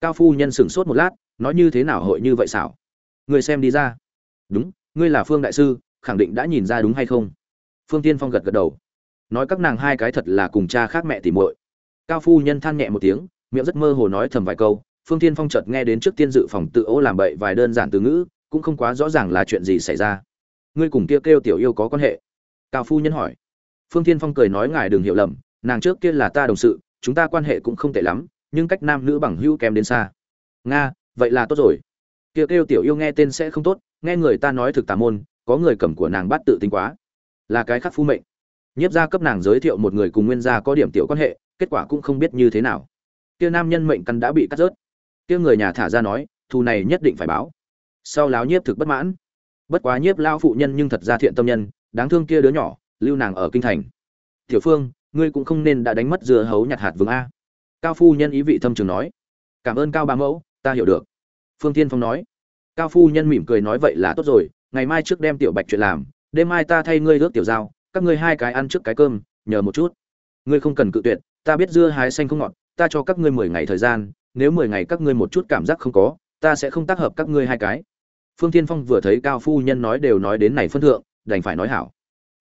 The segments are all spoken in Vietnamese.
cao phu nhân sửng sốt một lát nói như thế nào hội như vậy xảo? Người xem đi ra. Đúng ngươi là phương đại sư khẳng định đã nhìn ra đúng hay không? Phương tiên phong gật gật đầu. Nói các nàng hai cái thật là cùng cha khác mẹ tỉ muội. Cao phu nhân than nhẹ một tiếng miệng rất mơ hồ nói thầm vài câu. Phương tiên phong chợt nghe đến trước tiên dự phòng tự ố làm bậy vài đơn giản từ ngữ cũng không quá rõ ràng là chuyện gì xảy ra. Ngươi cùng kia kêu, kêu tiểu yêu có quan hệ? Cao phu nhân hỏi. Phương tiên phong cười nói ngài đừng hiểu lầm nàng trước kia là ta đồng sự chúng ta quan hệ cũng không tệ lắm nhưng cách nam nữ bằng hữu kém đến xa. Nga vậy là tốt rồi. Kia kêu, kêu tiểu yêu nghe tên sẽ không tốt nghe người ta nói thực tà môn có người cầm của nàng bắt tự tính quá. Là cái khắc phu mệnh. Nhiếp gia cấp nàng giới thiệu một người cùng nguyên gia có điểm tiểu quan hệ kết quả cũng không biết như thế nào. Kia nam nhân mệnh căn đã bị cắt rớt. Kia người nhà thả ra nói thù này nhất định phải báo. Sau láo nhiếp thực bất mãn. Bất quá nhiếp lao phụ nhân nhưng thật ra thiện tâm nhân đáng thương kia đứa nhỏ lưu nàng ở kinh thành. Tiểu phương ngươi cũng không nên đã đánh mất dừa hấu nhặt hạt vương a cao phu nhân ý vị thâm trường nói. Cảm ơn cao ba mẫu, ta hiểu được. Phương tiên phong nói. Cao phu nhân mỉm cười nói vậy là tốt rồi, ngày mai trước đem tiểu bạch chuyện làm, đêm mai ta thay ngươi ước tiểu giao, các ngươi hai cái ăn trước cái cơm, nhờ một chút. Ngươi không cần cự tuyệt, ta biết dưa hái xanh không ngọt, ta cho các ngươi mười ngày thời gian, nếu mười ngày các ngươi một chút cảm giác không có, ta sẽ không tác hợp các ngươi hai cái. Phương tiên phong vừa thấy cao phu nhân nói đều nói đến này phân thượng, đành phải nói hảo.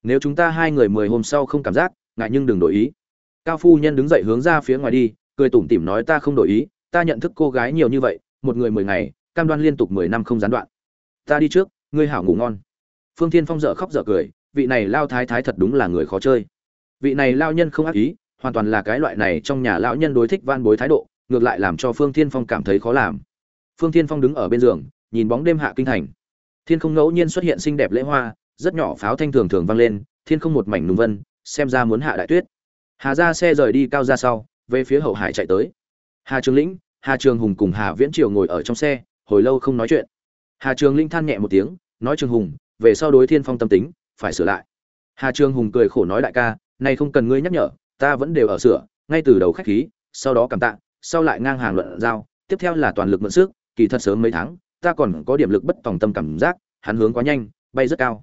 Nếu chúng ta hai người mười hôm sau không cảm giác, ngại nhưng đừng đổi ý. Cao phu nhân đứng dậy hướng ra phía ngoài đi cười tủm tỉm nói ta không đổi ý, ta nhận thức cô gái nhiều như vậy, một người mười ngày, cam đoan liên tục mười năm không gián đoạn. Ta đi trước, ngươi hảo ngủ ngon. Phương thiên phong dở khóc dở cười, vị này lao thái thái thật đúng là người khó chơi. Vị này lao nhân không ác ý, hoàn toàn là cái loại này trong nhà lão nhân đối thích van bối thái độ, ngược lại làm cho phương thiên phong cảm thấy khó làm. Phương thiên phong đứng ở bên giường, nhìn bóng đêm hạ kinh thành. Thiên không ngẫu nhiên xuất hiện xinh đẹp lễ hoa, rất nhỏ pháo thanh thường thường vang lên, thiên không một mảnh nùng vân, xem ra muốn hạ đại tuyết. Hà ra xe rời đi cao ra sau về phía hậu hải chạy tới. Hà trường lĩnh, hà trường hùng cùng hà viễn triều ngồi ở trong xe, hồi lâu không nói chuyện. Hà trường lĩnh than nhẹ một tiếng, nói trường hùng, về sau đối thiên phong tâm tính, phải sửa lại. Hà trường hùng cười khổ nói đại ca, này không cần ngươi nhắc nhở, ta vẫn đều ở sửa, ngay từ đầu khách khí, sau đó cảm tạ, sau lại ngang hàng luận giao, tiếp theo là toàn lực mượn sức, kỳ thật sớm mấy tháng, ta còn có điểm lực bất tòng tâm cảm giác, hắn hướng quá nhanh, bay rất cao.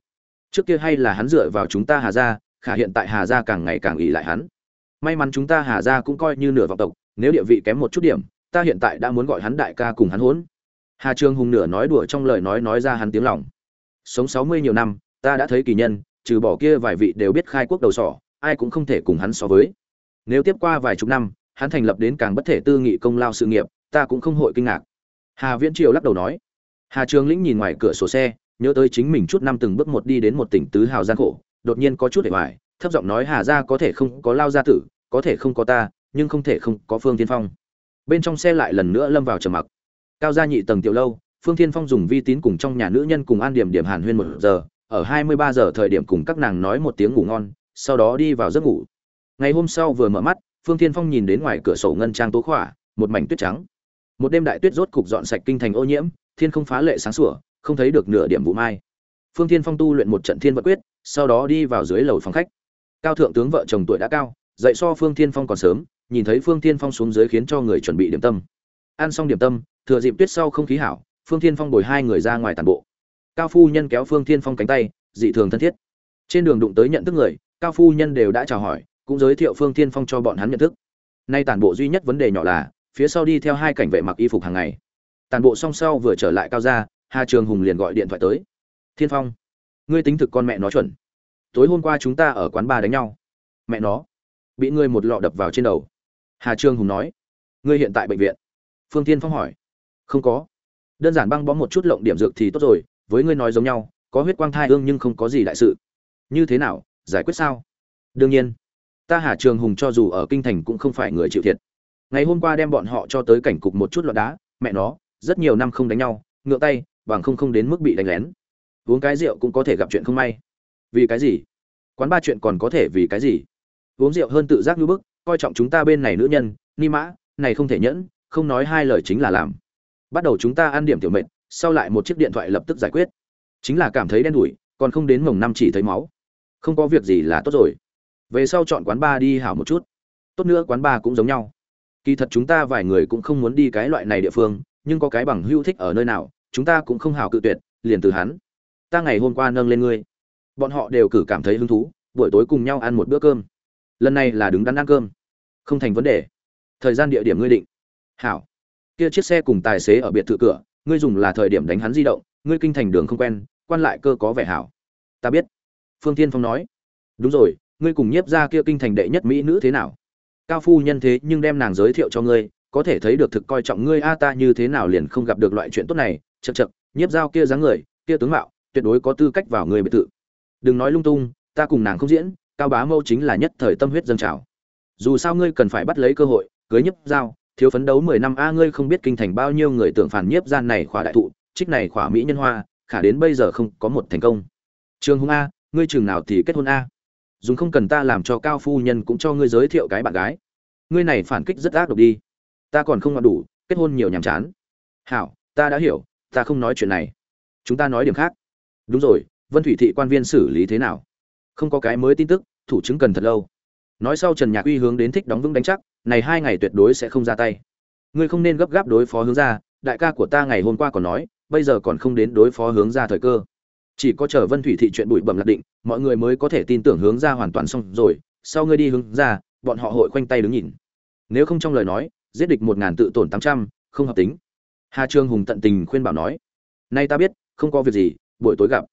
Trước kia hay là hắn dựa vào chúng ta hà gia, khả hiện tại hà gia càng ngày càng ỉ lại hắn may mắn chúng ta hà gia cũng coi như nửa vọng tộc, nếu địa vị kém một chút điểm, ta hiện tại đã muốn gọi hắn đại ca cùng hắn hỗn hà trường hùng nửa nói đùa trong lời nói nói ra hắn tiếng lòng. Sống sáu mươi nhiều năm, ta đã thấy kỳ nhân, trừ bỏ kia vài vị đều biết khai quốc đầu sỏ, ai cũng không thể cùng hắn so với. Nếu tiếp qua vài chục năm, hắn thành lập đến càng bất thể tư nghị công lao sự nghiệp, ta cũng không hội kinh ngạc. Hà viễn triều lắc đầu nói. Hà trường lĩnh nhìn ngoài cửa sổ xe, nhớ tới chính mình chút năm từng bước một đi đến một tỉnh tứ hào gian khổ, đột nhiên có chút để hoài thấp giọng nói hà gia có thể không có lao gia tử, có thể không có ta, nhưng không thể không có phương tiên phong. Bên trong xe lại lần nữa lâm vào trầm mặc. Cao gia nhị tầng tiểu lâu, phương tiên phong dùng vi tín cùng trong nhà nữ nhân cùng an điểm điểm hàn huyên một giờ, ở hai mươi ba giờ thời điểm cùng các nàng nói một tiếng ngủ ngon, sau đó đi vào giấc ngủ. Ngày hôm sau vừa mở mắt, phương tiên phong nhìn đến ngoài cửa sổ ngân trang tố khỏa, một mảnh tuyết trắng. Một đêm đại tuyết rốt cục dọn sạch kinh thành ô nhiễm, thiên không phá lệ sáng sủa, không thấy được nửa điểm vụ mai. Phương tiên phong tu luyện một trận thiên vật quyết, sau đó đi vào dưới lầu phòng khách cao thượng tướng vợ chồng tuổi đã cao dậy so phương Thiên phong còn sớm, nhìn thấy phương Thiên phong xuống dưới khiến cho người chuẩn bị điểm tâm. Ăn xong điểm tâm, thừa dịp tuyết sau không khí hảo, phương Thiên phong bồi hai người ra ngoài tàn bộ. Cao phu nhân kéo phương Thiên phong cánh tay, dị thường thân thiết. Trên đường đụng tới nhận thức người, cao phu nhân đều đã chào hỏi, cũng giới thiệu phương Thiên phong cho bọn hắn nhận thức. Nay tản bộ duy nhất vấn đề nhỏ là, phía sau đi theo hai cảnh vệ mặc y phục hàng ngày. Tản bộ song sau vừa trở lại cao ra hà trường hùng liền gọi điện thoại tới. Thiên phong, ngươi tính thực con mẹ nó chuẩn tối hôm qua chúng ta ở quán bar đánh nhau. Mẹ nó. Bị ngươi một lọ đập vào trên đầu. Hà trường hùng nói. Ngươi hiện tại bệnh viện. Phương tiên phong hỏi. Không có. Đơn giản băng bó một chút lộng điểm dược thì tốt rồi, với ngươi nói giống nhau, có huyết quang thai ương nhưng không có gì đại sự. Như thế nào, giải quyết sao? Đương nhiên. Ta hà trường hùng cho dù ở kinh thành cũng không phải người chịu thiệt. Ngày hôm qua đem bọn họ cho tới cảnh cục một chút loạn đá, mẹ nó, rất nhiều năm không đánh nhau, ngựa tay, bằng không không đến mức bị đánh lén. Uống cái rượu cũng có thể gặp chuyện không may vì cái gì? Quán ba chuyện còn có thể vì cái gì? Uống rượu hơn tự giác như bức, coi trọng chúng ta bên này nữ nhân, ni mã, này không thể nhẫn, không nói hai lời chính là làm. Bắt đầu chúng ta ăn điểm tiểu mệnh sau lại một chiếc điện thoại lập tức giải quyết. Chính là cảm thấy đen đủi, còn không đến mồng năm chỉ thấy máu. Không có việc gì là tốt rồi. Về sau chọn quán ba đi hảo một chút. Tốt nữa quán ba cũng giống nhau. Kỳ thật chúng ta vài người cũng không muốn đi cái loại này địa phương, nhưng có cái bằng hưu thích ở nơi nào, chúng ta cũng không hào cự tuyệt, liền từ hắn. Ta ngày hôm qua nâng lên ngươi bọn họ đều cử cảm thấy hứng thú, buổi tối cùng nhau ăn một bữa cơm. Lần này là đứng đắn ăn cơm. Không thành vấn đề. Thời gian địa điểm ngươi định. Hảo. Kia chiếc xe cùng tài xế ở biệt thự cửa, ngươi dùng là thời điểm đánh hắn di động, ngươi kinh thành đường không quen, quan lại cơ có vẻ hảo. Ta biết. Phương tiên phong nói. Đúng rồi, ngươi cùng nhiếp ra kia kinh thành đệ nhất mỹ nữ thế nào? Cao phu nhân thế nhưng đem nàng giới thiệu cho ngươi, có thể thấy được thực coi trọng ngươi a, ta như thế nào liền không gặp được loại chuyện tốt này. Chật chật nhiếp giao kia dáng người, kia tướng mạo, tuyệt đối có tư cách vào người biệt thự đừng nói lung tung, ta cùng nàng không diễn, cao bá mâu chính là nhất thời tâm huyết dâng trào. Dù sao ngươi cần phải bắt lấy cơ hội, cưới nhiếp giao, thiếu phấn đấu mười năm, a, ngươi không biết kinh thành bao nhiêu người tưởng phản nhiếp gian này khỏa đại thụ, trích này khỏa mỹ nhân hoa, khả đến bây giờ không có một thành công. Trường hùng a, ngươi trường nào thì kết hôn a? Dùng không cần ta làm cho cao phu nhân cũng cho ngươi giới thiệu cái bạn gái. Ngươi này phản kích rất ác độc đi. Ta còn không ngoan đủ, kết hôn nhiều nhàm chán. Hảo, ta đã hiểu, ta không nói chuyện này. Chúng ta nói điểm khác. Đúng rồi vân thủy thị quan viên xử lý thế nào? Không có cái mới tin tức, thủ chứng cần thật lâu. Nói sau trần nhạc uy hướng đến thích đóng vững đánh chắc, này hai ngày tuyệt đối sẽ không ra tay. Ngươi không nên gấp gáp đối phó hướng ra đại ca của ta ngày hôm qua còn nói, bây giờ còn không đến đối phó hướng ra thời cơ. Chỉ có chờ vân thủy thị chuyện bụi bẩm lạc định, mọi người mới có thể tin tưởng hướng ra hoàn toàn xong rồi, sau ngươi đi hướng ra bọn họ hội khoanh tay đứng nhìn. Nếu không trong lời nói, giết địch một ngàn tự tổn tám trăm, không hợp tính. Hà trương hùng tận tình khuyên bảo nói, nay ta biết, không có việc gì, buổi tối gặp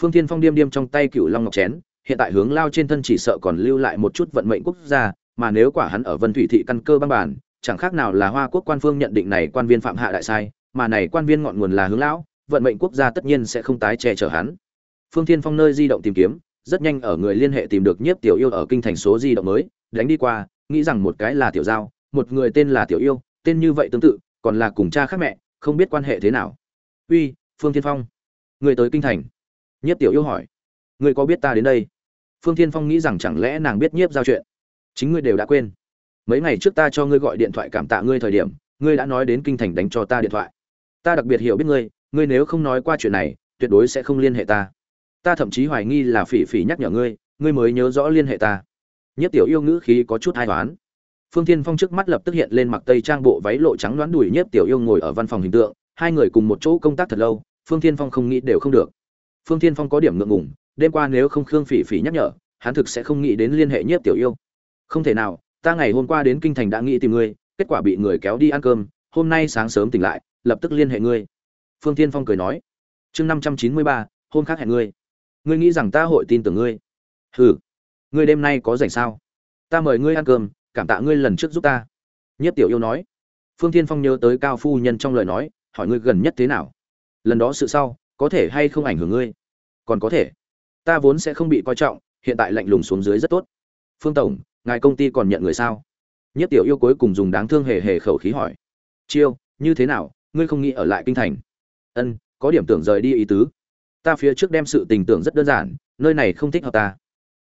phương thiên phong điêm điêm trong tay cựu long ngọc chén, hiện tại hướng lao trên thân chỉ sợ còn lưu lại một chút vận mệnh quốc gia, mà nếu quả hắn ở vân thủy thị căn cơ băng bản, chẳng khác nào là hoa quốc quan phương nhận định này quan viên phạm hạ đại sai, mà này quan viên ngọn nguồn là hướng lão, vận mệnh quốc gia tất nhiên sẽ không tái che chở hắn. Phương thiên phong nơi di động tìm kiếm, rất nhanh ở người liên hệ tìm được nhiếp tiểu yêu ở kinh thành số di động mới, đánh đi qua, nghĩ rằng một cái là tiểu giao, một người tên là tiểu yêu, tên như vậy tương tự, còn là cùng cha khác mẹ, không biết quan hệ thế nào. Uy, phương thiên phong, người tới kinh thành nhiếp tiểu yêu hỏi. Ngươi có biết ta đến đây? Phương thiên phong nghĩ rằng chẳng lẽ nàng biết nhiếp giao chuyện. Chính ngươi đều đã quên. Mấy ngày trước ta cho ngươi gọi điện thoại cảm tạ ngươi thời điểm, ngươi đã nói đến kinh thành đánh cho ta điện thoại. Ta đặc biệt hiểu biết ngươi ngươi nếu không nói qua chuyện này, tuyệt đối sẽ không liên hệ ta. Ta thậm chí hoài nghi là phỉ phỉ nhắc nhở ngươi ngươi mới nhớ rõ liên hệ ta. Nhất tiểu yêu ngữ khí có chút ai toán phương thiên phong trước mắt lập tức hiện lên mặc tây trang bộ váy lộ trắng đoán đùi nhất tiểu yêu ngồi ở văn phòng hình tượng, hai người cùng một chỗ công tác thật lâu, phương thiên phong không nghĩ đều không được phương thiên phong có điểm ngượng ngùng, đêm qua nếu không khương phỉ phỉ nhắc nhở, hắn thực sẽ không nghĩ đến liên hệ Nhiếp tiểu yêu. Không thể nào, ta ngày hôm qua đến kinh thành đã nghĩ tìm ngươi, kết quả bị người kéo đi ăn cơm, hôm nay sáng sớm tỉnh lại, lập tức liên hệ ngươi. Phương thiên phong cười nói. Chương năm trăm chín mươi ba, hôm khác hẹn ngươi. Ngươi nghĩ rằng ta hội tin tưởng ngươi? Hừ. Ngươi đêm nay có rảnh sao? Ta mời ngươi ăn cơm, cảm tạ ngươi lần trước giúp ta. Nhất tiểu yêu nói. Phương thiên phong nhớ tới cao phu nhân trong lời nói, hỏi ngươi gần nhất thế nào? Lần đó sự sau có thể hay không ảnh hưởng ngươi? Còn có thể. Ta vốn sẽ không bị coi trọng, hiện tại lạnh lùng xuống dưới rất tốt. Phương tổng, ngài công ty còn nhận người sao? Nhất tiểu yêu cuối cùng dùng đáng thương hề hề khẩu khí hỏi. Chiêu, như thế nào? Ngươi không nghĩ ở lại kinh thành? Ân, có điểm tưởng rời đi ý tứ. Ta phía trước đem sự tình tưởng rất đơn giản, nơi này không thích hợp ta.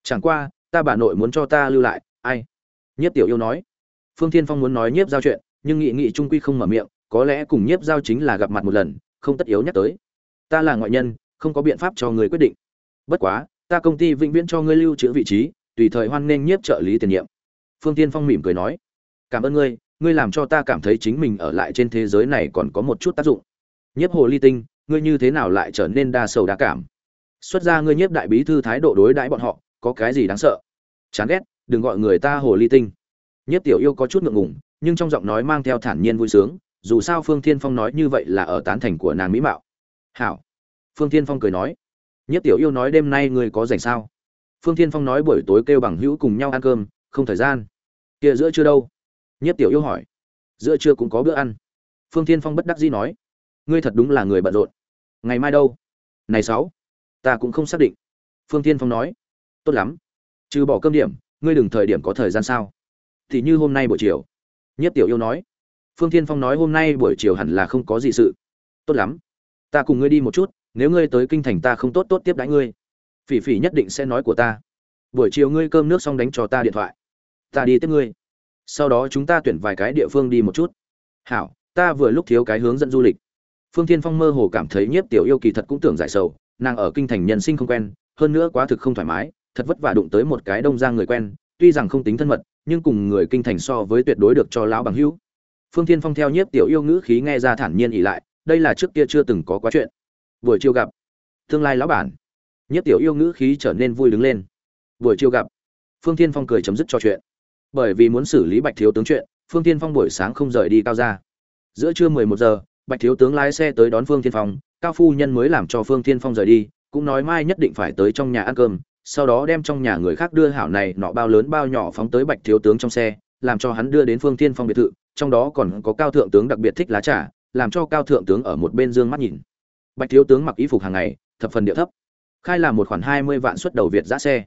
Chẳng qua, ta bà nội muốn cho ta lưu lại, ai? Nhất tiểu yêu nói. Phương thiên phong muốn nói nhiếp giao chuyện, nhưng nghị nghị trung quy không mở miệng, có lẽ cùng nhiếp giao chính là gặp mặt một lần, không tất yếu nhắc tới ta là ngoại nhân, không có biện pháp cho người quyết định. Bất quá, ta công ty vĩnh viễn cho ngươi lưu trữ vị trí, tùy thời hoan nghênh nhiếp trợ lý tiền nhiệm. Phương tiên phong mỉm cười nói. Cảm ơn ngươi ngươi làm cho ta cảm thấy chính mình ở lại trên thế giới này còn có một chút tác dụng. Nhiếp hồ ly tinh, ngươi như thế nào lại trở nên đa sầu đa cảm? Xuất ra ngươi nhiếp đại bí thư thái độ đối đãi bọn họ, có cái gì đáng sợ? Chán ghét, đừng gọi người ta hồ ly tinh. Nhiếp tiểu yêu có chút ngượng ngùng, nhưng trong giọng nói mang theo thản nhiên vui sướng, dù sao phương thiên phong nói như vậy là ở tán thành của nàng mỹ mạo hảo. Phương thiên phong cười nói. Nhất tiểu yêu nói đêm nay ngươi có rảnh sao? Phương thiên phong nói buổi tối kêu bằng hữu cùng nhau ăn cơm, không thời gian. Kia giữa chưa đâu? Nhất tiểu yêu hỏi. Giữa trưa cũng có bữa ăn. Phương thiên phong bất đắc dĩ nói. Ngươi thật đúng là người bận rộn. Ngày mai đâu? Này sáu, ta cũng không xác định. Phương thiên phong nói. Tốt lắm. Trừ bỏ cơm điểm, ngươi đừng thời điểm có thời gian sao? Thì như hôm nay buổi chiều. Nhất tiểu yêu nói. Phương thiên phong nói hôm nay buổi chiều hẳn là không có gì sự. Tốt lắm ta cùng ngươi đi một chút, nếu ngươi tới kinh thành ta không tốt tốt tiếp đãi ngươi. Phỉ phỉ nhất định sẽ nói của ta. Buổi chiều ngươi cơm nước xong đánh cho ta điện thoại. Ta đi tiếp ngươi. Sau đó chúng ta tuyển vài cái địa phương đi một chút. Hảo, ta vừa lúc thiếu cái hướng dẫn du lịch. Phương thiên phong mơ hồ cảm thấy nhiếp tiểu yêu kỳ thật cũng tưởng giải sầu, nàng ở kinh thành nhân sinh không quen, hơn nữa quá thực không thoải mái, thật vất vả đụng tới một cái đông giang người quen, tuy rằng không tính thân mật, nhưng cùng người kinh thành so với tuyệt đối được cho lão bằng hữu. Phương thiên phong theo nhiếp tiểu yêu ngữ khí nghe ra thản nhiên ỉ lại đây là trước kia chưa từng có quá chuyện. Buổi chiều gặp. Tương lai lão bản. Nhất tiểu yêu ngữ khí trở nên vui đứng lên. Buổi chiều gặp. Phương tiên phong cười chấm dứt cho chuyện. Bởi vì muốn xử lý bạch thiếu tướng chuyện, phương tiên phong buổi sáng không rời đi cao ra giữa trưa mười một giờ, bạch thiếu tướng lái xe tới đón phương thiên phong, cao phu nhân mới làm cho phương thiên phong rời đi, cũng nói mai nhất định phải tới trong nhà ăn cơm, sau đó đem trong nhà người khác đưa hảo này nọ bao lớn bao nhỏ phóng tới bạch thiếu tướng trong xe, làm cho hắn đưa đến phương thiên phong biệt thự, trong đó còn có cao thượng tướng đặc biệt thích lá trà làm cho cao thượng tướng ở một bên dương mắt nhìn. Bạch thiếu tướng mặc y phục hàng ngày, thập phần địa thấp. Khai là một khoản hai mươi vạn suất đầu việt giã xe.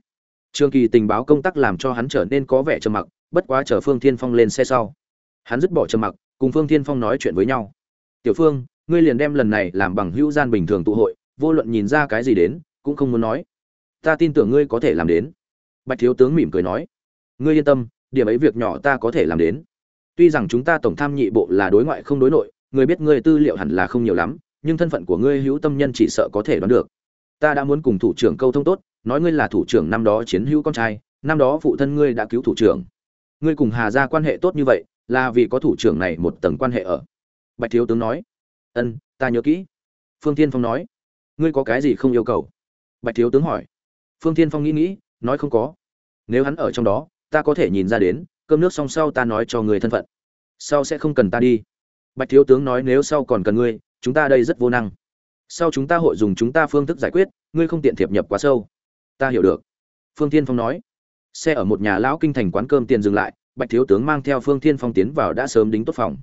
Trường kỳ tình báo công tác làm cho hắn trở nên có vẻ trầm mặc, bất quá chờ phương thiên phong lên xe sau. Hắn dứt bỏ trầm mặc, cùng phương thiên phong nói chuyện với nhau. Tiểu phương, ngươi liền đem lần này làm bằng hữu gian bình thường tụ hội, vô luận nhìn ra cái gì đến, cũng không muốn nói. Ta tin tưởng ngươi có thể làm đến. Bạch thiếu tướng mỉm cười nói. Ngươi yên tâm, điểm ấy việc nhỏ ta có thể làm đến. Tuy rằng chúng ta tổng tham nhị bộ là đối ngoại không đối nội người biết ngươi tư liệu hẳn là không nhiều lắm, nhưng thân phận của ngươi hữu tâm nhân chỉ sợ có thể đoán được. Ta đã muốn cùng thủ trưởng câu thông tốt, nói ngươi là thủ trưởng năm đó chiến hữu con trai, năm đó phụ thân ngươi đã cứu thủ trưởng. Ngươi cùng hà ra quan hệ tốt như vậy, là vì có thủ trưởng này một tầng quan hệ ở. Bạch thiếu tướng nói. Ân, ta nhớ kỹ. Phương tiên phong nói. Ngươi có cái gì không yêu cầu? Bạch thiếu tướng hỏi. Phương tiên phong nghĩ nghĩ, nói không có. Nếu hắn ở trong đó, ta có thể nhìn ra đến, cơm nước xong sau ta nói cho người thân phận. Sau sẽ không cần ta đi bạch thiếu tướng nói nếu sau còn cần ngươi, chúng ta đây rất vô năng. Sau chúng ta hội dùng chúng ta phương thức giải quyết, ngươi không tiện thiệp nhập quá sâu. Ta hiểu được. Phương tiên phong nói. Xe ở một nhà lão kinh thành quán cơm tiền dừng lại, bạch thiếu tướng mang theo phương tiên phong tiến vào đã sớm đính tốt phòng.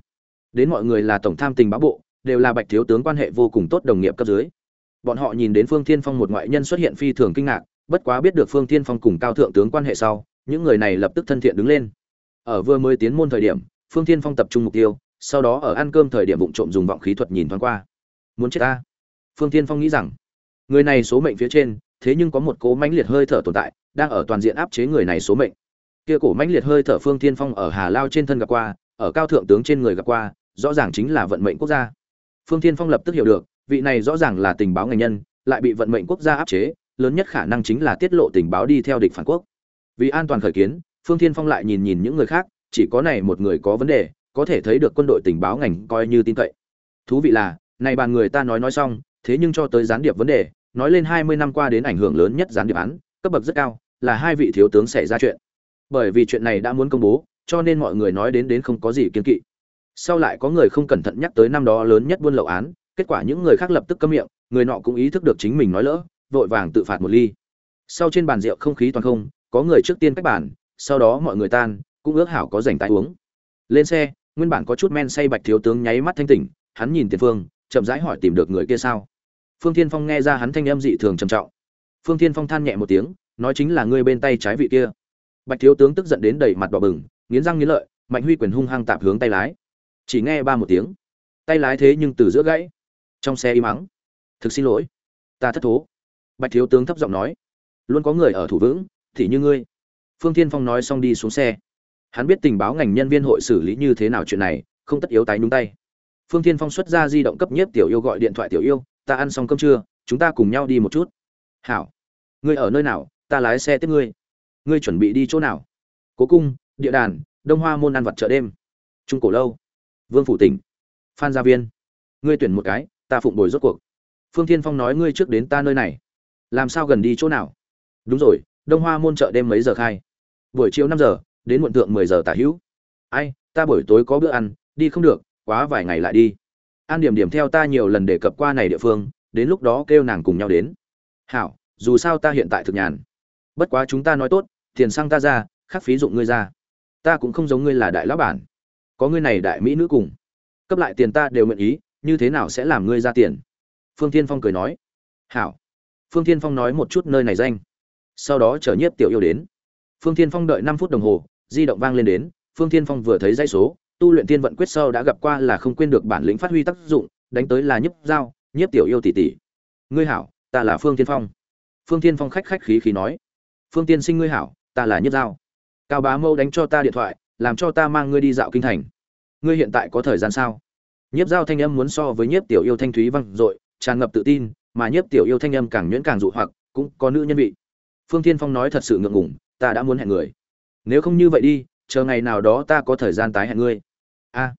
Đến mọi người là tổng tham tình báo bộ, đều là bạch thiếu tướng quan hệ vô cùng tốt đồng nghiệp cấp dưới. Bọn họ nhìn đến phương tiên phong một ngoại nhân xuất hiện phi thường kinh ngạc, bất quá biết được phương tiên phong cùng cao thượng tướng quan hệ sau, những người này lập tức thân thiện đứng lên. Ở vừa mới tiến môn thời điểm, phương tiên phong tập trung mục tiêu sau đó ở ăn cơm thời điểm vụng trộm dùng vọng khí thuật nhìn thoáng qua. Muốn chết ta? Phương tiên phong nghĩ rằng, người này số mệnh phía trên, thế nhưng có một cố mãnh liệt hơi thở tồn tại, đang ở toàn diện áp chế người này số mệnh. Kia cổ mãnh liệt hơi thở phương tiên phong ở hà lao trên thân gặp qua, ở cao thượng tướng trên người gặp qua, rõ ràng chính là vận mệnh quốc gia. Phương tiên phong lập tức hiểu được, vị này rõ ràng là tình báo ngành nhân, lại bị vận mệnh quốc gia áp chế, lớn nhất khả năng chính là tiết lộ tình báo đi theo địch phản quốc. Vì an toàn khởi kiến, phương tiên phong lại nhìn nhìn những người khác, chỉ có này một người có vấn đề có thể thấy được quân đội tình báo ngành coi như tin cậy. Thú vị là, này bàn người ta nói nói xong, thế nhưng cho tới gián điệp vấn đề, nói lên hai mươi năm qua đến ảnh hưởng lớn nhất gián điệp án, cấp bậc rất cao, là hai vị thiếu tướng xảy ra chuyện. Bởi vì chuyện này đã muốn công bố, cho nên mọi người nói đến đến không có gì kiên kỵ. Sau lại có người không cẩn thận nhắc tới năm đó lớn nhất buôn lậu án, kết quả những người khác lập tức câm miệng, người nọ cũng ý thức được chính mình nói lỡ, vội vàng tự phạt một ly. Sau trên bàn rượu không khí toàn không, có người trước tiên cách bàn, sau đó mọi người tan, cũng ước hảo có dành tay uống. Lên xe nguyên bản có chút men say bạch thiếu tướng nháy mắt thanh tỉnh, hắn nhìn tiền phương, chậm rãi hỏi tìm được người kia sao? Phương thiên phong nghe ra hắn thanh âm dị thường trầm trọng. Phương thiên phong than nhẹ một tiếng, nói chính là ngươi bên tay trái vị kia. Bạch thiếu tướng tức giận đến đầy mặt đỏ bừng, nghiến răng nghiến lợi, mạnh huy quyền hung hăng tạp hướng tay lái. Chỉ nghe ba một tiếng, tay lái thế nhưng từ giữa gãy, trong xe im mắng thực xin lỗi, ta thất thố. Bạch thiếu tướng thấp giọng nói, luôn có người ở thủ vững, thì như ngươi. Phương thiên phong nói xong đi xuống xe hắn biết tình báo ngành nhân viên hội xử lý như thế nào chuyện này, không tất yếu tái nhúng tay. Phương thiên phong xuất ra di động cấp nhiếp tiểu yêu gọi điện thoại tiểu yêu, ta ăn xong cơm trưa, chúng ta cùng nhau đi một chút. Hảo. Ngươi ở nơi nào? Ta lái xe tiếp ngươi. Ngươi chuẩn bị đi chỗ nào? Cố cung, địa đàn, đông hoa môn ăn vặt chợ đêm. Trung cổ lâu. Vương phủ tỉnh. Phan gia viên. Ngươi tuyển một cái, ta phụng bồi rốt cuộc. Phương thiên phong nói, ngươi trước đến ta nơi này. Làm sao gần đi chỗ nào? Đúng rồi, đông hoa môn chợ đêm mấy giờ khai? Buổi chiều năm giờ đến muộn thượng mười giờ tả hữu. Ai, ta buổi tối có bữa ăn, đi không được, quá vài ngày lại đi. An điểm điểm theo ta nhiều lần đề cập qua này địa phương, đến lúc đó kêu nàng cùng nhau đến. Hảo, dù sao ta hiện tại thực nhàn. Bất quá chúng ta nói tốt, tiền sang ta ra khắc phí dụng ngươi ra. Ta cũng không giống ngươi là đại lão bản. Có ngươi này đại mỹ nữ cùng. Cấp lại tiền ta đều nguyện ý, như thế nào sẽ làm ngươi ra tiền? Phương thiên phong cười nói. Hảo. Phương thiên phong nói một chút nơi này danh. Sau đó chở nhiếp tiểu yêu đến phương Thiên phong đợi năm phút đồng hồ, di động vang lên đến, phương Thiên phong vừa thấy dãy số, tu luyện tiên vận quyết sau đã gặp qua là không quên được bản lĩnh phát huy tác dụng, đánh tới là nhấp dao nhiếp tiểu yêu tỷ tỷ. Ngươi hảo, ta là phương Thiên phong. Phương Thiên phong khách khách khí khí nói. Phương tiên sinh ngươi hảo, ta là nhiếp dao. Cao bá mâu đánh cho ta điện thoại, làm cho ta mang ngươi đi dạo kinh thành. Ngươi hiện tại có thời gian sao? Nhiếp dao thanh âm muốn so với nhiếp tiểu yêu thanh thúy văng dội, tràn ngập tự tin, mà nhiếp tiểu yêu thanh âm càng nhuyễn càng dụ hoặc, cũng có nữ nhân vị. Phương Thiên phong nói thật sự ngượng ngùng ta đã muốn hẹn người. Nếu không như vậy đi, chờ ngày nào đó ta có thời gian tái hẹn ngươi. A.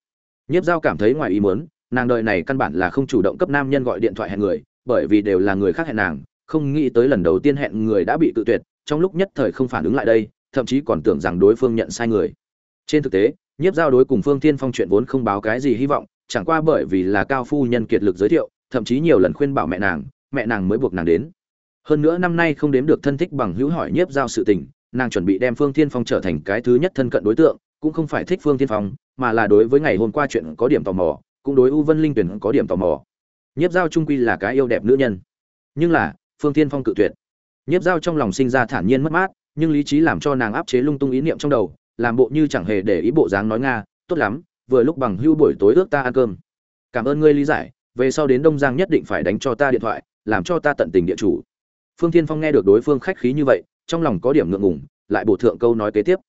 Nhiếp giao cảm thấy ngoài ý muốn, nàng đợi này căn bản là không chủ động cấp nam nhân gọi điện thoại hẹn người, bởi vì đều là người khác hẹn nàng, không nghĩ tới lần đầu tiên hẹn người đã bị tự tuyệt, trong lúc nhất thời không phản ứng lại đây, thậm chí còn tưởng rằng đối phương nhận sai người. Trên thực tế, nhiếp giao đối cùng phương tiên phong chuyện vốn không báo cái gì hy vọng, chẳng qua bởi vì là cao phu nhân kiệt lực giới thiệu, thậm chí nhiều lần khuyên bảo mẹ nàng mẹ nàng mới buộc nàng đến. Hơn nữa năm nay không đếm được thân thích bằng hữu hỏi nhiếp giao sự tình nàng chuẩn bị đem phương thiên phong trở thành cái thứ nhất thân cận đối tượng, cũng không phải thích phương thiên phong, mà là đối với ngày hôm qua chuyện có điểm tò mò, cũng đối u vân linh tuyển có điểm tò mò. Nhiếp giao trung quy là cái yêu đẹp nữ nhân. Nhưng là, phương thiên phong cự tuyệt. Nhiếp giao trong lòng sinh ra thản nhiên mất mát, nhưng lý trí làm cho nàng áp chế lung tung ý niệm trong đầu, làm bộ như chẳng hề để ý bộ dáng nói nga, tốt lắm, vừa lúc bằng hưu buổi tối ước ta ăn cơm. Cảm ơn ngươi lý giải, về sau đến đông giang nhất định phải đánh cho ta điện thoại, làm cho ta tận tình địa chủ. Phương thiên phong nghe được đối phương khách khí như vậy trong lòng có điểm ngượng ngùng, lại bổ thượng câu nói kế tiếp.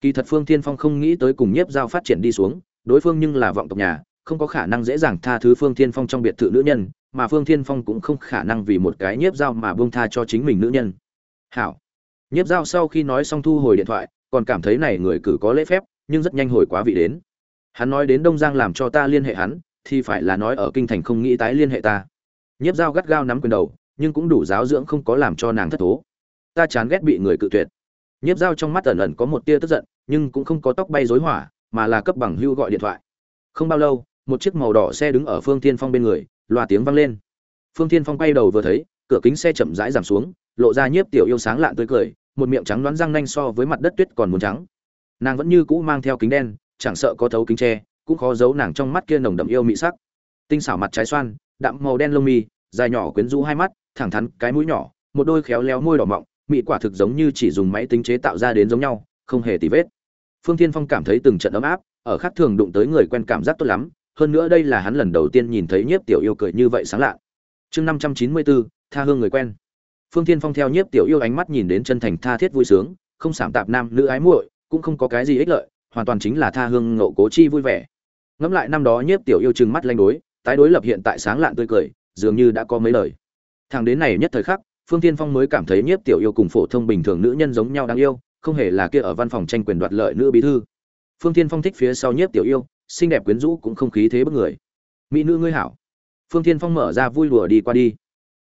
Kỳ thật phương thiên phong không nghĩ tới cùng nhiếp giao phát triển đi xuống, đối phương nhưng là vọng tộc nhà, không có khả năng dễ dàng tha thứ phương thiên phong trong biệt thự nữ nhân, mà phương thiên phong cũng không khả năng vì một cái nhiếp giao mà buông tha cho chính mình nữ nhân. Hảo. Nhiếp giao sau khi nói xong thu hồi điện thoại, còn cảm thấy này người cử có lễ phép, nhưng rất nhanh hồi quá vị đến. Hắn nói đến đông giang làm cho ta liên hệ hắn, thì phải là nói ở kinh thành không nghĩ tái liên hệ ta. Nhiếp giao gắt gao nắm quyền đầu, nhưng cũng đủ giáo dưỡng không có làm cho nàng thất thố ta chán ghét bị người cự tuyệt. Nhiếp giao trong mắt ẩn ẩn có một tia tức giận, nhưng cũng không có tóc bay rối hỏa, mà là cấp bằng hưu gọi điện thoại. Không bao lâu, một chiếc màu đỏ xe đứng ở phương tiên phong bên người, loa tiếng vang lên. Phương tiên phong quay đầu vừa thấy, cửa kính xe chậm rãi giảm xuống, lộ ra nhiếp tiểu yêu sáng lạn tươi cười, một miệng trắng đoán răng nanh so với mặt đất tuyết còn muốn trắng. Nàng vẫn như cũ mang theo kính đen, chẳng sợ có thấu kính tre cũng khó giấu nàng trong mắt kia nồng đậm yêu mị sắc. Tinh xảo mặt trái xoan đậm màu đen lông mi, dài nhỏ quyến rũ hai mắt, thẳng thắn, cái mũi nhỏ, một đôi khéo léo môi đỏ mọng mị quả thực giống như chỉ dùng máy tính chế tạo ra đến giống nhau, không hề tì vết. Phương thiên phong cảm thấy từng trận ấm áp, ở khác thường đụng tới người quen cảm giác tốt lắm, hơn nữa đây là hắn lần đầu tiên nhìn thấy nhiếp tiểu yêu cười như vậy sáng lạ. Chương năm trăm chín mươi bốn, tha hương người quen. Phương thiên phong theo nhiếp tiểu yêu ánh mắt nhìn đến chân thành tha thiết vui sướng, không sảm tạp nam nữ ái muội, cũng không có cái gì ích lợi, hoàn toàn chính là tha hương ngộ cố chi vui vẻ. Ngẫm lại năm đó nhiếp tiểu yêu trừng mắt lanh đối, tái đối lập hiện tại sáng lạn tươi cười, dường như đã có mấy lời. Thằng đến này nhất thời khắc phương tiên phong mới cảm thấy nhiếp tiểu yêu cùng phổ thông bình thường nữ nhân giống nhau đáng yêu, không hề là kia ở văn phòng tranh quyền đoạt lợi nữ bí thư. Phương tiên phong thích phía sau nhiếp tiểu yêu, xinh đẹp quyến rũ cũng không khí thế bất người. Mỹ nữ ngươi hảo. Phương tiên phong mở ra vui lùa đi qua đi.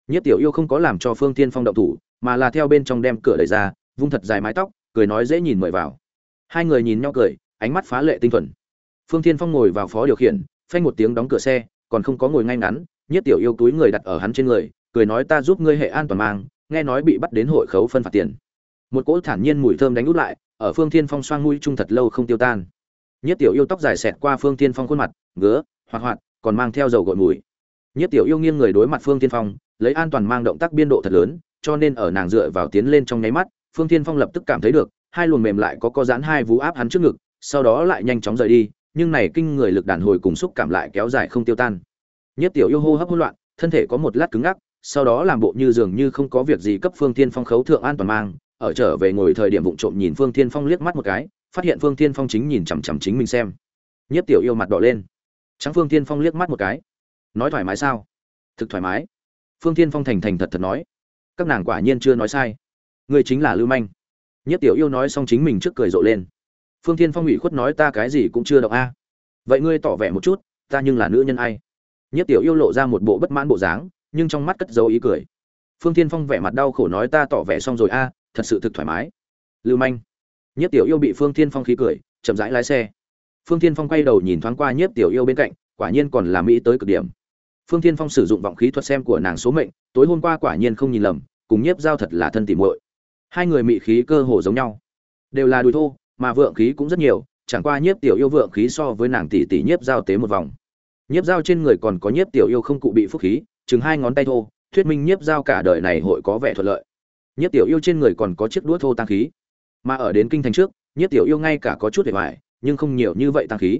Nhiếp tiểu yêu không có làm cho phương tiên phong động thủ, mà là theo bên trong đem cửa đẩy ra, vung thật dài mái tóc, cười nói dễ nhìn mời vào. Hai người nhìn nhau cười, ánh mắt phá lệ tinh thuần. Phương tiên phong ngồi vào phó điều khiển, phanh một tiếng đóng cửa xe, còn không có ngồi ngay ngắn, nhiếp tiểu yêu túi người đặt ở hắn trên người cười nói ta giúp ngươi hệ an toàn mang, nghe nói bị bắt đến hội khấu phân phạt tiền. Một cỗ thản nhiên mùi thơm đánh út lại, ở phương thiên phong xoang mũi trung thật lâu không tiêu tan. Nhất tiểu yêu tóc dài xẹt qua phương thiên phong khuôn mặt, ngứa, hoạt hoạt, còn mang theo dầu gội mùi. Nhất tiểu yêu nghiêng người đối mặt phương thiên phong, lấy an toàn mang động tác biên độ thật lớn, cho nên ở nàng dựa vào tiến lên trong nháy mắt, phương thiên phong lập tức cảm thấy được, hai luồng mềm lại có co giãn hai vú áp hắn trước ngực, sau đó lại nhanh chóng rời đi, nhưng này kinh người lực đàn hồi cùng xúc cảm lại kéo dài không tiêu tan. Nhất tiểu yêu hô hấp hỗn loạn, thân thể có một lát cứng ngắc sau đó làm bộ như dường như không có việc gì cấp phương thiên phong khấu thượng an toàn mang, ở trở về ngồi thời điểm vụng trộm nhìn phương thiên phong liếc mắt một cái, phát hiện phương thiên phong chính nhìn chằm chằm chính mình xem. Nhất tiểu yêu mặt đỏ lên. Trắng phương thiên phong liếc mắt một cái. Nói thoải mái sao? Thực thoải mái. Phương thiên phong thành thành thật thật nói. Các nàng quả nhiên chưa nói sai. Người chính là lưu manh. Nhất tiểu yêu nói xong chính mình trước cười rộ lên. Phương thiên phong ủy khuất nói ta cái gì cũng chưa động a. Vậy ngươi tỏ vẻ một chút, ta nhưng là nữ nhân ai? Nhất tiểu yêu lộ ra một bộ bất mãn bộ dáng nhưng trong mắt cất dấu ý cười. Phương tiên phong vẻ mặt đau khổ nói ta tỏ vẻ xong rồi a, thật sự thực thoải mái. Lưu manh. Nhất tiểu yêu bị phương tiên phong khí cười, chậm rãi lái xe. Phương tiên phong quay đầu nhìn thoáng qua nhất tiểu yêu bên cạnh, quả nhiên còn là mỹ tới cực điểm. Phương tiên phong sử dụng vọng khí thuật xem của nàng số mệnh, tối hôm qua quả nhiên không nhìn lầm, cùng nhiếp giao thật là thân tỉ muội. Hai người mỹ khí cơ hồ giống nhau. Đều là đùi thô, mà vượng khí cũng rất nhiều, chẳng qua nhiếp tiểu yêu vượng khí so với nàng tỷ tỷ nhiếp giao tế một vòng. Nhiếp giao trên người còn có nhiếp tiểu yêu không cụ bị phúc khí chừng hai ngón tay thô, thuyết minh nhiếp giao cả đời này hội có vẻ thuận lợi. Nhiếp tiểu yêu trên người còn có chiếc đũa thô tăng khí. Mà ở đến kinh thành trước, nhiếp tiểu yêu ngay cả có chút để hoài, nhưng không nhiều như vậy tăng khí.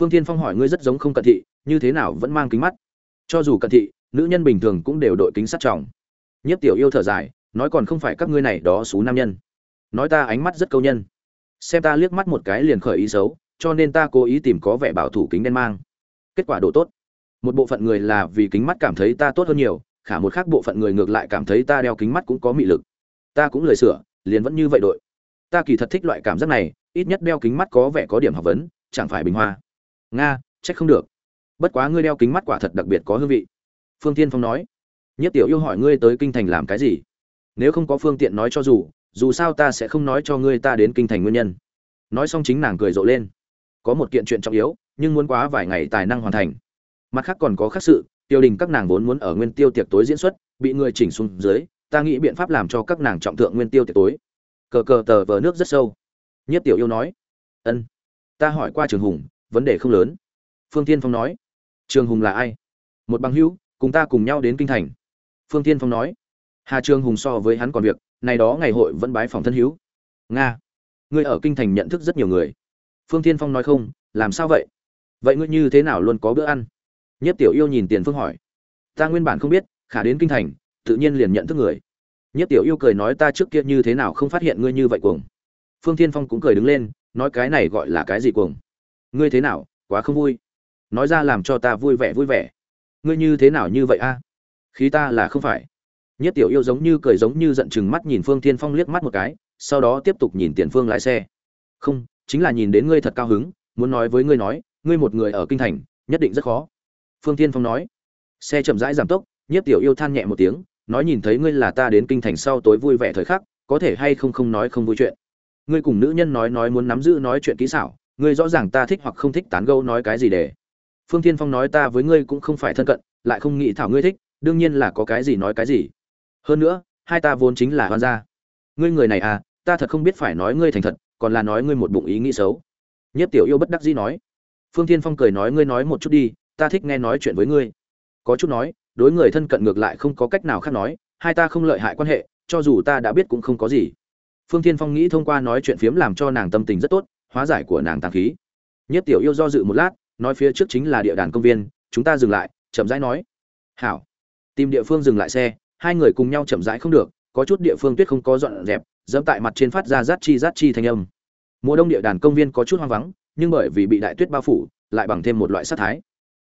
Phương thiên phong hỏi ngươi rất giống không cận thị, như thế nào vẫn mang kính mắt? Cho dù cận thị, nữ nhân bình thường cũng đều đội kính sắt trọng. Nhiếp tiểu yêu thở dài, nói còn không phải các ngươi này đó xú nam nhân. Nói ta ánh mắt rất câu nhân. Xem ta liếc mắt một cái liền khởi ý xấu, cho nên ta cố ý tìm có vẻ bảo thủ kính đen mang. Kết quả độ tốt một bộ phận người là vì kính mắt cảm thấy ta tốt hơn nhiều, khả một khác bộ phận người ngược lại cảm thấy ta đeo kính mắt cũng có mị lực. Ta cũng lời sửa, liền vẫn như vậy đội. Ta kỳ thật thích loại cảm giác này, ít nhất đeo kính mắt có vẻ có điểm học vấn, chẳng phải bình hoa. Nga, trách không được. Bất quá ngươi đeo kính mắt quả thật đặc biệt có hương vị. Phương tiên phong nói. Nhất tiểu yêu hỏi ngươi tới kinh thành làm cái gì? Nếu không có phương tiện nói cho dù dù sao ta sẽ không nói cho ngươi ta đến kinh thành nguyên nhân. Nói xong chính nàng cười rộ lên. Có một kiện chuyện trọng yếu, nhưng muốn quá vài ngày tài năng hoàn thành mặt khác còn có khác sự, tiêu đình các nàng vốn muốn ở nguyên tiêu tiệc tối diễn xuất, bị người chỉnh xuống dưới, ta nghĩ biện pháp làm cho các nàng trọng thượng nguyên tiêu tiệc tối. Cờ cờ tờ vờ nước rất sâu. Nhất tiểu yêu nói. Ân, ta hỏi qua trường hùng, vấn đề không lớn. Phương tiên phong nói. Trường hùng là ai? Một bằng hữu, cùng ta cùng nhau đến kinh thành. Phương tiên phong nói. Hà trường hùng so với hắn còn việc, này đó ngày hội vẫn bái phòng thân hữu. Nga, ngươi ở kinh thành nhận thức rất nhiều người. Phương tiên phong nói không, làm sao vậy? Vậy ngươi như thế nào luôn có bữa ăn? Nhiếp tiểu yêu nhìn tiền phương hỏi. Ta nguyên bản không biết, khả đến kinh thành, tự nhiên liền nhận thức người. Nhiếp tiểu yêu cười nói ta trước kia như thế nào không phát hiện ngươi như vậy cuồng. Phương thiên phong cũng cười đứng lên, nói cái này gọi là cái gì cuồng? Ngươi thế nào, quá không vui. Nói ra làm cho ta vui vẻ vui vẻ. Ngươi như thế nào như vậy a? Khí ta là không phải. Nhất tiểu yêu giống như cười giống như giận chừng mắt nhìn phương thiên phong liếc mắt một cái, sau đó tiếp tục nhìn tiền phương lái xe. Không, chính là nhìn đến ngươi thật cao hứng, muốn nói với ngươi nói, ngươi một người ở kinh thành, nhất định rất khó phương thiên phong nói. Xe chậm rãi giảm tốc nhất tiểu yêu than nhẹ một tiếng, nói nhìn thấy ngươi là ta đến kinh thành sau tối vui vẻ thời khắc, có thể hay không không nói không vui chuyện. Ngươi cùng nữ nhân nói nói muốn nắm giữ nói chuyện kỹ xảo, ngươi rõ ràng ta thích hoặc không thích tán gẫu nói cái gì để. Phương thiên phong nói ta với ngươi cũng không phải thân cận, lại không nghĩ thảo ngươi thích, đương nhiên là có cái gì nói cái gì. Hơn nữa, hai ta vốn chính là hoan gia. Ngươi người này à ta thật không biết phải nói ngươi thành thật, còn là nói ngươi một bụng ý nghĩ xấu. Nhất tiểu yêu bất đắc dĩ nói. Phương thiên phong cười nói ngươi nói một chút đi ta thích nghe nói chuyện với ngươi. Có chút nói, đối người thân cận ngược lại không có cách nào khác nói, hai ta không lợi hại quan hệ, cho dù ta đã biết cũng không có gì. Phương thiên phong nghĩ thông qua nói chuyện phiếm làm cho nàng tâm tình rất tốt, hóa giải của nàng tàng khí. Nhất tiểu yêu do dự một lát, nói phía trước chính là địa đàn công viên, chúng ta dừng lại, chậm rãi nói. Hảo. Tìm địa phương dừng lại xe, hai người cùng nhau chậm rãi không được, có chút địa phương tuyết không có dọn dẹp, dẫm tại mặt trên phát ra rát chi rát chi thanh âm. Mùa đông địa đàn công viên có chút hoang vắng, nhưng bởi vì bị đại tuyết bao phủ, lại bằng thêm một loại sát thái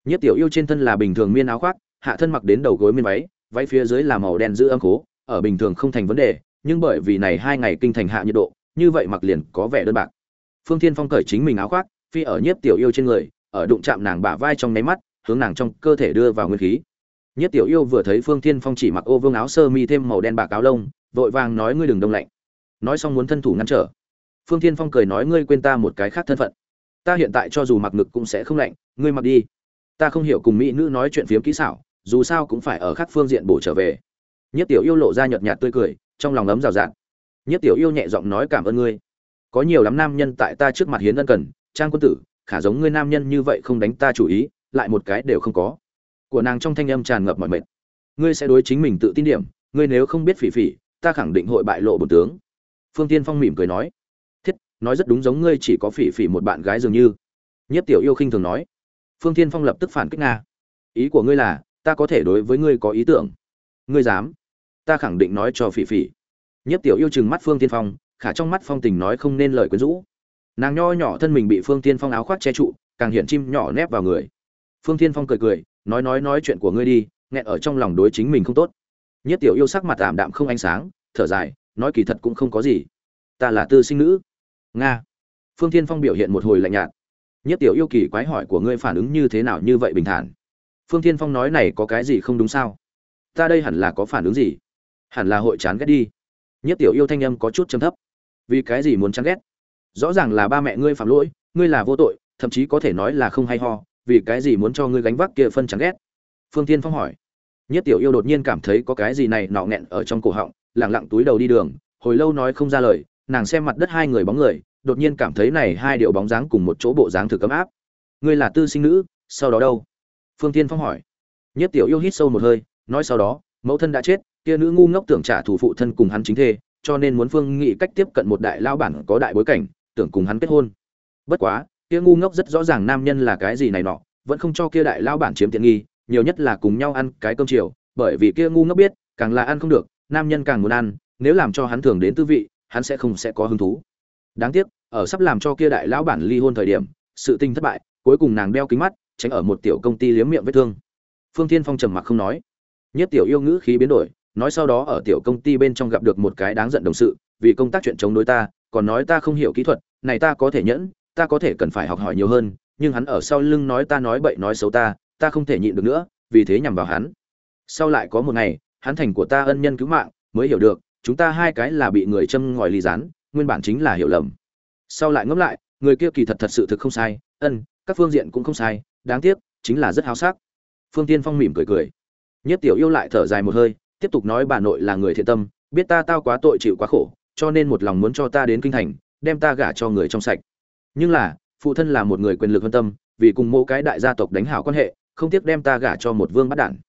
nhất tiểu yêu trên thân là bình thường miên áo khoác, hạ thân mặc đến đầu gối miên váy váy phía dưới là màu đen giữ âm cố ở bình thường không thành vấn đề, nhưng bởi vì này hai ngày kinh thành hạ nhiệt độ, như vậy mặc liền có vẻ đơn bạc. Phương thiên phong cởi chính mình áo khoác, phi ở nhiếp tiểu yêu trên người, ở đụng chạm nàng bả vai trong nháy mắt, hướng nàng trong cơ thể đưa vào nguyên khí. Nhiếp tiểu yêu vừa thấy phương thiên phong chỉ mặc ô vương áo sơ mi thêm màu đen bạc áo lông, vội vàng nói ngươi đừng đông lạnh. Nói xong muốn thân thủ ngăn trở. Phương thiên phong cười nói ngươi quên ta một cái khác thân phận. Ta hiện tại cho dù mặc ngực cũng sẽ không lạnh, ngươi mặc đi ta không hiểu cùng mỹ nữ nói chuyện phiếm kỹ xảo, dù sao cũng phải ở khác phương diện bổ trở về. Nhất tiểu yêu lộ ra nhợt nhạt tươi cười, trong lòng ấm rào rạt. Nhất tiểu yêu nhẹ giọng nói cảm ơn ngươi. Có nhiều lắm nam nhân tại ta trước mặt hiến ân cần, trang quân tử, khả giống ngươi nam nhân như vậy không đánh ta chủ ý, lại một cái đều không có. Của nàng trong thanh âm tràn ngập mọi mệt. Ngươi sẽ đối chính mình tự tin điểm, ngươi nếu không biết phỉ phỉ, ta khẳng định hội bại lộ bổn tướng. Phương tiên phong mỉm cười nói. Thiết, nói rất đúng giống ngươi chỉ có phỉ phỉ một bạn gái dường như. Nhất tiểu yêu khinh thường nói phương Thiên phong lập tức phản kích nga. Ý của ngươi là, ta có thể đối với ngươi có ý tưởng. Ngươi dám? Ta khẳng định nói cho phỉ phỉ. Nhất tiểu yêu chừng mắt phương tiên phong, khả trong mắt phong tình nói không nên lời quyến rũ. Nàng nho nhỏ thân mình bị phương tiên phong áo khoác che trụ, càng hiện chim nhỏ nép vào người. Phương tiên phong cười cười, nói nói nói chuyện của ngươi đi, nghẹn ở trong lòng đối chính mình không tốt. Nhất tiểu yêu sắc mặt tạm đạm không ánh sáng, thở dài, nói kỳ thật cũng không có gì. Ta là tư sinh nữ. Nga. Phương tiên phong biểu hiện một hồi lạnh nhạt nhất tiểu yêu kỳ quái hỏi của ngươi phản ứng như thế nào như vậy bình thản? Phương Thiên phong nói này có cái gì không đúng sao? Ta đây hẳn là có phản ứng gì? Hẳn là hội chán ghét đi. Nhất tiểu yêu thanh âm có chút trầm thấp. Vì cái gì muốn chán ghét? Rõ ràng là ba mẹ ngươi phạm lỗi, ngươi là vô tội, thậm chí có thể nói là không hay ho, vì cái gì muốn cho ngươi gánh vác kia phân chán ghét? Phương Thiên phong hỏi. Nhất tiểu yêu đột nhiên cảm thấy có cái gì này nọ nghẹn ở trong cổ họng lẳng lặng túi đầu đi đường, hồi lâu nói không ra lời, nàng xem mặt đất hai người bóng người đột nhiên cảm thấy này hai điệu bóng dáng cùng một chỗ bộ dáng thực cấm áp. Ngươi là tư sinh nữ, sau đó đâu? Phương tiên phong hỏi. Nhất tiểu yêu hít sâu một hơi, nói sau đó, mẫu thân đã chết, kia nữ ngu ngốc tưởng trả thù phụ thân cùng hắn chính thê, cho nên muốn phương nghị cách tiếp cận một đại lao bản có đại bối cảnh, tưởng cùng hắn kết hôn. Bất quá, kia ngu ngốc rất rõ ràng nam nhân là cái gì này nọ, vẫn không cho kia đại lao bản chiếm tiện nghi, nhiều nhất là cùng nhau ăn cái cơm chiều, bởi vì kia ngu ngốc biết, càng là ăn không được, nam nhân càng muốn ăn, nếu làm cho hắn thường đến tư vị, hắn sẽ không sẽ có hứng thú đáng tiếc, ở sắp làm cho kia đại lão bản ly hôn thời điểm, sự tình thất bại, cuối cùng nàng đeo kính mắt, tránh ở một tiểu công ty liếm miệng vết thương. Phương thiên phong trầm mặc không nói. Nhất tiểu yêu ngữ khí biến đổi, nói sau đó ở tiểu công ty bên trong gặp được một cái đáng giận đồng sự, vì công tác chuyện chống đối ta, còn nói ta không hiểu kỹ thuật, này ta có thể nhẫn, ta có thể cần phải học hỏi nhiều hơn, nhưng hắn ở sau lưng nói ta nói bậy nói xấu ta ta không thể nhịn được nữa, vì thế nhằm vào hắn. Sau lại có một ngày, hắn thành của ta ân nhân cứu mạng, mới hiểu được, chúng ta hai cái là bị người châm ngòi ly rán nguyên bản chính là hiểu lầm. Sau lại ngẫm lại, người kia kỳ thật thật sự thực không sai, ân, các phương diện cũng không sai, đáng tiếc, chính là rất háo sắc. Phương tiên phong mỉm cười cười. Nhất tiểu yêu lại thở dài một hơi, tiếp tục nói bà nội là người thiện tâm, biết ta tao quá tội chịu quá khổ, cho nên một lòng muốn cho ta đến kinh thành, đem ta gả cho người trong sạch. Nhưng là, phụ thân là một người quyền lực hơn tâm, vì cùng mô cái đại gia tộc đánh hảo quan hệ, không tiếc đem ta gả cho một vương bắt đản.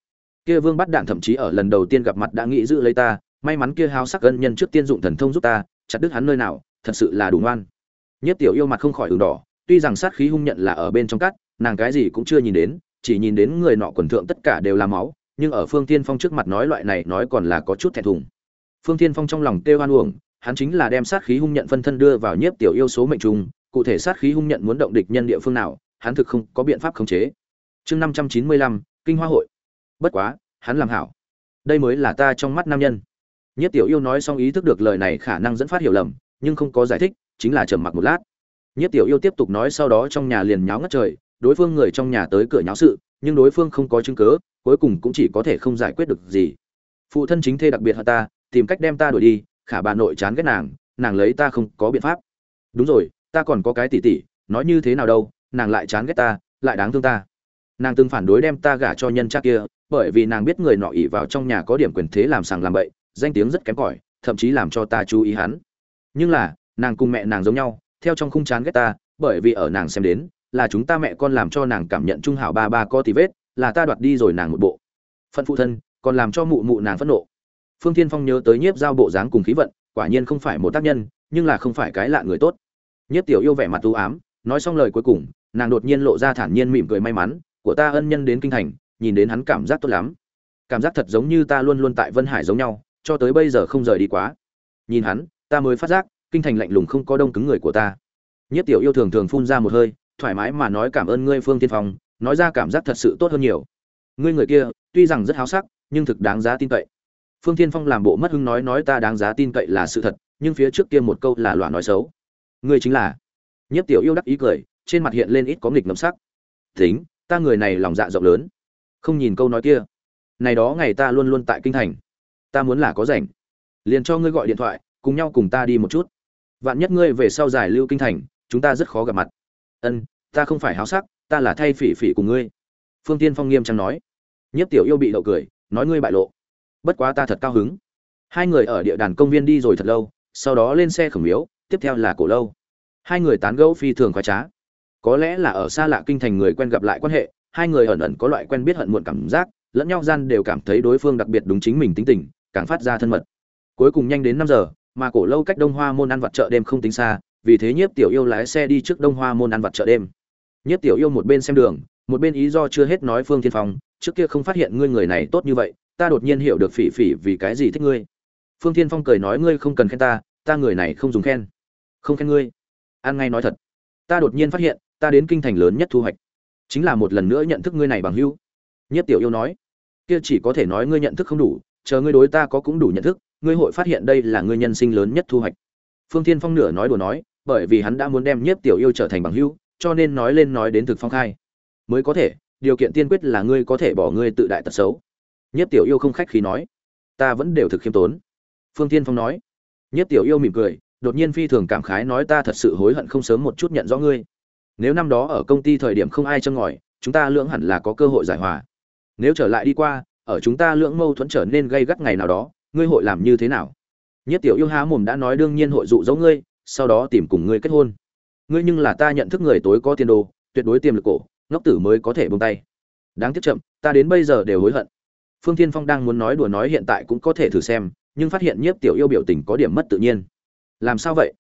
Kia vương bắt đản thậm chí ở lần đầu tiên gặp mặt đã nghĩ giữ lấy ta may mắn kia háo sắc ân nhân trước tiên dụng thần thông giúp ta, chặt đứt hắn nơi nào, thật sự là đủ ngoan. Nhất tiểu yêu mặt không khỏi ửng đỏ, tuy rằng sát khí hung nhận là ở bên trong cắt nàng cái gì cũng chưa nhìn đến, chỉ nhìn đến người nọ quần thượng tất cả đều là máu, nhưng ở phương tiên phong trước mặt nói loại này nói còn là có chút thẹn thùng. Phương tiên phong trong lòng kêu hoan uổng, hắn chính là đem sát khí hung nhận phân thân đưa vào nhiếp tiểu yêu số mệnh trùng, cụ thể sát khí hung nhận muốn động địch nhân địa phương nào, hắn thực không có biện pháp khống chế. Chương năm trăm chín mươi lăm, kinh hoa hội. Bất quá, hắn làm hảo. Đây mới là ta trong mắt nam nhân nhất tiểu yêu nói xong ý thức được lời này khả năng dẫn phát hiểu lầm, nhưng không có giải thích, chính là trầm mặc một lát. Nhất tiểu yêu tiếp tục nói sau đó trong nhà liền nháo ngất trời, đối phương người trong nhà tới cửa nháo sự, nhưng đối phương không có chứng cứ, cuối cùng cũng chỉ có thể không giải quyết được gì. Phụ thân chính thê đặc biệt hơn ta, tìm cách đem ta đuổi đi, khả bà nội chán ghét nàng nàng lấy ta không có biện pháp. Đúng rồi, ta còn có cái tỷ tỷ nói như thế nào đâu, nàng lại chán ghét ta, lại đáng thương ta. Nàng từng phản đối đem ta gả cho nhân cha kia, bởi vì nàng biết người nọ ỉ vào trong nhà có điểm quyền thế làm sàng làm bậy danh tiếng rất kém cỏi, thậm chí làm cho ta chú ý hắn. Nhưng là, nàng cùng mẹ nàng giống nhau, theo trong khung chán ghét ta, bởi vì ở nàng xem đến, là chúng ta mẹ con làm cho nàng cảm nhận trung hảo ba ba có tí vết, là ta đoạt đi rồi nàng một bộ. Phận phụ thân, còn làm cho mụ mụ nàng phẫn nộ. Phương thiên phong nhớ tới nhiếp giao bộ dáng cùng khí vận, quả nhiên không phải một tác nhân, nhưng là không phải cái lạ người tốt. Nhiếp tiểu yêu vẻ mặt u ám, nói xong lời cuối cùng, nàng đột nhiên lộ ra thản nhiên mỉm cười may mắn, của ta ân nhân đến kinh thành, nhìn đến hắn cảm giác tốt lắm. Cảm giác thật giống như ta luôn luôn tại vân hải giống nhau cho tới bây giờ không rời đi quá. Nhìn hắn, ta mới phát giác, kinh thành lạnh lùng không có đông cứng người của ta. Nhất tiểu yêu thường thường phun ra một hơi, thoải mái mà nói cảm ơn ngươi, phương tiên phong, nói ra cảm giác thật sự tốt hơn nhiều. Ngươi người kia, tuy rằng rất háo sắc, nhưng thực đáng giá tin cậy. Phương tiên phong làm bộ mất hứng nói nói ta đáng giá tin cậy là sự thật, nhưng phía trước kia một câu là loạn nói xấu. Ngươi chính là. Nhất tiểu yêu đắc ý cười, trên mặt hiện lên ít có nghịch ngầm sắc. Tính, ta người này lòng dạ rộng lớn. Không nhìn câu nói kia. Này đó ngày ta luôn luôn tại kinh thành ta muốn là có rảnh. Liền cho ngươi gọi điện thoại, cùng nhau cùng ta đi một chút. Vạn nhất ngươi về sau giải lưu kinh thành, chúng ta rất khó gặp mặt. Ân, ta không phải háo sắc, ta là thay phỉ phỉ cùng ngươi. Phương tiên phong nghiêm trang nói. Nhất tiểu yêu bị đậu cười, nói ngươi bại lộ. Bất quá ta thật cao hứng. Hai người ở địa đàn công viên đi rồi thật lâu, sau đó lên xe khổng miếu, tiếp theo là cổ lâu. Hai người tán gẫu phi thường khoái trá. Có lẽ là ở xa lạ kinh thành người quen gặp lại quan hệ, hai người ẩn ẩn có loại quen biết hận muộn cảm giác, lẫn nhau gian đều cảm thấy đối phương đặc biệt đúng chính mình tính tình càng phát ra thân mật. Cuối cùng nhanh đến năm giờ, mà cổ lâu cách đông hoa môn ăn vặt chợ đêm không tính xa, vì thế nhiếp tiểu yêu lái xe đi trước đông hoa môn ăn vặt chợ đêm. Nhiếp tiểu yêu một bên xem đường, một bên ý do chưa hết nói phương Thiên phong, trước kia không phát hiện ngươi người này tốt như vậy, ta đột nhiên hiểu được phỉ phỉ vì cái gì thích ngươi. Phương Thiên phong cười nói, ngươi không cần khen ta ta người này không dùng khen. Không khen ngươi? An ngay nói thật. Ta đột nhiên phát hiện, ta đến kinh thành lớn nhất thu hoạch. Chính là một lần nữa nhận thức ngươi này bằng hữu. Nhất tiểu yêu nói, kia chỉ có thể nói ngươi nhận thức không đủ chờ ngươi đối ta có cũng đủ nhận thức, ngươi hội phát hiện đây là ngươi nhân sinh lớn nhất thu hoạch. Phương thiên phong nửa nói đùa nói, bởi vì hắn đã muốn đem nhiếp tiểu yêu trở thành bằng hữu, cho nên nói lên nói đến thực phong khai. Mới có thể, điều kiện tiên quyết là ngươi có thể bỏ ngươi tự đại tật xấu. Nhiếp tiểu yêu không khách khí nói, ta vẫn đều thực khiêm tốn. Phương thiên phong nói. Nhiếp tiểu yêu mỉm cười, đột nhiên phi thường cảm khái nói, ta thật sự hối hận không sớm một chút nhận rõ ngươi. Nếu năm đó ở công ty thời điểm không ai châm ngòi, chúng ta lưỡng hẳn là có cơ hội giải hòa. Nếu trở lại đi qua ở chúng ta lưỡng mâu thuẫn trở nên gây gắt ngày nào đó, ngươi hội làm như thế nào? Nhất tiểu yêu há mồm đã nói đương nhiên hội dụ dỗ ngươi, sau đó tìm cùng ngươi kết hôn. Ngươi nhưng là ta nhận thức người tối có tiền đồ, tuyệt đối tiềm lực cổ, ngốc tử mới có thể buông tay. Đáng tiếc chậm, ta đến bây giờ đều hối hận. Phương thiên phong đang muốn nói đùa nói hiện tại cũng có thể thử xem, nhưng phát hiện nhiếp tiểu yêu biểu tình có điểm mất tự nhiên. Làm sao vậy?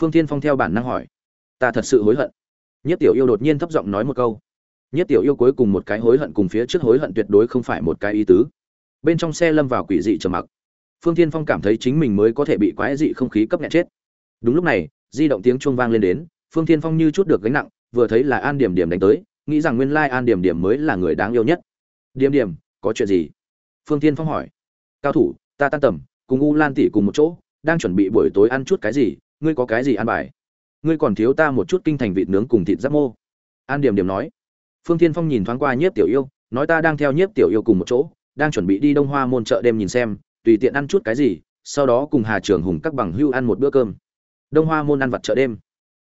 Phương thiên phong theo bản năng hỏi. Ta thật sự hối hận. Nhất tiểu yêu đột nhiên thấp giọng nói một câu nhất tiểu yêu cuối cùng một cái hối hận cùng phía trước hối hận tuyệt đối không phải một cái ý tứ. Bên trong xe lâm vào quỷ dị trầm mặc. Phương thiên phong cảm thấy chính mình mới có thể bị quái dị không khí cấp nhẹ chết. Đúng lúc này, di động tiếng chuông vang lên đến, phương thiên phong như chút được gánh nặng, vừa thấy là an điểm điểm đánh tới, nghĩ rằng nguyên lai an điểm điểm mới là người đáng yêu nhất. Điểm điểm, có chuyện gì? Phương thiên phong hỏi. Cao thủ, ta tan tầm, cùng u lan tỷ cùng một chỗ, đang chuẩn bị buổi tối ăn chút cái gì, ngươi có cái gì ăn bài? Ngươi còn thiếu ta một chút kinh thành vịt nướng cùng thịt giáp mô. An điểm điểm nói phương thiên phong nhìn thoáng qua nhiếp tiểu yêu, nói ta đang theo nhiếp tiểu yêu cùng một chỗ, đang chuẩn bị đi đông hoa môn chợ đêm nhìn xem, tùy tiện ăn chút cái gì, sau đó cùng hà trường hùng các bằng hưu ăn một bữa cơm. Đông hoa môn ăn vặt chợ đêm.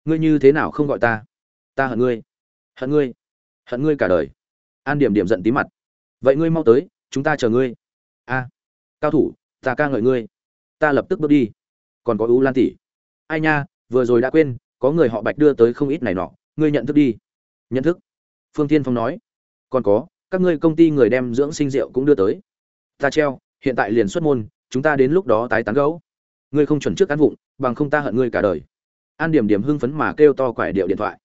Ngươi như thế nào không gọi ta? Ta hận ngươi. Hận ngươi. Hận ngươi cả đời. An điểm điểm giận tí mặt. Vậy ngươi mau tới, chúng ta chờ ngươi. A. Cao thủ, ta ca ngợi ngươi. Ta lập tức bước đi. Còn có u lan tỷ. Ai nha, vừa rồi đã quên, có người họ bạch đưa tới không ít này nọ. Ngươi nhận thức đi. Nhận thức phương tiên phong nói, còn có, các ngươi công ty người đem dưỡng sinh rượu cũng đưa tới. Ta treo, hiện tại liền xuất môn, chúng ta đến lúc đó tái tán gấu ngươi không chuẩn trước cán vụng, bằng không ta hận ngươi cả đời. An điểm điểm hưng phấn mà kêu to quải điệu điện thoại.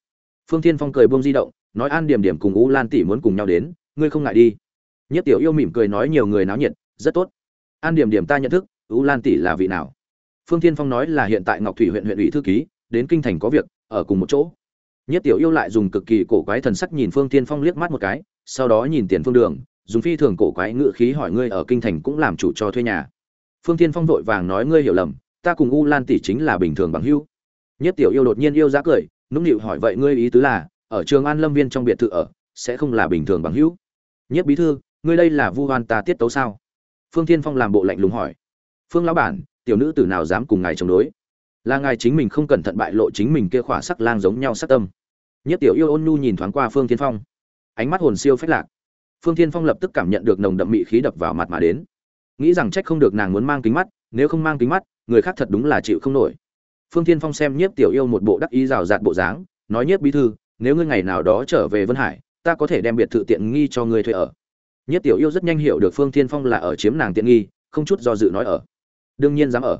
Phương thiên phong cười buông di động, nói, an điểm điểm cùng u lan tỷ muốn cùng nhau đến, ngươi không ngại đi. Nhất tiểu yêu mỉm cười nói, nhiều người náo nhiệt, rất tốt. An điểm điểm ta nhận thức, u lan tỷ là vị nào? Phương thiên phong nói, là hiện tại ngọc thủy huyện huyện ủy thư ký, đến kinh thành có việc, ở cùng một chỗ nhất tiểu yêu lại dùng cực kỳ cổ quái thần sắc nhìn phương thiên phong liếc mắt một cái, sau đó nhìn tiền phương đường, dùng phi thường cổ quái ngữ khí hỏi ngươi ở kinh thành cũng làm chủ cho thuê nhà. Phương thiên phong vội vàng nói ngươi hiểu lầm, ta cùng u lan tỷ chính là bình thường bằng hữu. Nhất tiểu yêu đột nhiên yêu giá cười, nũng nịu hỏi vậy ngươi ý tứ là, ở trường an lâm viên trong biệt thự ở, sẽ không là bình thường bằng hữu? Nhất bí thư, ngươi đây là vu oan ta tiết tấu sao? Phương thiên phong làm bộ lạnh lùng hỏi. Phương lão bản, tiểu nữ tử nào dám cùng ngài chống đối? Là ngài chính mình không cẩn thận bại lộ chính mình kia khỏa sắc lang giống nhau sắc tâm. Nhất tiểu yêu ôn nhu nhìn thoáng qua phương thiên phong. Ánh mắt hồn siêu phách lạc. Phương thiên phong lập tức cảm nhận được nồng đậm mị khí đập vào mặt mà đến. Nghĩ rằng trách không được nàng muốn mang kính mắt, nếu không mang kính mắt, người khác thật đúng là chịu không nổi. Phương thiên phong xem nhiếp tiểu yêu một bộ đắc ý rào rạt bộ dáng, nói nhiếp bí thư, nếu ngươi ngày nào đó trở về vân hải, ta có thể đem biệt thự tiện nghi cho ngươi thuê ở. Nhiếp tiểu yêu rất nhanh hiểu được phương thiên phong là ở chiếm nàng tiện nghi, không chút do dự nói ở. Đương nhiên dám ở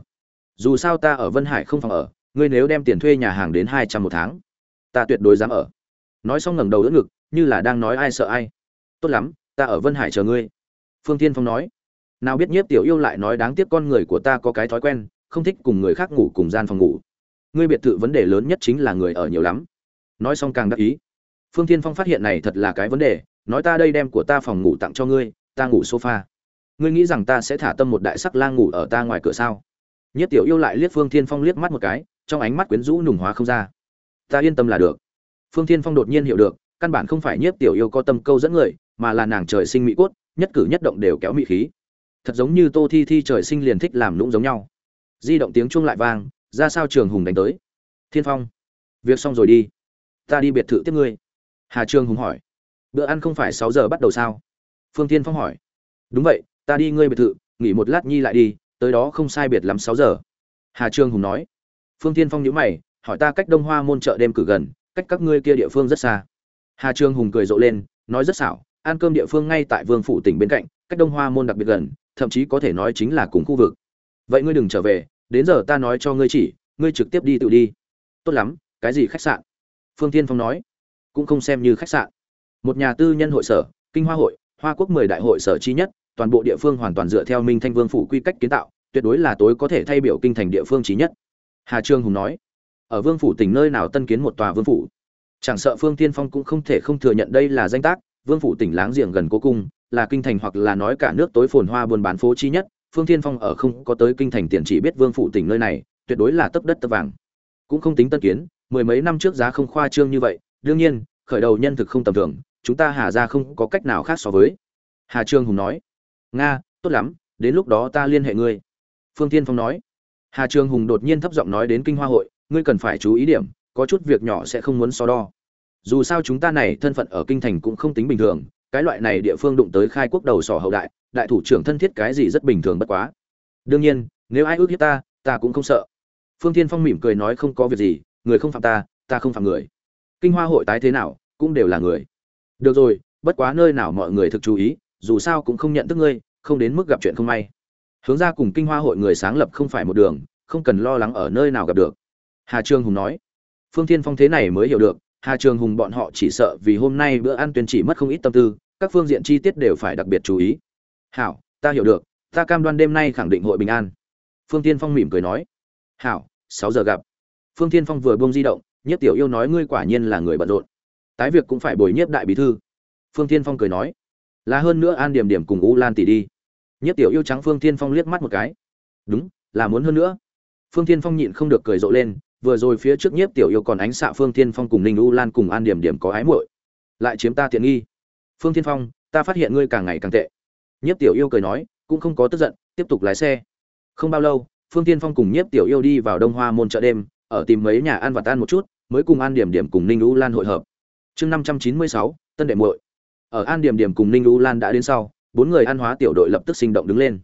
dù sao ta ở vân hải không phòng ở, ngươi nếu đem tiền thuê nhà hàng đến hai trăm một tháng, ta tuyệt đối dám ở. Nói xong ngẩng đầu đỡ ngực, như là đang nói ai sợ ai. Tốt lắm, ta ở vân hải chờ ngươi. Phương thiên phong nói. Nào biết nhiếp tiểu yêu lại nói đáng tiếc con người của ta có cái thói quen, không thích cùng người khác ngủ cùng gian phòng ngủ. Ngươi biệt thự vấn đề lớn nhất chính là người ở nhiều lắm. Nói xong càng đắc ý. Phương thiên phong phát hiện này thật là cái vấn đề, nói ta đây đem của ta phòng ngủ tặng cho ngươi, ta ngủ sofa. Ngươi nghĩ rằng ta sẽ thả tâm một đại sắc lang ngủ ở ta ngoài cửa sao? Nhất tiểu yêu lại liếc phương thiên phong liếc mắt một cái, trong ánh mắt quyến rũ nùng hóa không ra. Ta yên tâm là được. Phương thiên phong đột nhiên hiểu được, căn bản không phải nhiếp tiểu yêu có tâm câu dẫn người, mà là nàng trời sinh mỹ cốt, nhất cử nhất động đều kéo mỹ khí. Thật giống như tô thi thi trời sinh liền thích làm lũng giống nhau. Di động tiếng chuông lại vang, ra sao trường hùng đánh tới? Thiên phong, việc xong rồi đi. Ta đi biệt thự tiếp ngươi. Hà trường hùng hỏi. Bữa ăn không phải sáu giờ bắt đầu sao? Phương Thiên phong hỏi. Đúng vậy, ta đi ngươi biệt thự, nghỉ một lát nhi lại đi tới đó không sai biệt lắm sáu giờ. Hà trường hùng nói. Phương tiên phong nhíu mày, hỏi ta cách đông hoa môn chợ đêm cử gần, cách các ngươi kia địa phương rất xa. Hà trường hùng cười rộ lên, nói rất xảo, ăn cơm địa phương ngay tại vương phủ tỉnh bên cạnh, cách đông hoa môn đặc biệt gần, thậm chí có thể nói chính là cùng khu vực. Vậy ngươi đừng trở về, đến giờ ta nói cho ngươi chỉ, ngươi trực tiếp đi tự đi. Tốt lắm, cái gì khách sạn? Phương tiên phong nói. Cũng không xem như khách sạn. Một nhà tư nhân hội sở, kinh hoa hội, hoa quốc mười đại hội sở chi nhất, toàn bộ địa phương hoàn toàn dựa theo minh thanh vương phủ quy cách kiến tạo tuyệt đối là tối có thể thay biểu kinh thành địa phương trí nhất. Hà trương hùng nói, ở vương phủ tỉnh nơi nào tân kiến một tòa vương phủ? Chẳng sợ phương tiên phong cũng không thể không thừa nhận đây là danh tác, vương phủ tỉnh láng giềng gần cố cung, là kinh thành hoặc là nói cả nước tối phồn hoa buôn bán phố chi nhất, phương tiên phong ở không có tới kinh thành tiền chỉ biết vương phủ tỉnh nơi này, tuyệt đối là tấp đất tấp vàng. Cũng không tính tân kiến, mười mấy năm trước giá không khoa trương như vậy, đương nhiên, khởi đầu nhân thực không tầm thường, chúng ta hà ra không có cách nào khác so với. Hà trương hùng nói, nga, tốt lắm, đến lúc đó ta liên hệ ngươi phương tiên phong nói. Hà Trường hùng đột nhiên thấp giọng nói đến kinh hoa hội, ngươi cần phải chú ý điểm, có chút việc nhỏ sẽ không muốn so đo. Dù sao chúng ta này thân phận ở kinh thành cũng không tính bình thường, cái loại này địa phương đụng tới khai quốc đầu sỏ hậu đại đại thủ trưởng thân thiết cái gì rất bình thường bất quá. Đương nhiên, nếu ai ước hiếp ta ta cũng không sợ. Phương thiên phong mỉm cười nói không có việc gì, người không phạm ta ta không phạm người. Kinh hoa hội tái thế nào, cũng đều là người. Được rồi, bất quá nơi nào mọi người thực chú ý, dù sao cũng không nhận thức ngươi, không đến mức gặp chuyện không may hướng ra cùng kinh hoa hội người sáng lập không phải một đường, không cần lo lắng ở nơi nào gặp được. Hà trương hùng nói, phương thiên phong thế này mới hiểu được, hà trương hùng bọn họ chỉ sợ vì hôm nay bữa ăn tuyên chỉ mất không ít tâm tư, các phương diện chi tiết đều phải đặc biệt chú ý. Hảo, ta hiểu được, ta cam đoan đêm nay khẳng định hội bình an. Phương tiên phong mỉm cười nói, hảo, sáu giờ gặp. Phương tiên phong vừa buông di động nhất tiểu yêu nói, ngươi quả nhiên là người bận rộn, tái việc cũng phải bồi nhiếp đại bí thư. Phương tiên phong cười nói, là hơn nữa an điểm điểm cùng u lan tỷ đi nhất tiểu yêu trắng phương tiên phong liếc mắt một cái. Đúng, là muốn hơn nữa. Phương tiên phong nhịn không được cười rộ lên, vừa rồi phía trước nhiếp tiểu yêu còn ánh xạ phương tiên phong cùng ninh u lan cùng an điểm điểm có ái muội. Lại chiếm ta tiện nghi. Phương tiên phong, ta phát hiện ngươi càng ngày càng tệ. Nhiếp tiểu yêu cười nói, cũng không có tức giận, tiếp tục lái xe. Không bao lâu, phương tiên phong cùng nhiếp tiểu yêu đi vào đông hoa môn chợ đêm, ở tìm mấy nhà ăn và tan một chút, mới cùng an điểm điểm cùng ninh u lan hội hợp. Chương năm trăm chín mươi sáu, tân đệ muội. Ở an điểm điểm cùng ninh u lan đã đến sau bốn người ăn hóa tiểu đội lập tức sinh động đứng lên.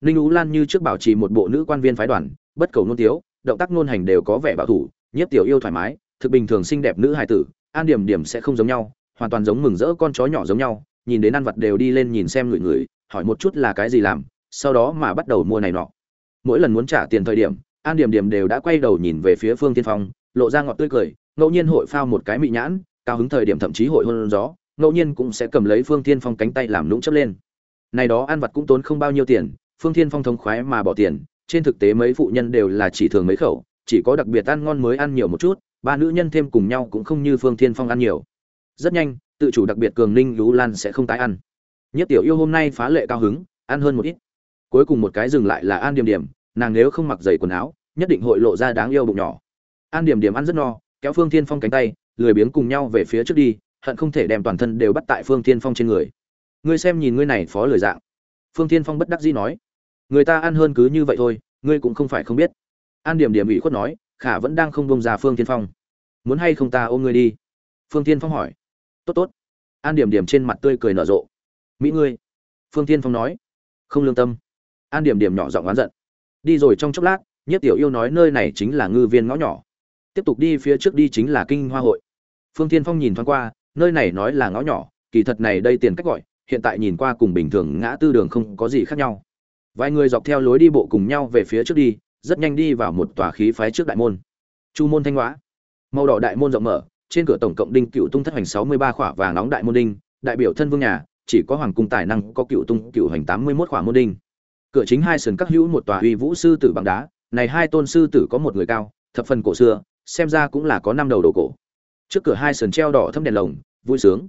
Ninh ú lan như trước bảo trì một bộ nữ quan viên phái đoàn, bất cầu nôn tiếu, động tác nôn hành đều có vẻ bảo thủ, nhiếp tiểu yêu thoải mái, thực bình thường xinh đẹp nữ hài tử, an điểm điểm sẽ không giống nhau, hoàn toàn giống mừng rỡ con chó nhỏ giống nhau, nhìn đến ăn vật đều đi lên nhìn xem người người, hỏi một chút là cái gì làm, sau đó mà bắt đầu mua này nọ. Mỗi lần muốn trả tiền thời điểm, an điểm điểm đều đã quay đầu nhìn về phía phương tiên phong, lộ ra ngọt tươi cười, ngẫu nhiên hội phao một cái mị nhãn, cao hứng thời điểm thậm chí hội hôn gió, ngẫu nhiên cũng sẽ cầm lấy phương tiên phong cánh tay làm lũng chấp lên này đó ăn vặt cũng tốn không bao nhiêu tiền, phương thiên phong thống khoái mà bỏ tiền, trên thực tế mấy phụ nhân đều là chỉ thường mấy khẩu, chỉ có đặc biệt ăn ngon mới ăn nhiều một chút, ba nữ nhân thêm cùng nhau cũng không như phương thiên phong ăn nhiều. Rất nhanh, tự chủ đặc biệt cường ninh lú lan sẽ không tái ăn. Nhất tiểu yêu hôm nay phá lệ cao hứng, ăn hơn một ít. Cuối cùng một cái dừng lại là an điểm điểm, nàng nếu không mặc giày quần áo, nhất định hội lộ ra đáng yêu bụng nhỏ. An điểm điểm ăn rất no, kéo phương thiên phong cánh tay, lười biếng cùng nhau về phía trước đi, hận không thể đem toàn thân đều bắt tại phương thiên phong trên người ngươi xem nhìn ngươi này phó lời dạng. Phương thiên phong bất đắc dĩ nói, người ta ăn hơn cứ như vậy thôi, ngươi cũng không phải không biết. An điểm điểm ủy khuất nói, khả vẫn đang không bông ra phương thiên phong. Muốn hay không ta ôm ngươi đi? Phương thiên phong hỏi. Tốt tốt. An điểm điểm trên mặt tươi cười nở rộ. Mỹ ngươi. Phương thiên phong nói, không lương tâm. An điểm điểm nhỏ giọng oán giận. Đi rồi trong chốc lát, nhất tiểu yêu nói nơi này chính là ngư viên ngõ nhỏ. Tiếp tục đi phía trước đi chính là kinh hoa hội. Phương thiên phong nhìn thoáng qua, nơi này nói là ngõ nhỏ, kỳ thật này đây tiền cách gọi hiện tại nhìn qua cùng bình thường ngã tư đường không có gì khác nhau. Vài người dọc theo lối đi bộ cùng nhau về phía trước đi, rất nhanh đi vào một tòa khí phái trước đại môn. Chu môn thanh hóa. Màu đỏ đại môn rộng mở, trên cửa tổng cộng đinh cựu tung thất hành sáu mươi ba khỏa vàng nóng đại môn đinh, đại biểu thân vương nhà, chỉ có hoàng cung tài năng có cựu tung cựu hành tám mươi mốt khỏa môn đinh. Cửa chính hai sườn các hữu một tòa uy vũ sư tử bằng đá, này hai tôn sư tử có một người cao, thập phần cổ xưa, xem ra cũng là có năm đầu đồ cổ. Trước cửa hai sườn treo đỏ thâm đèn lồng, vui sướng.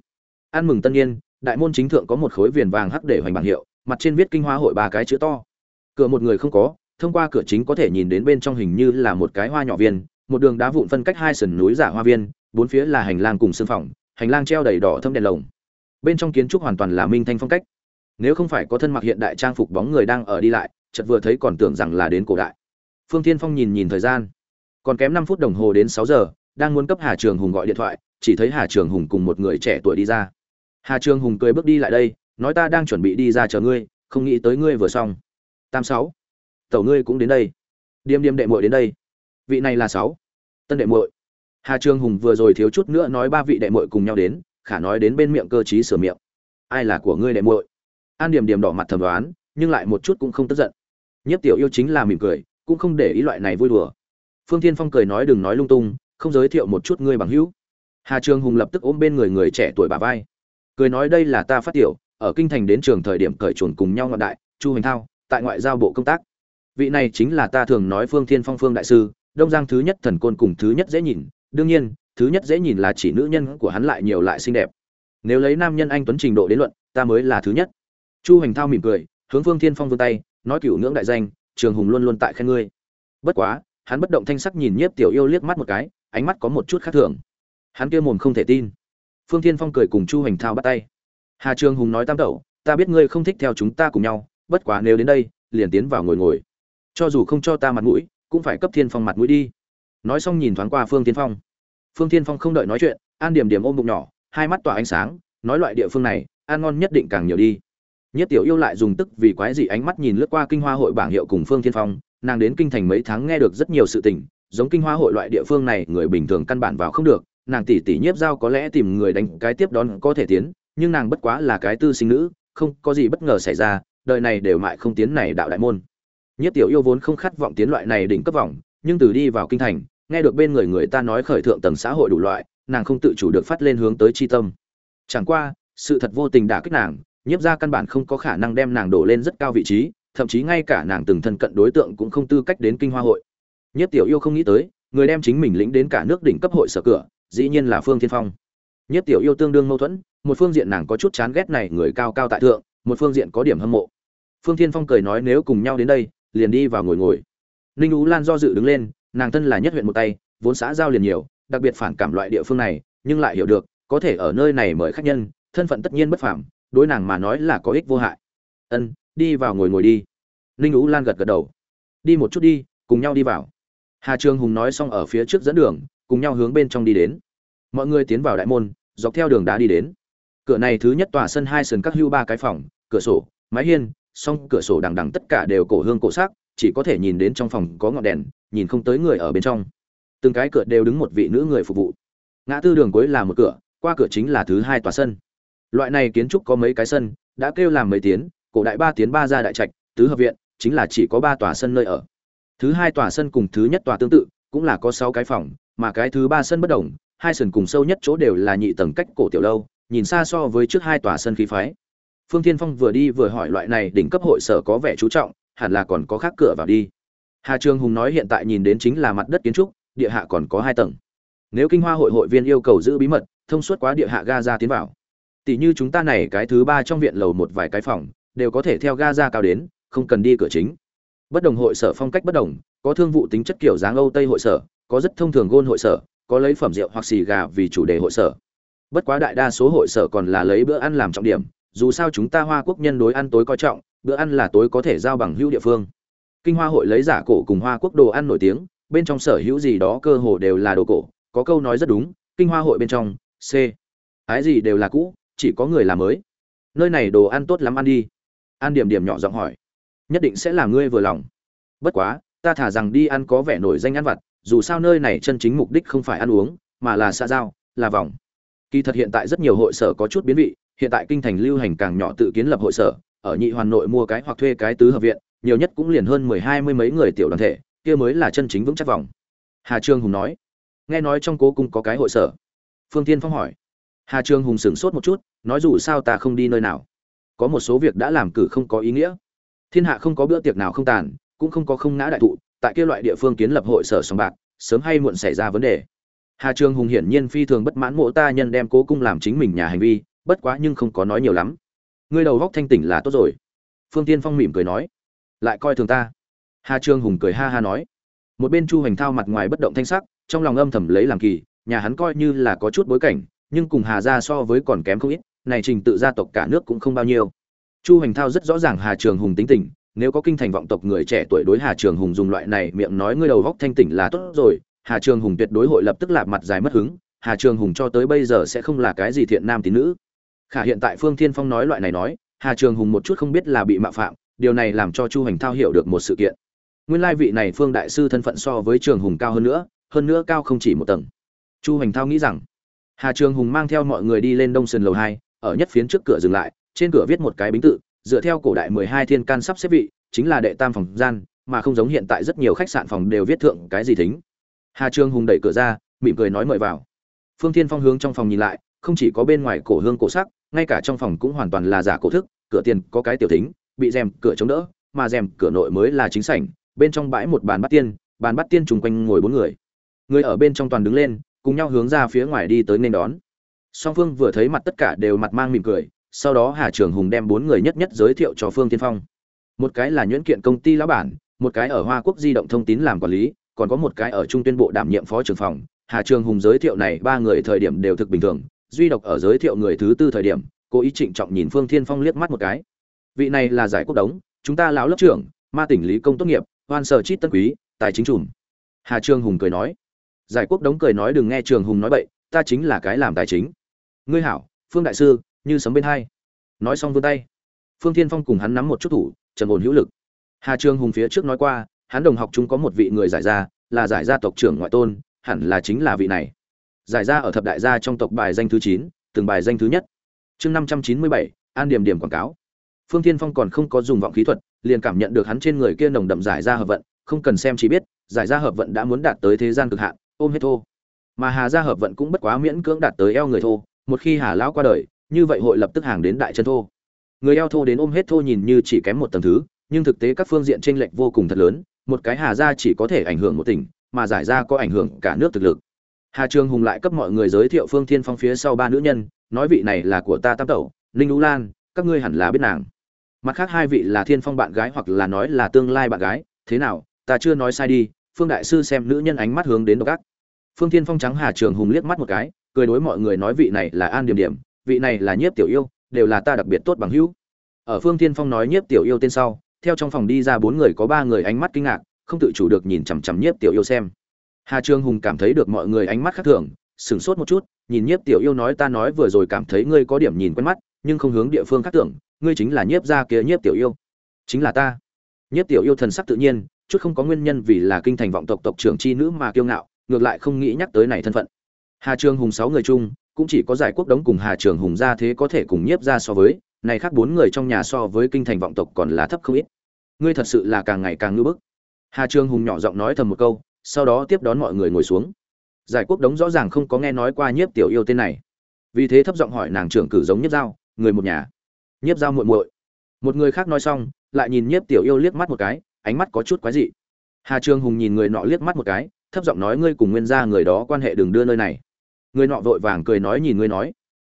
Ăn mừng tân niên đại môn chính thượng có một khối viền vàng hắc để hoành bảng hiệu, mặt trên viết kinh hoa hội ba cái chữ to. Cửa một người không có, thông qua cửa chính có thể nhìn đến bên trong hình như là một cái hoa nhỏ viên, một đường đá vụn phân cách hai sườn núi giả hoa viên, bốn phía là hành lang cùng sương phòng, hành lang treo đầy đỏ thâm đèn lồng. Bên trong kiến trúc hoàn toàn là minh thanh phong cách. Nếu không phải có thân mặc hiện đại trang phục bóng người đang ở đi lại, chợt vừa thấy còn tưởng rằng là đến cổ đại. Phương thiên phong nhìn nhìn thời gian. Còn kém năm phút đồng hồ đến sáu giờ, đang muốn cấp hà trường hùng gọi điện thoại, chỉ thấy hà trường hùng cùng một người trẻ tuổi đi ra hà trường hùng cười bước đi lại đây, nói ta đang chuẩn bị đi ra chờ ngươi, không nghĩ tới ngươi vừa xong. Tam sáu, tẩu ngươi cũng đến đây. Điềm điềm đệ muội đến đây. Vị này là sáu, tân đệ muội. Hà trường hùng vừa rồi thiếu chút nữa nói ba vị đệ muội cùng nhau đến, khả nói đến bên miệng cơ trí sửa miệng. Ai là của ngươi đệ muội? An Điềm Điềm đỏ mặt thầm đoán, nhưng lại một chút cũng không tức giận. Nhất tiểu yêu chính là mỉm cười, cũng không để ý loại này vui đùa. Phương thiên phong cười nói đừng nói lung tung, không giới thiệu một chút ngươi bằng hữu. Hà trường hùng lập tức ôm bên người người trẻ tuổi bà vai cười nói đây là ta phát tiểu, ở kinh thành đến trường thời điểm cởi chuồn cùng nhau ngọn đại, chu hành thao, tại ngoại giao bộ công tác. Vị này chính là ta thường nói phương thiên phong phương đại sư, đông giang thứ nhất thần côn cùng thứ nhất dễ nhìn, đương nhiên, thứ nhất dễ nhìn là chỉ nữ nhân của hắn lại nhiều lại xinh đẹp. Nếu lấy nam nhân anh tuấn trình độ đến luận, ta mới là thứ nhất. Chu hành thao mỉm cười, hướng phương thiên phong vươn tay, nói cửu ngưỡng đại danh, trường hùng luôn luôn tại khen ngươi. Bất quá, hắn bất động thanh sắc nhìn nhiếp tiểu yêu liếc mắt một cái, ánh mắt có một chút khác thường. Hắn kia mồm không thể tin phương thiên phong cười cùng chu hành thao bắt tay. Hà trường hùng nói tam tẩu, ta biết ngươi không thích theo chúng ta cùng nhau, bất quá nếu đến đây, liền tiến vào ngồi ngồi. Cho dù không cho ta mặt mũi, cũng phải cấp thiên phong mặt mũi đi. Nói xong nhìn thoáng qua phương thiên phong. Phương thiên phong không đợi nói chuyện, an điểm điểm ôm bụng nhỏ, hai mắt tỏa ánh sáng, nói loại địa phương này, ăn ngon nhất định càng nhiều đi. Nhất tiểu yêu lại dùng tức vì quái dị ánh mắt nhìn lướt qua kinh hoa hội bảng hiệu cùng phương thiên phong, nàng đến kinh thành mấy tháng nghe được rất nhiều sự tình, giống kinh hoa hội loại địa phương này người bình thường căn bản vào không được nàng tỷ tỷ nhiếp giao có lẽ tìm người đánh cái tiếp đón có thể tiến, nhưng nàng bất quá là cái tư sinh nữ, không có gì bất ngờ xảy ra, đời này đều mại không tiến này đạo đại môn. Nhất tiểu yêu vốn không khát vọng tiến loại này đỉnh cấp vọng, nhưng từ đi vào kinh thành, nghe được bên người người ta nói khởi thượng tầng xã hội đủ loại, nàng không tự chủ được phát lên hướng tới chi tâm. Chẳng qua, sự thật vô tình đả kích nàng, nhiếp ra căn bản không có khả năng đem nàng đổ lên rất cao vị trí, thậm chí ngay cả nàng từng thân cận đối tượng cũng không tư cách đến kinh hoa hội. Nhất tiểu yêu không nghĩ tới, người đem chính mình lĩnh đến cả nước đỉnh cấp hội sở cửa dĩ nhiên là phương thiên phong. Nhất tiểu yêu tương đương mâu thuẫn, một phương diện nàng có chút chán ghét này người cao cao tại thượng, một phương diện có điểm hâm mộ. Phương thiên phong cười nói nếu cùng nhau đến đây, liền đi vào ngồi ngồi. Ninh ú lan do dự đứng lên, nàng thân là nhất huyện một tay, vốn xã giao liền nhiều, đặc biệt phản cảm loại địa phương này, nhưng lại hiểu được, có thể ở nơi này mời khách nhân, thân phận tất nhiên bất phàm, đối nàng mà nói là có ích vô hại. Ân, đi vào ngồi ngồi đi. Ninh ú lan gật gật đầu. Đi một chút đi, cùng nhau đi vào. Hà trường hùng nói xong ở phía trước dẫn đường cùng nhau hướng bên trong đi đến. Mọi người tiến vào đại môn, dọc theo đường đá đi đến. Cửa này thứ nhất tòa sân hai sườn các hưu ba cái phòng, cửa sổ, mái hiên, song cửa sổ đằng đằng tất cả đều cổ hương cổ sắc, chỉ có thể nhìn đến trong phòng có ngọn đèn, nhìn không tới người ở bên trong. Từng cái cửa đều đứng một vị nữ người phục vụ. Ngã tư đường cuối là một cửa, qua cửa chính là thứ hai tòa sân. Loại này kiến trúc có mấy cái sân, đã kêu làm mấy tiến, cổ đại ba tiến ba ra đại trạch, tứ hợp viện, chính là chỉ có ba tòa sân nơi ở. Thứ hai tòa sân cùng thứ nhất tòa tương tự, cũng là có sáu cái phòng mà cái thứ ba sân bất đồng, hai sườn cùng sâu nhất chỗ đều là nhị tầng cách cổ tiểu lâu, nhìn xa so với trước hai tòa sân khí phái. Phương tiên phong vừa đi vừa hỏi loại này đỉnh cấp hội sở có vẻ chú trọng, hẳn là còn có khác cửa vào đi. Hà trường hùng nói hiện tại nhìn đến chính là mặt đất kiến trúc, địa hạ còn có hai tầng. Nếu kinh hoa hội hội viên yêu cầu giữ bí mật, thông suốt quá địa hạ ga ra tiến vào. Tỷ như chúng ta này cái thứ ba trong viện lầu một vài cái phòng, đều có thể theo ga ra cao đến, không cần đi cửa chính. Bất đồng hội sở phong cách bất đồng, có thương vụ tính chất kiểu dáng âu tây hội sở có rất thông thường gôn hội sở, có lấy phẩm rượu hoặc xì gà vì chủ đề hội sở. Bất quá đại đa số hội sở còn là lấy bữa ăn làm trọng điểm, dù sao chúng ta hoa quốc nhân đối ăn tối coi trọng, bữa ăn là tối có thể giao bằng hữu địa phương. Kinh hoa hội lấy giả cổ cùng hoa quốc đồ ăn nổi tiếng, bên trong sở hữu gì đó cơ hồ đều là đồ cổ, có câu nói rất đúng, kinh hoa hội bên trong, c ái gì đều là cũ, chỉ có người làm mới. Nơi này đồ ăn tốt lắm ăn đi. An điểm điểm nhỏ giọng hỏi. Nhất định sẽ làm ngươi vừa lòng. Bất quá, ta thả rằng đi ăn có vẻ nổi danh ăn vặt dù sao nơi này chân chính mục đích không phải ăn uống, mà là xã giao, là vòng. Kỳ thật hiện tại rất nhiều hội sở có chút biến vị, hiện tại kinh thành lưu hành càng nhỏ tự kiến lập hội sở, ở nhị hoàn nội mua cái hoặc thuê cái tứ hợp viện, nhiều nhất cũng liền hơn mười hai mươi mấy người tiểu đoàn thể, kia mới là chân chính vững chắc vòng. Hà trương hùng nói. Nghe nói trong cố cung có cái hội sở. Phương tiên phong hỏi. Hà trương hùng sửng sốt một chút, nói dù sao ta không đi nơi nào. Có một số việc đã làm cử không có ý nghĩa. Thiên hạ không có bữa tiệc nào không tàn, cũng không có không ngã đại thụ tại kia loại địa phương kiến lập hội sở sòng bạc, sớm hay muộn xảy ra vấn đề. Hà trương hùng hiển nhiên phi thường bất mãn mộ ta nhân đem cố cung làm chính mình nhà hành vi, bất quá nhưng không có nói nhiều lắm. Ngươi đầu góc thanh tỉnh là tốt rồi. Phương tiên phong mỉm cười nói. Lại coi thường ta. Hà trương hùng cười ha ha nói. Một bên chu hành thao mặt ngoài bất động thanh sắc, trong lòng âm thầm lấy làm kỳ, nhà hắn coi như là có chút bối cảnh, nhưng cùng hà gia so với còn kém không ít, này trình tự gia tộc cả nước cũng không bao nhiêu. Chu hành thao rất rõ ràng hà trường hùng tính tình nếu có kinh thành vọng tộc người trẻ tuổi đối hà trường hùng dùng loại này miệng nói ngươi đầu góc thanh tỉnh là tốt rồi, hà trường hùng tuyệt đối hội lập tức lạp mặt dài mất hứng, hà trường hùng cho tới bây giờ sẽ không là cái gì thiện nam tín nữ. Khả hiện tại phương thiên phong nói loại này nói, hà trường hùng một chút không biết là bị mạo phạm, điều này làm cho chu hành thao hiểu được một sự kiện. Nguyên lai vị này phương đại sư thân phận so với trường hùng cao hơn nữa hơn nữa cao không chỉ một tầng. Chu hành thao nghĩ rằng, hà trường hùng mang theo mọi người đi lên đông Sơn lầu hai, ở nhất phiến trước cửa dừng lại, trên cửa viết một cái bính tự dựa theo cổ đại mười hai thiên can sắp xếp vị, chính là đệ tam phòng gian, mà không giống hiện tại rất nhiều khách sạn phòng đều viết thượng cái gì thính. Hà trương hùng đẩy cửa ra, mỉm cười nói mời vào. Phương thiên phong hướng trong phòng nhìn lại, không chỉ có bên ngoài cổ hương cổ sắc, ngay cả trong phòng cũng hoàn toàn là giả cổ thức, cửa tiền có cái tiểu thính, bị rèm cửa chống đỡ, mà rèm cửa nội mới là chính sảnh, bên trong bãi một bàn bát tiên, bàn bát tiên trùng quanh ngồi bốn người. Người ở bên trong toàn đứng lên, cùng nhau hướng ra phía ngoài đi tới nên đón. Song phương vừa thấy mặt tất cả đều mặt mang mỉm cười sau đó hà trường hùng đem bốn người nhất nhất giới thiệu cho phương tiên phong. Một cái là nhuyễn kiện công ty lão bản, một cái ở hoa quốc di động thông tin làm quản lý, còn có một cái ở trung tuyên bộ đảm nhiệm phó trưởng phòng. Hà trường hùng giới thiệu này ba người thời điểm đều thực bình thường, duy độc ở giới thiệu người thứ tư thời điểm, cố ý trịnh trọng nhìn phương thiên phong liếc mắt một cái. Vị này là giải quốc đống, chúng ta lão lớp trưởng, ma tỉnh lý công tốt nghiệp, hoan sở chít tân quý, tài chính trùm. Hà trường hùng cười nói. Giải quốc đống cười nói đừng nghe trường hùng nói bậy, ta chính là cái làm tài chính. Ngươi hảo, phương đại sư như sấm bên hai. Nói xong vươn tay. Phương thiên phong cùng hắn nắm một chút thủ trần ổn hữu lực. Hà trường hùng phía trước nói qua, hắn đồng học chúng có một vị người giải gia, là giải gia tộc trưởng ngoại tôn, hẳn là chính là vị này. Giải gia ở thập đại gia trong tộc bài danh thứ chín, từng bài danh thứ nhất. Chương năm trăm chín mươi bảy, an điểm điểm quảng cáo. Phương thiên phong còn không có dùng vọng khí thuật, liền cảm nhận được hắn trên người kia nồng đậm giải gia hợp vận, không cần xem chỉ biết, giải gia hợp vận đã muốn đạt tới thế gian cực hạn, ôm hết thô. Mà hà gia hợp vận cũng bất quá miễn cưỡng đạt tới eo người thô, một khi hà lão qua đời như vậy hội lập tức hàng đến đại chân thô. Người eo thô đến ôm hết thô nhìn như chỉ kém một tầng thứ, nhưng thực tế các phương diện tranh lệch vô cùng thật lớn, một cái hà ra chỉ có thể ảnh hưởng một tỉnh, mà giải ra có ảnh hưởng cả nước thực lực. Hà trường hùng lại cấp mọi người giới thiệu phương thiên phong phía sau ba nữ nhân, nói vị này là của ta tam tẩu, ninh lũ lan, các ngươi hẳn là biết nàng. Mặt khác hai vị là thiên phong bạn gái hoặc là nói là tương lai bạn gái, thế nào, ta chưa nói sai đi, phương đại sư xem nữ nhân ánh mắt hướng đến độc ác. Phương thiên phong trắng hà trường hùng liếc mắt một cái, cười đối mọi người nói vị này là an điểm điểm vị này là nhiếp tiểu yêu, đều là ta đặc biệt tốt bằng hữu. Ở phương thiên phong nói nhiếp tiểu yêu tên sau, theo trong phòng đi ra bốn người có ba người ánh mắt kinh ngạc, không tự chủ được nhìn chằm chằm nhiếp tiểu yêu xem. Hà trương hùng cảm thấy được mọi người ánh mắt khác thường, sửng sốt một chút, nhìn nhiếp tiểu yêu nói ta nói vừa rồi cảm thấy ngươi có điểm nhìn quen mắt, nhưng không hướng địa phương khác tưởng, ngươi chính là nhiếp gia kia nhiếp tiểu yêu. Chính là ta. Nhiếp tiểu yêu thần sắc tự nhiên, chút không có nguyên nhân vì là kinh thành vọng tộc tộc trưởng chi nữ mà kiêu ngạo, ngược lại không nghĩ nhắc tới này thân phận. Hà trương hùng sáu người chung cũng chỉ có giải quốc đống cùng hà trường hùng ra thế có thể cùng nhiếp ra so với, này khác bốn người trong nhà so với kinh thành vọng tộc còn là thấp không ít. Ngươi thật sự là càng ngày càng ngưỡng bức. Hà trường hùng nhỏ giọng nói thầm một câu, sau đó tiếp đón mọi người ngồi xuống. Giải quốc đống rõ ràng không có nghe nói qua nhiếp tiểu yêu tên này. Vì thế thấp giọng hỏi nàng trưởng cử giống nhiếp giao, người một nhà. Nhiếp giao muội muội. Một người khác nói xong, lại nhìn nhiếp tiểu yêu liếc mắt một cái, ánh mắt có chút quái dị. Hà trường hùng nhìn người nọ liếc mắt một cái, thấp giọng nói ngươi cùng nguyên gia người đó quan hệ đừng đưa nơi này người nọ vội vàng cười nói nhìn ngươi nói,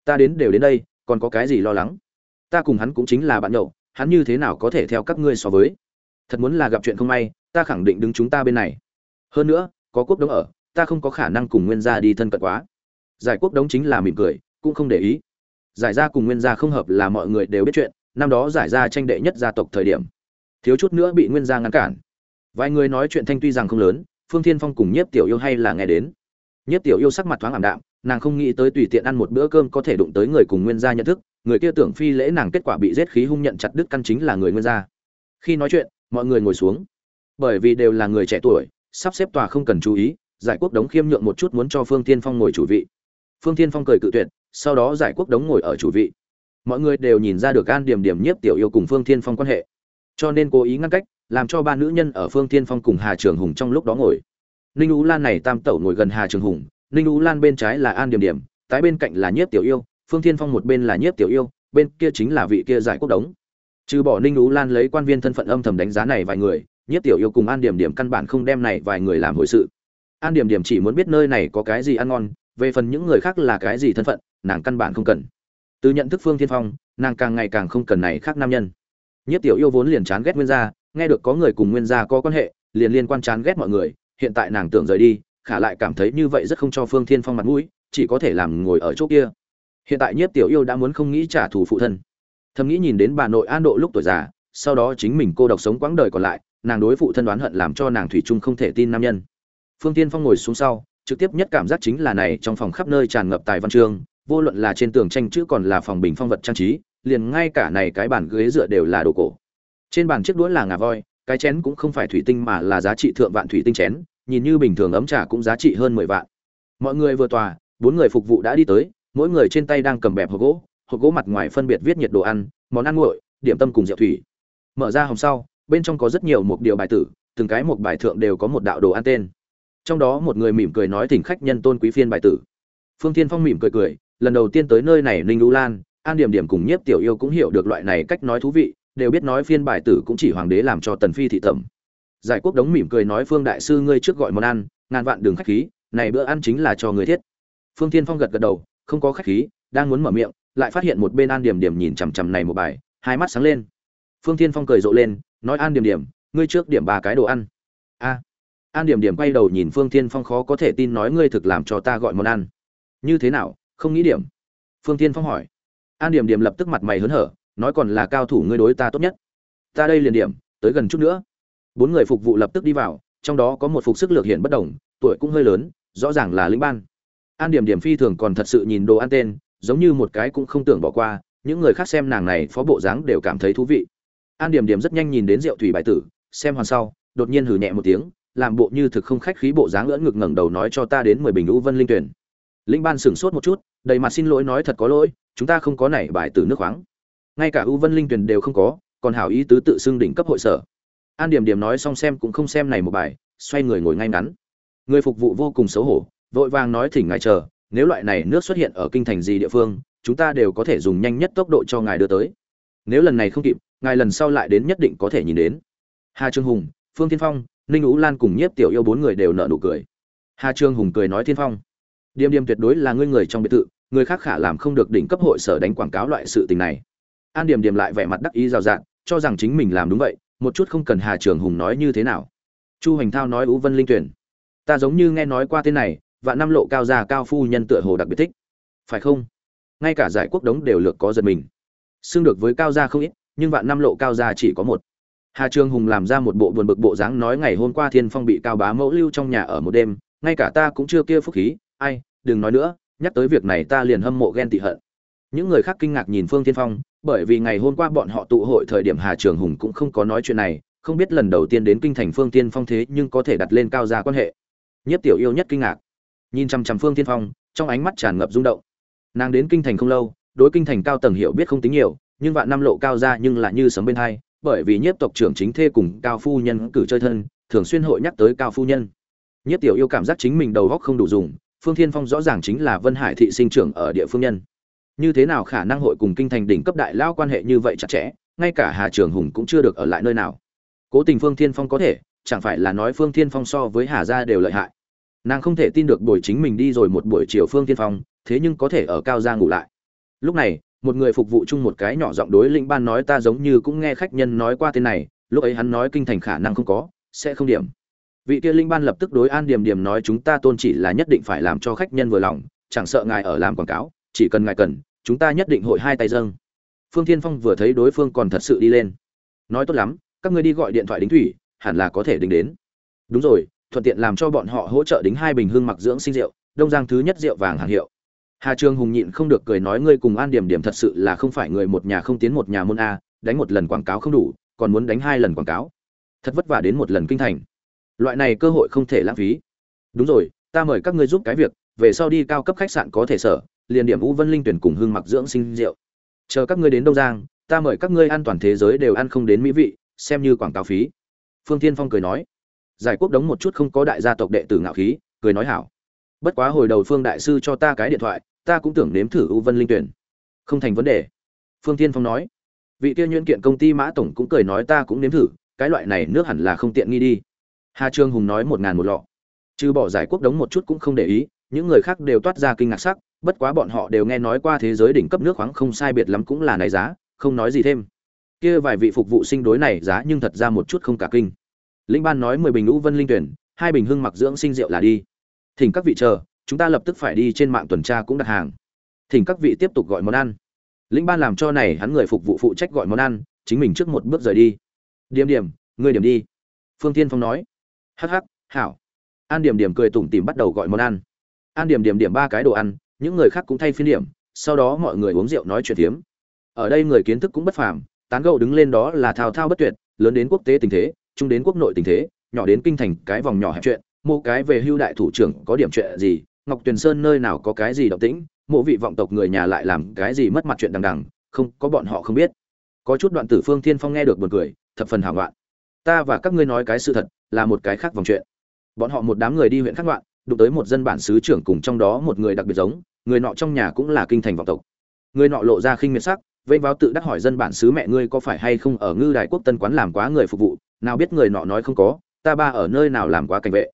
ta đến đều đến đây, còn có cái gì lo lắng? Ta cùng hắn cũng chính là bạn nhậu, hắn như thế nào có thể theo các ngươi so với? Thật muốn là gặp chuyện không may, ta khẳng định đứng chúng ta bên này. Hơn nữa, có quốc đống ở, ta không có khả năng cùng nguyên gia đi thân cận quá. Giải quốc đống chính là mỉm cười, cũng không để ý. Giải gia cùng nguyên gia không hợp là mọi người đều biết chuyện, năm đó giải gia tranh đệ nhất gia tộc thời điểm, thiếu chút nữa bị nguyên gia ngăn cản. Vài người nói chuyện thanh tuy rằng không lớn, phương thiên phong cùng nhiếp tiểu yêu hay là nghe đến. Nhất tiểu yêu sắc mặt thoáng ảm đạm, nàng không nghĩ tới tùy tiện ăn một bữa cơm có thể đụng tới người cùng nguyên gia nhận thức, người kia tưởng phi lễ nàng kết quả bị giết khí hung nhận chặt đứt căn chính là người nguyên gia. Khi nói chuyện, mọi người ngồi xuống. Bởi vì đều là người trẻ tuổi, sắp xếp tòa không cần chú ý, giải quốc đống khiêm nhượng một chút muốn cho phương tiên phong ngồi chủ vị. Phương tiên phong cười cự tuyệt, sau đó giải quốc đống ngồi ở chủ vị. Mọi người đều nhìn ra được an điểm điểm nhiếp tiểu yêu cùng phương tiên phong quan hệ. Cho nên cố ý ngăn cách, làm cho ba nữ nhân ở phương tiên phong cùng hà trường hùng trong lúc đó ngồi ninh ú lan này tam tẩu ngồi gần hà trường hùng, ninh ú lan bên trái là an điểm điểm, tái bên cạnh là nhiếp tiểu yêu, phương Thiên phong một bên là nhiếp tiểu yêu, bên kia chính là vị kia giải quốc đống. Trừ bỏ ninh ú lan lấy quan viên thân phận âm thầm đánh giá này vài người, nhiếp tiểu yêu cùng an điểm điểm căn bản không đem này vài người làm hồi sự. An điểm điểm chỉ muốn biết nơi này có cái gì ăn ngon, về phần những người khác là cái gì thân phận, nàng căn bản không cần. Từ nhận thức phương thiên phong, nàng càng ngày càng không cần này khác nam nhân. Nhất tiểu yêu vốn liền chán ghét nguyên gia, nghe được có người cùng nguyên gia có quan hệ, liền liên quan chán ghét mọi người hiện tại nàng tưởng rời đi, khả lại cảm thấy như vậy rất không cho phương thiên phong mặt mũi, chỉ có thể làm ngồi ở chỗ kia. Hiện tại nhất tiểu yêu đã muốn không nghĩ trả thù phụ thân. Thầm nghĩ nhìn đến bà nội an độ lúc tuổi già, sau đó chính mình cô độc sống quãng đời còn lại, nàng đối phụ thân đoán hận làm cho nàng thủy chung không thể tin nam nhân. Phương tiên phong ngồi xuống sau, trực tiếp nhất cảm giác chính là này trong phòng khắp nơi tràn ngập tài văn chương, vô luận là trên tường tranh chữ còn là phòng bình phong vật trang trí, liền ngay cả này cái bàn ghế dựa đều là đồ cổ. Trên bàn chiếc đũa là ngà voi, cái chén cũng không phải thủy tinh mà là giá trị thượng vạn thủy tinh chén nhìn như bình thường ấm trà cũng giá trị hơn mười vạn. Mọi người vừa tòa, bốn người phục vụ đã đi tới, mỗi người trên tay đang cầm bẹp hộp gỗ hộp gỗ mặt ngoài phân biệt viết nhiệt đồ ăn, món ăn nguội, điểm tâm cùng rượu thủy. Mở ra hòm sau, bên trong có rất nhiều một điều bài tử, từng cái một bài thượng đều có một đạo đồ ăn tên. Trong đó một người mỉm cười nói thỉnh khách nhân tôn quý phiên bài tử. Phương tiên phong mỉm cười cười, lần đầu tiên tới nơi này ninh lũ lan, an điểm điểm cùng nhiếp tiểu yêu cũng hiểu được loại này cách nói thú vị, đều biết nói phiên bài tử cũng chỉ hoàng đế làm cho tần phi thị tẩm giải quốc đống mỉm cười nói, phương đại sư, ngươi trước gọi món ăn, ngàn vạn đường khách khí, này bữa ăn chính là cho người thiết. Phương Thiên phong gật gật đầu, không có khách khí, đang muốn mở miệng, lại phát hiện một bên an điểm điểm nhìn chằm chằm này một bài, hai mắt sáng lên. Phương Thiên phong cười rộ lên, nói, an điểm điểm, ngươi trước điểm ba cái đồ ăn. A. An điểm điểm quay đầu nhìn phương Thiên phong, khó có thể tin nói ngươi thực làm cho ta gọi món ăn. Như thế nào, không nghĩ điểm? Phương Thiên phong hỏi. An điểm điểm lập tức mặt mày hớn hở, nói còn là cao thủ ngươi đối ta tốt nhất. Ta đây liền điểm, tới gần chút nữa bốn người phục vụ lập tức đi vào, trong đó có một phục sức lược hiện bất đồng, tuổi cũng hơi lớn, rõ ràng là lĩnh ban. An điểm điểm phi thường còn thật sự nhìn đồ ăn tên, giống như một cái cũng không tưởng bỏ qua, những người khác xem nàng này phó bộ dáng đều cảm thấy thú vị. An điểm điểm rất nhanh nhìn đến rượu thủy bài tử, xem hoàn sau, đột nhiên hử nhẹ một tiếng, làm bộ như thực không khách khí bộ dáng lưỡn ngực ngẩng đầu nói cho ta đến mười bình u vân linh tuyển. Linh ban sửng sốt một chút, đầy mặt xin lỗi nói thật có lỗi, chúng ta không có này bài tử nước khoáng. Ngay cả u vân linh tuyển đều không có, còn hảo ý tứ tự xưng đỉnh cấp hội sở an điểm điểm nói xong xem cũng không xem này một bài, xoay người ngồi ngay ngắn. Người phục vụ vô cùng xấu hổ, vội vàng nói thỉnh ngài chờ, nếu loại này nước xuất hiện ở kinh thành gì địa phương, chúng ta đều có thể dùng nhanh nhất tốc độ cho ngài đưa tới. Nếu lần này không kịp, ngài lần sau lại đến nhất định có thể nhìn đến. Hà trương hùng, phương tiên phong, ninh ú lan cùng nhiếp tiểu yêu bốn người đều nợ nụ cười. Hà trương hùng cười nói tiên phong điềm điềm tuyệt đối là ngươi người trong biệt thự, người khác khả làm không được đỉnh cấp hội sở đánh quảng cáo loại sự tình này. An điềm điềm lại vẻ mặt đắc ý rào rạt, cho rằng chính mình làm đúng vậy một chút không cần hà trường hùng nói như thế nào. Chu hoành thao nói ú vân linh tuyển. Ta giống như nghe nói qua tên này và năm lộ cao già cao phu nhân tựa hồ đặc biệt thích. Phải không? Ngay cả giải quốc đống đều lược có giật mình. Xưng được với cao gia không ít, nhưng vạn năm lộ cao gia chỉ có một. Hà trường hùng làm ra một bộ buồn bực bộ dáng nói ngày hôm qua thiên phong bị cao bá mẫu lưu trong nhà ở một đêm, ngay cả ta cũng chưa kia phúc khí, ai, đừng nói nữa, nhắc tới việc này ta liền hâm mộ ghen tị hận. Những người khác kinh ngạc nhìn phương Thiên phong bởi vì ngày hôm qua bọn họ tụ hội thời điểm hà trường hùng cũng không có nói chuyện này, không biết lần đầu tiên đến kinh thành phương tiên phong thế nhưng có thể đặt lên cao gia quan hệ. Nhất tiểu yêu nhất kinh ngạc. Nhìn chằm chằm phương tiên phong, trong ánh mắt tràn ngập rung động. Nàng đến kinh thành không lâu, đối kinh thành cao tầng hiểu biết không tính nhiều, nhưng vạn năm lộ cao gia nhưng lại như sấm bên hai, bởi vì nhiếp tộc trưởng chính thê cùng cao phu nhân cử chơi thân, thường xuyên hội nhắc tới cao phu nhân. Nhiếp tiểu yêu cảm giác chính mình đầu óc không đủ dùng, phương thiên phong rõ ràng chính là vân hải thị sinh trưởng ở địa phương nhân như thế nào khả năng hội cùng kinh thành đỉnh cấp đại lao quan hệ như vậy chặt chẽ, ngay cả hà trường hùng cũng chưa được ở lại nơi nào. Cố tình phương thiên phong có thể, chẳng phải là nói phương thiên phong so với hà gia đều lợi hại. Nàng không thể tin được buổi chính mình đi rồi một buổi chiều phương thiên phong, thế nhưng có thể ở cao gia ngủ lại. Lúc này, một người phục vụ chung một cái nhỏ giọng đối lĩnh ban nói ta giống như cũng nghe khách nhân nói qua tên này, lúc ấy hắn nói kinh thành khả năng không có, sẽ không điểm. Vị kia linh ban lập tức đối an điểm điểm nói chúng ta tôn chỉ là nhất định phải làm cho khách nhân vừa lòng, chẳng sợ ngài ở làm quảng cáo, chỉ cần ngài cần chúng ta nhất định hội hai tay dâng. Phương thiên phong vừa thấy đối phương còn thật sự đi lên. Nói tốt lắm, các ngươi đi gọi điện thoại đính thủy, hẳn là có thể đính đến. Đúng rồi, thuận tiện làm cho bọn họ hỗ trợ đính hai bình hương mặc dưỡng sinh rượu, đông giang thứ nhất rượu vàng hàng hiệu. Hà trương hùng nhịn không được cười nói ngươi cùng an điểm điểm thật sự là không phải người một nhà không tiến một nhà môn a, đánh một lần quảng cáo không đủ, còn muốn đánh hai lần quảng cáo. Thật vất vả đến một lần kinh thành. Loại này cơ hội không thể lãng phí. Đúng rồi, ta mời các ngươi giúp cái việc, về sau đi cao cấp khách sạn có thể sở liền điểm u vân linh tuyển cùng hương mặc dưỡng sinh rượu. Chờ các ngươi đến đông giang, ta mời các ngươi ăn toàn thế giới đều ăn không đến mỹ vị, xem như quảng cáo phí. Phương thiên phong cười nói. Giải quốc đống một chút không có đại gia tộc đệ tử ngạo khí, cười nói hảo. Bất quá hồi đầu phương đại sư cho ta cái điện thoại, ta cũng tưởng nếm thử u vân linh tuyển. Không thành vấn đề. Phương thiên phong nói. Vị kia nhuyễn kiện công ty mã tổng cũng cười nói ta cũng nếm thử, cái loại này nước hẳn là không tiện nghi đi. Hà trương hùng nói một ngàn một lọ. Trừ bỏ giải quốc đống một chút cũng không để ý, những người khác đều toát ra kinh ngạc sắc bất quá bọn họ đều nghe nói qua thế giới đỉnh cấp nước khoáng không sai biệt lắm cũng là này giá, không nói gì thêm. Kia vài vị phục vụ sinh đối này giá nhưng thật ra một chút không cả kinh. Linh ban nói mười bình lũ vân linh tuyển, hai bình hưng mặc dưỡng sinh rượu là đi. Thỉnh các vị chờ, chúng ta lập tức phải đi trên mạng tuần tra cũng đặt hàng. Thỉnh các vị tiếp tục gọi món ăn. Linh ban làm cho này hắn người phục vụ phụ trách gọi món ăn, chính mình trước một bước rời đi. Điểm điểm, ngươi điểm đi. Phương tiên phong nói. Hắc hắc, hảo. An điểm điểm cười tủm tỉm bắt đầu gọi món ăn. An điểm điểm điểm ba cái đồ ăn những người khác cũng thay phiên điểm, sau đó mọi người uống rượu nói chuyện tiếm ở đây người kiến thức cũng bất phàm, tán gẫu đứng lên đó là thao thao bất tuyệt, lớn đến quốc tế tình thế, trung đến quốc nội tình thế, nhỏ đến kinh thành cái vòng nhỏ hẹp chuyện mô cái về hưu đại thủ trưởng có điểm chuyện gì, ngọc tuyền sơn nơi nào có cái gì động tĩnh, mộ vị vọng tộc người nhà lại làm cái gì mất mặt chuyện đằng đằng, không, có bọn họ không biết. Có chút đoạn tử phương thiên phong nghe được buồn cười, thập phần hảo loạn. Ta và các ngươi nói cái sự thật, là một cái khác vòng chuyện. Bọn họ một đám người đi huyện khắc loạn, đụng tới một dân bản xứ trưởng cùng trong đó một người đặc biệt giống người nọ trong nhà cũng là kinh thành vọng tộc. Người nọ lộ ra khinh miệt sắc vây vào tự đắc hỏi dân bản xứ mẹ ngươi có phải hay không ở ngư đại quốc tân quán làm quá người phục vụ, nào biết người nọ nói không có, ta ba ở nơi nào làm quá cảnh vệ.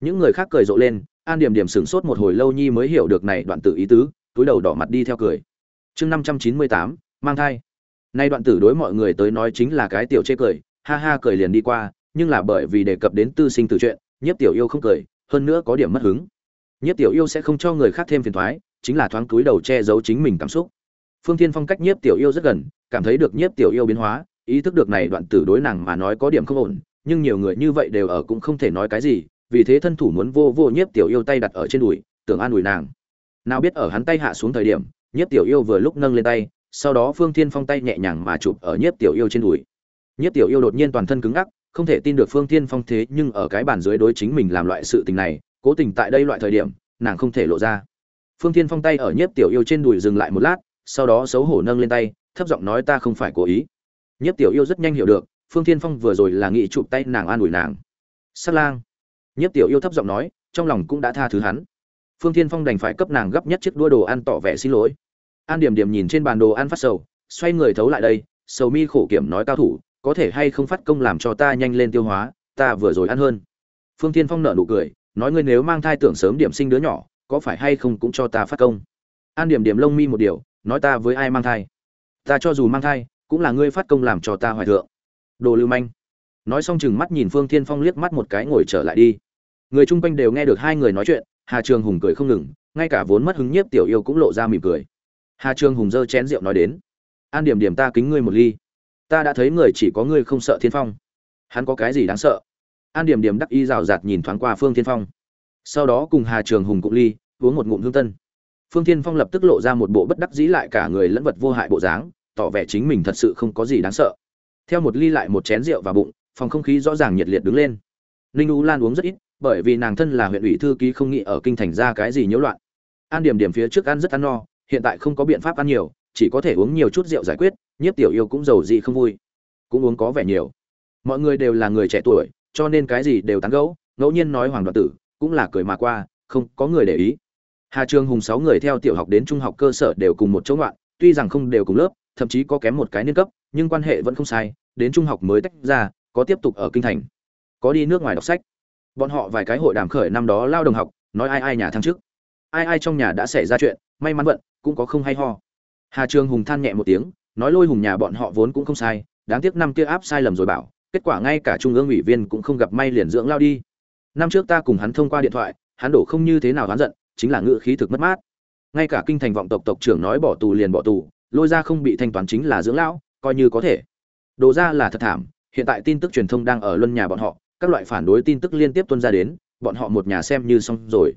Những người khác cười rộ lên, an điểm điểm sửng sốt một hồi lâu nhi mới hiểu được này đoạn tử ý tứ, túi đầu đỏ mặt đi theo cười. Chương năm trăm chín mươi tám, mang thai. Nay đoạn tử đối mọi người tới nói chính là cái tiểu chê cười, ha ha cười liền đi qua, nhưng là bởi vì đề cập đến tư sinh tử chuyện, nhiếp tiểu yêu không cười, hơn nữa có điểm mất hứng. Nhiếp tiểu yêu sẽ không cho người khác thêm phiền thoái chính là thoáng túi đầu che giấu chính mình cảm xúc. Phương thiên phong cách nhiếp tiểu yêu rất gần, cảm thấy được nhiếp tiểu yêu biến hóa, ý thức được này đoạn tử đối nàng mà nói có điểm không ổn, nhưng nhiều người như vậy đều ở cũng không thể nói cái gì, vì thế thân thủ muốn vô vô nhiếp tiểu yêu tay đặt ở trên đùi, tưởng an ủi nàng. Nào biết ở hắn tay hạ xuống thời điểm, nhiếp tiểu yêu vừa lúc nâng lên tay, sau đó phương thiên phong tay nhẹ nhàng mà chụp ở nhiếp tiểu yêu trên đùi. Nhiếp tiểu yêu đột nhiên toàn thân cứng ngắc, không thể tin được phương thiên phong thế nhưng ở cái bàn dưới đối chính mình làm loại sự tình này, cố tình tại đây loại thời điểm, nàng không thể lộ ra phương thiên phong tay ở nhiếp tiểu yêu trên đùi dừng lại một lát, sau đó xấu hổ nâng lên tay, thấp giọng nói ta không phải cố ý. Nhiếp tiểu yêu rất nhanh hiểu được, phương thiên phong vừa rồi là nghị chụp tay nàng an ủi nàng. Sát lang. Nhiếp tiểu yêu thấp giọng nói, trong lòng cũng đã tha thứ hắn. Phương thiên phong đành phải cấp nàng gấp nhất chiếc đua đồ ăn tỏ vẻ xin lỗi. An điểm điểm nhìn trên bàn đồ ăn phát sầu, xoay người thấu lại đây, sầu mi khổ kiểm nói cao thủ, có thể hay không phát công làm cho ta nhanh lên tiêu hóa, ta vừa rồi ăn hơn. Phương thiên phong nở nụ cười, nói ngươi nếu mang thai tưởng sớm điểm sinh đứa nhỏ có phải hay không cũng cho ta phát công? An điểm điểm lông mi một điều, nói ta với ai mang thai? Ta cho dù mang thai, cũng là ngươi phát công làm cho ta hoài thượng. Đồ lưu manh. Nói xong chừng mắt nhìn phương thiên phong liếc mắt một cái ngồi trở lại đi. Người chung quanh đều nghe được hai người nói chuyện, hà trường hùng cười không ngừng, ngay cả vốn mất hứng nhiếp tiểu yêu cũng lộ ra mỉm cười. Hà trường hùng giơ chén rượu nói đến, an điểm điểm ta kính ngươi một ly. Ta đã thấy người chỉ có ngươi không sợ thiên phong. Hắn có cái gì đáng sợ? An điểm điểm đắc y rào rạt nhìn thoáng qua phương thiên phong sau đó cùng hà trường hùng cụ ly, uống một ngụm hương tân. Phương tiên phong lập tức lộ ra một bộ bất đắc dĩ lại cả người lẫn vật vô hại bộ dáng, tỏ vẻ chính mình thật sự không có gì đáng sợ. Theo một ly lại một chén rượu vào bụng, phòng không khí rõ ràng nhiệt liệt đứng lên. Ninh u lan uống rất ít, bởi vì nàng thân là huyện ủy thư ký không nghĩ ở kinh thành ra cái gì nhiễu loạn. An điểm điểm phía trước ăn rất ăn no, hiện tại không có biện pháp ăn nhiều, chỉ có thể uống nhiều chút rượu giải quyết, nhiếp tiểu yêu cũng giàu gì không vui. Cũng uống có vẻ nhiều. Mọi người đều là người trẻ tuổi, cho nên cái gì đều tán gẫu, ngẫu nhiên nói hoàng đoạn tử cũng là cười mà qua, không có người để ý. Hà trường hùng sáu người theo tiểu học đến trung học cơ sở đều cùng một chỗ ngoạn, tuy rằng không đều cùng lớp, thậm chí có kém một cái niên cấp, nhưng quan hệ vẫn không sai, đến trung học mới tách ra, có tiếp tục ở kinh thành, có đi nước ngoài đọc sách. Bọn họ vài cái hội đàm khởi năm đó lao đồng học, nói ai ai nhà thăng trước ai ai trong nhà đã xảy ra chuyện, may mắn vận, cũng có không hay ho. Hà trường hùng than nhẹ một tiếng, nói lôi hùng nhà bọn họ vốn cũng không sai, đáng tiếc năm kia áp sai lầm rồi bảo, kết quả ngay cả trung ương ủy viên cũng không gặp may liền dưỡng lao đi năm trước ta cùng hắn thông qua điện thoại, hắn đổ không như thế nào hắn giận, chính là ngự khí thực mất mát. Ngay cả kinh thành vọng tộc tộc trưởng nói bỏ tù liền bỏ tù, lôi ra không bị thanh toán chính là dưỡng lão, coi như có thể. Đồ ra là thật thảm, hiện tại tin tức truyền thông đang ở luân nhà bọn họ, các loại phản đối tin tức liên tiếp tuân ra đến, bọn họ một nhà xem như xong rồi.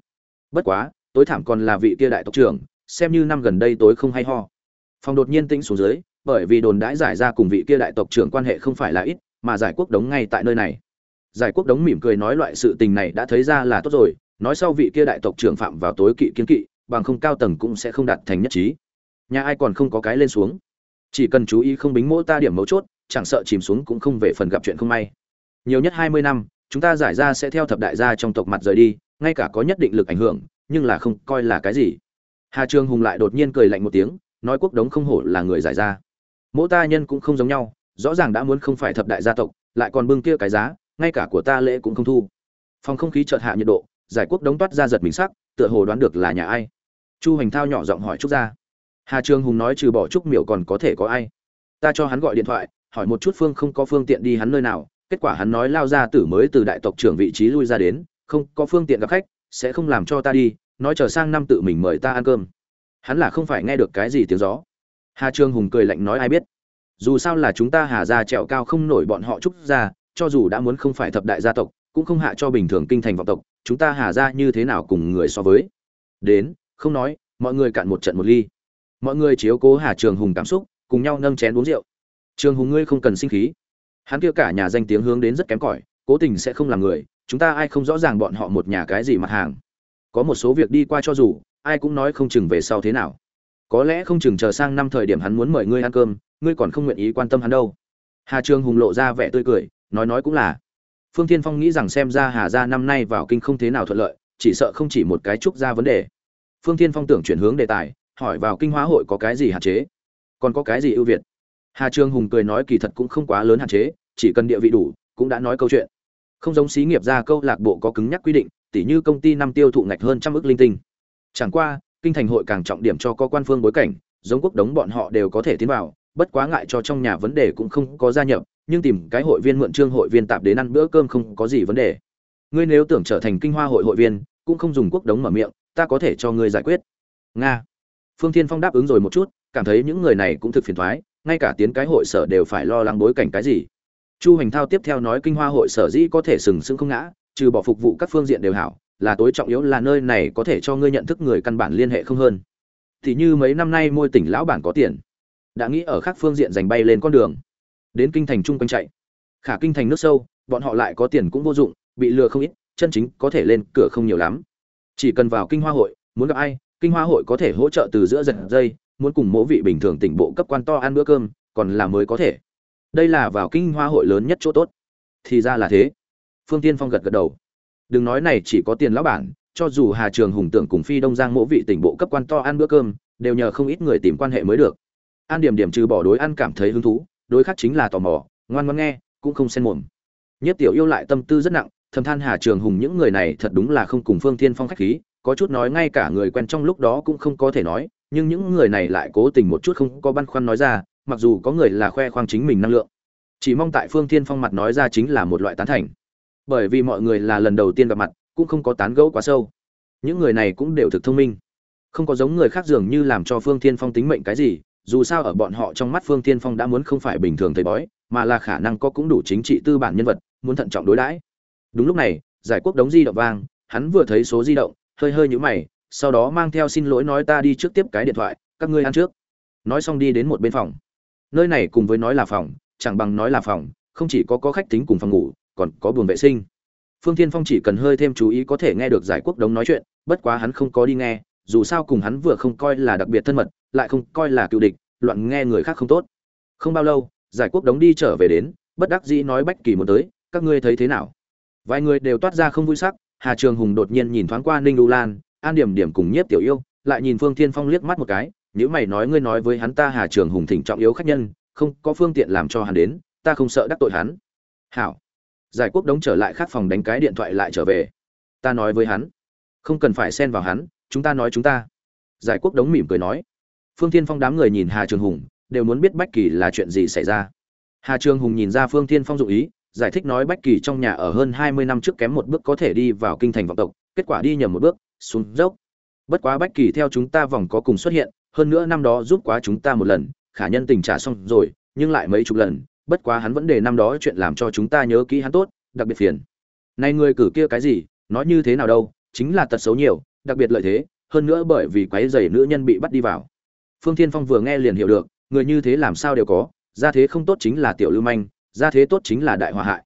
Bất quá, tối thảm còn là vị kia đại tộc trưởng, xem như năm gần đây tối không hay ho. Phòng đột nhiên tĩnh xuống dưới, bởi vì đồn đãi giải ra cùng vị kia đại tộc trưởng quan hệ không phải là ít, mà giải quốc đống ngay tại nơi này giải quốc đống mỉm cười nói loại sự tình này đã thấy ra là tốt rồi, nói sau vị kia đại tộc trưởng phạm vào tối kỵ kiến kỵ, bằng không cao tầng cũng sẽ không đạt thành nhất trí. Nhà ai còn không có cái lên xuống. Chỉ cần chú ý không bính mỗ ta điểm mấu chốt, chẳng sợ chìm xuống cũng không về phần gặp chuyện không may. Nhiều nhất hai mươi năm, chúng ta giải ra sẽ theo thập đại gia trong tộc mặt rời đi, ngay cả có nhất định lực ảnh hưởng, nhưng là không coi là cái gì. Hà trường hùng lại đột nhiên cười lạnh một tiếng, nói quốc đống không hổ là người giải ra. Mỗ ta nhân cũng không giống nhau, rõ ràng đã muốn không phải thập đại gia tộc, lại còn bưng kia cái giá ngay cả của ta lễ cũng không thu. Phòng không khí chợt hạ nhiệt độ, giải quốc đống toát ra giật mình sắc, tựa hồ đoán được là nhà ai. Chu hành thao nhỏ giọng hỏi trúc gia. Hà trường hùng nói trừ bỏ trúc miểu còn có thể có ai? Ta cho hắn gọi điện thoại, hỏi một chút phương không có phương tiện đi hắn nơi nào, kết quả hắn nói lao ra tử mới từ đại tộc trưởng vị trí lui ra đến, không có phương tiện gặp khách, sẽ không làm cho ta đi, nói chờ sang năm tự mình mời ta ăn cơm. Hắn là không phải nghe được cái gì tiếng gió. Hà trương hùng cười lạnh nói ai biết. Dù sao là chúng ta hà ra trèo cao không nổi bọn họ trúc ra cho dù đã muốn không phải thập đại gia tộc, cũng không hạ cho bình thường kinh thành vọng tộc, chúng ta hà ra như thế nào cùng người so với? Đến, không nói, mọi người cạn một trận một ly. Mọi người chiếu cố hà trường hùng cảm xúc, cùng nhau nâng chén uống rượu. Trường hùng ngươi không cần sinh khí. Hắn kia cả nhà danh tiếng hướng đến rất kém cỏi, cố tình sẽ không làm người, chúng ta ai không rõ ràng bọn họ một nhà cái gì mặt hàng. Có một số việc đi qua cho dù, ai cũng nói không chừng về sau thế nào. Có lẽ không chừng chờ sang năm thời điểm hắn muốn mời ngươi ăn cơm, ngươi còn không nguyện ý quan tâm hắn đâu. Hà trường hùng lộ ra vẻ tươi cười nói nói cũng là. Phương tiên phong nghĩ rằng xem ra hà gia năm nay vào kinh không thế nào thuận lợi, chỉ sợ không chỉ một cái trúc ra vấn đề. Phương tiên phong tưởng chuyển hướng đề tài, hỏi vào kinh hóa hội có cái gì hạn chế? Còn có cái gì ưu việt? Hà trương hùng cười nói kỳ thật cũng không quá lớn hạn chế, chỉ cần địa vị đủ, cũng đã nói câu chuyện. Không giống xí nghiệp ra câu lạc bộ có cứng nhắc quy định, tỉ như công ty năm tiêu thụ ngạch hơn trăm ước linh tinh. Chẳng qua, kinh thành hội càng trọng điểm cho có quan phương bối cảnh, giống quốc đống bọn họ đều có thể tiến vào, bất quá ngại cho trong nhà vấn đề cũng không có gia nhập nhưng tìm cái hội viên mượn trương hội viên tạp đến ăn bữa cơm không có gì vấn đề. Ngươi nếu tưởng trở thành kinh hoa hội hội viên, cũng không dùng quốc đống mở miệng, ta có thể cho ngươi giải quyết. Nga. Phương thiên phong đáp ứng rồi một chút, cảm thấy những người này cũng thực phiền thoái, ngay cả tiến cái hội sở đều phải lo lắng bối cảnh cái gì. Chu hành thao tiếp theo nói kinh hoa hội sở dĩ có thể sừng sững không ngã, trừ bỏ phục vụ các phương diện đều hảo, là tối trọng yếu là nơi này có thể cho ngươi nhận thức người căn bản liên hệ không hơn. Thì như mấy năm nay môi tỉnh lão bản có tiền, đã nghĩ ở các phương diện giành bay lên con đường đến kinh thành chung quanh chạy. Khả kinh thành nước sâu, bọn họ lại có tiền cũng vô dụng, bị lừa không ít, chân chính có thể lên cửa không nhiều lắm. Chỉ cần vào kinh hoa hội, muốn gặp ai, kinh hoa hội có thể hỗ trợ từ giữa giật dây, muốn cùng mỗi vị bình thường tỉnh bộ cấp quan to ăn bữa cơm, còn là mới có thể. Đây là vào kinh hoa hội lớn nhất chỗ tốt. Thì ra là thế. Phương tiên phong gật gật đầu. Đừng nói này chỉ có tiền lão bản, cho dù hà trường hùng tưởng cùng phi đông giang mỗi vị tỉnh bộ cấp quan to ăn bữa cơm, đều nhờ không ít người tìm quan hệ mới được. An điểm điểm trừ bỏ đối ăn cảm thấy hứng thú đối khác chính là tò mò, ngoan ngoan nghe, cũng không xen mồm. Nhất tiểu yêu lại tâm tư rất nặng, thầm than hà trường hùng những người này thật đúng là không cùng phương Thiên phong khách khí, có chút nói ngay cả người quen trong lúc đó cũng không có thể nói, nhưng những người này lại cố tình một chút không có băn khoăn nói ra, mặc dù có người là khoe khoang chính mình năng lượng. Chỉ mong tại phương thiên phong mặt nói ra chính là một loại tán thành. Bởi vì mọi người là lần đầu tiên gặp mặt, cũng không có tán gẫu quá sâu. Những người này cũng đều thực thông minh. Không có giống người khác dường như làm cho phương thiên phong tính mệnh cái gì dù sao ở bọn họ trong mắt phương thiên phong đã muốn không phải bình thường thầy bói, mà là khả năng có cũng đủ chính trị tư bản nhân vật, muốn thận trọng đối đãi. Đúng lúc này, giải quốc đống di động vang, hắn vừa thấy số di động, hơi hơi nhũ mày, sau đó mang theo xin lỗi nói ta đi trước tiếp cái điện thoại, các ngươi ăn trước. Nói xong đi đến một bên phòng. Nơi này cùng với nói là phòng, chẳng bằng nói là phòng, không chỉ có có khách tính cùng phòng ngủ, còn có buồng vệ sinh. Phương Thiên phong chỉ cần hơi thêm chú ý có thể nghe được giải quốc đống nói chuyện, bất quá hắn không có đi nghe, dù sao cùng hắn vừa không coi là đặc biệt thân mật lại không coi là cựu địch, loạn nghe người khác không tốt. Không bao lâu, giải quốc đống đi trở về đến, bất đắc dĩ nói bách kỳ muốn tới, các ngươi thấy thế nào? Vài người đều toát ra không vui sắc, hà trường hùng đột nhiên nhìn thoáng qua ninh đu lan, an điểm điểm cùng nhiếp tiểu yêu, lại nhìn phương thiên phong liếc mắt một cái nếu mày nói ngươi nói với hắn ta hà trường hùng thỉnh trọng yếu khách nhân, không có phương tiện làm cho hắn đến, ta không sợ đắc tội hắn. Hảo. Giải quốc đống trở lại khác phòng đánh cái điện thoại lại trở về. Ta nói với hắn. Không cần phải xen vào hắn, chúng ta nói chúng ta. Giải quốc đống mỉm cười nói phương tiên phong đám người nhìn hà trường hùng, đều muốn biết bách kỳ là chuyện gì xảy ra. Hà trường hùng nhìn ra phương tiên phong dụ ý, giải thích nói bách kỳ trong nhà ở hơn hai mươi năm trước kém một bước có thể đi vào kinh thành vọng tộc, kết quả đi nhầm một bước, xuống dốc. Bất quá bách kỳ theo chúng ta vòng có cùng xuất hiện, hơn nữa năm đó giúp quá chúng ta một lần, khả nhân tình trả xong rồi, nhưng lại mấy chục lần, bất quá hắn vẫn để năm đó chuyện làm cho chúng ta nhớ kỹ hắn tốt, đặc biệt phiền. Nay người cử kia cái gì, nói như thế nào đâu, chính là tật xấu nhiều, đặc biệt lợi thế, hơn nữa bởi vì quái dày nữ nhân bị bắt đi vào phương thiên phong vừa nghe liền hiểu được, người như thế làm sao đều có, gia thế không tốt chính là tiểu lưu manh, gia thế tốt chính là đại hòa hại.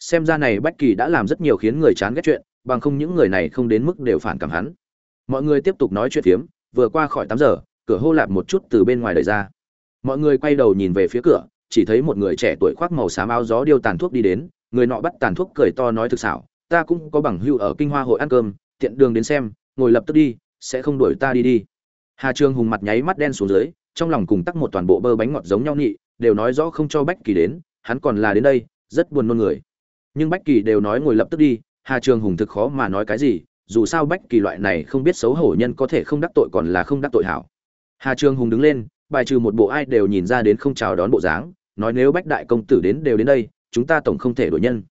Xem ra này bách kỳ đã làm rất nhiều khiến người chán ghét chuyện, bằng không những người này không đến mức đều phản cảm hắn. Mọi người tiếp tục nói chuyện phiếm, vừa qua khỏi tám giờ, cửa hô lạp một chút từ bên ngoài đời ra. Mọi người quay đầu nhìn về phía cửa, chỉ thấy một người trẻ tuổi khoác màu xám áo gió điêu tàn thuốc đi đến, người nọ bắt tàn thuốc cười to nói thực xảo, ta cũng có bằng hưu ở kinh hoa hội ăn cơm, tiện đường đến xem, ngồi lập tức đi, sẽ không đuổi ta đi đi hà Trường hùng mặt nháy mắt đen xuống dưới, trong lòng cùng tắc một toàn bộ bơ bánh ngọt giống nhau nhị, đều nói rõ không cho bách kỳ đến, hắn còn là đến đây, rất buồn nôn người. Nhưng bách kỳ đều nói ngồi lập tức đi, hà trường hùng thực khó mà nói cái gì, dù sao bách kỳ loại này không biết xấu hổ nhân có thể không đắc tội còn là không đắc tội hảo. Hà trường hùng đứng lên, bài trừ một bộ ai đều nhìn ra đến không chào đón bộ dáng, nói nếu bách đại công tử đến đều đến đây, chúng ta tổng không thể đổi nhân.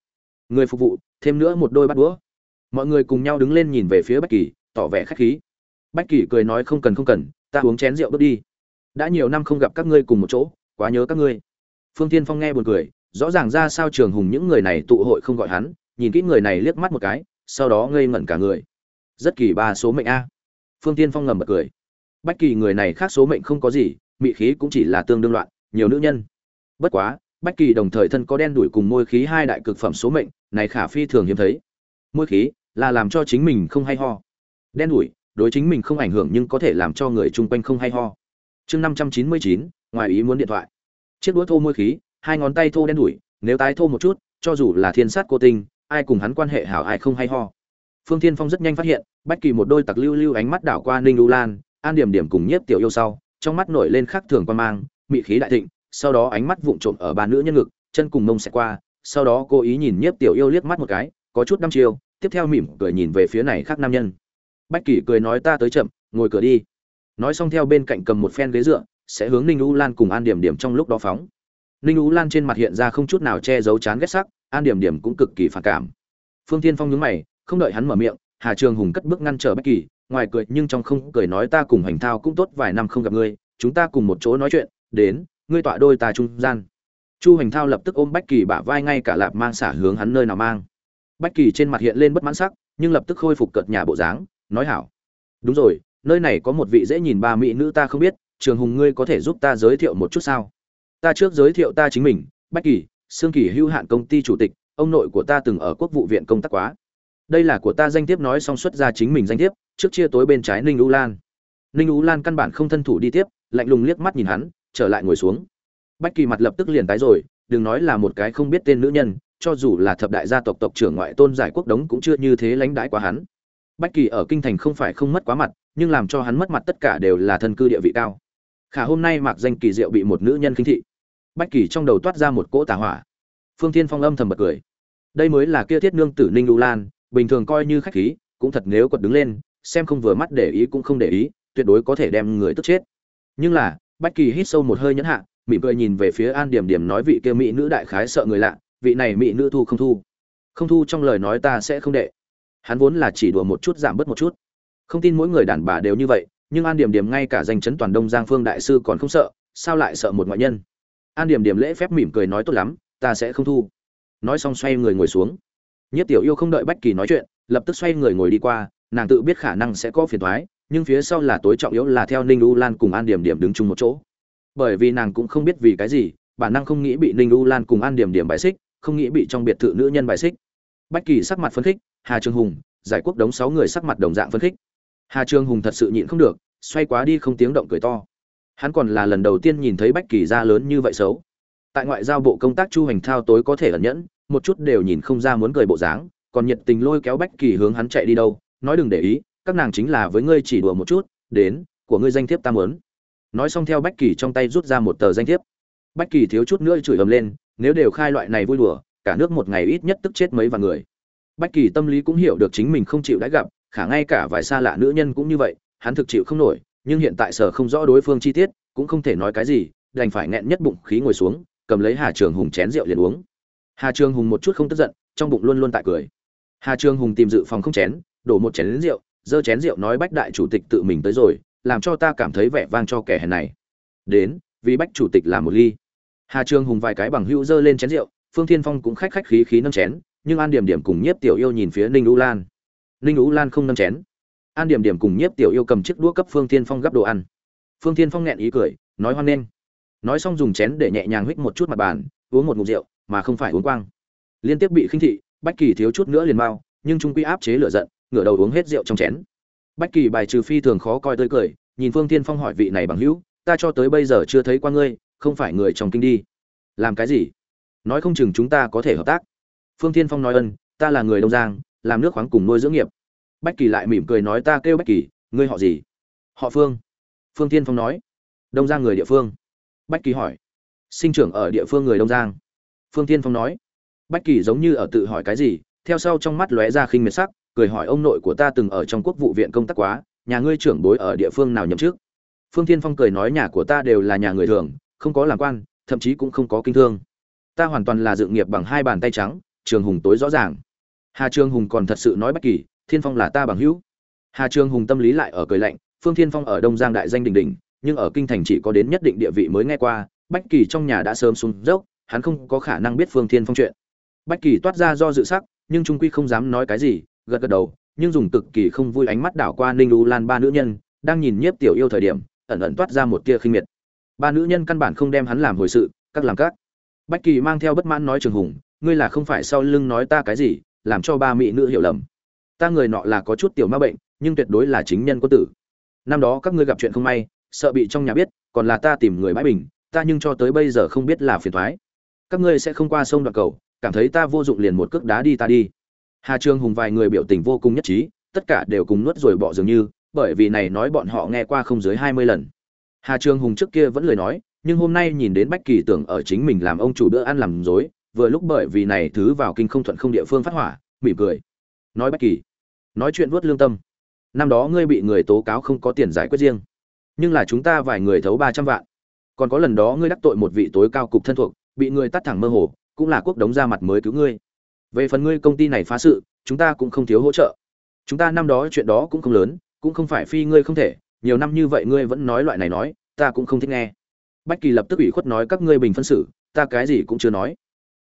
Người phục vụ, thêm nữa một đôi bát đũa. Mọi người cùng nhau đứng lên nhìn về phía bách kỳ, tỏ vẻ khách khí bách kỷ cười nói không cần không cần, ta uống chén rượu bước đi. Đã nhiều năm không gặp các ngươi cùng một chỗ, quá nhớ các ngươi. Phương tiên phong nghe buồn cười, rõ ràng ra sao trường hùng những người này tụ hội không gọi hắn, nhìn kỹ người này liếc mắt một cái, sau đó ngây ngẩn cả người. Rất kỳ ba số mệnh a. Phương tiên phong ngầm bật cười. Bách kỳ người này khác số mệnh không có gì, mị khí cũng chỉ là tương đương loạn, nhiều nữ nhân. Bất quá, bách kỳ đồng thời thân có đen đuổi cùng môi khí hai đại cực phẩm số mệnh, này khả phi thường hiếm thấy. Môi khí là làm cho chính mình không hay ho. Đen đuổi đối chính mình không ảnh hưởng nhưng có thể làm cho người chung quanh không hay ho. Chương năm trăm chín mươi chín, ngoài ý muốn điện thoại. Chiếc đũa thô môi khí, hai ngón tay thô đen đuổi nếu tái thô một chút, cho dù là thiên sát cô tinh, ai cùng hắn quan hệ hảo ai không hay ho. Phương thiên phong rất nhanh phát hiện, bách kỳ một đôi tặc lưu lưu ánh mắt đảo qua ninh lưu lan, an điểm điểm cùng nhiếp tiểu yêu sau, trong mắt nổi lên khắc thường quan mang, mị khí đại thịnh, sau đó ánh mắt vụng trộm ở ba nữ nhân ngực, chân cùng mông xẹt qua, sau đó cô ý nhìn nhiếp tiểu yêu liếc mắt một cái, có chút năm chiêu, tiếp theo mỉm cười nhìn về phía này khác nam nhân bách Kỷ cười nói ta tới chậm, ngồi cửa đi. Nói xong theo bên cạnh cầm một phen ghế dựa, sẽ hướng ninh u lan cùng an điểm điểm trong lúc đó phóng. Ninh u lan trên mặt hiện ra không chút nào che giấu chán ghét sắc, an điểm điểm cũng cực kỳ phản cảm. Phương tiên phong nhướng mày, không đợi hắn mở miệng, hà trường hùng cất bước ngăn trở bách kỳ, ngoài cười nhưng trong không cười nói ta cùng hành thao cũng tốt, vài năm không gặp ngươi, chúng ta cùng một chỗ nói chuyện, đến, ngươi tọa đôi ta trung gian. Chu hành thao lập tức ôm bách kỳ bả vai ngay cả lạp mang xả hướng hắn nơi nào mang. Bách kỳ trên mặt hiện lên bất mãn sắc, nhưng lập tức khôi phục cợt nhà bộ dáng nói hảo. Đúng rồi, nơi này có một vị dễ nhìn ba mỹ nữ ta không biết, trường hùng ngươi có thể giúp ta giới thiệu một chút sao? Ta trước giới thiệu ta chính mình, bách kỳ xương kỳ hưu hạn công ty chủ tịch, ông nội của ta từng ở quốc vụ viện công tác quá. Đây là của ta danh thiếp nói xong xuất ra chính mình danh thiếp, trước chia tối bên trái ninh u lan. Ninh u lan căn bản không thân thủ đi tiếp, lạnh lùng liếc mắt nhìn hắn, trở lại ngồi xuống. Bách kỳ mặt lập tức liền tái rồi, đừng nói là một cái không biết tên nữ nhân, cho dù là thập đại gia tộc tộc trưởng ngoại tôn giải quốc đống cũng chưa như thế lãnh đãi quá hắn bách kỳ ở kinh thành không phải không mất quá mặt, nhưng làm cho hắn mất mặt tất cả đều là thân cư địa vị cao. Khả hôm nay mạc danh kỳ diệu bị một nữ nhân khinh thị. Bách kỳ trong đầu toát ra một cỗ tà hỏa. Phương thiên phong âm thầm bật cười. Đây mới là kia thiết nương tử ninh lưu lan, bình thường coi như khách khí, cũng thật nếu quật đứng lên, xem không vừa mắt để ý cũng không để ý, tuyệt đối có thể đem người tức chết. Nhưng là, bách kỳ hít sâu một hơi nhẫn hạ, mỉm cười nhìn về phía an điểm điểm nói vị kia mỹ nữ đại khái sợ người lạ, vị này mỹ nữ thu không thu. Không thu trong lời nói ta sẽ không đệ hắn vốn là chỉ đùa một chút giảm bớt một chút. Không tin mỗi người đàn bà đều như vậy, nhưng an điểm điểm ngay cả danh chấn toàn đông giang phương đại sư còn không sợ, sao lại sợ một ngoại nhân? An điểm điểm lễ phép mỉm cười nói tốt lắm, ta sẽ không thu. Nói xong xoay người ngồi xuống. Nhất tiểu yêu không đợi bách kỳ nói chuyện, lập tức xoay người ngồi đi qua, nàng tự biết khả năng sẽ có phiền thoái nhưng phía sau là tối trọng yếu là theo ninh u lan cùng an điểm điểm đứng chung một chỗ. Bởi vì nàng cũng không biết vì cái gì, bản năng không nghĩ bị ninh u lan cùng an điểm điểm bài xích, không nghĩ bị trong biệt thự nữ nhân bài xích. Bách kỳ sắc mặt phấn khích hà trường hùng, giải quốc đống sáu người sắc mặt đồng dạng phấn khích. Hà trường hùng thật sự nhịn không được, xoay quá đi không tiếng động cười to. Hắn còn là lần đầu tiên nhìn thấy bách kỳ ra lớn như vậy xấu. Tại ngoại giao bộ công tác chu hành thao tối có thể ẩn nhẫn, một chút đều nhìn không ra muốn cười bộ dáng, còn nhiệt tình lôi kéo bách kỳ hướng hắn chạy đi đâu, nói đừng để ý, các nàng chính là với ngươi chỉ đùa một chút, đến, của ngươi danh thiếp ta muốn. Nói xong theo bách kỳ trong tay rút ra một tờ danh thiếp. Bách kỳ thiếu chút nữa chửi ầm lên, nếu đều khai loại này vui đùa, cả nước một ngày ít nhất tức chết mấy vạn người bách kỳ tâm lý cũng hiểu được chính mình không chịu đãi gặp, khả ngay cả vài xa lạ nữ nhân cũng như vậy, hắn thực chịu không nổi, nhưng hiện tại sở không rõ đối phương chi tiết, cũng không thể nói cái gì, đành phải nghẹn nhất bụng khí ngồi xuống, cầm lấy hà trường hùng chén rượu liền uống. Hà trường hùng một chút không tức giận, trong bụng luôn luôn tại cười. Hà trường hùng tìm dự phòng không chén, đổ một chén rượu, giơ chén rượu nói bách đại chủ tịch tự mình tới rồi, làm cho ta cảm thấy vẻ vang cho kẻ hèn này. Đến, vì bách chủ tịch làm một ly. Hà trường hùng vài cái bằng hữu giơ lên chén rượu, phương thiên phong cũng khách khách khí khí nâng chén nhưng an điểm điểm cùng nhiếp tiểu yêu nhìn phía ninh u lan. Ninh u lan không nâng chén. An điểm điểm cùng nhiếp tiểu yêu cầm chiếc đũa cấp phương thiên phong gắp đồ ăn. Phương thiên phong nghẹn ý cười, nói hoan nghênh. Nói xong dùng chén để nhẹ nhàng hít một chút mặt bàn, uống một ngụm rượu, mà không phải uống quang. Liên tiếp bị khinh thị, bách kỳ thiếu chút nữa liền mau, nhưng trung quy áp chế lửa giận, ngửa đầu uống hết rượu trong chén. Bách kỳ bài trừ phi thường khó coi tươi cười, nhìn phương tiên phong hỏi vị này bằng hữu, ta cho tới bây giờ chưa thấy qua ngươi, không phải người trong kinh đi. Làm cái gì? Nói không chừng chúng ta có thể hợp tác phương Thiên phong nói ân, ta là người đông giang, làm nước khoáng cùng nuôi dưỡng nghiệp. Bách kỳ lại mỉm cười nói ta kêu bách kỳ, ngươi họ gì? Họ phương. Phương Thiên phong nói. Đông giang người địa phương. Bách kỳ hỏi. Sinh trưởng ở địa phương người đông giang. Phương Thiên phong nói. Bách kỳ giống như ở tự hỏi cái gì, theo sau trong mắt lóe ra khinh miệt sắc, cười hỏi ông nội của ta từng ở trong quốc vụ viện công tác quá, nhà ngươi trưởng bối ở địa phương nào nhậm chức? phương Thiên phong cười nói nhà của ta đều là nhà người thường, không có làm quan, thậm chí cũng không có kinh thương. Ta hoàn toàn là dự nghiệp bằng hai bàn tay trắng trường hùng tối rõ ràng. Hà trường hùng còn thật sự nói bất kỳ, thiên phong là ta bằng hữu. Hà trường hùng tâm lý lại ở cười lạnh, phương thiên phong ở đông giang đại danh đình đình nhưng ở kinh thành chỉ có đến nhất định địa vị mới nghe qua, bách kỳ trong nhà đã sớm xuống dốc, hắn không có khả năng biết phương thiên phong chuyện. Bách kỳ toát ra do dự sắc, nhưng trung quy không dám nói cái gì, gật gật đầu, nhưng dùng cực kỳ không vui ánh mắt đảo qua ninh u lan ba nữ nhân, đang nhìn nhiếp tiểu yêu thời điểm, ẩn ẩn toát ra một tia khinh miệt. Ba nữ nhân căn bản không đem hắn làm hồi sự, các làm các. Bách kỳ mang theo bất mãn nói trường hùng ngươi là không phải sau lưng nói ta cái gì, làm cho ba mỹ nữ hiểu lầm. Ta người nọ là có chút tiểu ma bệnh, nhưng tuyệt đối là chính nhân có tử. Năm đó các ngươi gặp chuyện không may, sợ bị trong nhà biết, còn là ta tìm người mãi bình, ta nhưng cho tới bây giờ không biết là phiền thoái. Các ngươi sẽ không qua sông đoạn cầu, cảm thấy ta vô dụng liền một cước đá đi ta đi. Hà trương hùng vài người biểu tình vô cùng nhất trí, tất cả đều cùng nuốt rồi bỏ dường như, bởi vì này nói bọn họ nghe qua không dưới hai mươi lần. Hà trương hùng trước kia vẫn lời nói, nhưng hôm nay nhìn đến bách kỳ tưởng ở chính mình làm ông chủ đỡ ăn làm dối vừa lúc bởi vì này thứ vào kinh không thuận không địa phương phát hỏa, mỉm cười. Nói bách kỳ, nói chuyện vuốt lương tâm. Năm đó ngươi bị người tố cáo không có tiền giải quyết riêng, nhưng là chúng ta vài người thấu ba trăm vạn. Còn có lần đó ngươi đắc tội một vị tối cao cục thân thuộc, bị người tắt thẳng mơ hồ, cũng là quốc đống ra mặt mới cứu ngươi. Về phần ngươi công ty này phá sự, chúng ta cũng không thiếu hỗ trợ. Chúng ta năm đó chuyện đó cũng không lớn, cũng không phải phi ngươi không thể, nhiều năm như vậy ngươi vẫn nói loại này nói, ta cũng không thích nghe. Bách kỳ lập tức ủy khuất nói các ngươi bình phân xử, ta cái gì cũng chưa nói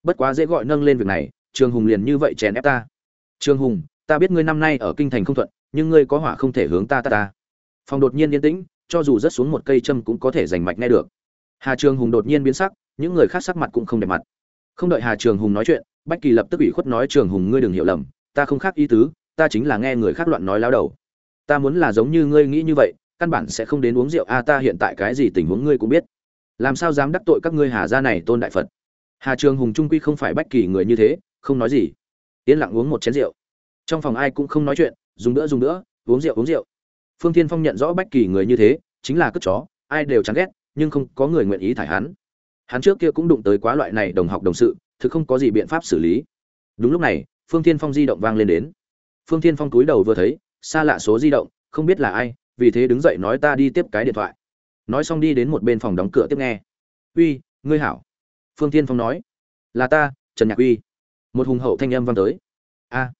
bất quá dễ gọi nâng lên việc này, trường hùng liền như vậy chèn ép ta. Trường hùng, ta biết ngươi năm nay ở kinh thành không thuận, nhưng ngươi có hỏa không thể hướng ta ta ta. Phòng đột nhiên yên tĩnh, cho dù rất xuống một cây châm cũng có thể giành mạch nghe được. Hà trường hùng đột nhiên biến sắc, những người khác sắc mặt cũng không đẹp mặt. Không đợi hà trường hùng nói chuyện, bách kỳ lập tức ủy khuất nói, trường hùng, ngươi đừng hiểu lầm, ta không khác ý tứ, ta chính là nghe người khác loạn nói láo đầu. Ta muốn là giống như ngươi nghĩ như vậy, căn bản sẽ không đến uống rượu. A ta hiện tại cái gì tình huống ngươi cũng biết. Làm sao dám đắc tội các ngươi hà gia này tôn đại phật? Hà trường hùng trung quy không phải bách kỳ người như thế, không nói gì. Yên lặng uống một chén rượu. Trong phòng ai cũng không nói chuyện, dùng nữa dùng nữa uống rượu uống rượu. Phương tiên phong nhận rõ bách kỳ người như thế, chính là cất chó, ai đều chán ghét, nhưng không có người nguyện ý thải hắn. Hắn trước kia cũng đụng tới quá loại này đồng học đồng sự, thực không có gì biện pháp xử lý. Đúng lúc này, phương tiên phong di động vang lên đến. Phương tiên phong túi đầu vừa thấy, xa lạ số di động, không biết là ai, vì thế đứng dậy nói ta đi tiếp cái điện thoại. Nói xong đi đến một bên phòng đóng cửa tiếp nghe. Uy, ngươi hảo phương tiên phong nói. Là ta, trần nhạc uy. Một hùng hậu thanh âm vang tới. A.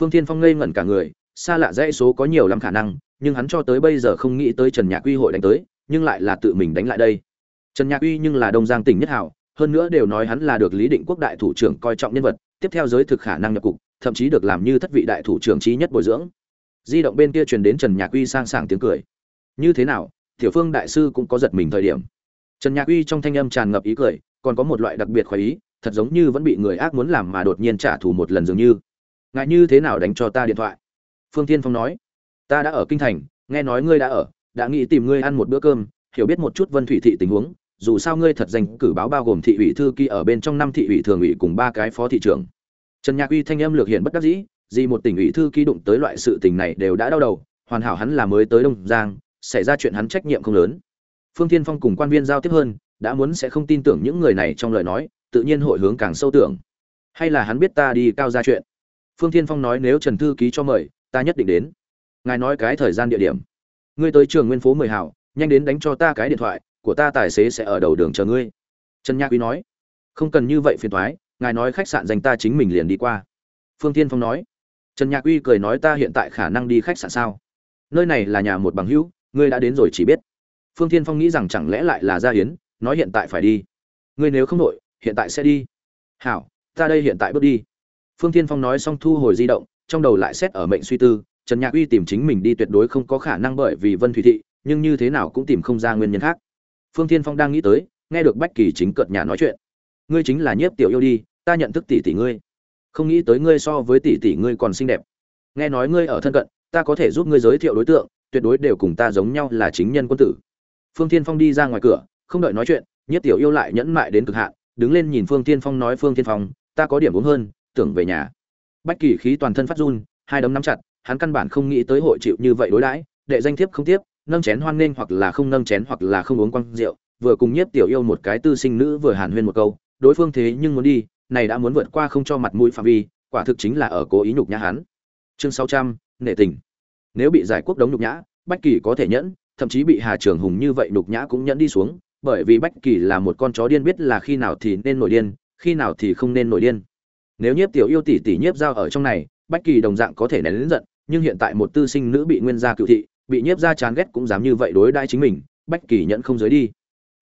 Phương tiên phong ngây ngẩn cả người, xa lạ dãy số có nhiều lắm khả năng, nhưng hắn cho tới bây giờ không nghĩ tới trần nhạc uy hội đánh tới, nhưng lại là tự mình đánh lại đây. Trần nhạc uy nhưng là đông giang tỉnh nhất hảo, hơn nữa đều nói hắn là được lý định quốc đại thủ trưởng coi trọng nhân vật, tiếp theo giới thực khả năng nhập cục, thậm chí được làm như thất vị đại thủ trưởng trí nhất bồi dưỡng. Di động bên kia truyền đến trần nhạc uy sang sảng tiếng cười. Như thế nào, tiểu phương đại sư cũng có giật mình thời điểm. Trần nhạc uy trong thanh âm tràn ngập ý cười còn có một loại đặc biệt khoái ý, thật giống như vẫn bị người ác muốn làm mà đột nhiên trả thù một lần dường như. Ngại như thế nào đánh cho ta điện thoại? Phương tiên phong nói. Ta đã ở kinh thành, nghe nói ngươi đã ở, đã nghĩ tìm ngươi ăn một bữa cơm, hiểu biết một chút vân thủy thị tình huống, dù sao ngươi thật danh cử báo bao gồm thị ủy thư ký ở bên trong năm thị ủy thường ủy cùng ba cái phó thị trưởng. Trần nhạc uy thanh âm lược hiện bất đắc dĩ gì một tỉnh ủy thư ký đụng tới loại sự tình này đều đã đau đầu, hoàn hảo hắn là mới tới đông giang, xảy ra chuyện hắn trách nhiệm không lớn. Phương thiên phong cùng quan viên giao tiếp hơn đã muốn sẽ không tin tưởng những người này trong lời nói, tự nhiên hội hướng càng sâu tưởng. Hay là hắn biết ta đi cao ra chuyện? Phương thiên phong nói nếu trần thư ký cho mời, ta nhất định đến. Ngài nói cái thời gian địa điểm. Ngươi tới trường nguyên phố mười hảo, nhanh đến đánh cho ta cái điện thoại, của ta tài xế sẽ ở đầu đường chờ ngươi. Trần nhạc quý nói. Không cần như vậy phiền thoái, ngài nói khách sạn dành ta chính mình liền đi qua. Phương tiên phong nói. Trần nhạc uy cười nói ta hiện tại khả năng đi khách sạn sao? Nơi này là nhà một bằng hữu, ngươi đã đến rồi chỉ biết. Phương tiên phong nghĩ rằng chẳng lẽ lại là gia hiến nói hiện tại phải đi. Ngươi nếu không đội, hiện tại sẽ đi. Hảo, ta đây hiện tại bước đi. Phương tiên phong nói xong thu hồi di động, trong đầu lại xét ở mệnh suy tư, trần nhạc uy tìm chính mình đi tuyệt đối không có khả năng bởi vì vân thủy thị, nhưng như thế nào cũng tìm không ra nguyên nhân khác. Phương tiên phong đang nghĩ tới, nghe được bách kỳ chính cợt nhà nói chuyện. Ngươi chính là nhiếp tiểu yêu đi, ta nhận thức tỷ tỷ ngươi. Không nghĩ tới ngươi so với tỷ tỷ ngươi còn xinh đẹp. Nghe nói ngươi ở thân cận, ta có thể giúp ngươi giới thiệu đối tượng, tuyệt đối đều cùng ta giống nhau là chính nhân quân tử. Phương tiên phong đi ra ngoài cửa không đợi nói chuyện, nhiếp tiểu yêu lại nhẫn mại đến cực hạn, đứng lên nhìn phương tiên phong nói, phương tiên phong, ta có điểm uống hơn, tưởng về nhà. Bách kỳ khí toàn thân phát run, hai đấm nắm chặt, hắn căn bản không nghĩ tới hội chịu như vậy đối đãi, đệ danh thiếp không tiếp, nâng chén hoan nghênh hoặc là không nâng chén hoặc là không uống quăng rượu, vừa cùng nhiếp tiểu yêu một cái tư sinh nữ vừa hàn huyên một câu, đối phương thế nhưng muốn đi, này đã muốn vượt qua không cho mặt mũi phạm vi, quả thực chính là ở cố ý nhục nhã hắn. Chương sáu trăm nệ tình. Nếu bị giải quốc đống nhục nhã, bách kỳ có thể nhẫn, thậm chí bị hà trường hùng như vậy nhục nhã cũng nhẫn đi xuống bởi vì bách kỳ là một con chó điên biết là khi nào thì nên nổi điên, khi nào thì không nên nổi điên. Nếu nhiếp tiểu yêu tỷ tỷ nhiếp giao ở trong này, bách kỳ đồng dạng có thể nén lớn giận, nhưng hiện tại một tư sinh nữ bị nguyên gia cựu thị, bị nhiếp gia chán ghét cũng dám như vậy đối đãi chính mình, bách kỳ nhận không giới đi.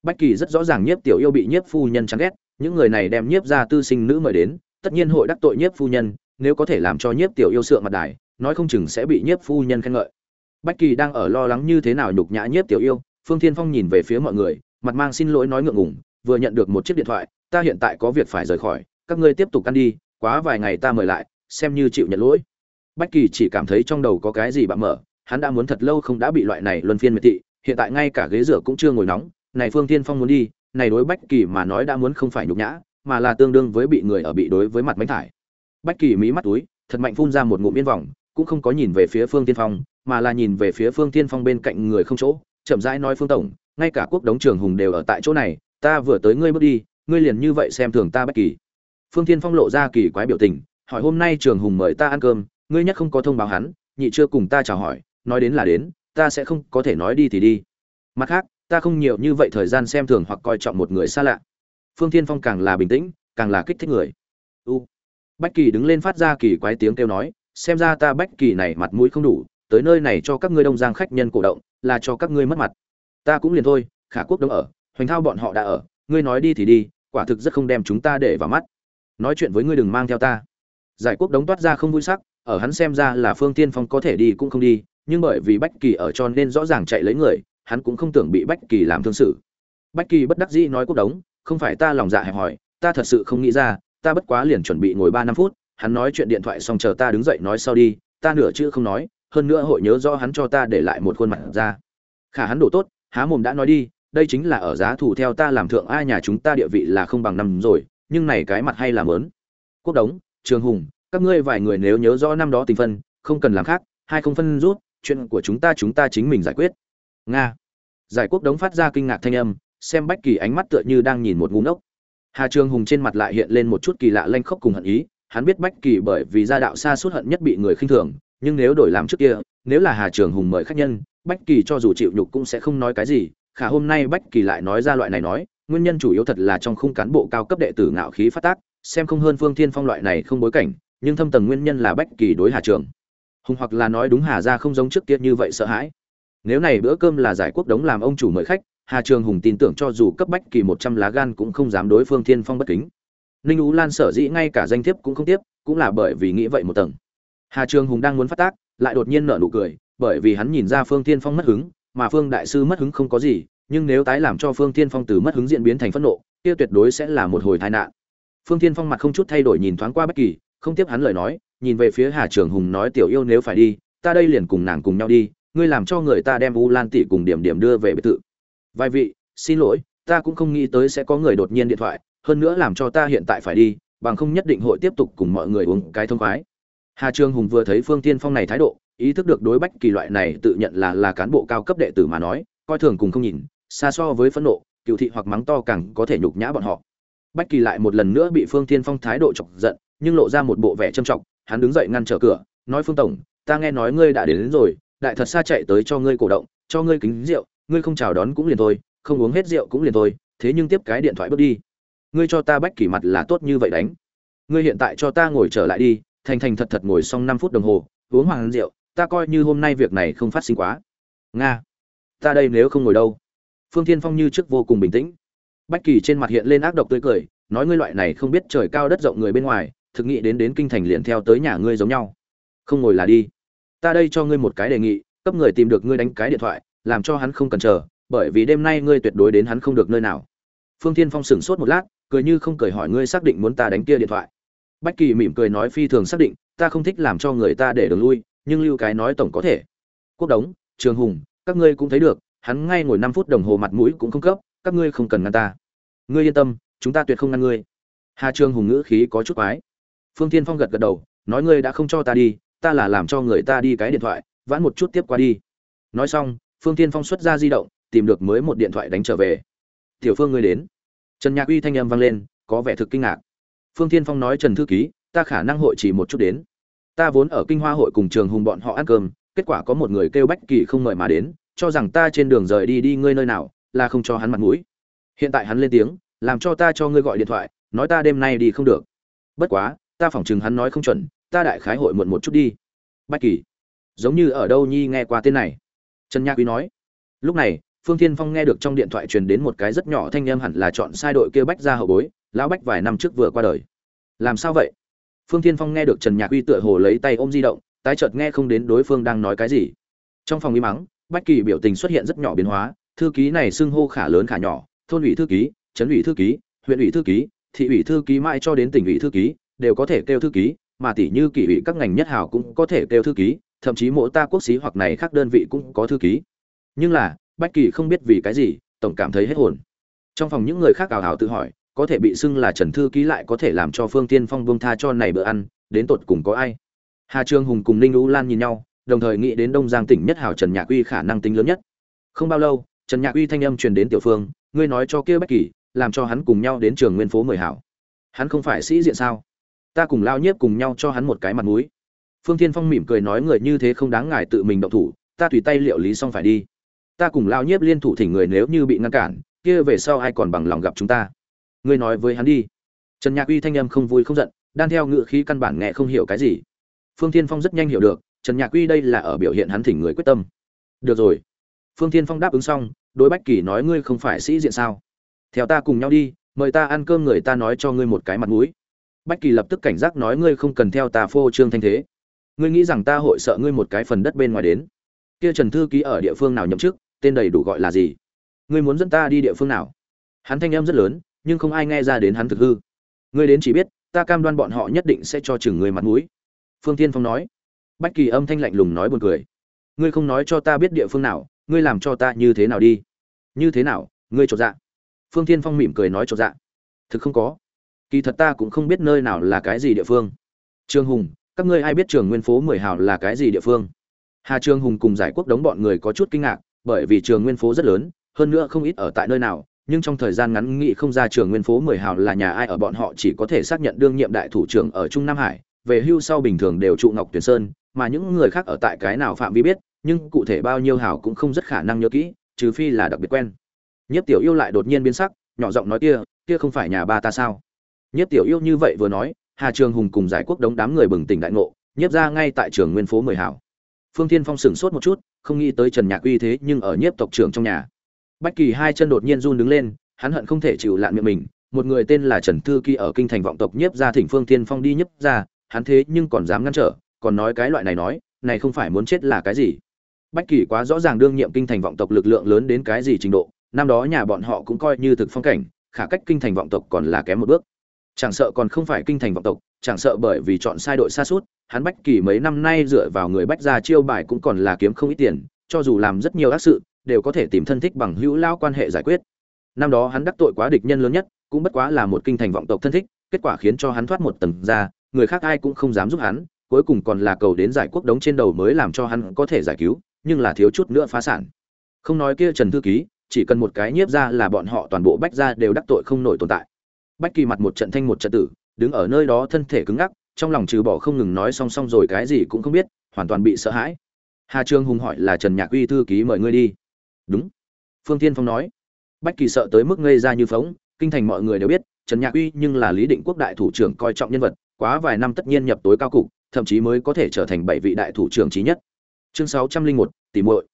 Bách kỳ rất rõ ràng nhiếp tiểu yêu bị nhiếp phu nhân chán ghét, những người này đem nhiếp gia tư sinh nữ mời đến, tất nhiên hội đắc tội nhiếp phu nhân, nếu có thể làm cho nhiếp tiểu yêu sượng mặt đài, nói không chừng sẽ bị nhiếp phu nhân khen ngợi. Bách kỳ đang ở lo lắng như thế nào nhục nhã nhiếp tiểu yêu, phương thiên phong nhìn về phía mọi người mặt mang xin lỗi nói ngượng ngùng, vừa nhận được một chiếc điện thoại, ta hiện tại có việc phải rời khỏi, các ngươi tiếp tục ăn đi, quá vài ngày ta mời lại, xem như chịu nhận lỗi. Bách kỳ chỉ cảm thấy trong đầu có cái gì bạn mở, hắn đã muốn thật lâu không đã bị loại này luân phiên miệt thị, hiện tại ngay cả ghế rửa cũng chưa ngồi nóng, này phương tiên phong muốn đi, này đối bách kỳ mà nói đã muốn không phải nhục nhã, mà là tương đương với bị người ở bị đối với mặt bánh thải. Bách kỳ mí mắt túi, thật mạnh phun ra một ngụm yên vòng cũng không có nhìn về phía phương tiên phong, mà là nhìn về phía phương tiên phong bên cạnh người không chỗ, chậm rãi nói, phương tổng ngay cả quốc đống trường hùng đều ở tại chỗ này, ta vừa tới ngươi bước đi, ngươi liền như vậy xem thường ta bách kỳ. Phương tiên phong lộ ra kỳ quái biểu tình, hỏi hôm nay trường hùng mời ta ăn cơm, ngươi nhất không có thông báo hắn, nhị chưa cùng ta chào hỏi, nói đến là đến, ta sẽ không có thể nói đi thì đi. Mặt khác, ta không nhiều như vậy thời gian xem thường hoặc coi trọng một người xa lạ. Phương tiên phong càng là bình tĩnh, càng là kích thích người. U. Bách kỳ đứng lên phát ra kỳ quái tiếng kêu nói, xem ra ta bách kỳ này mặt mũi không đủ, tới nơi này cho các ngươi đông giang khách nhân cổ động, là cho các ngươi mất mặt ta cũng liền thôi, khả quốc đông ở, hoành thao bọn họ đã ở, ngươi nói đi thì đi, quả thực rất không đem chúng ta để vào mắt. Nói chuyện với ngươi đừng mang theo ta. Giải quốc đống toát ra không vui sắc, ở hắn xem ra là phương tiên phong có thể đi cũng không đi, nhưng bởi vì bách kỳ ở cho nên rõ ràng chạy lấy người, hắn cũng không tưởng bị bách kỳ làm thương sự. Bách kỳ bất đắc dĩ nói quốc đống, không phải ta lòng dạ hẹp hòi, ta thật sự không nghĩ ra, ta bất quá liền chuẩn bị ngồi ba năm phút, hắn nói chuyện điện thoại xong chờ ta đứng dậy nói sau đi, ta nửa chữ không nói, hơn nữa hội nhớ rõ hắn cho ta để lại một khuôn mặt ra. Khả hắn đổ tốt há mồm đã nói đi, đây chính là ở giá thủ theo ta làm thượng ai nhà chúng ta địa vị là không bằng năm rồi, nhưng này cái mặt hay là mớn quốc đống, trường hùng, các ngươi vài người nếu nhớ rõ năm đó tình phân, không cần làm khác, hai không phân rút, chuyện của chúng ta chúng ta chính mình giải quyết. Nga. Giải quốc đống phát ra kinh ngạc thanh âm, xem bách kỳ ánh mắt tựa như đang nhìn một ngu ngốc. Hà trường hùng trên mặt lại hiện lên một chút kỳ lạ lanh khóc cùng hận ý, hắn biết bách kỳ bởi vì gia đạo xa suốt hận nhất bị người khinh thường, nhưng nếu đổi làm trước kia, nếu là hà trường hùng mời khách nhân bách kỳ cho dù chịu nhục cũng sẽ không nói cái gì, khả hôm nay bách kỳ lại nói ra loại này nói, nguyên nhân chủ yếu thật là trong khung cán bộ cao cấp đệ tử ngạo khí phát tác, xem không hơn phương thiên phong loại này không bối cảnh, nhưng thâm tầng nguyên nhân là bách kỳ đối hà trường. Hùng hoặc là nói đúng hà ra không giống trước kia như vậy sợ hãi. Nếu này bữa cơm là giải quốc đống làm ông chủ mời khách, hà trường hùng tin tưởng cho dù cấp bách kỳ một trăm lá gan cũng không dám đối phương thiên phong bất kính. Ninh ú lan sở dĩ ngay cả danh thiếp cũng không tiếp, cũng là bởi vì nghĩ vậy một tầng. Hà trường hùng đang muốn phát tác, lại đột nhiên nở nụ cười bởi vì hắn nhìn ra phương Thiên phong mất hứng, mà phương đại sư mất hứng không có gì, nhưng nếu tái làm cho phương Thiên phong từ mất hứng diễn biến thành phẫn nộ, kia tuyệt đối sẽ là một hồi tai nạn. Phương Thiên phong mặt không chút thay đổi nhìn thoáng qua bất kỳ, không tiếp hắn lời nói, nhìn về phía hà trường hùng nói, tiểu yêu nếu phải đi, ta đây liền cùng nàng cùng nhau đi, ngươi làm cho người ta đem u lan tỷ cùng điểm điểm đưa về biệt thự. Vài vị, xin lỗi, ta cũng không nghĩ tới sẽ có người đột nhiên điện thoại, hơn nữa làm cho ta hiện tại phải đi, bằng không nhất định hội tiếp tục cùng mọi người uống cái thông khoái. Hà trường hùng vừa thấy phương Thiên phong này thái độ ý thức được đối bách kỳ loại này tự nhận là là cán bộ cao cấp đệ tử mà nói coi thường cùng không nhìn xa so với phẫn nộ cựu thị hoặc mắng to càng có thể nhục nhã bọn họ. Bách kỳ lại một lần nữa bị phương thiên phong thái độ chọc giận nhưng lộ ra một bộ vẻ trâm trọng hắn đứng dậy ngăn trở cửa nói phương tổng ta nghe nói ngươi đã đến, đến rồi đại thật xa chạy tới cho ngươi cổ động cho ngươi kính rượu ngươi không chào đón cũng liền thôi không uống hết rượu cũng liền thôi thế nhưng tiếp cái điện thoại bước đi. Ngươi cho ta bách kỳ mặt là tốt như vậy đánh. Ngươi hiện tại cho ta ngồi trở lại đi. Thành thành thật thật ngồi xong năm phút đồng hồ uống hoàng rượu ta coi như hôm nay việc này không phát sinh quá. Nga, ta đây nếu không ngồi đâu? Phương thiên phong như trước vô cùng bình tĩnh. Bách kỳ trên mặt hiện lên ác độc tươi cười, nói ngươi loại này không biết trời cao đất rộng người bên ngoài, thực nghị đến đến kinh thành liền theo tới nhà ngươi giống nhau. Không ngồi là đi. Ta đây cho ngươi một cái đề nghị, cấp người tìm được ngươi đánh cái điện thoại, làm cho hắn không cần chờ, bởi vì đêm nay ngươi tuyệt đối đến hắn không được nơi nào. Phương thiên phong sửng sốt một lát, cười như không cười hỏi ngươi xác định muốn ta đánh kia điện thoại. Bách kỳ mỉm cười nói phi thường xác định, ta không thích làm cho người ta để đường lui nhưng lưu cái nói tổng có thể. Quốc đống, trường hùng, các ngươi cũng thấy được, hắn ngay ngồi năm phút đồng hồ mặt mũi cũng không cấp, các ngươi không cần ngăn ta. Ngươi yên tâm, chúng ta tuyệt không ngăn ngươi. Hà trường hùng ngữ khí có chút quái. Phương tiên phong gật gật đầu, nói ngươi đã không cho ta đi, ta là làm cho người ta đi cái điện thoại, vãn một chút tiếp qua đi. Nói xong, phương tiên phong xuất ra di động, tìm được mới một điện thoại đánh trở về. Tiểu phương ngươi đến. Trần nhạc uy thanh âm vang lên, có vẻ thực kinh ngạc. Phương tiên phong nói trần thư ký, ta khả năng hội chỉ một chút đến ta vốn ở kinh hoa hội cùng trường hùng bọn họ ăn cơm, kết quả có một người kêu bách kỳ không mời mà đến, cho rằng ta trên đường rời đi đi ngươi nơi nào, là không cho hắn mặt mũi. Hiện tại hắn lên tiếng, làm cho ta cho ngươi gọi điện thoại, nói ta đêm nay đi không được. Bất quá, ta phỏng chừng hắn nói không chuẩn, ta đại khái hội muộn một chút đi. Bách kỳ, giống như ở đâu nhi nghe qua tên này? Trần nhạc quý nói. Lúc này, phương thiên phong nghe được trong điện thoại truyền đến một cái rất nhỏ thanh em hẳn là chọn sai đội kia bách ra hậu bối, lão bách vài năm trước vừa qua đời. Làm sao vậy? Phương thiên phong nghe được trần nhạc uy tựa hồ lấy tay ôm di động, tái chợt nghe không đến đối phương đang nói cái gì. Trong phòng im mắng, bách kỳ biểu tình xuất hiện rất nhỏ biến hóa, thư ký này xưng hô khả lớn khả nhỏ, thôn ủy thư ký, trấn ủy thư ký, huyện ủy thư ký, thị ủy thư ký mãi cho đến tỉnh ủy thư ký, đều có thể kêu thư ký, mà tỷ như kỷ ủy các ngành nhất hào cũng có thể kêu thư ký, thậm chí mỗi ta quốc xí hoặc này khác đơn vị cũng có thư ký. Nhưng là, bách kỳ không biết vì cái gì, tổng cảm thấy hết hồn. Trong phòng những người khác ảo hảo tự hỏi có thể bị xưng là trần thư ký lại có thể làm cho phương tiên phong buông tha cho này bữa ăn, đến tột cùng có ai? Hà trương hùng cùng ninh U lan nhìn nhau, đồng thời nghĩ đến đông giang tỉnh nhất hảo trần nhạc uy khả năng tính lớn nhất. Không bao lâu, trần nhạc uy thanh âm truyền đến tiểu phương, ngươi nói cho kia bách kỳ, làm cho hắn cùng nhau đến trường nguyên phố mười hảo. Hắn không phải sĩ diện sao? Ta cùng lao nhiếp cùng nhau cho hắn một cái mặt mũi. Phương thiên phong mỉm cười nói, người như thế không đáng ngại tự mình động thủ, ta tùy tay liệu lý xong phải đi. Ta cùng lao nhiếp liên thủ thỉnh người nếu như bị ngăn cản, kia về sau ai còn bằng lòng gặp chúng ta? Ngươi nói với hắn đi. Trần nhạc uy thanh âm không vui không giận, đan theo ngựa khí căn bản nghe không hiểu cái gì. Phương tiên phong rất nhanh hiểu được, trần nhạc uy đây là ở biểu hiện hắn thỉnh người quyết tâm. Được rồi. Phương tiên phong đáp ứng xong, đối bách kỳ nói ngươi không phải sĩ diện sao? Theo ta cùng nhau đi, mời ta ăn cơm người ta nói cho ngươi một cái mặt mũi. Bách kỳ lập tức cảnh giác nói ngươi không cần theo ta phô trương thanh thế. Ngươi nghĩ rằng ta hội sợ ngươi một cái phần đất bên ngoài đến. Kia trần thư ký ở địa phương nào nhậm chức, tên đầy đủ gọi là gì? Ngươi muốn dẫn ta đi địa phương nào? Hắn thanh em rất lớn nhưng không ai nghe ra đến hắn thực hư. Ngươi đến chỉ biết, ta cam đoan bọn họ nhất định sẽ cho chừng ngươi mặt mũi. Phương tiên phong nói. Bách kỳ âm thanh lạnh lùng nói buồn cười. Ngươi không nói cho ta biết địa phương nào, ngươi làm cho ta như thế nào đi? Như thế nào, ngươi chột dạ? Phương tiên phong mỉm cười nói chột dạ. Thực không có. Kỳ thật ta cũng không biết nơi nào là cái gì địa phương. Trương hùng, các ngươi ai biết trường nguyên phố mười hào là cái gì địa phương? Hà trương hùng cùng giải quốc đống bọn người có chút kinh ngạc, bởi vì trường nguyên phố rất lớn, hơn nữa không ít ở tại nơi nào nhưng trong thời gian ngắn nghị không ra trường nguyên phố mười hào là nhà ai ở bọn họ chỉ có thể xác nhận đương nhiệm đại thủ trưởng ở trung nam hải, về hưu sau bình thường đều trụ ngọc tuyển sơn, mà những người khác ở tại cái nào phạm vi biết, nhưng cụ thể bao nhiêu hào cũng không rất khả năng nhớ kỹ, trừ phi là đặc biệt quen. Nhất tiểu yêu lại đột nhiên biến sắc, nhỏ giọng nói kia kia không phải nhà ba ta sao? Nhất tiểu yêu như vậy vừa nói, hà trường hùng cùng giải quốc đống đám người bừng tỉnh đại ngộ, nhiếp ra ngay tại trường nguyên phố mười hào. Phương thiên phong sửng sốt một chút, không nghĩ tới trần nhạc uy thế nhưng ở nhiếp tộc trưởng trong nhà bách kỳ hai chân đột nhiên run đứng lên, hắn hận không thể chịu lạn miệng mình, một người tên là trần thư kỳ ở kinh thành vọng tộc nhiếp ra thỉnh phương thiên phong đi nhiếp ra hắn thế nhưng còn dám ngăn trở, còn nói cái loại này nói, này không phải muốn chết là cái gì. Bách kỳ quá rõ ràng đương nhiệm kinh thành vọng tộc lực lượng lớn đến cái gì trình độ, năm đó nhà bọn họ cũng coi như thực phong cảnh, khả cách kinh thành vọng tộc còn là kém một bước. Chẳng sợ còn không phải kinh thành vọng tộc, chẳng sợ bởi vì chọn sai đội xa suốt, hắn bách kỳ mấy năm nay dựa vào người bách gia chiêu bài cũng còn là kiếm không ít tiền, cho dù làm rất nhiều ác sự đều có thể tìm thân thích bằng hữu lao quan hệ giải quyết. Năm đó hắn đắc tội quá địch nhân lớn nhất, cũng bất quá là một kinh thành vọng tộc thân thích, kết quả khiến cho hắn thoát một tầng ra, người khác ai cũng không dám giúp hắn, cuối cùng còn là cầu đến giải quốc đống trên đầu mới làm cho hắn có thể giải cứu, nhưng là thiếu chút nữa phá sản. Không nói kia trần thư ký, chỉ cần một cái nhiếp ra là bọn họ toàn bộ bách ra đều đắc tội không nổi tồn tại. Bách kỳ mặt một trận thanh một trận tử, đứng ở nơi đó thân thể cứng ngắc, trong lòng trừ bỏ không ngừng nói song song rồi cái gì cũng không biết, hoàn toàn bị sợ hãi. Hà trương hùng hỏi là trần nhạc uy thư ký mời ngươi đi đúng. Phương tiên phong nói. Bách kỳ sợ tới mức ngây ra như phóng, kinh thành mọi người đều biết, trần nhạc uy nhưng là lý định quốc đại thủ trưởng coi trọng nhân vật, quá vài năm tất nhiên nhập tối cao cục, thậm chí mới có thể trở thành bảy vị đại thủ trưởng trí nhất. Chương sáu trăm linh một tỷ muội.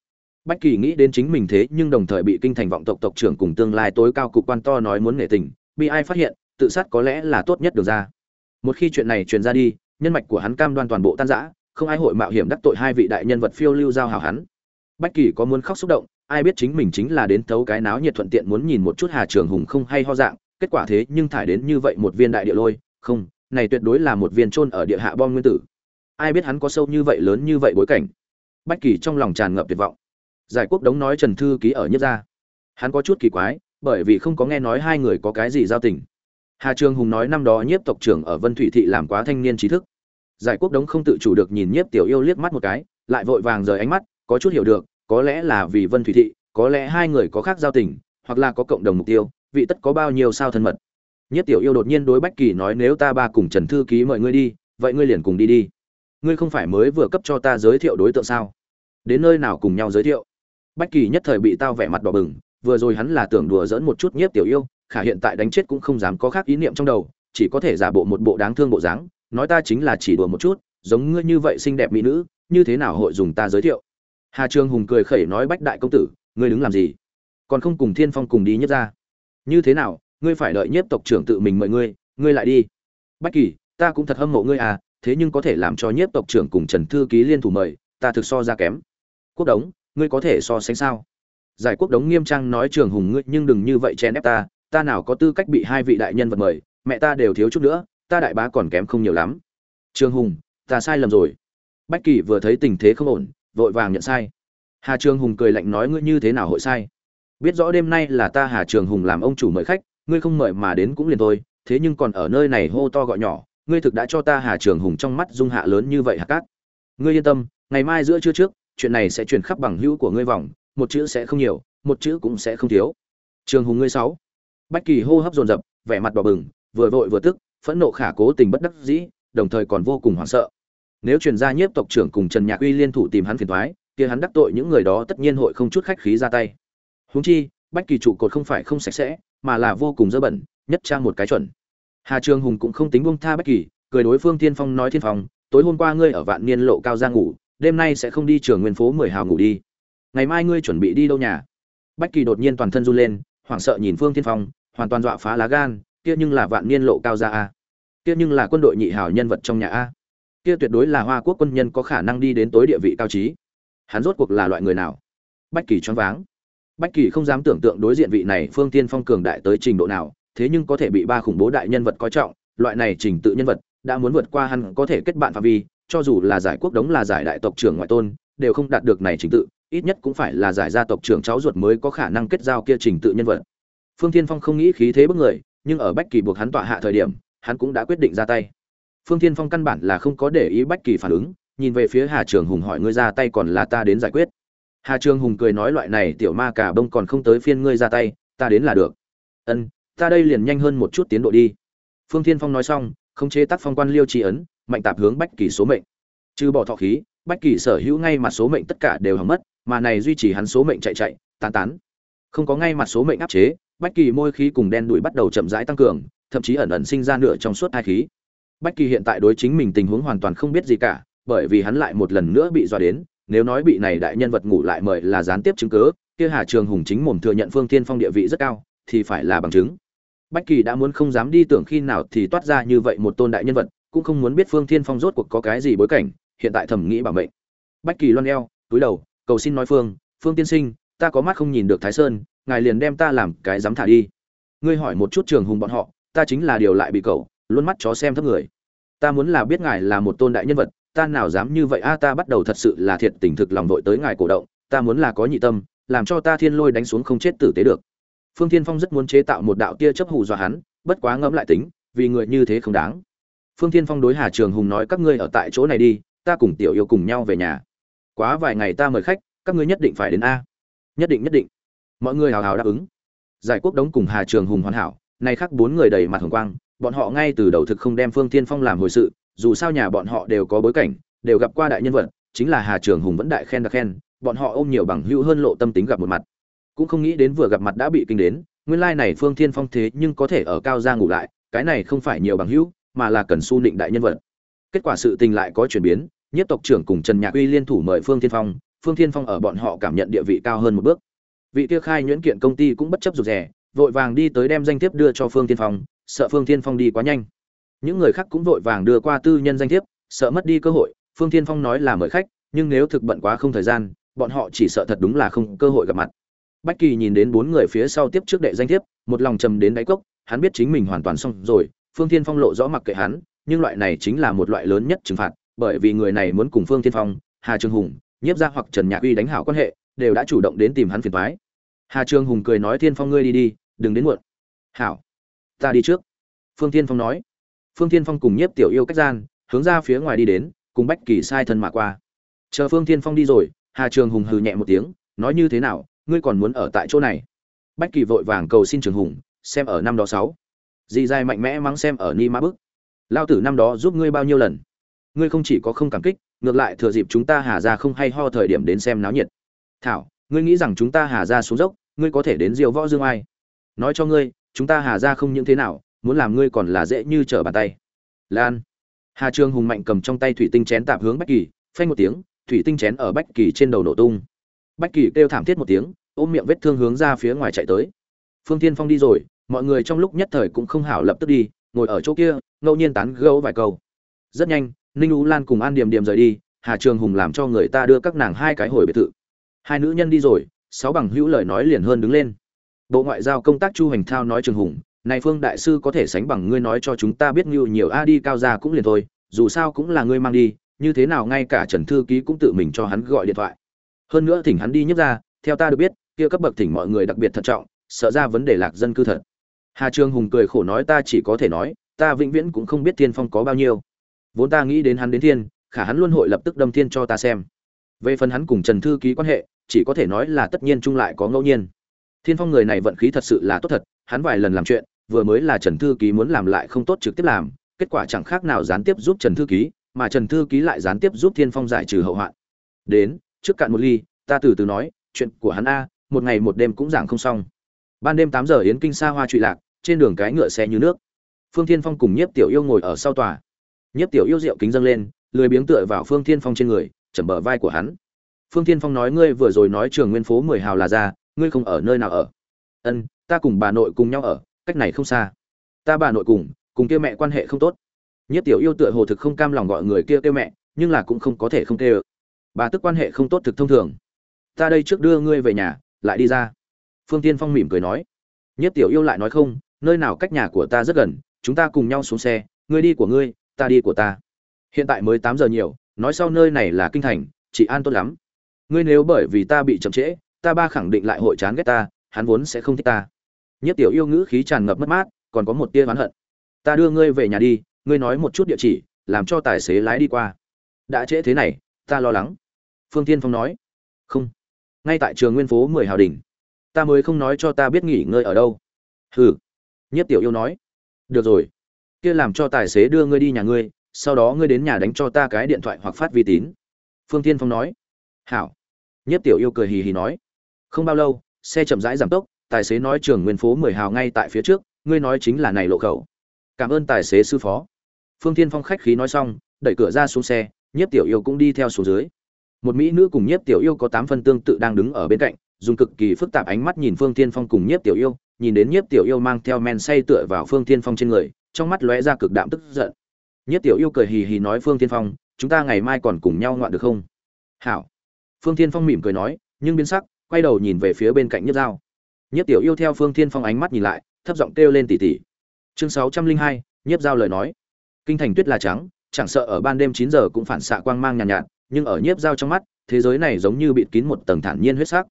Bách kỳ nghĩ đến chính mình thế nhưng đồng thời bị kinh thành vọng tộc tộc trưởng cùng tương lai tối cao cục quan to nói muốn nghệ tình, bị ai phát hiện, tự sát có lẽ là tốt nhất được ra. Một khi chuyện này truyền ra đi, nhân mạch của hắn cam đoan toàn bộ tan rã, không ai hội mạo hiểm đắc tội hai vị đại nhân vật phiêu lưu giao hảo hắn. Bách kỳ có muốn khóc xúc động ai biết chính mình chính là đến thấu cái náo nhiệt thuận tiện muốn nhìn một chút hà trường hùng không hay ho dạng, kết quả thế nhưng thải đến như vậy một viên đại địa lôi, không, này tuyệt đối là một viên trôn ở địa hạ bom nguyên tử. Ai biết hắn có sâu như vậy lớn như vậy bối cảnh? Bách kỳ trong lòng tràn ngập tuyệt vọng. Giải quốc đống nói trần thư ký ở nhất gia. Hắn có chút kỳ quái, bởi vì không có nghe nói hai người có cái gì giao tình. Hà trường hùng nói năm đó nhiếp tộc trưởng ở vân thủy thị làm quá thanh niên trí thức. Giải quốc đống không tự chủ được nhìn nhiếp tiểu yêu liếc mắt một cái, lại vội vàng rời ánh mắt, có chút hiểu được có lẽ là vì vân thủy thị, có lẽ hai người có khác giao tình, hoặc là có cộng đồng mục tiêu, vị tất có bao nhiêu sao thân mật. Nhất tiểu yêu đột nhiên đối bách kỳ nói, nếu ta ba cùng trần thư ký mời ngươi đi, vậy ngươi liền cùng đi đi. Ngươi không phải mới vừa cấp cho ta giới thiệu đối tượng sao? Đến nơi nào cùng nhau giới thiệu? Bách kỳ nhất thời bị tao vẻ mặt đỏ bừng, vừa rồi hắn là tưởng đùa giỡn một chút nhiếp tiểu yêu, khả hiện tại đánh chết cũng không dám có khác ý niệm trong đầu, chỉ có thể giả bộ một bộ đáng thương bộ dáng, nói ta chính là chỉ đùa một chút, giống ngươi như vậy xinh đẹp mỹ nữ, như thế nào hội dùng ta giới thiệu? Hà Trường hùng cười khẩy nói bách đại công tử, ngươi đứng làm gì? Còn không cùng thiên phong cùng đi nhất ra. Như thế nào, ngươi phải đợi nhiếp tộc trưởng tự mình mời ngươi ngươi lại đi. Bách kỳ, ta cũng thật hâm mộ ngươi à thế nhưng có thể làm cho nhiếp tộc trưởng cùng trần thư ký liên thủ mời, ta thực so ra kém. Quốc đống, ngươi có thể so sánh sao? Giải quốc đống nghiêm trang nói trường hùng ngươi, nhưng đừng như vậy chen ép ta ta nào có tư cách bị hai vị đại nhân vật mời, mẹ ta đều thiếu chút nữa, ta đại bá còn kém không nhiều lắm. Trường hùng, ta sai lầm rồi. Bách kỳ vừa thấy tình thế không ổn vội vàng nhận sai. Hà trường hùng cười lạnh nói, ngươi như thế nào hội sai? Biết rõ đêm nay là ta hà trường hùng làm ông chủ mời khách, ngươi không mời mà đến cũng liền thôi, thế nhưng còn ở nơi này hô to gọi nhỏ, ngươi thực đã cho ta hà trường hùng trong mắt dung hạ lớn như vậy hạt cát. Ngươi yên tâm, ngày mai giữa trưa trước, chuyện này sẽ truyền khắp bằng hữu của ngươi vòng, một chữ sẽ không nhiều, một chữ cũng sẽ không thiếu. Trường hùng ngươi sáu. Bách kỳ hô hấp dồn dập, vẻ mặt đỏ bừng, vừa vội vừa tức, phẫn nộ khả cố tình bất đắc dĩ, đồng thời còn vô cùng hoảng sợ nếu truyền gia nhiếp tộc trưởng cùng trần nhạc uy liên thủ tìm hắn phiền thoái kia hắn đắc tội những người đó tất nhiên hội không chút khách khí ra tay. Húng chi, bách kỳ trụ cột không phải không sạch sẽ, mà là vô cùng dơ bẩn, nhất trang một cái chuẩn. Hà trường hùng cũng không tính buông tha bách kỳ, cười đối phương tiên phong nói thiên phong, tối hôm qua ngươi ở vạn niên lộ cao ra ngủ, đêm nay sẽ không đi trường nguyên phố mười hào ngủ đi. Ngày mai ngươi chuẩn bị đi đâu nhà? Bách kỳ đột nhiên toàn thân run lên, hoảng sợ nhìn phương tiên phong, hoàn toàn dọa phá lá gan, kia nhưng là vạn niên lộ cao ra a. Kia nhưng là quân đội nhị hào nhân vật trong nhà a kia tuyệt đối là hoa quốc quân nhân có khả năng đi đến tối địa vị cao trí. Hắn rốt cuộc là loại người nào? Bách kỳ choáng váng. Bách kỳ không dám tưởng tượng đối diện vị này phương tiên phong cường đại tới trình độ nào, thế nhưng có thể bị ba khủng bố đại nhân vật coi trọng, loại này trình tự nhân vật, đã muốn vượt qua hắn có thể kết bạn phạm vi, cho dù là giải quốc đống là giải đại tộc trưởng ngoại tôn, đều không đạt được này trình tự, ít nhất cũng phải là giải gia tộc trưởng cháu ruột mới có khả năng kết giao kia trình tự nhân vật. Phương tiên phong không nghĩ khí thế bức người, nhưng ở bách kỳ buộc hắn tọa hạ thời điểm, hắn cũng đã quyết định ra tay phương Thiên phong căn bản là không có để ý bách kỳ phản ứng, nhìn về phía hà trường hùng hỏi ngươi ra tay còn là ta đến giải quyết. Hà trường hùng cười nói loại này tiểu ma cả bông còn không tới phiên ngươi ra tay, ta đến là được. Ân, ta đây liền nhanh hơn một chút tiến độ đi. Phương thiên phong nói xong không chế tác phong quan liêu tri ấn, mạnh tạp hướng bách kỳ số mệnh. Trừ bỏ thọ khí, bách kỳ sở hữu ngay mặt số mệnh tất cả đều hỏng mất, mà này duy trì hắn số mệnh chạy chạy, tán tán. Không có ngay mặt số mệnh áp chế, bách kỳ môi khí cùng đen đuổi bắt đầu chậm rãi tăng cường, thậm chí ẩn ẩn sinh ra nửa trong suốt hai khí bách kỳ hiện tại đối chính mình tình huống hoàn toàn không biết gì cả, bởi vì hắn lại một lần nữa bị dọa đến, nếu nói bị này đại nhân vật ngủ lại mời là gián tiếp chứng cứ, kia hà trường hùng chính mồm thừa nhận phương Thiên phong địa vị rất cao, thì phải là bằng chứng. Bách kỳ đã muốn không dám đi tưởng khi nào thì toát ra như vậy một tôn đại nhân vật, cũng không muốn biết phương Thiên phong rốt cuộc có cái gì bối cảnh, hiện tại thẩm nghĩ bảo mệnh. Bách kỳ loan eo, túi đầu, cầu xin nói phương phương tiên sinh, ta có mắt không nhìn được thái sơn, ngài liền đem ta làm cái dám thả đi. Ngươi hỏi một chút trường hùng bọn họ, ta chính là điều lại bị cậu, luôn mắt chó xem thấp người ta muốn là biết ngài là một tôn đại nhân vật, ta nào dám như vậy? A, ta bắt đầu thật sự là thiệt tình thực lòng vội tới ngài cổ động, ta muốn là có nhị tâm, làm cho ta thiên lôi đánh xuống không chết tử tế được. Phương thiên phong rất muốn chế tạo một đạo tia chấp hù dọa hắn, bất quá ngẫm lại tính, vì người như thế không đáng. Phương thiên phong đối hà trường hùng nói, các ngươi ở tại chỗ này đi, ta cùng tiểu yêu cùng nhau về nhà. Quá vài ngày ta mời khách, các ngươi nhất định phải đến a. Nhất định nhất định. Mọi người hào hào đáp ứng. Giải quốc đống cùng hà trường hùng hoàn hảo, nay khác bốn người đầy mặt hồng quang bọn họ ngay từ đầu thực không đem phương thiên phong làm hồi sự, dù sao nhà bọn họ đều có bối cảnh, đều gặp qua đại nhân vật, chính là hà trường hùng vẫn đại khen đặc khen, bọn họ ôm nhiều bằng hữu hơn lộ tâm tính gặp một mặt. Cũng không nghĩ đến vừa gặp mặt đã bị kinh đến, nguyên lai này phương thiên phong thế nhưng có thể ở cao gia ngủ lại, cái này không phải nhiều bằng hữu, mà là cần su định đại nhân vật. Kết quả sự tình lại có chuyển biến, nhất tộc trưởng cùng trần nhạc uy liên thủ mời phương thiên phong, phương thiên phong ở bọn họ cảm nhận địa vị cao hơn một bước. Vị kia khai nhuyễn kiện công ty cũng bất chấp rụt rè, vội vàng đi tới đem danh thiếp đưa cho phương thiên phong sợ phương thiên phong đi quá nhanh. Những người khác cũng vội vàng đưa qua tư nhân danh thiếp, sợ mất đi cơ hội. Phương thiên phong nói là mời khách, nhưng nếu thực bận quá không thời gian, bọn họ chỉ sợ thật đúng là không cơ hội gặp mặt. Bách kỳ nhìn đến bốn người phía sau tiếp trước đệ danh thiếp, một lòng trầm đến đáy cốc, hắn biết chính mình hoàn toàn xong rồi, phương thiên phong lộ rõ mặc kệ hắn, nhưng loại này chính là một loại lớn nhất trừng phạt, bởi vì người này muốn cùng phương thiên phong, hà trường hùng, nhiếp gia hoặc trần nhạc uy đánh hảo quan hệ, đều đã chủ động đến tìm hắn phiền toái. Hà trường hùng cười nói, thiên phong ngươi đi đi, đừng đến muộn. Hảo ta đi trước. Phương thiên phong nói. Phương thiên phong cùng nhiếp tiểu yêu cách gian, hướng ra phía ngoài đi đến, cùng bách kỳ sai thân mà qua. Chờ phương thiên phong đi rồi, hà trường hùng hừ nhẹ một tiếng, nói như thế nào, ngươi còn muốn ở tại chỗ này? Bách kỳ vội vàng cầu xin trường hùng, xem ở năm đó sáu. Dì dài mạnh mẽ mắng xem ở ni ma bức. Lao tử năm đó giúp ngươi bao nhiêu lần? Ngươi không chỉ có không cảm kích, ngược lại thừa dịp chúng ta hà ra không hay ho thời điểm đến xem náo nhiệt. Thảo, ngươi nghĩ rằng chúng ta hà ra xuống dốc, ngươi có thể đến diều võ dương ai? Nói cho ngươi chúng ta hà ra không những thế nào, muốn làm ngươi còn là dễ như trở bàn tay. Lan. Hà trương hùng mạnh cầm trong tay thủy tinh chén tạp hướng bách kỳ, phanh một tiếng, thủy tinh chén ở bách kỳ trên đầu nổ tung. Bách kỳ kêu thảm thiết một tiếng, ôm miệng vết thương hướng ra phía ngoài chạy tới. Phương tiên phong đi rồi, mọi người trong lúc nhất thời cũng không hảo lập tức đi, ngồi ở chỗ kia, ngẫu nhiên tán gẫu vài câu. Rất nhanh, ninh u lan cùng an điềm điềm rời đi, hà trường hùng làm cho người ta đưa các nàng hai cái hồi biệt thự. Hai nữ nhân đi rồi, sáu bằng hữu lời nói liền hơn đứng lên bộ ngoại giao công tác chu hành thao nói trường hùng, này phương đại sư có thể sánh bằng ngươi nói cho chúng ta biết nhiều nhiều a, đi cao ra cũng liền thôi, dù sao cũng là ngươi mang đi, như thế nào ngay cả trần thư ký cũng tự mình cho hắn gọi điện thoại. Hơn nữa thỉnh hắn đi nhấc ra theo ta được biết, kia cấp bậc thỉnh mọi người đặc biệt thận trọng, sợ ra vấn đề lạc dân cư thật. Hà trương hùng cười khổ nói, ta chỉ có thể nói, ta vĩnh viễn cũng không biết thiên phong có bao nhiêu. Vốn ta nghĩ đến hắn đến thiên, khả hắn luôn hội lập tức đâm thiên cho ta xem. Về phần hắn cùng trần thư ký quan hệ, chỉ có thể nói là tất nhiên chung lại có ngẫu nhiên thiên phong người này vận khí thật sự là tốt thật, hắn vài lần làm chuyện, vừa mới là trần thư ký muốn làm lại không tốt trực tiếp làm, kết quả chẳng khác nào gián tiếp giúp trần thư ký, mà trần thư ký lại gián tiếp giúp thiên phong giải trừ hậu hoạn. Đến, trước cạn một ly, ta từ từ nói, chuyện của hắn a, một ngày một đêm cũng giảng không xong. Ban đêm tám giờ yến kinh xa hoa trụy lạc, trên đường cái ngựa xe như nước. Phương thiên phong cùng nhiếp tiểu yêu ngồi ở sau tòa. Nhiếp tiểu yêu rượu kính dâng lên, lười biếng tựa vào phương thiên phong trên người, chẩm bờ vai của hắn. Phương thiên phong nói, ngươi vừa rồi nói trường nguyên phố mười hào là ra ngươi không ở nơi nào ở? Ân, ta cùng bà nội cùng nhau ở, cách này không xa. Ta bà nội cùng cùng kia mẹ quan hệ không tốt. Nhất tiểu yêu tựa hồ thực không cam lòng gọi người kia kêu mẹ, nhưng là cũng không có thể không kêu. Bà tức quan hệ không tốt thực thông thường. Ta đây trước đưa ngươi về nhà, lại đi ra. Phương tiên phong mỉm cười nói. Nhất tiểu yêu lại nói không, nơi nào cách nhà của ta rất gần, chúng ta cùng nhau xuống xe, ngươi đi của ngươi, ta đi của ta. Hiện tại mới tám giờ nhiều, nói sau nơi này là kinh thành, chị an tốt lắm. Ngươi nếu bởi vì ta bị chậm trễ ta ba khẳng định lại hội chán ghét ta, hắn vốn sẽ không thích ta. Nhất tiểu yêu ngữ khí tràn ngập mất mát, còn có một tia oán hận. Ta đưa ngươi về nhà đi, ngươi nói một chút địa chỉ, làm cho tài xế lái đi qua. Đã trễ thế này, ta lo lắng. Phương tiên phong nói. Không. Ngay tại trường nguyên phố mười hào đình. Ta mới không nói cho ta biết nghỉ ngơi ở đâu. Hừ. Nhất tiểu yêu nói. Được rồi. Kia làm cho tài xế đưa ngươi đi nhà ngươi, sau đó ngươi đến nhà đánh cho ta cái điện thoại hoặc phát vi tín. Phương tiên phong nói. Hảo. Nhất tiểu yêu cười hì hì nói không bao lâu, xe chậm rãi giảm tốc, tài xế nói trường nguyên phố mười hào ngay tại phía trước, ngươi nói chính là này lộ khẩu. Cảm ơn tài xế sư phó. Phương tiên phong khách khí nói xong, đẩy cửa ra xuống xe, nhiếp tiểu yêu cũng đi theo xuống dưới. Một mỹ nữ cùng nhiếp tiểu yêu có tám phân tương tự đang đứng ở bên cạnh, dùng cực kỳ phức tạp ánh mắt nhìn phương tiên phong cùng nhiếp tiểu yêu, nhìn đến nhiếp tiểu yêu mang theo men say tựa vào phương tiên phong trên người, trong mắt lóe ra cực đạm tức giận. Nhiếp tiểu yêu cười hì hì nói phương tiên phong, chúng ta ngày mai còn cùng nhau ngoạn được không? Hảo. Phương thiên phong mỉm cười nói, nhưng biến sắc quay đầu nhìn về phía bên cạnh nhiếp dao nhiếp tiểu yêu theo phương thiên phong ánh mắt nhìn lại thấp giọng kêu lên tỉ tỉ. Chương sáu trăm linh hai nhiếp dao lời nói. Kinh thành tuyết là trắng chẳng sợ ở ban đêm chín giờ cũng phản xạ quang mang nhàn nhạt, nhạt nhưng ở nhiếp dao trong mắt thế giới này giống như bịt kín một tầng thản nhiên huyết sắc.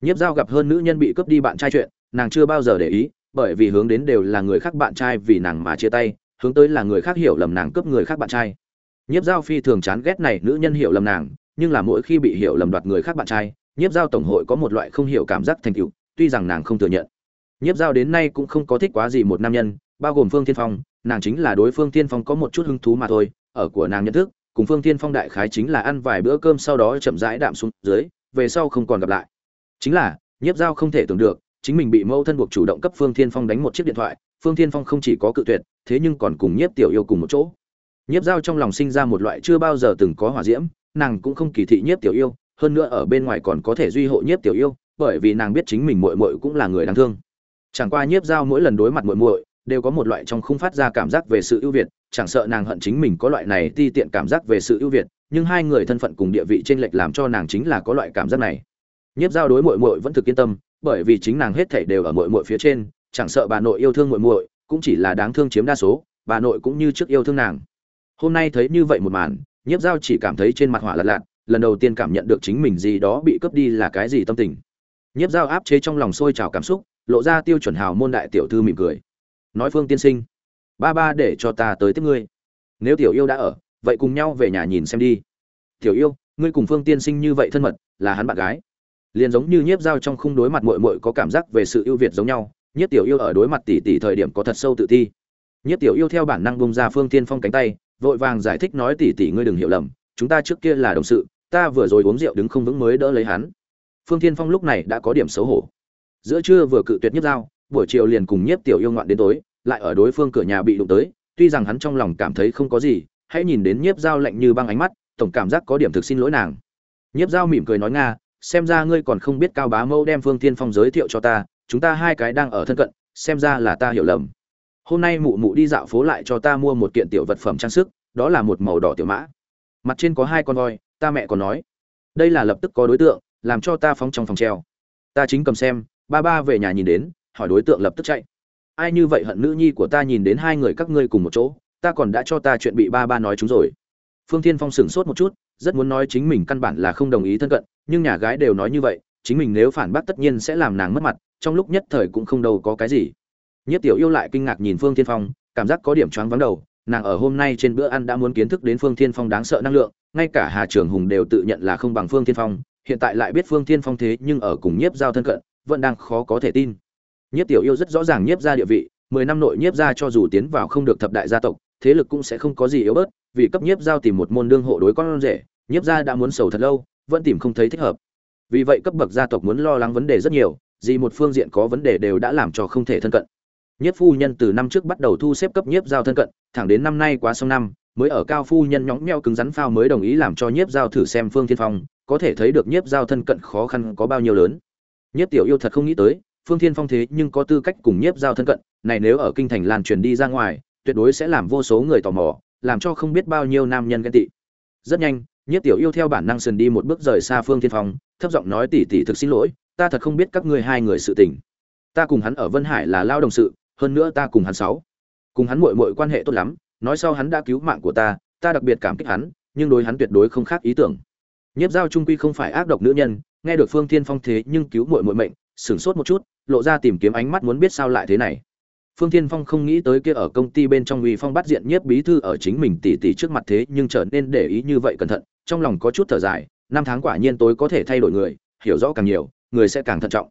Nhiếp dao gặp hơn nữ nhân bị cướp đi bạn trai chuyện nàng chưa bao giờ để ý bởi vì hướng đến đều là người khác bạn trai vì nàng mà chia tay hướng tới là người khác hiểu lầm nàng cướp người khác bạn trai. Nhiếp giao phi thường chán ghét này nữ nhân hiểu lầm nàng nhưng là mỗi khi bị hiểu lầm đoạt người khác bạn trai nhiếp giao tổng hội có một loại không hiểu cảm giác thành tựu, tuy rằng nàng không thừa nhận. Nhiếp giao đến nay cũng không có thích quá gì một nam nhân, bao gồm phương thiên phong, nàng chính là đối phương thiên phong có một chút hứng thú mà thôi, ở của nàng nhận thức, cùng phương thiên phong đại khái chính là ăn vài bữa cơm sau đó chậm rãi đạm xuống dưới, về sau không còn gặp lại. Chính là, nhiếp giao không thể tưởng được, chính mình bị mẫu thân buộc chủ động cấp phương thiên phong đánh một chiếc điện thoại, phương thiên phong không chỉ có cự tuyệt, thế nhưng còn cùng nhiếp tiểu yêu cùng một chỗ. Nhiếp giao trong lòng sinh ra một loại chưa bao giờ từng có hỏa diễm, nàng cũng không kỳ thị nhiếp tiểu yêu hơn nữa ở bên ngoài còn có thể duy hộ nhiếp tiểu yêu, bởi vì nàng biết chính mình muội muội cũng là người đáng thương. Chẳng qua nhiếp giao mỗi lần đối mặt muội muội, đều có một loại trong không phát ra cảm giác về sự ưu việt, chẳng sợ nàng hận chính mình có loại này ti tiện cảm giác về sự ưu việt, nhưng hai người thân phận cùng địa vị trên lệch làm cho nàng chính là có loại cảm giác này. Nhiếp giao đối muội muội vẫn thực yên tâm, bởi vì chính nàng hết thảy đều ở muội muội phía trên, chẳng sợ bà nội yêu thương muội muội, cũng chỉ là đáng thương chiếm đa số, bà nội cũng như trước yêu thương nàng. Hôm nay thấy như vậy một màn, nhiếp giao chỉ cảm thấy trên mặt hỏa lật lạt lần đầu tiên cảm nhận được chính mình gì đó bị cướp đi là cái gì tâm tình. Nhiếp dao áp chế trong lòng sôi trào cảm xúc, lộ ra tiêu chuẩn hào môn đại tiểu thư mỉm cười. Nói phương tiên sinh, ba ba để cho ta tới tiếp ngươi. Nếu tiểu yêu đã ở, vậy cùng nhau về nhà nhìn xem đi. Tiểu yêu, ngươi cùng phương tiên sinh như vậy thân mật, là hắn bạn gái. Liền giống như nhiếp dao trong khung đối mặt mội mội có cảm giác về sự ưu việt giống nhau, nhiếp tiểu yêu ở đối mặt tỷ tỷ thời điểm có thật sâu tự ti. Nhiếp tiểu yêu theo bản năng bông ra phương tiên phong cánh tay, vội vàng giải thích nói, tỷ tỷ ngươi đừng hiểu lầm, chúng ta trước kia là đồng sự ta vừa rồi uống rượu đứng không vững mới đỡ lấy hắn. Phương Thiên phong lúc này đã có điểm xấu hổ. Giữa trưa vừa cự tuyệt nhiếp giao buổi chiều liền cùng nhiếp tiểu yêu ngoạn đến tối, lại ở đối phương cửa nhà bị đụng tới, tuy rằng hắn trong lòng cảm thấy không có gì, hãy nhìn đến nhiếp giao lạnh như băng ánh mắt, tổng cảm giác có điểm thực xin lỗi nàng. Nhiếp giao mỉm cười nói nga, xem ra ngươi còn không biết cao bá mẫu đem phương Thiên phong giới thiệu cho ta, chúng ta hai cái đang ở thân cận, xem ra là ta hiểu lầm. Hôm nay mụ mụ đi dạo phố lại cho ta mua một kiện tiểu vật phẩm trang sức, đó là một màu đỏ tiểu mã. Mặt trên có hai con voi ta mẹ còn nói. Đây là lập tức có đối tượng, làm cho ta phóng trong phòng treo. Ta chính cầm xem, ba ba về nhà nhìn đến, hỏi đối tượng lập tức chạy. Ai như vậy hận nữ nhi của ta nhìn đến hai người các ngươi cùng một chỗ, ta còn đã cho ta chuyện bị ba ba nói chúng rồi. Phương thiên phong sửng sốt một chút, rất muốn nói chính mình căn bản là không đồng ý thân cận, nhưng nhà gái đều nói như vậy, chính mình nếu phản bác tất nhiên sẽ làm nàng mất mặt, trong lúc nhất thời cũng không đâu có cái gì. Nhất tiểu yêu lại kinh ngạc nhìn phương thiên phong, cảm giác có điểm choáng vắng đầu, nàng ở hôm nay trên bữa ăn đã muốn kiến thức đến phương thiên phong đáng sợ năng lượng ngay cả hà trường hùng đều tự nhận là không bằng phương thiên phong, hiện tại lại biết phương thiên phong thế nhưng ở cùng nhiếp giao thân cận, vẫn đang khó có thể tin. Nhiếp tiểu yêu rất rõ ràng nhiếp gia địa vị, mười năm nội nhiếp gia cho dù tiến vào không được thập đại gia tộc, thế lực cũng sẽ không có gì yếu bớt, vì cấp nhiếp giao tìm một môn đương hộ đối con rể, nhiếp gia đã muốn sầu thật lâu, vẫn tìm không thấy thích hợp. Vì vậy cấp bậc gia tộc muốn lo lắng vấn đề rất nhiều, gì một phương diện có vấn đề đều đã làm cho không thể thân cận. Nhiếp phu nhân từ năm trước bắt đầu thu xếp cấp nhiếp giao thân cận, thẳng đến năm nay quá xong năm mới ở cao phu nhân nhõng nheo cứng rắn phao mới đồng ý làm cho nhiếp giao thử xem phương thiên phong, có thể thấy được nhiếp giao thân cận khó khăn có bao nhiêu lớn. Nhiếp tiểu yêu thật không nghĩ tới, phương thiên phong thế nhưng có tư cách cùng nhiếp giao thân cận, này nếu ở kinh thành lan truyền đi ra ngoài, tuyệt đối sẽ làm vô số người tò mò, làm cho không biết bao nhiêu nam nhân ghen tị. Rất nhanh, nhiếp tiểu yêu theo bản năng sườn đi một bước rời xa phương thiên phong, thấp giọng nói tỉ tỉ thực xin lỗi, ta thật không biết các ngươi hai người sự tình. Ta cùng hắn ở vân hải là lao đồng sự, hơn nữa ta cùng hắn sáu. Cùng hắn muội muội quan hệ tốt lắm nói sau hắn đã cứu mạng của ta ta đặc biệt cảm kích hắn, nhưng đối hắn tuyệt đối không khác ý tưởng. Nhiếp giao trung quy không phải ác độc nữ nhân, nghe được phương thiên phong thế nhưng cứu muội muội mệnh, sửng sốt một chút, lộ ra tìm kiếm ánh mắt muốn biết sao lại thế này. Phương thiên phong không nghĩ tới kia ở công ty bên trong uy phong bắt diện nhiếp bí thư ở chính mình tỷ tỷ trước mặt thế nhưng trở nên để ý như vậy cẩn thận, trong lòng có chút thở dài, năm tháng quả nhiên tối có thể thay đổi người, hiểu rõ càng nhiều, người sẽ càng thận trọng.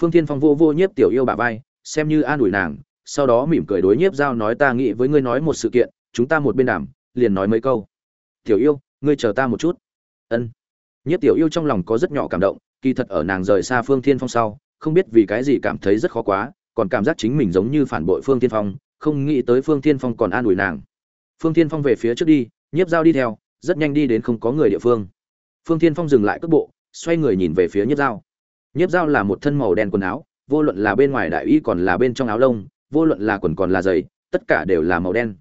Phương thiên phong vô vô nhiếp tiểu yêu bà vai, xem như an ủi nàng sau đó mỉm cười đối nhiếp giao nói, ta nghĩ với ngươi nói một sự kiện, chúng ta một bên đàm, liền nói mấy câu. Tiểu yêu, ngươi chờ ta một chút. Ân. Nhiếp tiểu yêu trong lòng có rất nhỏ cảm động, kỳ thật ở nàng rời xa phương thiên phong sau, không biết vì cái gì cảm thấy rất khó quá, còn cảm giác chính mình giống như phản bội phương thiên phong, không nghĩ tới phương thiên phong còn an ủi nàng. Phương thiên phong về phía trước đi, nhiếp giao đi theo, rất nhanh đi đến không có người địa phương. Phương thiên phong dừng lại cước bộ, xoay người nhìn về phía nhiếp giao. Nhiếp giao là một thân màu đen quần áo, vô luận là bên ngoài đại y còn là bên trong áo lông vô luận là quần còn là giày, tất cả đều là màu đen.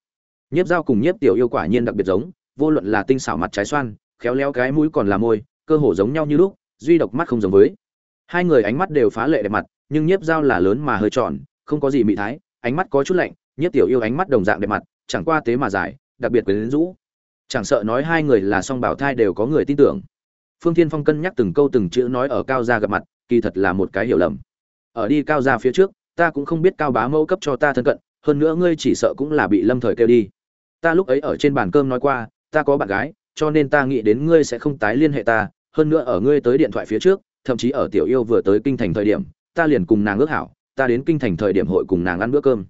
Nhiếp dao cùng nhiếp tiểu yêu quả nhiên đặc biệt giống, vô luận là tinh xảo mặt trái xoan, khéo léo cái mũi còn là môi, cơ hồ giống nhau như lúc, duy độc mắt không giống với. Hai người ánh mắt đều phá lệ đẹp mặt, nhưng nhiếp dao là lớn mà hơi tròn, không có gì mị thái, ánh mắt có chút lạnh, nhiếp tiểu yêu ánh mắt đồng dạng đẹp mặt, chẳng qua tế mà dài, đặc biệt quyến rũ. Chẳng sợ nói hai người là song bảo thai đều có người tin tưởng. Phương thiên phong cân nhắc từng câu từng chữ nói ở cao gia gặp mặt, kỳ thật là một cái hiểu lầm. Ở đi cao gia phía trước ta cũng không biết cao bá mẫu cấp cho ta thân cận, hơn nữa ngươi chỉ sợ cũng là bị lâm thời kêu đi. Ta lúc ấy ở trên bàn cơm nói qua, ta có bạn gái, cho nên ta nghĩ đến ngươi sẽ không tái liên hệ ta, hơn nữa ở ngươi tới điện thoại phía trước, thậm chí ở tiểu yêu vừa tới kinh thành thời điểm, ta liền cùng nàng ước hảo, ta đến kinh thành thời điểm hội cùng nàng ăn bữa cơm.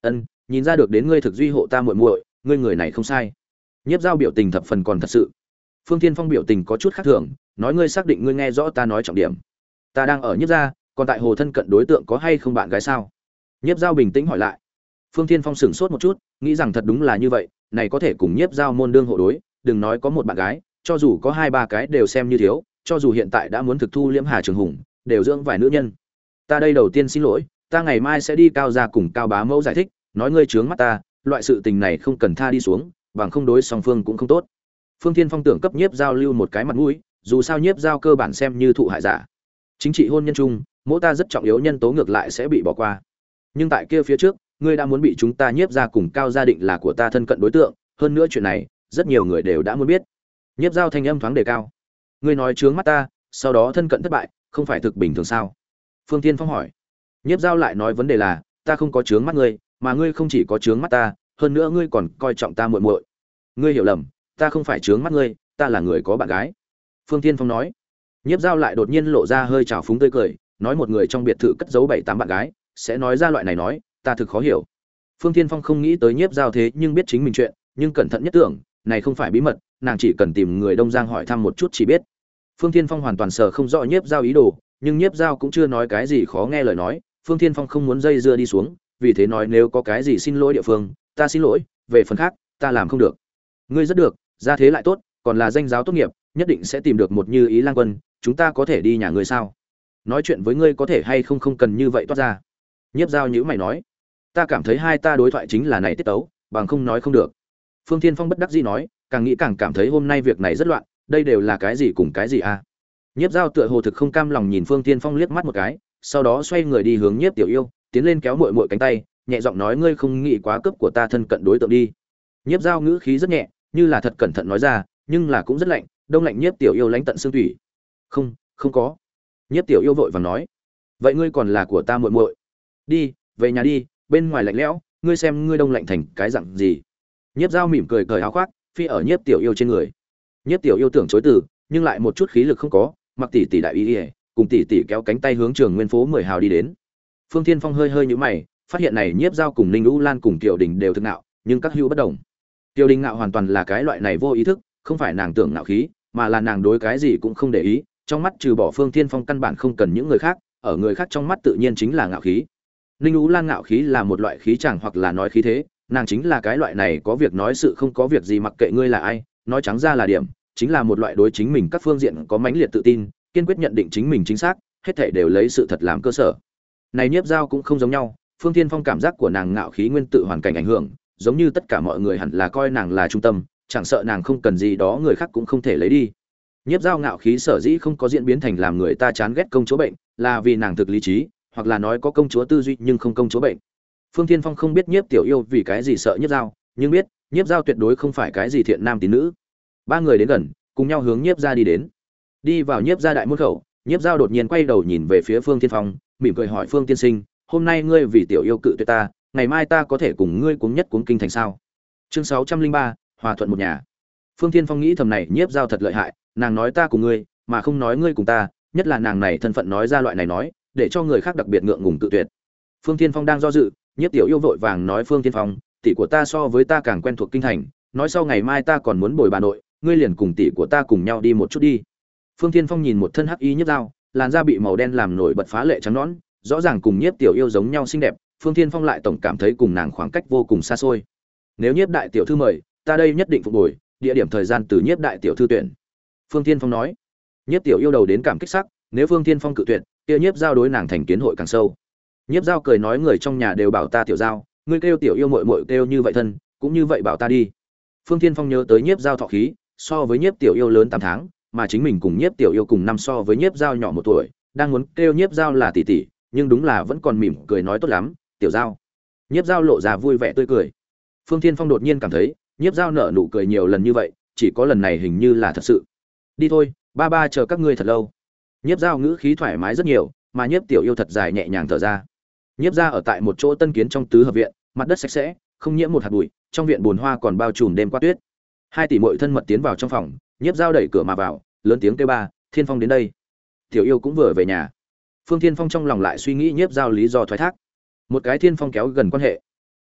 Ân, nhìn ra được đến ngươi thực duy hộ ta muội muội, ngươi người này không sai. Nhiếp giao biểu tình thập phần còn thật sự. Phương thiên phong biểu tình có chút khác thường, nói ngươi xác định ngươi nghe rõ ta nói trọng điểm. Ta đang ở nhiếp gia còn tại hồ thân cận đối tượng có hay không bạn gái sao? Nhiếp giao bình tĩnh hỏi lại. Phương thiên phong sửng sốt một chút, nghĩ rằng thật đúng là như vậy, này có thể cùng nhiếp giao môn đương hộ đối, đừng nói có một bạn gái, cho dù có hai ba cái đều xem như thiếu, cho dù hiện tại đã muốn thực thu liễm hà trường hùng, đều dưỡng vài nữ nhân. Ta đây đầu tiên xin lỗi, ta ngày mai sẽ đi cao ra cùng cao bá mẫu giải thích, nói ngươi trướng mắt ta, loại sự tình này không cần tha đi xuống, bằng không đối song phương cũng không tốt. Phương thiên phong tưởng cấp nhiếp giao lưu một cái mặt mũi, dù sao nhiếp giao cơ bản xem như thụ hại giả. Chính trị hôn nhân chung mỗ ta rất trọng yếu nhân tố ngược lại sẽ bị bỏ qua. Nhưng tại kia phía trước, ngươi đã muốn bị chúng ta nhiếp ra cùng cao gia định là của ta thân cận đối tượng, hơn nữa chuyện này, rất nhiều người đều đã muốn biết. Nhiếp giao thanh âm thoáng đề cao. Ngươi nói trướng mắt ta, sau đó thân cận thất bại, không phải thực bình thường sao? Phương tiên phong hỏi. Nhiếp giao lại nói vấn đề là, ta không có trướng mắt ngươi, mà ngươi không chỉ có trướng mắt ta, hơn nữa ngươi còn coi trọng ta muội muội. Ngươi hiểu lầm, ta không phải trướng mắt ngươi, ta là người có bạn gái. Phương tiên phong nói. Nhiếp giao lại đột nhiên lộ ra hơi trào phúng tươi cười nói một người trong biệt thự cất giấu bảy tám bạn gái, sẽ nói ra loại này nói, ta thực khó hiểu. Phương tiên phong không nghĩ tới nhiếp giao thế nhưng biết chính mình chuyện, nhưng cẩn thận nhất tưởng, này không phải bí mật, nàng chỉ cần tìm người đông giang hỏi thăm một chút chỉ biết. Phương tiên phong hoàn toàn sờ không rõ nhiếp giao ý đồ, nhưng nhiếp giao cũng chưa nói cái gì khó nghe lời nói, phương tiên phong không muốn dây dưa đi xuống, vì thế nói nếu có cái gì xin lỗi địa phương, ta xin lỗi, về phần khác, ta làm không được. Ngươi rất được ra thế lại tốt, còn là danh giáo tốt nghiệp, nhất định sẽ tìm được một như ý lang quân, chúng ta có thể đi nhà ngươi sao? Nói chuyện với ngươi có thể hay không không cần như vậy toát ra. Nhiếp giao nhữ mày nói, ta cảm thấy hai ta đối thoại chính là này tiết tấu, bằng không nói không được. Phương thiên phong bất đắc dĩ nói, càng nghĩ càng cảm thấy hôm nay việc này rất loạn, đây đều là cái gì cùng cái gì à? Nhiếp giao tựa hồ thực không cam lòng nhìn phương thiên phong liếc mắt một cái, sau đó xoay người đi hướng nhiếp tiểu yêu, tiến lên kéo mội mội cánh tay, nhẹ giọng nói, ngươi không nghĩ quá cấp của ta thân cận đối tượng đi. Nhiếp giao ngữ khí rất nhẹ, như là thật cẩn thận nói ra, nhưng là cũng rất lạnh, đông lạnh nhiếp tiểu yêu lánh tận xương thủy không không có nhiếp tiểu yêu vội vàng nói, vậy ngươi còn là của ta muội muội. Đi, về nhà đi, bên ngoài lạnh lẽo, ngươi xem ngươi đông lạnh thành cái dặn gì. Nhiếp dao mỉm cười cởi áo khoác, phi ở nhiếp tiểu yêu trên người. Nhiếp tiểu yêu tưởng chối từ, nhưng lại một chút khí lực không có, mặc tỷ tỷ đại ý ỉa cùng tỷ tỷ kéo cánh tay hướng trường nguyên phố mười hào đi đến. Phương thiên phong hơi hơi nhũ mày, phát hiện này nhiếp giao cùng ninh lũ lan cùng tiểu đình đều thực nạo nhưng các hữu bất đồng. Tiểu đình nạo hoàn toàn là cái loại này vô ý thức, không phải nàng tưởng nạo khí, mà là nàng đối cái gì cũng không để ý trong mắt trừ bỏ phương thiên phong căn bản không cần những người khác, ở người khác trong mắt tự nhiên chính là ngạo khí. Ninh ú lan ngạo khí là một loại khí chẳng hoặc là nói khí thế, nàng chính là cái loại này có việc nói sự không có việc gì mặc kệ ngươi là ai, nói trắng ra là điểm, chính là một loại đối chính mình các phương diện có mãnh liệt tự tin, kiên quyết nhận định chính mình chính xác, hết thể đều lấy sự thật làm cơ sở. Này nhiếp giao cũng không giống nhau, phương thiên phong cảm giác của nàng ngạo khí nguyên tự hoàn cảnh ảnh hưởng, giống như tất cả mọi người hẳn là coi nàng là trung tâm, chẳng sợ nàng không cần gì đó người khác cũng không thể lấy đi nhiếp giao ngạo khí sở dĩ không có diễn biến thành làm người ta chán ghét công chúa bệnh, là vì nàng thực lý trí, hoặc là nói có công chúa tư duy nhưng không công chúa bệnh. Phương thiên phong không biết nhiếp tiểu yêu vì cái gì sợ nhiếp giao, nhưng biết, nhiếp giao tuyệt đối không phải cái gì thiện nam tín nữ. Ba người đến gần, cùng nhau hướng nhiếp ra đi đến. Đi vào nhiếp ra đại môn khẩu, nhiếp giao đột nhiên quay đầu nhìn về phía phương thiên phong, mỉm cười hỏi phương tiên sinh, hôm nay ngươi vì tiểu yêu cự tuyệt ta, ngày mai ta có thể cùng ngươi cuống nhất cuống kinh thành sao? Chương sáu trăm linh ba, hòa thuận một nhà. Phương thiên phong nghĩ thầm này, nhiếp giao thật lợi hại nàng nói ta cùng ngươi, mà không nói ngươi cùng ta, nhất là nàng này thân phận nói ra loại này nói, để cho người khác đặc biệt ngượng ngùng tự tuyệt. Phương thiên phong đang do dự nhất tiểu yêu vội vàng nói phương thiên phong, tỷ của ta so với ta càng quen thuộc kinh thành, nói sau ngày mai ta còn muốn bồi bà nội, ngươi liền cùng tỷ của ta cùng nhau đi một chút đi. Phương thiên phong nhìn một thân hắc y nhất dao, làn da bị màu đen làm nổi bật phá lệ trắng nõn, rõ ràng cùng nhiếp tiểu yêu giống nhau xinh đẹp, phương thiên phong lại tổng cảm thấy cùng nàng khoảng cách vô cùng xa xôi. Nếu nhiếp đại tiểu thư mời, ta đây nhất định phục hồi, địa điểm thời gian từ nhiếp đại tiểu thư tuyển phương thiên phong nói. Nhiếp tiểu yêu đầu đến cảm kích sắc, nếu phương thiên phong cự tuyệt, kia nhiếp giao đối nàng thành kiến hội càng sâu. Nhiếp giao cười nói người trong nhà đều bảo ta tiểu giao, ngươi kêu tiểu yêu mội mội kêu như vậy thân, cũng như vậy bảo ta đi. Phương thiên phong nhớ tới nhiếp giao thọ khí, so với nhiếp tiểu yêu lớn tám tháng, mà chính mình cùng nhiếp tiểu yêu cùng năm so với nhiếp giao nhỏ một tuổi, đang muốn kêu nhiếp giao là tỷ tỷ, nhưng đúng là vẫn còn mỉm cười nói tốt lắm, tiểu giao. Nhiếp giao lộ ra vui vẻ tươi cười. Phương thiên phong đột nhiên cảm thấy, nhiếp giao nở nụ cười nhiều lần như vậy, chỉ có lần này hình như là thật sự đi thôi, ba ba chờ các ngươi thật lâu. Nhiếp giao ngữ khí thoải mái rất nhiều, mà nhiếp tiểu yêu thật dài nhẹ nhàng thở ra. Nhiếp ra ở tại một chỗ tân kiến trong tứ hợp viện, mặt đất sạch sẽ, không nhiễm một hạt bụi, trong viện bồn hoa còn bao trùm đêm qua tuyết. Hai tỷ mội thân mật tiến vào trong phòng, nhiếp giao đẩy cửa mà vào, lớn tiếng kêu ba, thiên phong đến đây. Tiểu yêu cũng vừa về nhà. Phương thiên phong trong lòng lại suy nghĩ nhiếp giao lý do thoái thác. Một cái thiên phong kéo gần quan hệ.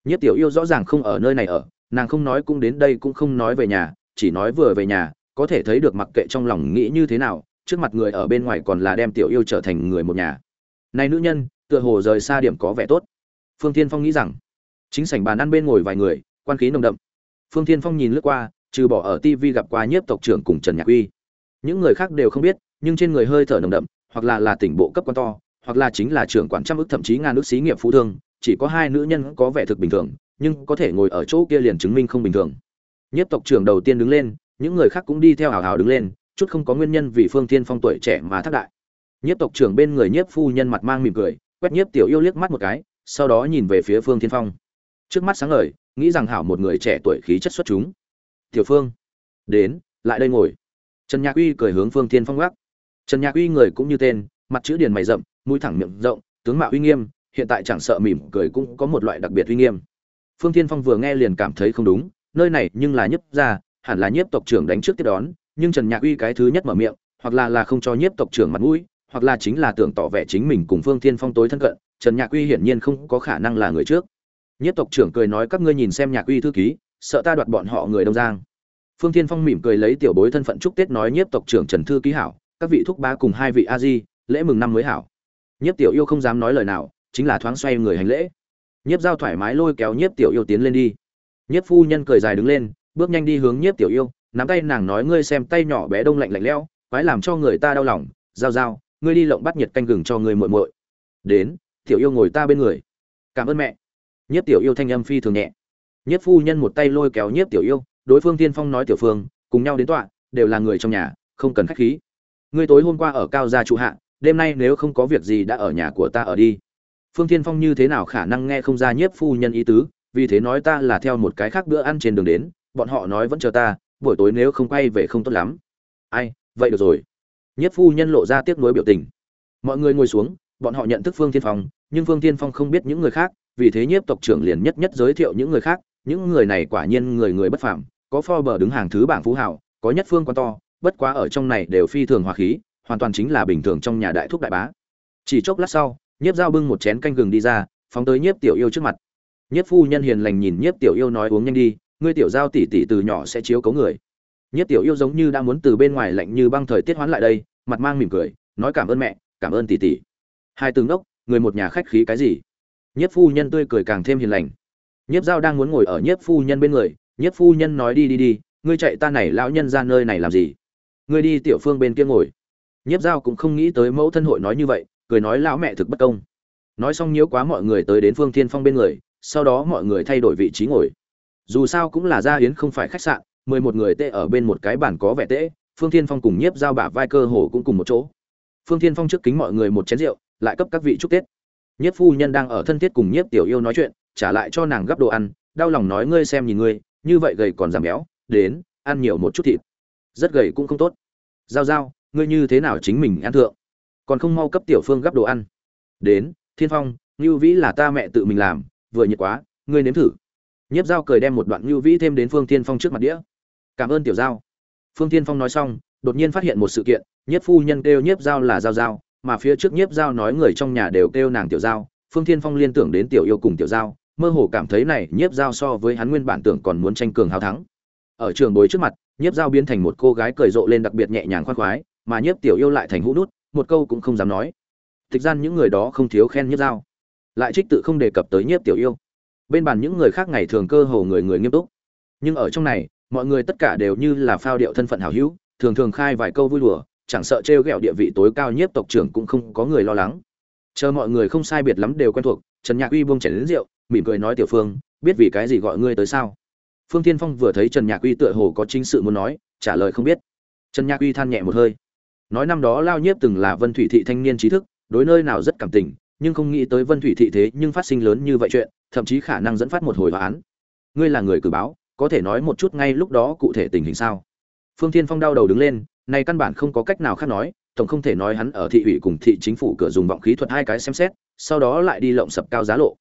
Nhiếp tiểu yêu rõ ràng không ở nơi này ở, nàng không nói cũng đến đây cũng không nói về nhà, chỉ nói vừa về nhà có thể thấy được mặc kệ trong lòng nghĩ như thế nào, trước mặt người ở bên ngoài còn là đem tiểu yêu trở thành người một nhà. Này nữ nhân, tựa hồ rời xa điểm có vẻ tốt. Phương thiên phong nghĩ rằng, chính sảnh bàn ăn bên ngồi vài người, quan khí nồng đậm. Phương thiên phong nhìn lướt qua, trừ bỏ ở tv gặp qua nhiếp tộc trưởng cùng trần nhạc uy. Những người khác đều không biết, nhưng trên người hơi thở nồng đậm, hoặc là là tỉnh bộ cấp quan to, hoặc là chính là trưởng quản trăm ức thậm chí ngàn ức xí nghiệp phú thương, chỉ có hai nữ nhân có vẻ thực bình thường, nhưng có thể ngồi ở chỗ kia liền chứng minh không bình thường. Nhiếp tộc trưởng đầu tiên đứng lên những người khác cũng đi theo hào hào đứng lên, chút không có nguyên nhân vì phương thiên phong tuổi trẻ mà thác đại. Nhiếp tộc trưởng bên người nhiếp phu nhân mặt mang mỉm cười, quét nhiếp tiểu yêu liếc mắt một cái, sau đó nhìn về phía phương thiên phong. Trước mắt sáng ngời, nghĩ rằng hảo một người trẻ tuổi khí chất xuất chúng. Tiểu phương, đến, lại đây ngồi. Trần nhạc uy cười hướng phương thiên phong gác. Trần nhạc uy người cũng như tên, mặt chữ điền mày rậm, mũi thẳng miệng rộng, tướng mạo uy nghiêm, hiện tại chẳng sợ mỉm cười cũng có một loại đặc biệt uy nghiêm. Phương thiên phong vừa nghe liền cảm thấy không đúng, nơi này nhưng là nhấp gia hẳn là nhiếp tộc trưởng đánh trước tiếp đón, nhưng trần nhạc uy cái thứ nhất mở miệng, hoặc là là không cho nhiếp tộc trưởng mặt mũi, hoặc là chính là tưởng tỏ vẻ chính mình cùng phương thiên phong tối thân cận, trần nhạc uy hiển nhiên không có khả năng là người trước. Nhiếp tộc trưởng cười nói, các ngươi nhìn xem nhạc uy thư ký, sợ ta đoạt bọn họ người đông giang. Phương thiên phong mỉm cười lấy tiểu bối thân phận chúc tết nói, nhiếp tộc trưởng trần thư ký hảo, các vị thúc ba cùng hai vị a di, lễ mừng năm mới hảo. Nhiếp tiểu yêu không dám nói lời nào, chính là thoáng xoay người hành lễ. Nhiếp giao thoải mái lôi kéo nhiếp tiểu yêu tiến lên đi. Nhiếp phu nhân cười dài đứng lên bước nhanh đi hướng nhiếp tiểu yêu, nắm tay nàng nói ngươi xem tay nhỏ bé đông lạnh lạnh lẽo, quái làm cho người ta đau lòng, giao giao, ngươi đi lộng bắt nhiệt canh gừng cho người muội muội. Đến, tiểu yêu ngồi ta bên người. Cảm ơn mẹ. Nhiếp tiểu yêu thanh âm phi thường nhẹ. Nhiếp phu nhân một tay lôi kéo nhiếp tiểu yêu, đối phương tiên phong nói tiểu phương, cùng nhau đến tọa, đều là người trong nhà, không cần khách khí. Ngươi tối hôm qua ở cao gia trụ hạ, đêm nay nếu không có việc gì đã ở nhà của ta ở đi. Phương tiên phong như thế nào khả năng nghe không ra nhiếp phu nhân ý tứ, vì thế nói ta là theo một cái khác bữa ăn trên đường đến bọn họ nói vẫn chờ ta buổi tối nếu không quay về không tốt lắm ai vậy được rồi nhất phu nhân lộ ra tiếc nuối biểu tình mọi người ngồi xuống bọn họ nhận thức phương tiên phong nhưng phương tiên phong không biết những người khác vì thế nhiếp tộc trưởng liền nhất nhất giới thiệu những người khác những người này quả nhiên người người bất phàm có pho bờ đứng hàng thứ bảng phú hảo, có nhất phương quan to, bất quá ở trong này đều phi thường hòa khí, hoàn toàn chính là bình thường trong nhà đại thúc đại bá. Chỉ chốc lát sau, Nhiếp Giao bưng một chén canh gừng đi ra, phóng tới Nhiếp Tiểu Yêu trước mặt. Nhiếp phu nhân hiền lành nhìn Nhiếp Tiểu Yêu nói uống nhanh đi, ngươi tiểu giao tỷ tỷ từ nhỏ sẽ chiếu cố người. Nhất Tiểu Yêu giống như đã muốn từ bên ngoài lạnh như băng thời tiết hoán lại đây, mặt mang mỉm cười, nói cảm ơn mẹ, cảm ơn tỷ tỷ. Hai tướng đốc, người một nhà khách khí cái gì? Nhất phu nhân tươi cười càng thêm hiền lành. Nhất Giao đang muốn ngồi ở Nhất phu nhân bên người, nhất phu nhân nói đi đi đi ngươi chạy ta này lão nhân ra nơi này làm gì ngươi đi tiểu phương bên kia ngồi nhiếp giao cũng không nghĩ tới mẫu thân hội nói như vậy cười nói lão mẹ thực bất công nói xong nhiễu quá mọi người tới đến phương thiên phong bên người sau đó mọi người thay đổi vị trí ngồi dù sao cũng là gia yến không phải khách sạn, mười một người tệ ở bên một cái bàn có vẻ tệ phương thiên phong cùng nhiếp giao bả vai cơ hồ cũng cùng một chỗ. Phương thiên phong trước kính mọi người một chén rượu, lại cấp các vị chúc tết. Nhiếp phu nhân đang ở thân thiết cùng nhiếp tiểu yêu nói chuyện, trả lại cho nàng gấp đồ ăn, đau lòng nói ngươi xem nhìn ngươi, như vậy gầy còn giảm béo, đến, ăn nhiều một chút thịt. Rất gầy cũng không tốt. Giao giao, ngươi như thế nào chính mình ăn thượng? Còn không mau cấp tiểu phương gấp đồ ăn. Đến, thiên phong ngưu vĩ là ta mẹ tự mình làm, vừa nhiệt quá, ngươi nếm thử nhiếp dao cười đem một đoạn ngưu vĩ thêm đến phương tiên phong trước mặt đĩa. Cảm ơn tiểu giao. Phương tiên phong nói xong, đột nhiên phát hiện một sự kiện, nhiếp phu nhân kêu nhiếp dao là dao dao mà phía trước nhiếp dao nói người trong nhà đều kêu nàng tiểu dao phương tiên phong liên tưởng đến tiểu yêu cùng tiểu dao mơ hồ cảm thấy này nhiếp dao so với hắn nguyên bản tưởng còn muốn tranh cường hào thắng. Ở trường bối trước mặt, nhiếp dao biến thành một cô gái cười rộ lên đặc biệt nhẹ nhàng khoan khoái, mà nhiếp tiểu yêu lại thành hũ nút, một câu cũng không dám nói. Thực gian những người đó không thiếu khen nhiếp dao lại trích tự không đề cập tới nhiếp tiểu yêu bên bàn những người khác ngày thường cơ hồ người người nghiêm túc. Nhưng ở trong này, mọi người tất cả đều như là phao điệu thân phận hào hữu, thường thường khai vài câu vui đùa, chẳng sợ trêu ghẹo địa vị tối cao nhiếp tộc trưởng cũng không có người lo lắng. Chờ mọi người không sai biệt lắm đều quen thuộc, trần nhạc uy buông chảy đến rượu, mỉm cười nói tiểu phương, biết vì cái gì gọi ngươi tới sao? Phương tiên phong vừa thấy trần nhạc uy tựa hồ có chính sự muốn nói, trả lời không biết. Trần nhạc uy than nhẹ một hơi, nói năm đó lao nhiếp từng là vân thủy thị thanh niên trí thức, đối nơi nào rất cảm tình nhưng không nghĩ tới vân thủy thị thế nhưng phát sinh lớn như vậy chuyện, thậm chí khả năng dẫn phát một hồi án. Ngươi là người cử báo, có thể nói một chút ngay lúc đó cụ thể tình hình sao? Phương thiên phong đau đầu đứng lên, này căn bản không có cách nào khác nói, tổng không thể nói hắn ở thị ủy cùng thị chính phủ cửa dùng vọng khí thuật hai cái xem xét, sau đó lại đi lộng sập cao giá lộ.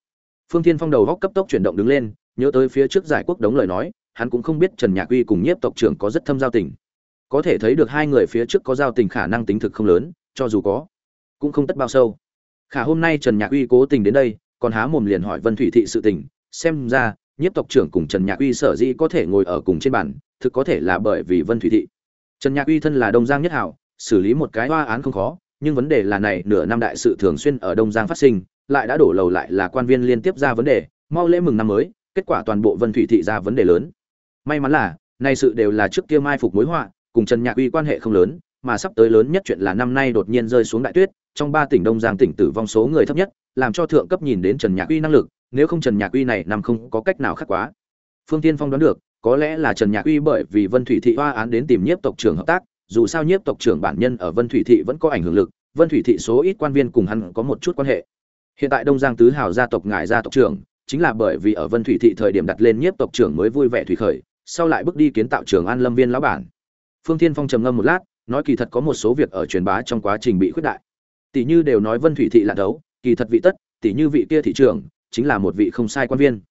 Phương thiên phong đầu góc cấp tốc chuyển động đứng lên, nhớ tới phía trước giải quốc đống lời nói, hắn cũng không biết trần nhạc uy cùng nhiếp tộc trưởng có rất thâm giao tình. Có thể thấy được hai người phía trước có giao tình khả năng tính thực không lớn, cho dù có, cũng không tất bao sâu khả hôm nay trần nhạc uy cố tình đến đây, còn há mồm liền hỏi vân thủy thị sự tình. Xem ra, nhiếp tộc trưởng cùng trần nhạc uy sở dĩ có thể ngồi ở cùng trên bàn, thực có thể là bởi vì vân thủy thị. Trần nhạc uy thân là đông giang nhất hảo, xử lý một cái hoa án không khó, nhưng vấn đề là này, nửa năm đại sự thường xuyên ở đông giang phát sinh, lại đã đổ lầu lại là quan viên liên tiếp ra vấn đề, mau lễ mừng năm mới, kết quả toàn bộ vân thủy thị ra vấn đề lớn. May mắn là, nay sự đều là trước kia mai phục mối họa, cùng trần nhạc uy quan hệ không lớn, mà sắp tới lớn nhất chuyện là năm nay đột nhiên rơi xuống đại tuyết trong ba tỉnh đông giang tỉnh tử vong số người thấp nhất, làm cho thượng cấp nhìn đến trần nhạc uy năng lực, nếu không trần nhạc uy này nằm không có cách nào khác quá. Phương tiên phong đoán được, có lẽ là trần nhạc uy bởi vì vân thủy thị hoa án đến tìm nhiếp tộc trưởng hợp tác, dù sao nhiếp tộc trưởng bản nhân ở vân thủy thị vẫn có ảnh hưởng lực, vân thủy thị số ít quan viên cùng hắn có một chút quan hệ. Hiện tại đông giang tứ hào gia tộc ngài gia tộc trưởng, chính là bởi vì ở vân thủy thị thời điểm đặt lên nhiếp tộc trưởng mới vui vẻ thủy khởi, sau lại bước đi kiến tạo trường an lâm viên lão bản. Phương thiên phong trầm ngâm một lát, nói kỳ thật có một số việc ở truyền bá trong quá trình bị khuyết đại tỷ như đều nói vân thủy thị là đấu kỳ thật vị tất, tỷ như vị kia thị trưởng, chính là một vị không sai quan viên.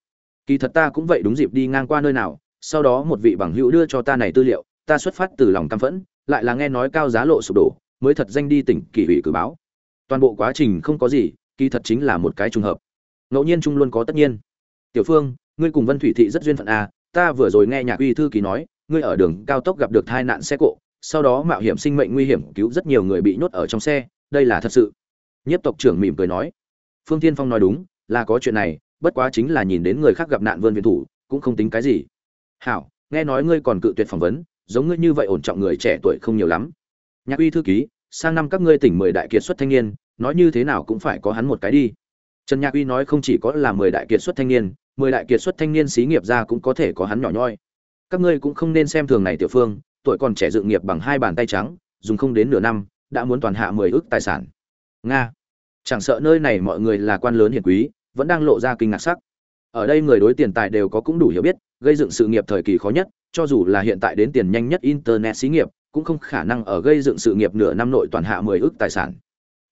Kỳ thật ta cũng vậy đúng dịp đi ngang qua nơi nào, sau đó một vị bằng hữu đưa cho ta này tư liệu, ta xuất phát từ lòng căm phẫn, lại là nghe nói cao giá lộ sụp đổ, mới thật danh đi tỉnh kỳ ủy cử báo. Toàn bộ quá trình không có gì, kỳ thật chính là một cái trùng hợp. Ngẫu nhiên chung luôn có tất nhiên. Tiểu phương, ngươi cùng vân thủy thị rất duyên phận à ta vừa rồi nghe nhạc uy thư ký nói, ngươi ở đường cao tốc gặp được tai nạn xe cộ, sau đó mạo hiểm sinh mệnh nguy hiểm, cứu rất nhiều người bị nhốt ở trong xe đây là thật sự. Nhất tộc trưởng mỉm cười nói. Phương tiên phong nói đúng, là có chuyện này, bất quá chính là nhìn đến người khác gặp nạn vươn viện thủ, cũng không tính cái gì. Hảo, nghe nói ngươi còn cự tuyệt phỏng vấn, giống ngươi như vậy ổn trọng người trẻ tuổi không nhiều lắm. Nhạc uy thư ký, sang năm các ngươi tỉnh mười đại kiệt xuất thanh niên, nói như thế nào cũng phải có hắn một cái đi. Trần nhạc uy nói không chỉ có là mười đại kiệt xuất thanh niên, mười đại kiệt xuất thanh niên xí nghiệp ra cũng có thể có hắn nhỏ nhoi. Các ngươi cũng không nên xem thường này tiểu phương, tuổi còn trẻ dự nghiệp bằng hai bàn tay trắng, dùng không đến nửa năm đã muốn toàn hạ mười ước tài sản. Nga. Chẳng sợ nơi này mọi người là quan lớn hiền quý, vẫn đang lộ ra kinh ngạc sắc. Ở đây người đối tiền tài đều có cũng đủ hiểu biết, gây dựng sự nghiệp thời kỳ khó nhất, cho dù là hiện tại đến tiền nhanh nhất internet xí nghiệp, cũng không khả năng ở gây dựng sự nghiệp nửa năm nội toàn hạ mười ước tài sản.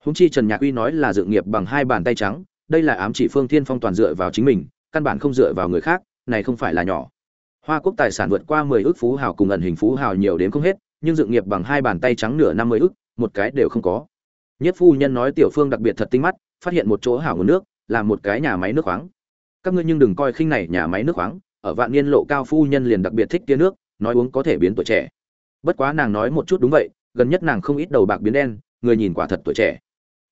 Húng chi trần nhạc uy nói là dự nghiệp bằng hai bàn tay trắng, đây là ám chỉ phương thiên phong toàn dựa vào chính mình, căn bản không dựa vào người khác, này không phải là nhỏ. Hoa quốc tài sản vượt qua mười ước phú hào cùng ẩn hình phú hào nhiều đến không hết, nhưng dự nghiệp bằng hai bàn tay trắng nửa năm mươi ước một cái đều không có. Nhất phu nhân nói tiểu phương đặc biệt thật tinh mắt, phát hiện một chỗ hảo nguồn nước, là một cái nhà máy nước khoáng. Các ngươi nhưng đừng coi khinh này nhà máy nước khoáng, ở vạn niên lộ cao phu nhân liền đặc biệt thích kia nước, nói uống có thể biến tuổi trẻ. Bất quá nàng nói một chút đúng vậy, gần nhất nàng không ít đầu bạc biến đen, người nhìn quả thật tuổi trẻ.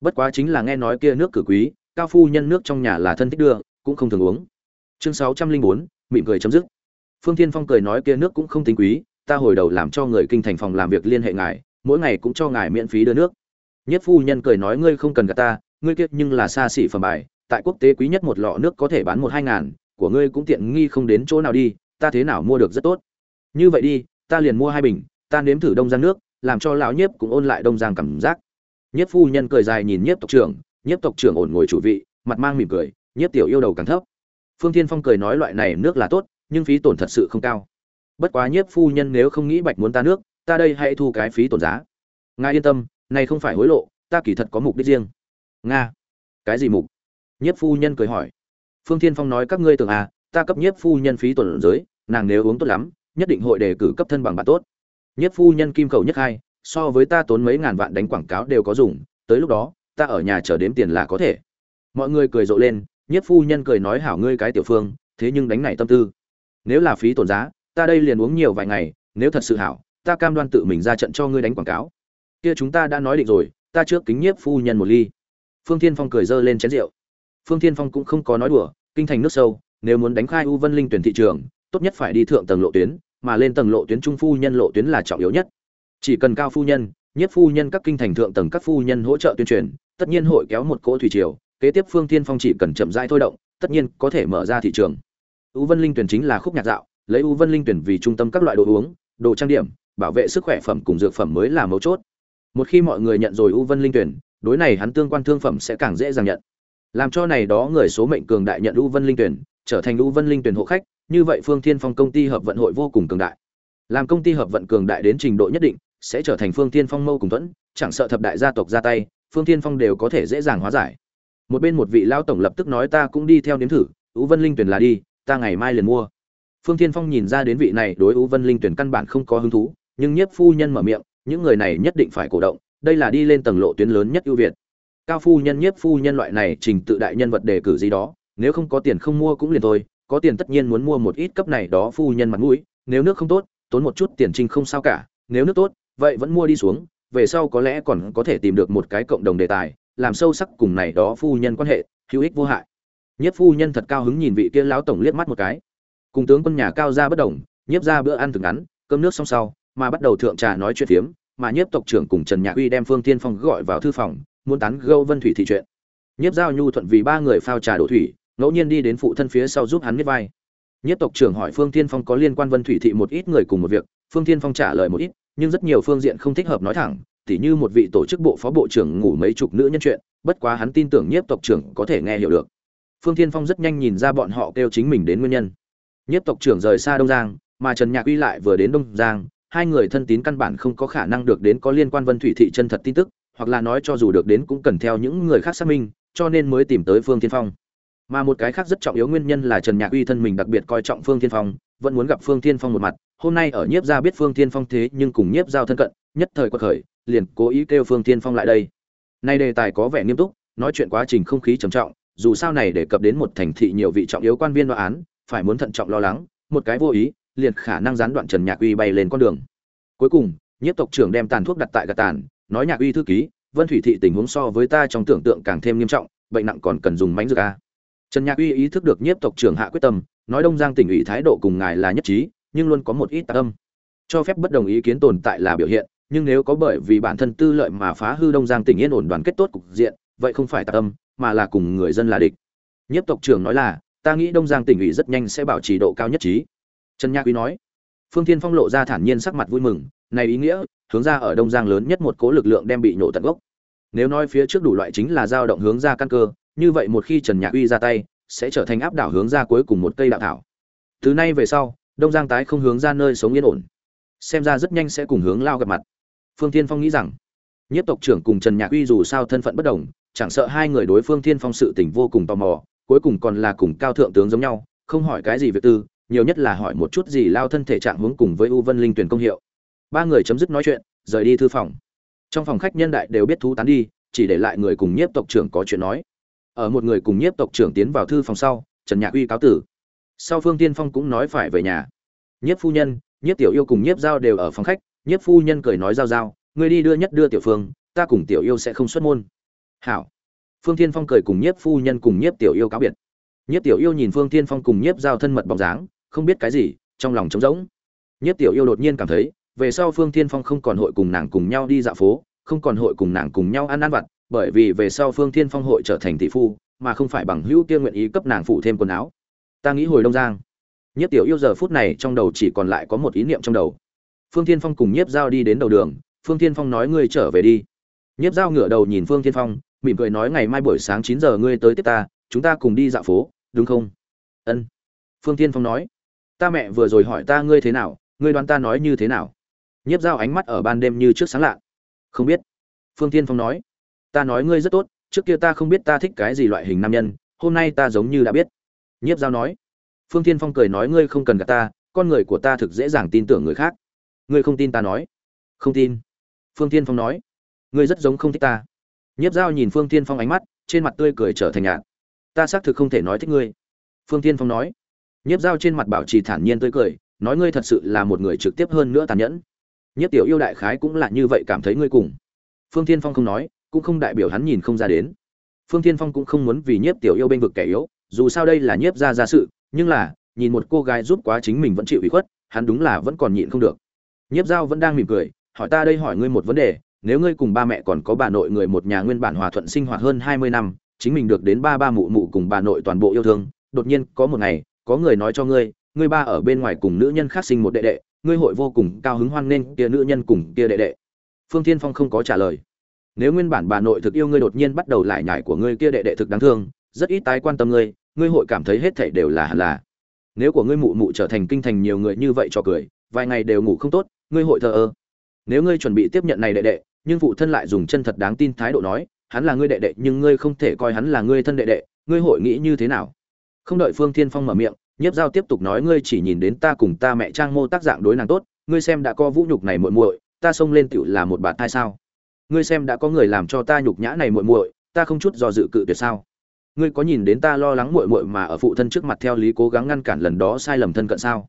Bất quá chính là nghe nói kia nước cử quý, cao phu nhân nước trong nhà là thân thích đưa, cũng không thường uống. Chương sáu trăm linh bốn, mỉm cười chấm dứt. Phương thiên phong cười nói kia nước cũng không tính quý, ta hồi đầu làm cho người kinh thành phòng làm việc liên hệ ngài mỗi ngày cũng cho ngài miễn phí đưa nước. Nhất phu nhân cười nói, ngươi không cần gạt ta, ngươi kiết nhưng là xa xỉ phẩm bài, tại quốc tế quý nhất một lọ nước có thể bán một hai ngàn, của ngươi cũng tiện nghi không đến chỗ nào đi, ta thế nào mua được rất tốt. Như vậy đi, ta liền mua hai bình, ta nếm thử đông giang nước, làm cho lão nhiếp cũng ôn lại đông giang cảm giác. Nhất phu nhân cười dài nhìn nhiếp tộc trưởng, nhiếp tộc trưởng ổn ngồi chủ vị, mặt mang mỉm cười, nhiếp tiểu yêu đầu càng thấp. Phương thiên phong cười nói, loại này nước là tốt, nhưng phí tổn thật sự không cao. Bất quá nhiếp phu nhân nếu không nghĩ bạch muốn ta nước ta đây hãy thu cái phí tổn giá. Ngài yên tâm, này không phải hối lộ, ta kỳ thật có mục đích riêng. Nga. Cái gì mục? Nhiếp phu nhân cười hỏi. Phương thiên phong nói các ngươi tưởng à ta cấp nhiếp phu nhân phí tổn giới, nàng nếu uống tốt lắm, nhất định hội đề cử cấp thân bằng bạn tốt. Nhiếp phu nhân kim khẩu nhất hai, so với ta tốn mấy ngàn vạn đánh quảng cáo đều có dùng, tới lúc đó, ta ở nhà chờ đếm tiền là có thể. Mọi người cười rộ lên, nhiếp phu nhân cười nói hảo ngươi cái tiểu phương, thế nhưng đánh này tâm tư. Nếu là phí tổn giá, ta đây liền uống nhiều vài ngày, nếu thật sự hảo ta cam đoan tự mình ra trận cho ngươi đánh quảng cáo. Kia chúng ta đã nói định rồi, ta trước kính nhiếp phu nhân một ly. Phương thiên phong cười dơ lên chén rượu. Phương thiên phong cũng không có nói đùa, kinh thành nước sâu, nếu muốn đánh khai u vân linh tuyển thị trường, tốt nhất phải đi thượng tầng lộ tuyến, mà lên tầng lộ tuyến trung phu nhân lộ tuyến là trọng yếu nhất. Chỉ cần cao phu nhân nhất phu nhân các kinh thành thượng tầng các phu nhân hỗ trợ tuyên truyền, tất nhiên hội kéo một cỗ thủy triều, kế tiếp phương thiên phong chỉ cần chậm rãi thôi động, tất nhiên có thể mở ra thị trường. U vân linh tuyển chính là khúc nhạc dạo, lấy u vân linh tuyển vì trung tâm các loại đồ uống, đồ trang điểm bảo vệ sức khỏe phẩm cùng dược phẩm mới là mấu chốt. Một khi mọi người nhận rồi u vân linh tuyển, đối này hắn tương quan thương phẩm sẽ càng dễ dàng nhận. Làm cho này đó người số mệnh cường đại nhận u vân linh tuyển, trở thành u vân linh tuyển hộ khách, như vậy phương thiên phong công ty hợp vận hội vô cùng cường đại. Làm công ty hợp vận cường đại đến trình độ nhất định, sẽ trở thành phương thiên phong mâu cùng thuẫn, chẳng sợ thập đại gia tộc ra tay, phương thiên phong đều có thể dễ dàng hóa giải. Một bên một vị lao tổng lập tức nói ta cũng đi theo nếm thử, u vân linh tuyển là đi, ta ngày mai liền mua. Phương thiên phong nhìn ra đến vị này đối u vân linh tuyển căn bản không có hứng thú nhưng nhiếp phu nhân mở miệng, những người này nhất định phải cổ động, đây là đi lên tầng lộ tuyến lớn nhất ưu việt. Cao phu nhân, nhiếp phu nhân loại này trình tự đại nhân vật đề cử gì đó, nếu không có tiền không mua cũng liền thôi, có tiền tất nhiên muốn mua một ít cấp này đó phu nhân mặt mũi, nếu nước không tốt, tốn một chút tiền trinh không sao cả, nếu nước tốt, vậy vẫn mua đi xuống, về sau có lẽ còn có thể tìm được một cái cộng đồng đề tài, làm sâu sắc cùng này đó phu nhân quan hệ, hữu ích vô hại. Nhiếp phu nhân thật cao hứng nhìn vị kia lão tổng liếc mắt một cái. Cùng tướng quân nhà cao ra bất đồng, nhiếp ra bữa ăn từng ngắn, cơm nước xong sau mà bắt đầu thượng trà nói chuyện phiếm, mà nhiếp tộc trưởng cùng trần nhạc uy đem phương thiên phong gọi vào thư phòng, muốn tán gẫu vân thủy thị chuyện. Nhiếp giao nhu thuận vì ba người phao trà đổ thủy, ngẫu nhiên đi đến phụ thân phía sau giúp hắn miết vai. Nhiếp tộc trưởng hỏi phương thiên phong có liên quan vân thủy thị một ít người cùng một việc, phương thiên phong trả lời một ít, nhưng rất nhiều phương diện không thích hợp nói thẳng, tỉ như một vị tổ chức bộ phó bộ trưởng ngủ mấy chục nữ nhân chuyện, bất quá hắn tin tưởng nhiếp tộc trưởng có thể nghe hiểu được. Phương thiên phong rất nhanh nhìn ra bọn họ kêu chính mình đến nguyên nhân. Nhiếp tộc trưởng rời xa đông giang, mà trần nhạc uy lại vừa đến đông giang hai người thân tín căn bản không có khả năng được đến có liên quan Vân Thủy thị chân thật tin tức, hoặc là nói cho dù được đến cũng cần theo những người khác xác minh, cho nên mới tìm tới Phương Thiên Phong. Mà một cái khác rất trọng yếu nguyên nhân là Trần Nhạc Uy thân mình đặc biệt coi trọng Phương Thiên Phong, vẫn muốn gặp Phương Thiên Phong một mặt, hôm nay ở Nhiếp gia biết Phương Thiên Phong thế nhưng cùng Nhiếp giao thân cận, nhất thời quật khởi, liền cố ý kêu Phương Thiên Phong lại đây. Nay đề tài có vẻ nghiêm túc, nói chuyện quá trình không khí trầm trọng, dù sao này để cập đến một thành thị nhiều vị trọng yếu quan viên đoán án, phải muốn thận trọng lo lắng, một cái vô ý, liền khả năng gián đoạn Trần Nhạc Uy bay lên con đường. Cuối cùng, nhiếp tộc trưởng đem tàn thuốc đặt tại gạt tàn, nói nhạc uy thư ký, vân thủy thị tình huống so với ta trong tưởng tượng càng thêm nghiêm trọng, bệnh nặng còn cần dùng mánh dược a. Trần nhạc uy ý thức được nhiếp tộc trưởng hạ quyết tâm, nói đông giang tỉnh ủy thái độ cùng ngài là nhất trí, nhưng luôn có một ít tạc âm. Cho phép bất đồng ý kiến tồn tại là biểu hiện, nhưng nếu có bởi vì bản thân tư lợi mà phá hư đông giang tỉnh yên ổn đoàn kết tốt cục diện, vậy không phải tạc âm, mà là cùng người dân là địch. Nhiếp tộc trưởng nói là, ta nghĩ đông giang tỉnh ủy rất nhanh sẽ bảo trì độ cao nhất trí trần nhạc uy nói. Phương thiên phong lộ ra thản nhiên sắc mặt vui mừng, này ý nghĩa, hướng ra ở đông giang lớn nhất một cố lực lượng đem bị nổ tận gốc. Nếu nói phía trước đủ loại chính là dao động hướng ra căn cơ, như vậy một khi trần nhạc uy ra tay, sẽ trở thành áp đảo hướng ra cuối cùng một cây đạo thảo. Từ nay về sau, đông giang tái không hướng ra nơi sống yên ổn. Xem ra rất nhanh sẽ cùng hướng lao gặp mặt. Phương thiên phong nghĩ rằng, nhất tộc trưởng cùng trần nhạc uy dù sao thân phận bất đồng, chẳng sợ hai người đối phương thiên phong sự tình vô cùng tò mò, cuối cùng còn là cùng cao thượng tướng giống nhau, không hỏi cái gì việc tư nhiều nhất là hỏi một chút gì lao thân thể trạng hướng cùng với u vân linh tuyển công hiệu. Ba người chấm dứt nói chuyện, rời đi thư phòng. Trong phòng khách nhân đại đều biết thú tán đi, chỉ để lại người cùng nhiếp tộc trưởng có chuyện nói. Ở một người cùng nhiếp tộc trưởng tiến vào thư phòng sau, trần nhạc uy cáo tử. Sau phương tiên phong cũng nói phải về nhà. Nhiếp phu nhân, nhiếp tiểu yêu cùng nhiếp giao đều ở phòng khách, nhiếp phu nhân cười nói giao giao người đi đưa nhất đưa tiểu phương, ta cùng tiểu yêu sẽ không xuất môn. Hảo. Phương tiên phong cười cùng nhiếp phu nhân cùng nhiếp tiểu yêu cáo biệt. Nhiếp tiểu yêu nhìn phương tiên phong cùng nhiếp giao thân mật bóng dáng không biết cái gì, trong lòng trống rỗng. Nhất tiểu yêu đột nhiên cảm thấy, về sau phương thiên phong không còn hội cùng nàng cùng nhau đi dạo phố, không còn hội cùng nàng cùng nhau ăn ăn vặt, bởi vì về sau phương thiên phong hội trở thành tỷ phu, mà không phải bằng hữu kia nguyện ý cấp nàng phụ thêm quần áo. Ta nghĩ hồi đông giang. Nhất tiểu yêu giờ phút này trong đầu chỉ còn lại có một ý niệm trong đầu. Phương thiên phong cùng nhiếp giao đi đến đầu đường, phương thiên phong nói ngươi trở về đi. Nhiếp giao ngửa đầu nhìn phương thiên phong, mỉm cười nói ngày mai buổi sáng chín giờ ngươi tới tiếp ta, chúng ta cùng đi dạo phố, đúng không? Ân. Phương thiên phong nói ta mẹ vừa rồi hỏi ta ngươi thế nào, ngươi đoán ta nói như thế nào? Nhiếp dao ánh mắt ở ban đêm như trước sáng lạ. Không biết. Phương tiên phong nói. Ta nói ngươi rất tốt, trước kia ta không biết ta thích cái gì loại hình nam nhân, hôm nay ta giống như đã biết. Nhiếp dao nói. Phương tiên phong cười nói ngươi không cần gặp ta, con người của ta thực dễ dàng tin tưởng người khác. Ngươi không tin ta nói. Không tin. Phương tiên phong nói. Ngươi rất giống không thích ta. Nhiếp dao nhìn phương tiên phong ánh mắt, trên mặt tươi cười trở thành nhạt. Ta xác thực không thể nói thích ngươi. Phương tiên phong nói nhiếp dao trên mặt bảo trì thản nhiên tươi cười, nói ngươi thật sự là một người trực tiếp hơn nữa tàn nhẫn. Nhiếp tiểu yêu đại khái cũng là như vậy cảm thấy ngươi cùng. Phương thiên phong không nói, cũng không đại biểu hắn nhìn không ra đến. Phương thiên phong cũng không muốn vì nhiếp tiểu yêu bên vực kẻ yếu, dù sao đây là nhiếp ra ra sự, nhưng là, nhìn một cô gái giúp quá chính mình vẫn chịu ủy khuất, hắn đúng là vẫn còn nhịn không được. Nhiếp dao vẫn đang mỉm cười, hỏi ta đây hỏi ngươi một vấn đề, nếu ngươi cùng ba mẹ còn có bà nội người một nhà nguyên bản hòa thuận sinh hoạt hơn hai mươi năm, chính mình được đến ba ba mụ mụ cùng bà nội toàn bộ yêu thương, đột nhiên có một ngày có người nói cho ngươi ngươi ba ở bên ngoài cùng nữ nhân khác sinh một đệ đệ, ngươi hội vô cùng cao hứng hoan nên kia nữ nhân cùng kia đệ đệ. Phương thiên phong không có trả lời. Nếu nguyên bản bà nội thực yêu ngươi đột nhiên bắt đầu lại nhải của ngươi kia đệ đệ thực đáng thương, rất ít tái quan tâm ngươi ngươi hội cảm thấy hết thảy đều là hẳn là. Nếu của ngươi mụ mụ trở thành kinh thành nhiều người như vậy cho cười, vài ngày đều ngủ không tốt, ngươi hội thờ ơ. Nếu ngươi chuẩn bị tiếp nhận này đệ đệ, nhưng phụ thân lại dùng chân thật đáng tin thái độ nói, hắn là ngươi đệ đệ nhưng ngươi không thể coi hắn là ngươi thân đệ đệ, ngươi hội nghĩ như thế nào? Không đợi phương thiên phong mở miệng, nhiếp giao tiếp tục nói, ngươi chỉ nhìn đến ta cùng ta mẹ trang mô tác dạng đối nàng tốt, ngươi xem đã có vũ nhục này muội muội, ta xông lên tựu là một bạt thai sao? Ngươi xem đã có người làm cho ta nhục nhã này muội muội, ta không chút do dự cự tuyệt sao? Ngươi có nhìn đến ta lo lắng muội muội mà ở phụ thân trước mặt theo lý cố gắng ngăn cản lần đó sai lầm thân cận sao?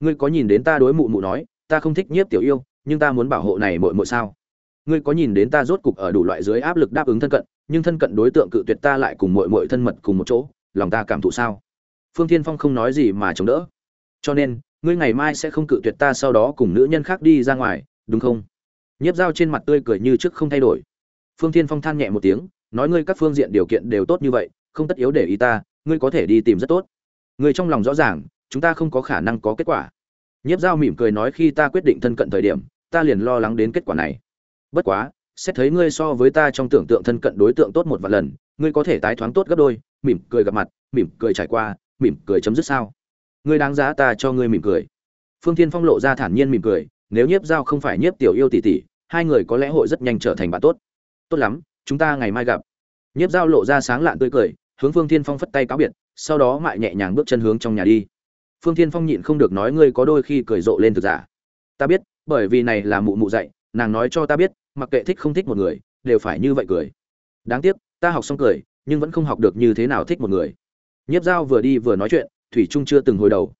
Ngươi có nhìn đến ta đối mụ mụ nói, ta không thích nhiếp tiểu yêu, nhưng ta muốn bảo hộ này muội muội sao? Ngươi có nhìn đến ta rốt cục ở đủ loại dưới áp lực đáp ứng thân cận, nhưng thân cận đối tượng cự tuyệt ta lại cùng muội muội thân mật cùng một chỗ lòng ta cảm thụ sao? Phương thiên phong không nói gì mà chống đỡ. Cho nên, ngươi ngày mai sẽ không cự tuyệt ta sau đó cùng nữ nhân khác đi ra ngoài, đúng không? Nhiếp dao trên mặt tươi cười như trước không thay đổi. Phương thiên phong than nhẹ một tiếng, nói ngươi các phương diện điều kiện đều tốt như vậy, không tất yếu để ý ta, ngươi có thể đi tìm rất tốt. Ngươi trong lòng rõ ràng, chúng ta không có khả năng có kết quả. Nhiếp dao mỉm cười nói khi ta quyết định thân cận thời điểm, ta liền lo lắng đến kết quả này. Bất quá, xét thấy ngươi so với ta trong tưởng tượng thân cận đối tượng tốt một vài lần, ngươi có thể tái thoáng tốt gấp đôi mỉm cười gặp mặt, mỉm cười trải qua, mỉm cười chấm dứt sao? Ngươi đáng giá ta cho ngươi mỉm cười. Phương thiên phong lộ ra thản nhiên mỉm cười, nếu nhiếp giao không phải nhiếp tiểu yêu tỷ tỷ, hai người có lẽ hội rất nhanh trở thành bạn tốt. Tốt lắm, chúng ta ngày mai gặp. Nhiếp giao lộ ra sáng lạn tươi cười, hướng phương thiên phong phất tay cáo biệt, sau đó mại nhẹ nhàng bước chân hướng trong nhà đi. Phương thiên phong nhịn không được nói ngươi có đôi khi cười rộ lên thực giả. Ta biết, bởi vì này là mụ mụ dạy, nàng nói cho ta biết, mặc kệ thích không thích một người, đều phải như vậy cười. Đáng tiếc, ta học xong cười nhưng vẫn không học được như thế nào thích một người. Nhiếp dao vừa đi vừa nói chuyện, thủy trung chưa từng hồi đầu.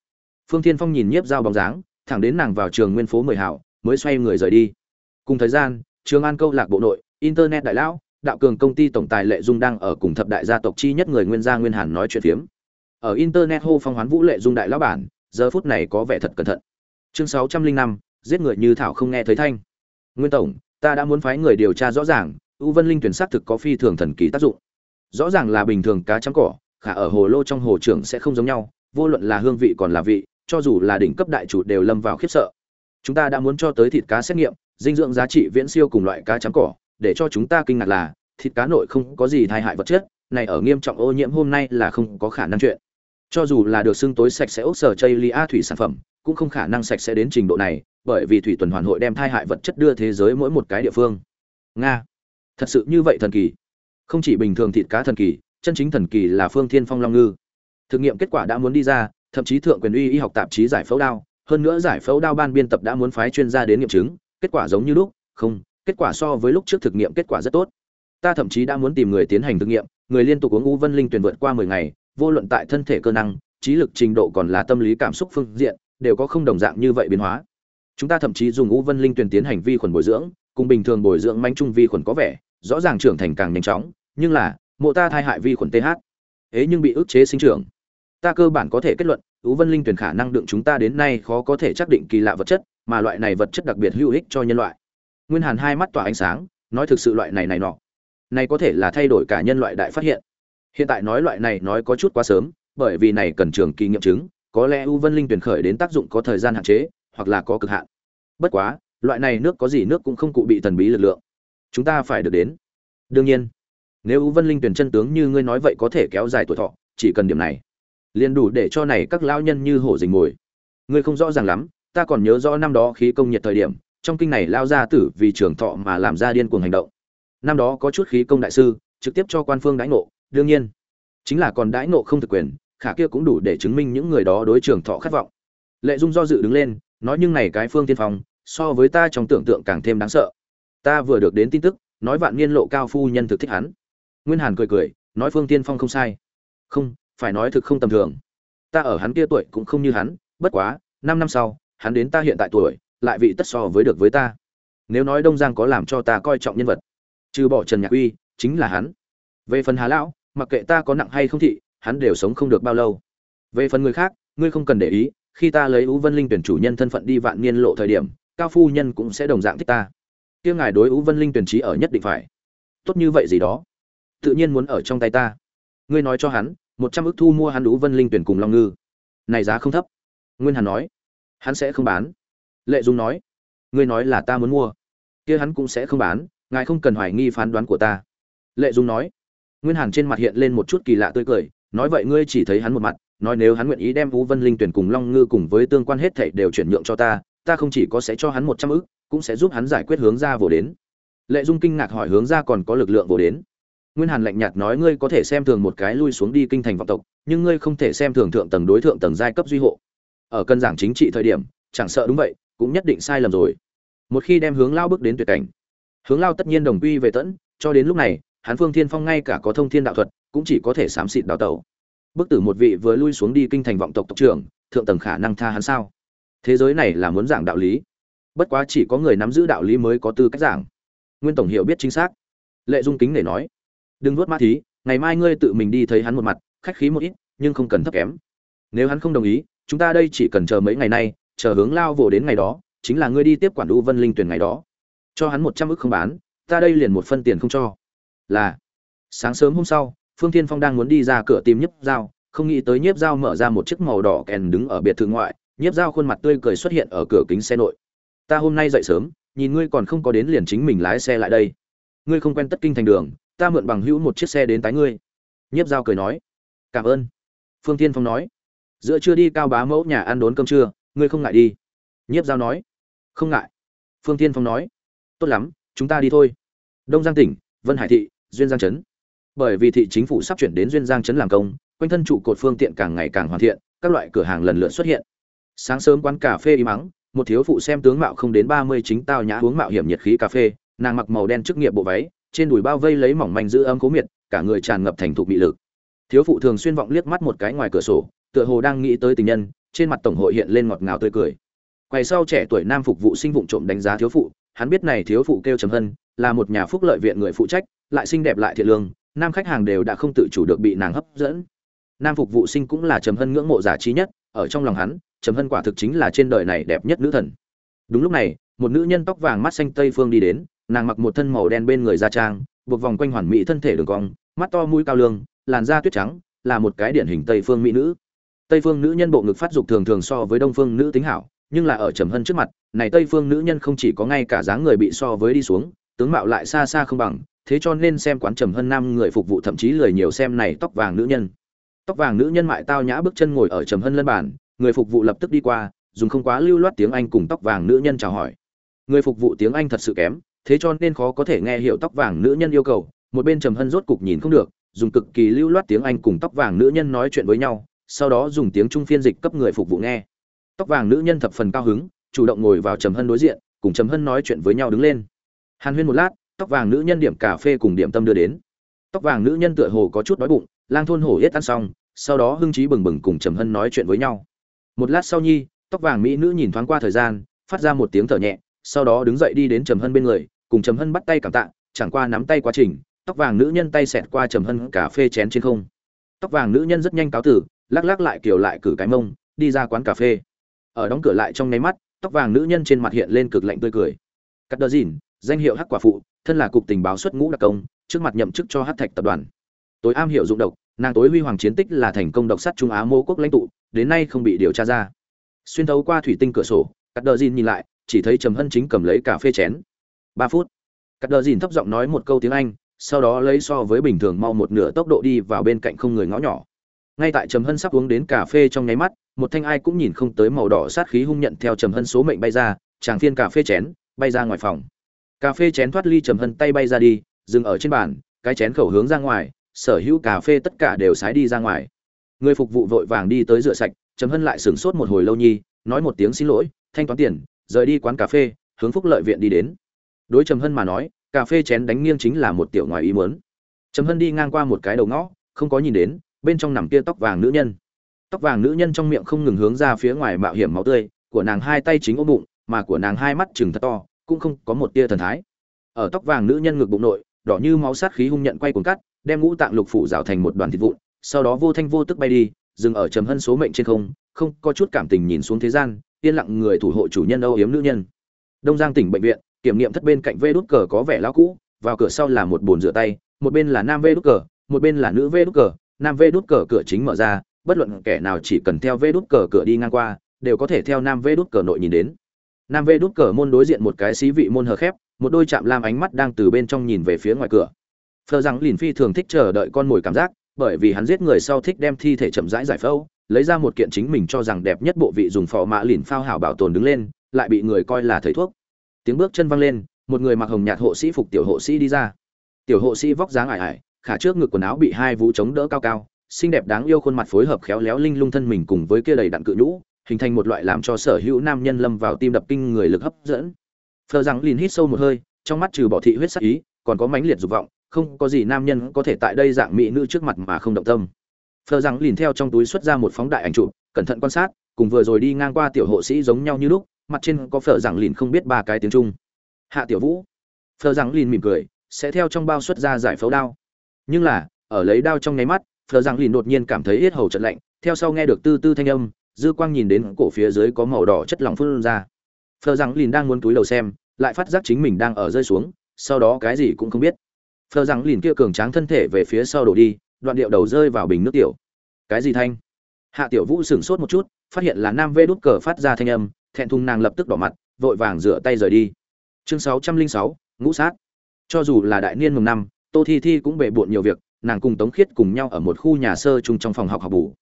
Phương thiên phong nhìn nhiếp dao bóng dáng, thẳng đến nàng vào trường nguyên phố mười hảo, mới xoay người rời đi. Cùng thời gian, trường an câu lạc bộ nội, internet đại lão, đạo cường công ty tổng tài lệ dung đang ở cùng thập đại gia tộc chi nhất người nguyên gia nguyên hàn nói chuyện phiếm. Ở internet hô phong hoán vũ lệ dung đại lão bản, giờ phút này có vẻ thật cẩn thận. Chương sáu trăm linh năm, giết người như thảo không nghe thấy thanh. Nguyên tổng, ta đã muốn phái người điều tra rõ ràng, u vân linh tuyển xác thực có phi thường thần kỳ tác dụng rõ ràng là bình thường cá chấm cỏ, khả ở hồ lô trong hồ trưởng sẽ không giống nhau, vô luận là hương vị còn là vị, cho dù là đỉnh cấp đại chủ đều lâm vào khiếp sợ. Chúng ta đã muốn cho tới thịt cá xét nghiệm, dinh dưỡng giá trị viễn siêu cùng loại cá chấm cỏ, để cho chúng ta kinh ngạc là, thịt cá nội không có gì thay hại vật chất, này ở nghiêm trọng ô nhiễm hôm nay là không có khả năng chuyện. Cho dù là được xương tối sạch sẽ ốc sở chây lia thủy sản phẩm, cũng không khả năng sạch sẽ đến trình độ này, bởi vì thủy tuần hoàn hội đem thai hại vật chất đưa thế giới mỗi một cái địa phương. Nga. Thật sự như vậy thần kỳ không chỉ bình thường thịt cá thần kỳ, chân chính thần kỳ là phương thiên phong long ngư. Thực nghiệm kết quả đã muốn đi ra, thậm chí thượng quyền uy y học tạp chí giải phẫu đao, hơn nữa giải phẫu đao ban biên tập đã muốn phái chuyên gia đến nghiệm chứng, kết quả giống như lúc, không, kết quả so với lúc trước thực nghiệm kết quả rất tốt. Ta thậm chí đã muốn tìm người tiến hành thực nghiệm, người liên tục uống u vân linh tuyển vượt qua mười ngày, vô luận tại thân thể cơ năng, trí lực trình độ còn là tâm lý cảm xúc phương diện, đều có không đồng dạng như vậy biến hóa. Chúng ta thậm chí dùng u vân linh tuyển tiến hành vi khuẩn bồi dưỡng, cùng bình thường bồi dưỡng manh trung vi khuẩn có vẻ rõ ràng trưởng thành càng nhanh chóng, nhưng là, mộ ta thai hại vi khuẩn th ấy nhưng bị ức chế sinh trưởng. Ta cơ bản có thể kết luận u vân linh tuyển khả năng đựng chúng ta đến nay khó có thể xác định kỳ lạ vật chất, mà loại này vật chất đặc biệt hữu ích cho nhân loại. Nguyên hàn hai mắt tỏa ánh sáng, nói thực sự loại này này nọ. Này có thể là thay đổi cả nhân loại đại phát hiện. Hiện tại nói loại này nói có chút quá sớm, bởi vì này cần trường kỳ nghiệm chứng, có lẽ u vân linh tuyển khởi đến tác dụng có thời gian hạn chế, hoặc là có cực hạn. Bất quá, loại này nước có gì nước cũng không cụ bị thần bí lực lượng chúng ta phải được đến. Đương nhiên, nếu u vân linh tuyển chân tướng như ngươi nói vậy có thể kéo dài tuổi thọ, chỉ cần điểm này, liền đủ để cho này các lão nhân như hổ dình mồi. Ngươi không rõ ràng lắm, ta còn nhớ rõ năm đó khí công nhiệt thời điểm, trong kinh này lao ra tử vì trường thọ mà làm ra điên cuồng hành động. Năm đó có chút khí công đại sư, trực tiếp cho quan phương đãi ngộ, đương nhiên, chính là còn đãi ngộ không thực quyền, khả kia cũng đủ để chứng minh những người đó đối trường thọ khát vọng. Lệ dung do dự đứng lên, nói nhưng này cái phương tiên phong, so với ta trong tưởng tượng càng thêm đáng sợ ta vừa được đến tin tức, nói vạn niên lộ cao phu nhân thực thích hắn. Nguyên hàn cười cười, nói phương tiên phong không sai. Không, phải nói thực không tầm thường. Ta ở hắn kia tuổi cũng không như hắn, bất quá, năm năm sau, hắn đến ta hiện tại tuổi, lại vị tất so với được với ta. Nếu nói đông giang có làm cho ta coi trọng nhân vật, trừ bỏ trần nhạc uy, chính là hắn. Về phần hà lão, mặc kệ ta có nặng hay không thị, hắn đều sống không được bao lâu. Về phần người khác, ngươi không cần để ý, khi ta lấy ú vân linh tuyển chủ nhân thân phận đi vạn niên lộ thời điểm, cao phu nhân cũng sẽ đồng dạng thích ta kia ngài đối ú vân linh tuyển trí ở nhất định phải. Tốt như vậy gì đó. Tự nhiên muốn ở trong tay ta. Ngươi nói cho hắn, một trăm ức thu mua hắn ú vân linh tuyển cùng long ngư. Này giá không thấp. Nguyên hàn nói. Hắn sẽ không bán. Lệ dung nói. Ngươi nói là ta muốn mua. Kia hắn cũng sẽ không bán, ngài không cần hoài nghi phán đoán của ta. Lệ dung nói. Nguyên hàn trên mặt hiện lên một chút kỳ lạ tươi cười, nói vậy ngươi chỉ thấy hắn một mặt, nói nếu hắn nguyện ý đem vũ vân linh tuyển cùng long ngư cùng với tương quan hết thảy đều chuyển nhượng cho ta ta không chỉ có sẽ cho hắn một trăm ức cũng sẽ giúp hắn giải quyết hướng ra vồ đến. Lệ dung kinh ngạc hỏi hướng ra còn có lực lượng vồ đến. Nguyên hàn lạnh nhạt nói, ngươi có thể xem thường một cái lui xuống đi kinh thành vọng tộc, nhưng ngươi không thể xem thường thượng tầng đối thượng tầng giai cấp duy hộ. Ở cân giảng chính trị thời điểm, chẳng sợ đúng vậy, cũng nhất định sai lầm rồi. Một khi đem hướng lao bước đến tuyệt cảnh, hướng lao tất nhiên đồng quy về tẫn cho đến lúc này hán phương thiên phong ngay cả có thông thiên đạo thuật, cũng chỉ có thể xám xịt đào tẩu. Bức tử một vị vừa lui xuống đi kinh thành vọng tộc tộc trưởng, thượng tầng khả năng tha hắn sao? Thế giới này là muốn giảng đạo lý bất quá chỉ có người nắm giữ đạo lý mới có tư cách giảng. Nguyên tổng hiểu biết chính xác. Lệ dung kính để nói, đừng vuốt ma thí, ngày mai ngươi tự mình đi thấy hắn một mặt, khách khí một ít, nhưng không cần thấp kém. Nếu hắn không đồng ý, chúng ta đây chỉ cần chờ mấy ngày nay, chờ hướng lao vồ đến ngày đó, chính là ngươi đi tiếp quản đu vân linh tuyển ngày đó. Cho hắn một trăm ức không bán, ta đây liền một phân tiền không cho. Là, sáng sớm hôm sau, phương thiên phong đang muốn đi ra cửa tìm nhiếp dao không nghĩ tới nhiếp dao mở ra một chiếc màu đỏ kèn đứng ở biệt thự ngoại, nhiếp dao khuôn mặt tươi cười xuất hiện ở cửa kính xe nội ta hôm nay dậy sớm, nhìn ngươi còn không có đến liền chính mình lái xe lại đây. Ngươi không quen tất kinh thành đường, ta mượn bằng hữu một chiếc xe đến tái ngươi. Nhiếp dao cười nói. Cảm ơn. Phương tiên phong nói. Giữa trưa đi cao bá mẫu nhà ăn đốn cơm trưa, ngươi không ngại đi. Nhiếp dao nói. Không ngại. Phương tiên phong nói. Tốt lắm, chúng ta đi thôi. Đông giang tỉnh, vân hải thị, duyên giang trấn. Bởi vì thị chính phủ sắp chuyển đến duyên giang trấn làm công, quanh thân trụ cột phương tiện càng ngày càng hoàn thiện, các loại cửa hàng lần lượt xuất hiện. Sáng sớm quán cà phê im mắng một thiếu phụ xem tướng mạo không đến ba mươi chính tao nhã uống mạo hiểm nhiệt khí cà phê, nàng mặc màu đen chức nghiệp bộ váy, trên đùi bao vây lấy mỏng manh giữ ấm cố miệt, cả người tràn ngập thành thục bị lực. Thiếu phụ thường xuyên vọng liếc mắt một cái ngoài cửa sổ, tựa hồ đang nghĩ tới tình nhân, trên mặt tổng hội hiện lên ngọt ngào tươi cười. Quay sau trẻ tuổi nam phục vụ sinh vụng trộm đánh giá thiếu phụ, hắn biết này thiếu phụ kêu trầm hân, là một nhà phúc lợi viện người phụ trách, lại xinh đẹp lại thiện lương, nam khách hàng đều đã không tự chủ được bị nàng hấp dẫn. Nam phục vụ sinh cũng là trầm hân ngưỡng mộ giả trí nhất, ở trong lòng hắn trầm hân quả thực chính là trên đời này đẹp nhất nữ thần. Đúng lúc này, một nữ nhân tóc vàng mắt xanh tây phương đi đến, nàng mặc một thân màu đen bên người da trang, buộc vòng quanh hoàn mỹ thân thể đường cong, mắt to mũi cao lương, làn da tuyết trắng, là một cái điển hình tây phương mỹ nữ. Tây phương nữ nhân bộ ngực phát dục thường thường so với đông phương nữ tính hảo, nhưng là ở trầm hân trước mặt, này tây phương nữ nhân không chỉ có ngay cả dáng người bị so với đi xuống, tướng mạo lại xa xa không bằng, thế cho nên xem quán trầm hân nam người phục vụ thậm chí lười nhiều xem này tóc vàng nữ nhân. Tóc vàng nữ nhân mại tao nhã bước chân ngồi ở trầm hân lân bàn người phục vụ lập tức đi qua, dùng không quá lưu loát tiếng anh cùng tóc vàng nữ nhân chào hỏi. Người phục vụ tiếng anh thật sự kém, thế cho nên khó có thể nghe hiểu tóc vàng nữ nhân yêu cầu, một bên trầm hân rốt cục nhìn không được, dùng cực kỳ lưu loát tiếng anh cùng tóc vàng nữ nhân nói chuyện với nhau, sau đó dùng tiếng trung phiên dịch cấp người phục vụ nghe. Tóc vàng nữ nhân thập phần cao hứng, chủ động ngồi vào trầm hân đối diện, cùng trầm hân nói chuyện với nhau đứng lên. Hàn huyên một lát, tóc vàng nữ nhân điểm cà phê cùng điểm tâm đưa đến. Tóc vàng nữ nhân tựa hồ có chút đói bụng, lang thôn hổ yết ăn xong, sau đó hưng trí bừng bừng cùng trầm hân nói chuyện với nhau một lát sau nhi, tóc vàng mỹ nữ nhìn thoáng qua thời gian, phát ra một tiếng thở nhẹ, sau đó đứng dậy đi đến trầm hân bên người, cùng trầm hân bắt tay cảm tạ, chẳng qua nắm tay quá trình, tóc vàng nữ nhân tay xẹt qua trầm hân cà phê chén trên không. Tóc vàng nữ nhân rất nhanh cáo tử lắc lắc lại kiểu lại cử cái mông, đi ra quán cà phê. Ở đóng cửa lại trong nháy mắt, tóc vàng nữ nhân trên mặt hiện lên cực lạnh tươi cười. Cắt đờ dìn, danh hiệu hắc quả phụ, thân là cục tình báo xuất ngũ đặc công, trước mặt nhậm chức cho hắc thạch tập đoàn. Tối am hiểu dụng độc, nàng tối huy hoàng chiến tích là thành công độc sát trung á mô quốc lãnh tụ đến nay không bị điều tra ra. Xuyên thấu qua thủy tinh cửa sổ cắt đờ dìn nhìn lại, chỉ thấy trầm hân chính cầm lấy cà phê chén. Ba phút. Cắt đờ dìn thấp giọng nói một câu tiếng anh, sau đó lấy so với bình thường mau một nửa tốc độ đi vào bên cạnh không người ngõ nhỏ. Ngay tại trầm hân sắp uống đến cà phê trong nháy mắt, một thanh ai cũng nhìn không tới màu đỏ sát khí hung nhận theo trầm hân số mệnh bay ra, chàng phiên cà phê chén, bay ra ngoài phòng. Cà phê chén thoát ly trầm hân tay bay ra đi, dừng ở trên bàn, cái chén khẩu hướng ra ngoài, sở hữu cà phê tất cả đều sái đi ra ngoài người phục vụ vội vàng đi tới rửa sạch chấm hân lại sửng sốt một hồi lâu nhi, nói một tiếng xin lỗi, thanh toán tiền, rời đi quán cà phê, hướng phúc lợi viện đi đến. Đối trầm hân mà nói, cà phê chén đánh nghiêng chính là một tiểu ngoài ý muốn. Trầm hân đi ngang qua một cái đầu ngõ, không có nhìn đến, bên trong nằm kia tóc vàng nữ nhân. Tóc vàng nữ nhân trong miệng không ngừng hướng ra phía ngoài mạo hiểm máu tươi, của nàng hai tay chính ôm bụng, mà của nàng hai mắt chừng thật to, cũng không có một tia thần thái. Ở tóc vàng nữ nhân ngực bụng nội, đỏ như máu sát khí hung nhận quay cuồng cắt, đem ngũ tạng lục phủ rào thành một đoàn thịt vụn sau đó vô thanh vô tức bay đi, dừng ở trầm hân số mệnh trên không không có chút cảm tình nhìn xuống thế gian, yên lặng người thủ hộ chủ nhân âu yếm nữ nhân. Đông giang tỉnh bệnh viện, kiểm nghiệm thất bên cạnh vê đút cờ có vẻ lão cũ, vào cửa sau là một bồn rửa tay, một bên là nam vê đút cờ, một bên là nữ vê đút cờ. Nam vê đút cờ cửa chính mở ra, bất luận kẻ nào chỉ cần theo vê đút cờ cửa đi ngang qua, đều có thể theo nam vê đút cờ nội nhìn đến. Nam vê đút cờ môn đối diện một cái xí vị môn hờ khép, một đôi chạm lam ánh mắt đang từ bên trong nhìn về phía ngoài cửa. Phờ rằng lìn phi thường thích chờ đợi con mồi cảm giác bởi vì hắn giết người sau thích đem thi thể chậm rãi giải phẫu, lấy ra một kiện chính mình cho rằng đẹp nhất bộ vị dùng phò mã lìn phao hảo bảo tồn đứng lên, lại bị người coi là thầy thuốc. Tiếng bước chân văng lên, một người mặc hồng nhạt hộ sĩ phục tiểu hộ sĩ đi ra. Tiểu hộ sĩ vóc dáng ải ải, khả trước ngực quần áo bị hai vũ chống đỡ cao cao, xinh đẹp đáng yêu khuôn mặt phối hợp khéo léo linh lung thân mình cùng với kia đầy đặn cự nhũ, hình thành một loại làm cho sở hữu nam nhân lâm vào tim đập kinh người lực hấp dẫn. Phờ rằng lìn hít sâu một hơi, trong mắt trừ bỏ thị huyết sắc ý, còn có mãnh liệt dục vọng không có gì nam nhân có thể tại đây dạng mỹ nữ trước mặt mà không động tâm. Phờ rằng lìn theo trong túi xuất ra một phóng đại ảnh chụp, cẩn thận quan sát, cùng vừa rồi đi ngang qua tiểu hộ sĩ giống nhau như lúc, mặt trên có phở rằng lìn không biết ba cái tiếng trung. Hạ tiểu vũ. Phở rằng lìn mỉm cười, sẽ theo trong bao xuất ra giải phẫu đao. Nhưng là, ở lấy đao trong nháy mắt phở rằng lìn đột nhiên cảm thấy yết hầu trận lạnh, theo sau nghe được tư tư thanh âm, dư quang nhìn đến cổ phía dưới có màu đỏ chất lỏng phun ra. Phở rằng lìn đang muốn túi đầu xem, lại phát giác chính mình đang ở rơi xuống, sau đó cái gì cũng không biết phờ rằng lìn kia cường tráng thân thể về phía sau đổ đi, đoạn điệu đầu rơi vào bình nước tiểu. Cái gì thanh? Hạ tiểu vũ sửng sốt một chút, phát hiện là nam vê đút cờ phát ra thanh âm, thẹn thùng nàng lập tức đỏ mặt, vội vàng rửa tay rời đi. Chương sáu trăm linh sáu, ngũ sát. Cho dù là đại niên mùng năm, tô thi thi cũng bệ bộn nhiều việc, nàng cùng tống khiết cùng nhau ở một khu nhà sơ chung trong phòng học học bù.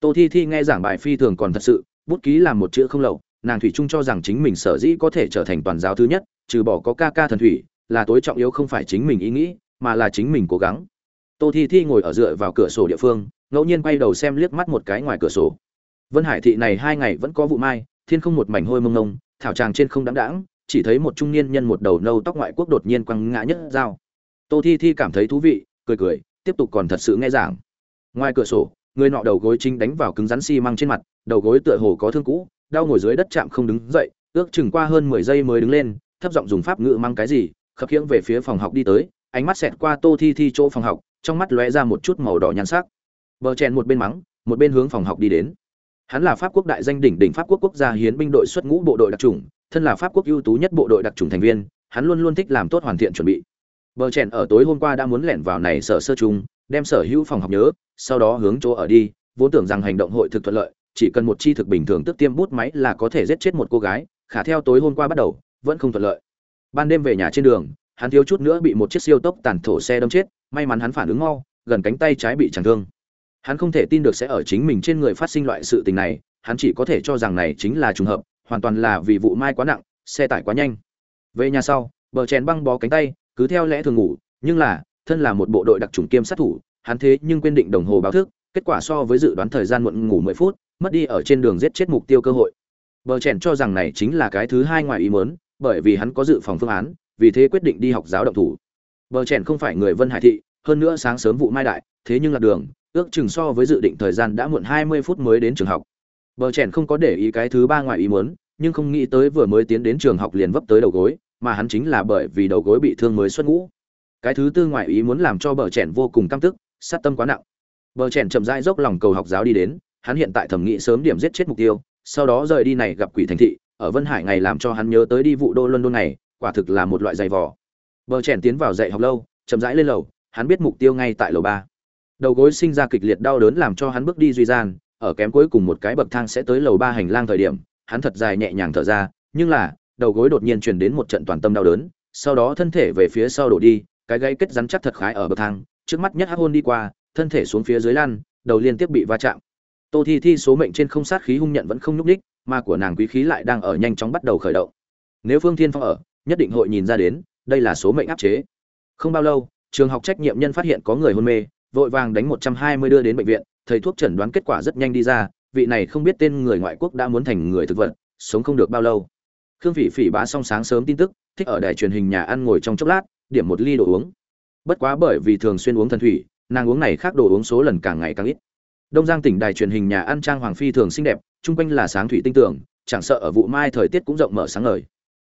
Tô thi thi nghe giảng bài phi thường còn thật sự, bút ký làm một chữ không lậu, nàng thủy chung cho rằng chính mình sở dĩ có thể trở thành toàn giáo thứ nhất, trừ bỏ có ca ca thần thủy, là tối trọng yếu không phải chính mình ý nghĩ mà là chính mình cố gắng. Tô thi thi ngồi ở dựa vào cửa sổ địa phương, ngẫu nhiên quay đầu xem liếc mắt một cái ngoài cửa sổ. Vân hải thị này hai ngày vẫn có vụ mai, thiên không một mảnh hôi mông ngông, thảo tràng trên không đáng đáng chỉ thấy một trung niên nhân một đầu nâu tóc ngoại quốc đột nhiên quăng ngã nhất dao. Tô thi thi cảm thấy thú vị, cười cười, tiếp tục còn thật sự nghe giảng. Ngoài cửa sổ, người nọ đầu gối chính đánh vào cứng rắn xi măng trên mặt, đầu gối tựa hồ có thương cũ, đau ngồi dưới đất chạm không đứng dậy, ước chừng qua hơn mười giây mới đứng lên, thấp giọng dùng pháp ngữ mang cái gì, khập khiễng về phía phòng học đi tới ánh mắt xẹt qua tô thi thi chỗ phòng học trong mắt lóe ra một chút màu đỏ nhan sắc bờ chèn một bên mắng một bên hướng phòng học đi đến Hắn là Pháp quốc đại danh đỉnh đỉnh Pháp quốc quốc gia hiến binh đội xuất ngũ bộ đội đặc trùng, thân là Pháp quốc ưu tú nhất bộ đội đặc trùng thành viên, hắn luôn luôn thích làm tốt hoàn thiện chuẩn bị. Bờ chèn ở tối hôm qua đã muốn lẻn vào này sở sơ trung, đem sở hữu phòng học nhớ, sau đó hướng chỗ ở đi, vốn tưởng rằng hành động hội thực thuận lợi, chỉ cần một chi thực bình thường tức tiêm bút máy là có thể giết chết một cô gái, khả theo tối hôm qua bắt đầu, vẫn không thuận lợi. Ban đêm về nhà trên đường, hắn thiếu chút nữa bị một chiếc siêu tốc tàn thổ xe đâm chết, may mắn hắn phản ứng mau, gần cánh tay trái bị chấn thương. Hắn không thể tin được sẽ ở chính mình trên người phát sinh loại sự tình này, hắn chỉ có thể cho rằng này chính là trùng hợp, hoàn toàn là vì vụ mai quá nặng, xe tải quá nhanh. Về nhà sau, bờ chèn băng bó cánh tay, cứ theo lẽ thường ngủ, nhưng là, thân là một bộ đội đặc trùng kiêm sát thủ, hắn thế nhưng quên định đồng hồ báo thức, kết quả so với dự đoán thời gian muộn ngủ 10 phút, mất đi ở trên đường giết chết mục tiêu cơ hội. Bờ chèn cho rằng này chính là cái thứ hai ngoài ý muốn, bởi vì hắn có dự phòng phương án, vì thế quyết định đi học giáo động thủ. Bờ chèn không phải người Vân Hải thị, hơn nữa sáng sớm vụ mai đại, thế nhưng là đường, ước chừng so với dự định thời gian đã muộn 20 phút mới đến trường học. Bờ chèn không có để ý cái thứ ba ngoài ý muốn, nhưng không nghĩ tới vừa mới tiến đến trường học liền vấp tới đầu gối, mà hắn chính là bởi vì đầu gối bị thương mới xuất ngũ. Cái thứ tư ngoài ý muốn làm cho bờ chèn vô cùng căm tức, sát tâm quá nặng. Bờ chèn chậm rãi dốc lòng cầu học giáo đi đến, hắn hiện tại thẩm nghĩ sớm điểm giết chết mục tiêu, sau đó rời đi này gặp quỷ thành thị, ở Vân Hải ngày làm cho hắn nhớ tới đi vụ đô London này, quả thực là một loại dày vò. Bờ chèn tiến vào dạy học lâu, chậm rãi lên lầu, hắn biết mục tiêu ngay tại lầu ba. Đầu gối sinh ra kịch liệt đau đớn làm cho hắn bước đi duy gian ở kém cuối cùng một cái bậc thang sẽ tới lầu ba hành lang thời điểm hắn thật dài nhẹ nhàng thở ra nhưng là đầu gối đột nhiên truyền đến một trận toàn tâm đau đớn sau đó thân thể về phía sau đổ đi cái gãy kết rắn chắc thật khái ở bậc thang trước mắt nhất hắc hôn đi qua thân thể xuống phía dưới lăn, đầu liên tiếp bị va chạm. Tô thi thi số mệnh trên không sát khí hung nhận vẫn không nhúc ních, mà của nàng quý khí lại đang ở nhanh chóng bắt đầu khởi động. Nếu phương thiên phong ở nhất định hội nhìn ra đến đây là số mệnh áp chế không bao lâu trường học trách nhiệm nhân phát hiện có người hôn mê vội vàng đánh 120 đưa đến bệnh viện, thầy thuốc chẩn đoán kết quả rất nhanh đi ra, vị này không biết tên người ngoại quốc đã muốn thành người thực vật, sống không được bao lâu. Khương Phỉ Phỉ bá xong sáng sớm tin tức, thích ở đài truyền hình nhà ăn ngồi trong chốc lát, điểm một ly đồ uống. Bất quá bởi vì thường xuyên uống thần thủy, nàng uống này khác đồ uống số lần càng ngày càng ít. Đông Giang tỉnh đài truyền hình nhà ăn trang hoàng phi thường xinh đẹp, chung quanh là sáng thủy tinh tưởng, chẳng sợ ở vụ mai thời tiết cũng rộng mở sáng ngời.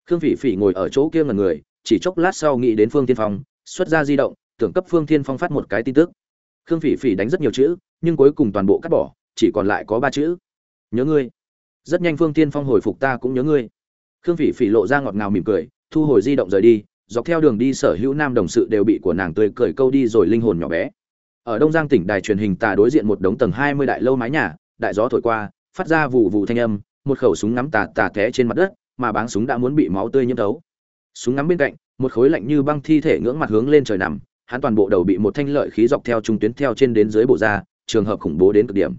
Khương Phỉ Phỉ ngồi ở chỗ kia ngẩn người, chỉ chốc lát sau nghĩ đến Phương Tiên Phong, xuất ra di động, tưởng cấp Phương Thiên Phong phát một cái tin tức. Khương phỉ phỉ đánh rất nhiều chữ nhưng cuối cùng toàn bộ cắt bỏ chỉ còn lại có ba chữ. Nhớ ngươi. Rất nhanh phương tiên phong hồi phục ta cũng nhớ ngươi. Khương phỉ phỉ lộ ra ngọt ngào mỉm cười thu hồi di động rời đi dọc theo đường đi sở hữu nam đồng sự đều bị của nàng tươi cười câu đi rồi linh hồn nhỏ bé. Ở đông giang tỉnh đài truyền hình tà đối diện một đống tầng hai mươi đại lâu mái nhà đại gió thổi qua phát ra vụ vụ thanh âm một khẩu súng ngắm tà tà té trên mặt đất mà báng súng đã muốn bị máu tươi nhiễm thấu. Súng ngắm bên cạnh, một khối lạnh như băng thi thể ngưỡng mặt hướng lên trời nằm, hắn toàn bộ đầu bị một thanh lợi khí dọc theo trung tuyến theo trên đến dưới bộ ra trường hợp khủng bố đến cực điểm.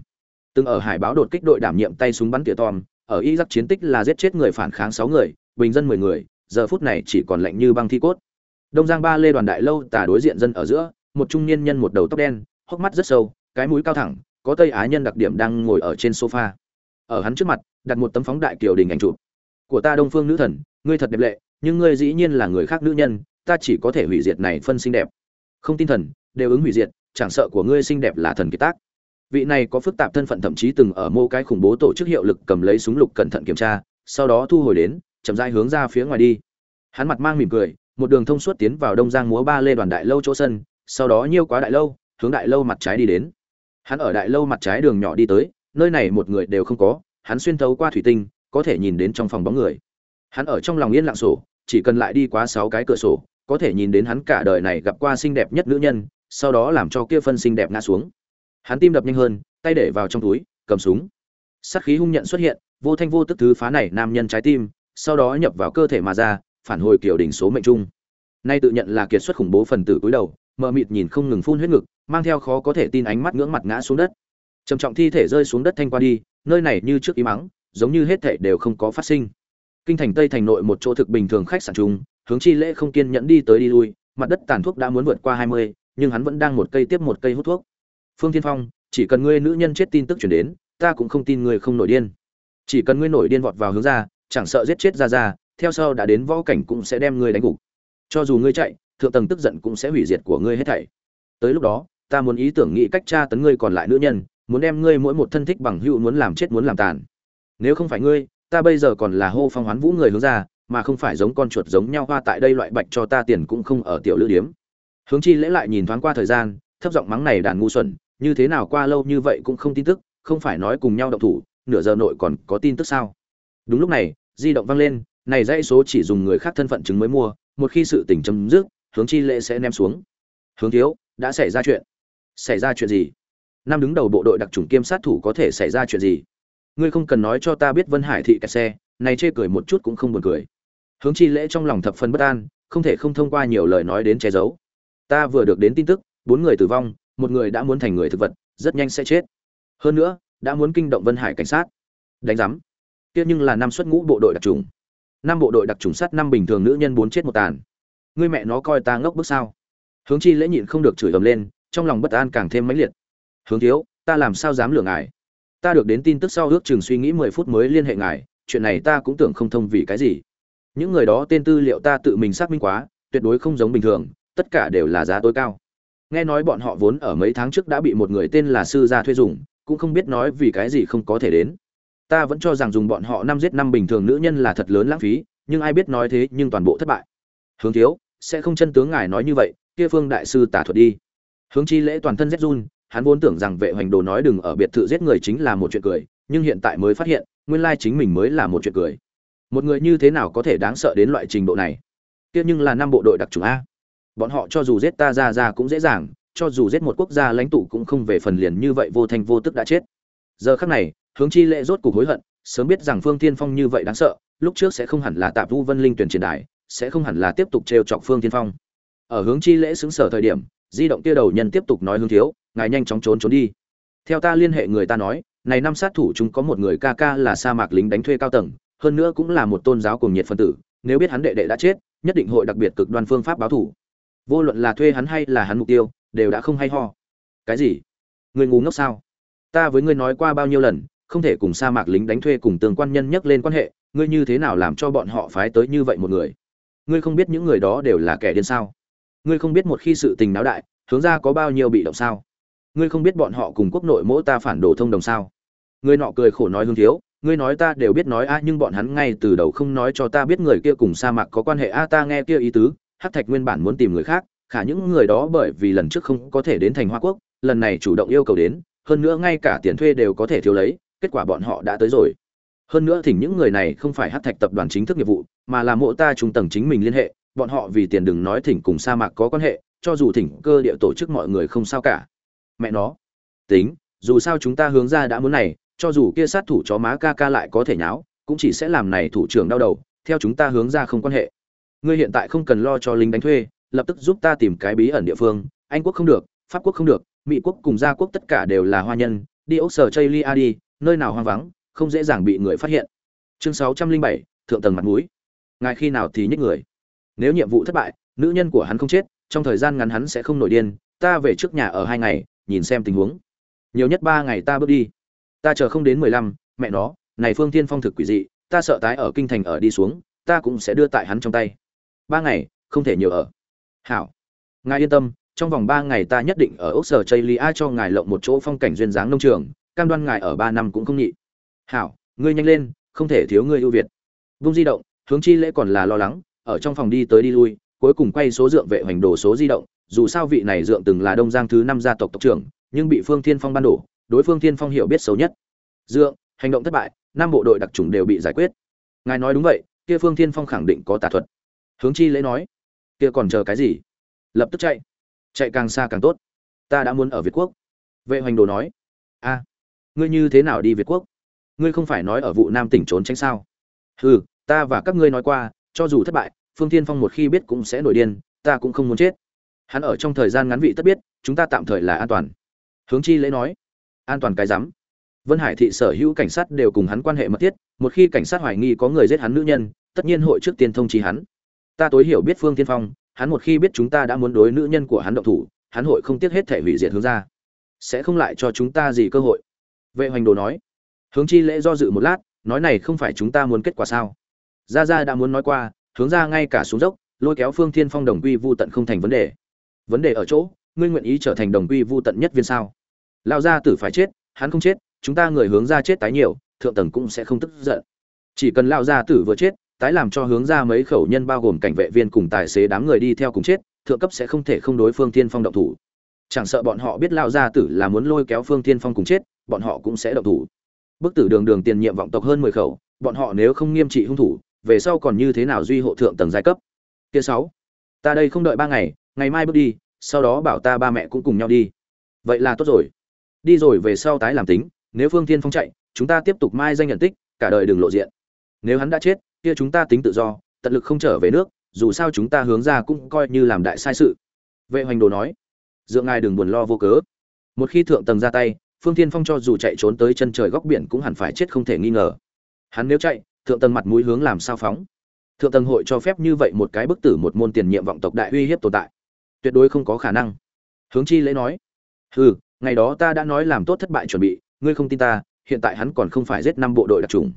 Từng ở hải báo đột kích đội đảm nhiệm tay súng bắn tỉa tom ở y iraq chiến tích là giết chết người phản kháng sáu người, bình dân mười người, giờ phút này chỉ còn lạnh như băng thi cốt. Đông giang ba lê đoàn đại lâu tả đối diện dân ở giữa, một trung niên nhân một đầu tóc đen, hốc mắt rất sâu, cái mũi cao thẳng, có tây á nhân đặc điểm đang ngồi ở trên sofa. Ở hắn trước mặt, đặt một tấm phóng đại kiều đình ảnh chụp của ta đông phương nữ thần, ngươi thật đẹp lệ, nhưng ngươi dĩ nhiên là người khác nữ nhân, ta chỉ có thể hủy diệt này phân xinh đẹp. Không tin thần, đều ứng hủy diệt, chẳng sợ của ngươi xinh đẹp là thần kiệt tác. Vị này có phức tạp thân phận thậm chí từng ở mô cái khủng bố tổ chức hiệu lực cầm lấy súng lục cẩn thận kiểm tra, sau đó thu hồi đến, chậm rãi hướng ra phía ngoài đi. Hắn mặt mang mỉm cười, một đường thông suốt tiến vào đông giang múa ba lê đoàn đại lâu chỗ sân, sau đó nhiêu quá đại lâu, hướng đại lâu mặt trái đi đến. Hắn ở đại lâu mặt trái đường nhỏ đi tới, nơi này một người đều không có, hắn xuyên thấu qua thủy tinh có thể nhìn đến trong phòng bóng người. Hắn ở trong lòng yên lặng sổ, chỉ cần lại đi quá sáu cái cửa sổ, có thể nhìn đến hắn cả đời này gặp qua xinh đẹp nhất nữ nhân, sau đó làm cho kia phân xinh đẹp ngã xuống. Hắn tim đập nhanh hơn, tay để vào trong túi, cầm súng. Sát khí hung nhận xuất hiện, vô thanh vô tức thứ phá này nam nhân trái tim, sau đó nhập vào cơ thể mà ra, phản hồi kiểu đỉnh số mệnh trung. nay tự nhận là kiệt xuất khủng bố phần tử cúi đầu, mờ mịt nhìn không ngừng phun huyết ngực, mang theo khó có thể tin ánh mắt ngưỡng mặt ngã xuống đất. Trầm trọng thi thể rơi xuống đất thanh qua đi, nơi này như trước ý mắng giống như hết thảy đều không có phát sinh. Kinh thành tây thành nội một chỗ thực bình thường khách sạn chung, hướng chi lễ không kiên nhẫn đi tới đi lui, mặt đất tàn thuốc đã muốn vượt qua hai mươi, nhưng hắn vẫn đang một cây tiếp một cây hút thuốc. Phương thiên phong, chỉ cần ngươi nữ nhân chết tin tức chuyển đến, ta cũng không tin ngươi không nổi điên. Chỉ cần ngươi nổi điên vọt vào hướng ra, chẳng sợ giết chết ra ra, theo sau đã đến võ cảnh cũng sẽ đem ngươi đánh gục. Cho dù ngươi chạy, thượng tầng tức giận cũng sẽ hủy diệt của ngươi hết thảy. Tới lúc đó, ta muốn ý tưởng nghĩ cách tra tấn ngươi còn lại nữ nhân, muốn đem ngươi mỗi một thân thích bằng hữu muốn làm chết muốn làm tàn nếu không phải ngươi, ta bây giờ còn là hô phong hoán vũ người hướng ra, mà không phải giống con chuột giống nhau hoa tại đây loại bạch cho ta tiền cũng không ở tiểu lữ điếm. Hướng chi lễ lại nhìn thoáng qua thời gian, thấp giọng mắng này đàn ngu xuẩn, như thế nào qua lâu như vậy cũng không tin tức, không phải nói cùng nhau động thủ, nửa giờ nội còn có tin tức sao? Đúng lúc này, di động vang lên, này dãy số chỉ dùng người khác thân phận chứng mới mua, một khi sự tình chấm dứt, hướng chi lễ sẽ ném xuống. Hướng thiếu, đã xảy ra chuyện. Xảy ra chuyện gì? Năm đứng đầu bộ đội đặc trùng kiêm sát thủ có thể xảy ra chuyện gì? Ngươi không cần nói cho ta biết vân hải thị kẹt xe, này chê cười một chút cũng không buồn cười. Hướng chi lễ trong lòng thập phân bất an, không thể không thông qua nhiều lời nói đến che giấu. Ta vừa được đến tin tức, bốn người tử vong, một người đã muốn thành người thực vật, rất nhanh sẽ chết. Hơn nữa, đã muốn kinh động vân hải cảnh sát. Đánh giám. Kia nhưng là năm xuất ngũ bộ đội đặc trùng. Năm bộ đội đặc trùng sát năm bình thường nữ nhân bốn chết một tàn. Ngươi mẹ nó coi ta ngốc bước sao? Hướng chi lễ nhịn không được chửi ầm lên, trong lòng bất an càng thêm mãnh liệt. Hướng thiếu, ta làm sao dám lừa ngài? Ta được đến tin tức sau ước chừng suy nghĩ mười phút mới liên hệ ngài, chuyện này ta cũng tưởng không thông vì cái gì. Những người đó tên tư liệu ta tự mình xác minh quá, tuyệt đối không giống bình thường, tất cả đều là giá tối cao. Nghe nói bọn họ vốn ở mấy tháng trước đã bị một người tên là sư gia thuê dùng, cũng không biết nói vì cái gì không có thể đến. Ta vẫn cho rằng dùng bọn họ năm giết năm bình thường nữ nhân là thật lớn lãng phí, nhưng ai biết nói thế nhưng toàn bộ thất bại. Hướng thiếu, sẽ không chân tướng ngài nói như vậy, kia phương đại sư tả thuật đi. Hướng chi lễ toàn thân rét run hắn vốn tưởng rằng vệ hoành đồ nói đừng ở biệt thự giết người chính là một chuyện cười, nhưng hiện tại mới phát hiện, nguyên lai chính mình mới là một chuyện cười. Một người như thế nào có thể đáng sợ đến loại trình độ này? Kia nhưng là năm bộ đội đặc trùng a. Bọn họ cho dù giết ta ra ra cũng dễ dàng, cho dù giết một quốc gia lãnh tụ cũng không về phần liền như vậy vô thanh vô tức đã chết. Giờ khắc này, hướng chi lệ rốt cục hối hận, sớm biết rằng phương tiên phong như vậy đáng sợ, lúc trước sẽ không hẳn là tạp vu vân linh tuyển triển đài, sẽ không hẳn là tiếp tục trêu chọc phương tiên phong. Ở hướng chi lễ xứng sở thời điểm, di động kia đầu nhân tiếp tục nói hướng thiếu ngài nhanh chóng trốn trốn đi. Theo ta liên hệ người ta nói, này năm sát thủ chúng có một người ca ca là sa mạc lính đánh thuê cao tầng, hơn nữa cũng là một tôn giáo cùng nhiệt phân tử, nếu biết hắn đệ đệ đã chết, nhất định hội đặc biệt cực đoan phương pháp báo thủ. Vô luận là thuê hắn hay là hắn mục tiêu, đều đã không hay ho. Cái gì? Người ngu ngốc sao? Ta với ngươi nói qua bao nhiêu lần, không thể cùng sa mạc lính đánh thuê cùng tương quan nhân nhắc lên quan hệ, ngươi như thế nào làm cho bọn họ phái tới như vậy một người? Ngươi không biết những người đó đều là kẻ điên sao? Ngươi không biết một khi sự tình náo đại, hướng ra có bao nhiêu bị động sao? Ngươi không biết bọn họ cùng quốc nội mỗi ta phản đồ thông đồng sao? Ngươi nọ cười khổ nói hương thiếu, ngươi nói ta đều biết nói a, nhưng bọn hắn ngay từ đầu không nói cho ta biết người kia cùng sa mạc có quan hệ a, ta nghe kia ý tứ Hát thạch nguyên bản muốn tìm người khác, khả những người đó bởi vì lần trước không có thể đến thành hoa quốc, lần này chủ động yêu cầu đến, hơn nữa ngay cả tiền thuê đều có thể thiếu lấy, kết quả bọn họ đã tới rồi. Hơn nữa thỉnh những người này không phải Hát thạch tập đoàn chính thức nghiệp vụ, mà là mộ ta trung tầng chính mình liên hệ, bọn họ vì tiền đừng nói thỉnh cùng sa mạc có quan hệ, cho dù thỉnh cơ địa tổ chức mọi người không sao cả mẹ nó. Tính, dù sao chúng ta hướng ra đã muốn này, cho dù kia sát thủ chó má ca ca lại có thể nháo, cũng chỉ sẽ làm này thủ trưởng đau đầu, theo chúng ta hướng ra không quan hệ. Ngươi hiện tại không cần lo cho lính đánh thuê, lập tức giúp ta tìm cái bí ẩn địa phương, anh quốc không được, pháp quốc không được, mỹ quốc cùng gia quốc tất cả đều là hoa nhân, đi ốc sở chây lia đi, nơi nào hoang vắng, không dễ dàng bị người phát hiện. Chương sáu trăm linh bảy, thượng tầng mặt mũi. Ngài khi nào thì nhích người? Nếu nhiệm vụ thất bại, nữ nhân của hắn không chết, trong thời gian ngắn hắn sẽ không nổi điên, ta về trước nhà ở hai ngày nhìn xem tình huống. Nhiều nhất ba ngày ta bước đi. Ta chờ không đến mười lăm, mẹ nó, này phương Thiên phong thực quỷ dị, ta sợ tái ở kinh thành ở đi xuống, ta cũng sẽ đưa tại hắn trong tay. Ba ngày, không thể nhiều ở. Hảo. Ngài yên tâm, trong vòng ba ngày ta nhất định ở ốc sở chây lia cho ngài lộng một chỗ phong cảnh duyên dáng nông trường, cam đoan ngài ở ba năm cũng không nhị. Hảo, ngươi nhanh lên, không thể thiếu ngươi ưu việt. Vung di động, hướng chi lễ còn là lo lắng, ở trong phòng đi tới đi lui cuối cùng quay số dượng vệ hoành đồ số di động, dù sao vị này dượng từng là đông giang thứ năm gia tộc tộc trưởng, nhưng bị phương thiên phong ban đổ, đối phương thiên phong hiểu biết xấu nhất. Dượng, hành động thất bại, năm bộ đội đặc trùng đều bị giải quyết. Ngài nói đúng vậy, kia phương thiên phong khẳng định có tà thuật. Hướng chi lễ nói, kia còn chờ cái gì? Lập tức chạy. Chạy càng xa càng tốt. Ta đã muốn ở việt quốc. Vệ hoành đồ nói, a, ngươi như thế nào đi việt quốc? Ngươi không phải nói ở vụ nam tỉnh trốn tránh sao? Hừ, ta và các ngươi nói qua, cho dù thất bại phương tiên phong một khi biết cũng sẽ nổi điên, ta cũng không muốn chết. Hắn ở trong thời gian ngắn vị tất biết, chúng ta tạm thời là an toàn. Hướng chi lễ nói, an toàn cái rắm. Vân hải thị sở hữu cảnh sát đều cùng hắn quan hệ mật thiết, một khi cảnh sát hoài nghi có người giết hắn nữ nhân, tất nhiên hội trước tiên thông trí hắn. Ta tối hiểu biết phương tiên phong, hắn một khi biết chúng ta đã muốn đối nữ nhân của hắn động thủ, hắn hội không tiếc hết thể hủy diệt hướng ra. Sẽ không lại cho chúng ta gì cơ hội. Vệ hoành đồ nói, hướng chi lễ do dự một lát, nói này không phải chúng ta muốn kết quả sao? Gia gia đã muốn nói qua hướng ra ngay cả xuống dốc, lôi kéo phương thiên phong đồng quy vu tận không thành vấn đề. Vấn đề ở chỗ, ngươi nguyện ý trở thành đồng quy vu tận nhất viên sao? Lao gia tử phải chết, hắn không chết, chúng ta người hướng ra chết tái nhiều, thượng tầng cũng sẽ không tức giận. Chỉ cần lao gia tử vừa chết, tái làm cho hướng ra mấy khẩu nhân bao gồm cảnh vệ viên cùng tài xế đám người đi theo cùng chết, thượng cấp sẽ không thể không đối phương thiên phong động thủ. Chẳng sợ bọn họ biết lao gia tử là muốn lôi kéo phương thiên phong cùng chết, bọn họ cũng sẽ động thủ. Bức tử đường đường tiền nhiệm vọng tộc hơn mười khẩu, bọn họ nếu không nghiêm trị hung thủ về sau còn như thế nào duy hộ thượng tầng giai cấp? Kia sáu, ta đây không đợi ba ngày ngày mai bước đi, sau đó bảo ta ba mẹ cũng cùng nhau đi. Vậy là tốt rồi. Đi rồi về sau tái làm tính, nếu phương thiên phong chạy, chúng ta tiếp tục mai danh nhận tích, cả đời đừng lộ diện. Nếu hắn đã chết, kia chúng ta tính tự do, tận lực không trở về nước, dù sao chúng ta hướng ra cũng coi như làm đại sai sự. Vệ hoành đồ nói dượng ngài đừng buồn lo vô cớ. Một khi thượng tầng ra tay, phương thiên phong cho dù chạy trốn tới chân trời góc biển cũng hẳn phải chết không thể nghi ngờ. Hắn nếu chạy thượng tầng mặt mũi hướng làm sao phóng. Thượng tầng hội cho phép như vậy một cái bức tử một môn tiền nhiệm vọng tộc đại uy hiếp tồn tại. Tuyệt đối không có khả năng. Hướng chi lễ nói, hừ, ngày đó ta đã nói làm tốt thất bại chuẩn bị, ngươi không tin ta, hiện tại hắn còn không phải giết năm bộ đội đặc trùng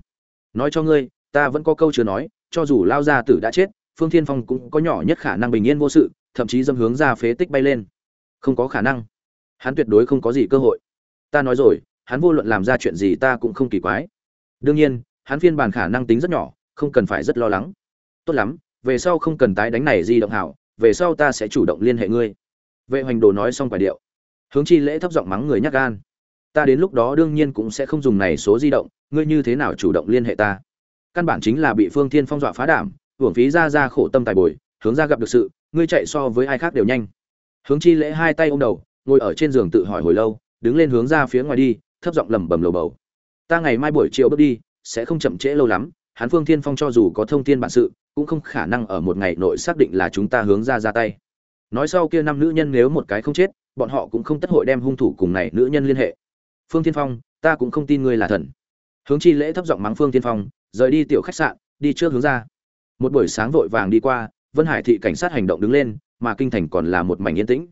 nói cho ngươi, ta vẫn có câu chưa nói, cho dù lao gia tử đã chết, phương thiên phong cũng có nhỏ nhất khả năng bình yên vô sự, thậm chí dâm hướng ra phế tích bay lên. Không có khả năng. Hắn tuyệt đối không có gì cơ hội. Ta nói rồi, hắn vô luận làm ra chuyện gì ta cũng không kỳ quái. Đương nhiên hắn phiên bản khả năng tính rất nhỏ, không cần phải rất lo lắng. Tốt lắm, về sau không cần tái đánh này di động hảo, về sau ta sẽ chủ động liên hệ ngươi. Vệ hoành đồ nói xong quả điệu. Hướng chi lễ thấp giọng mắng người nhắc gan. Ta đến lúc đó đương nhiên cũng sẽ không dùng này số di động, ngươi như thế nào chủ động liên hệ ta? Căn bản chính là bị phương thiên phong dọa phá đảm, hưởng phí ra ra khổ tâm tài bồi, hướng ra gặp được sự, ngươi chạy so với ai khác đều nhanh. Hướng chi lễ hai tay ôm đầu, ngồi ở trên giường tự hỏi hồi lâu, đứng lên hướng ra phía ngoài đi, thấp giọng lẩm bẩm lầu bầu. Ta ngày mai buổi chiều bước đi sẽ không chậm trễ lâu lắm hắn phương thiên phong cho dù có thông tin bản sự, cũng không khả năng ở một ngày nội xác định là chúng ta hướng ra ra tay. Nói sau kia năm nữ nhân nếu một cái không chết, bọn họ cũng không tất hội đem hung thủ cùng này nữ nhân liên hệ. Phương thiên phong, ta cũng không tin ngươi là thần. Hướng chi lễ thấp giọng mắng phương thiên phong, rời đi tiểu khách sạn, đi trước hướng ra. Một buổi sáng vội vàng đi qua, vân hải thị cảnh sát hành động đứng lên, mà kinh thành còn là một mảnh yên tĩnh.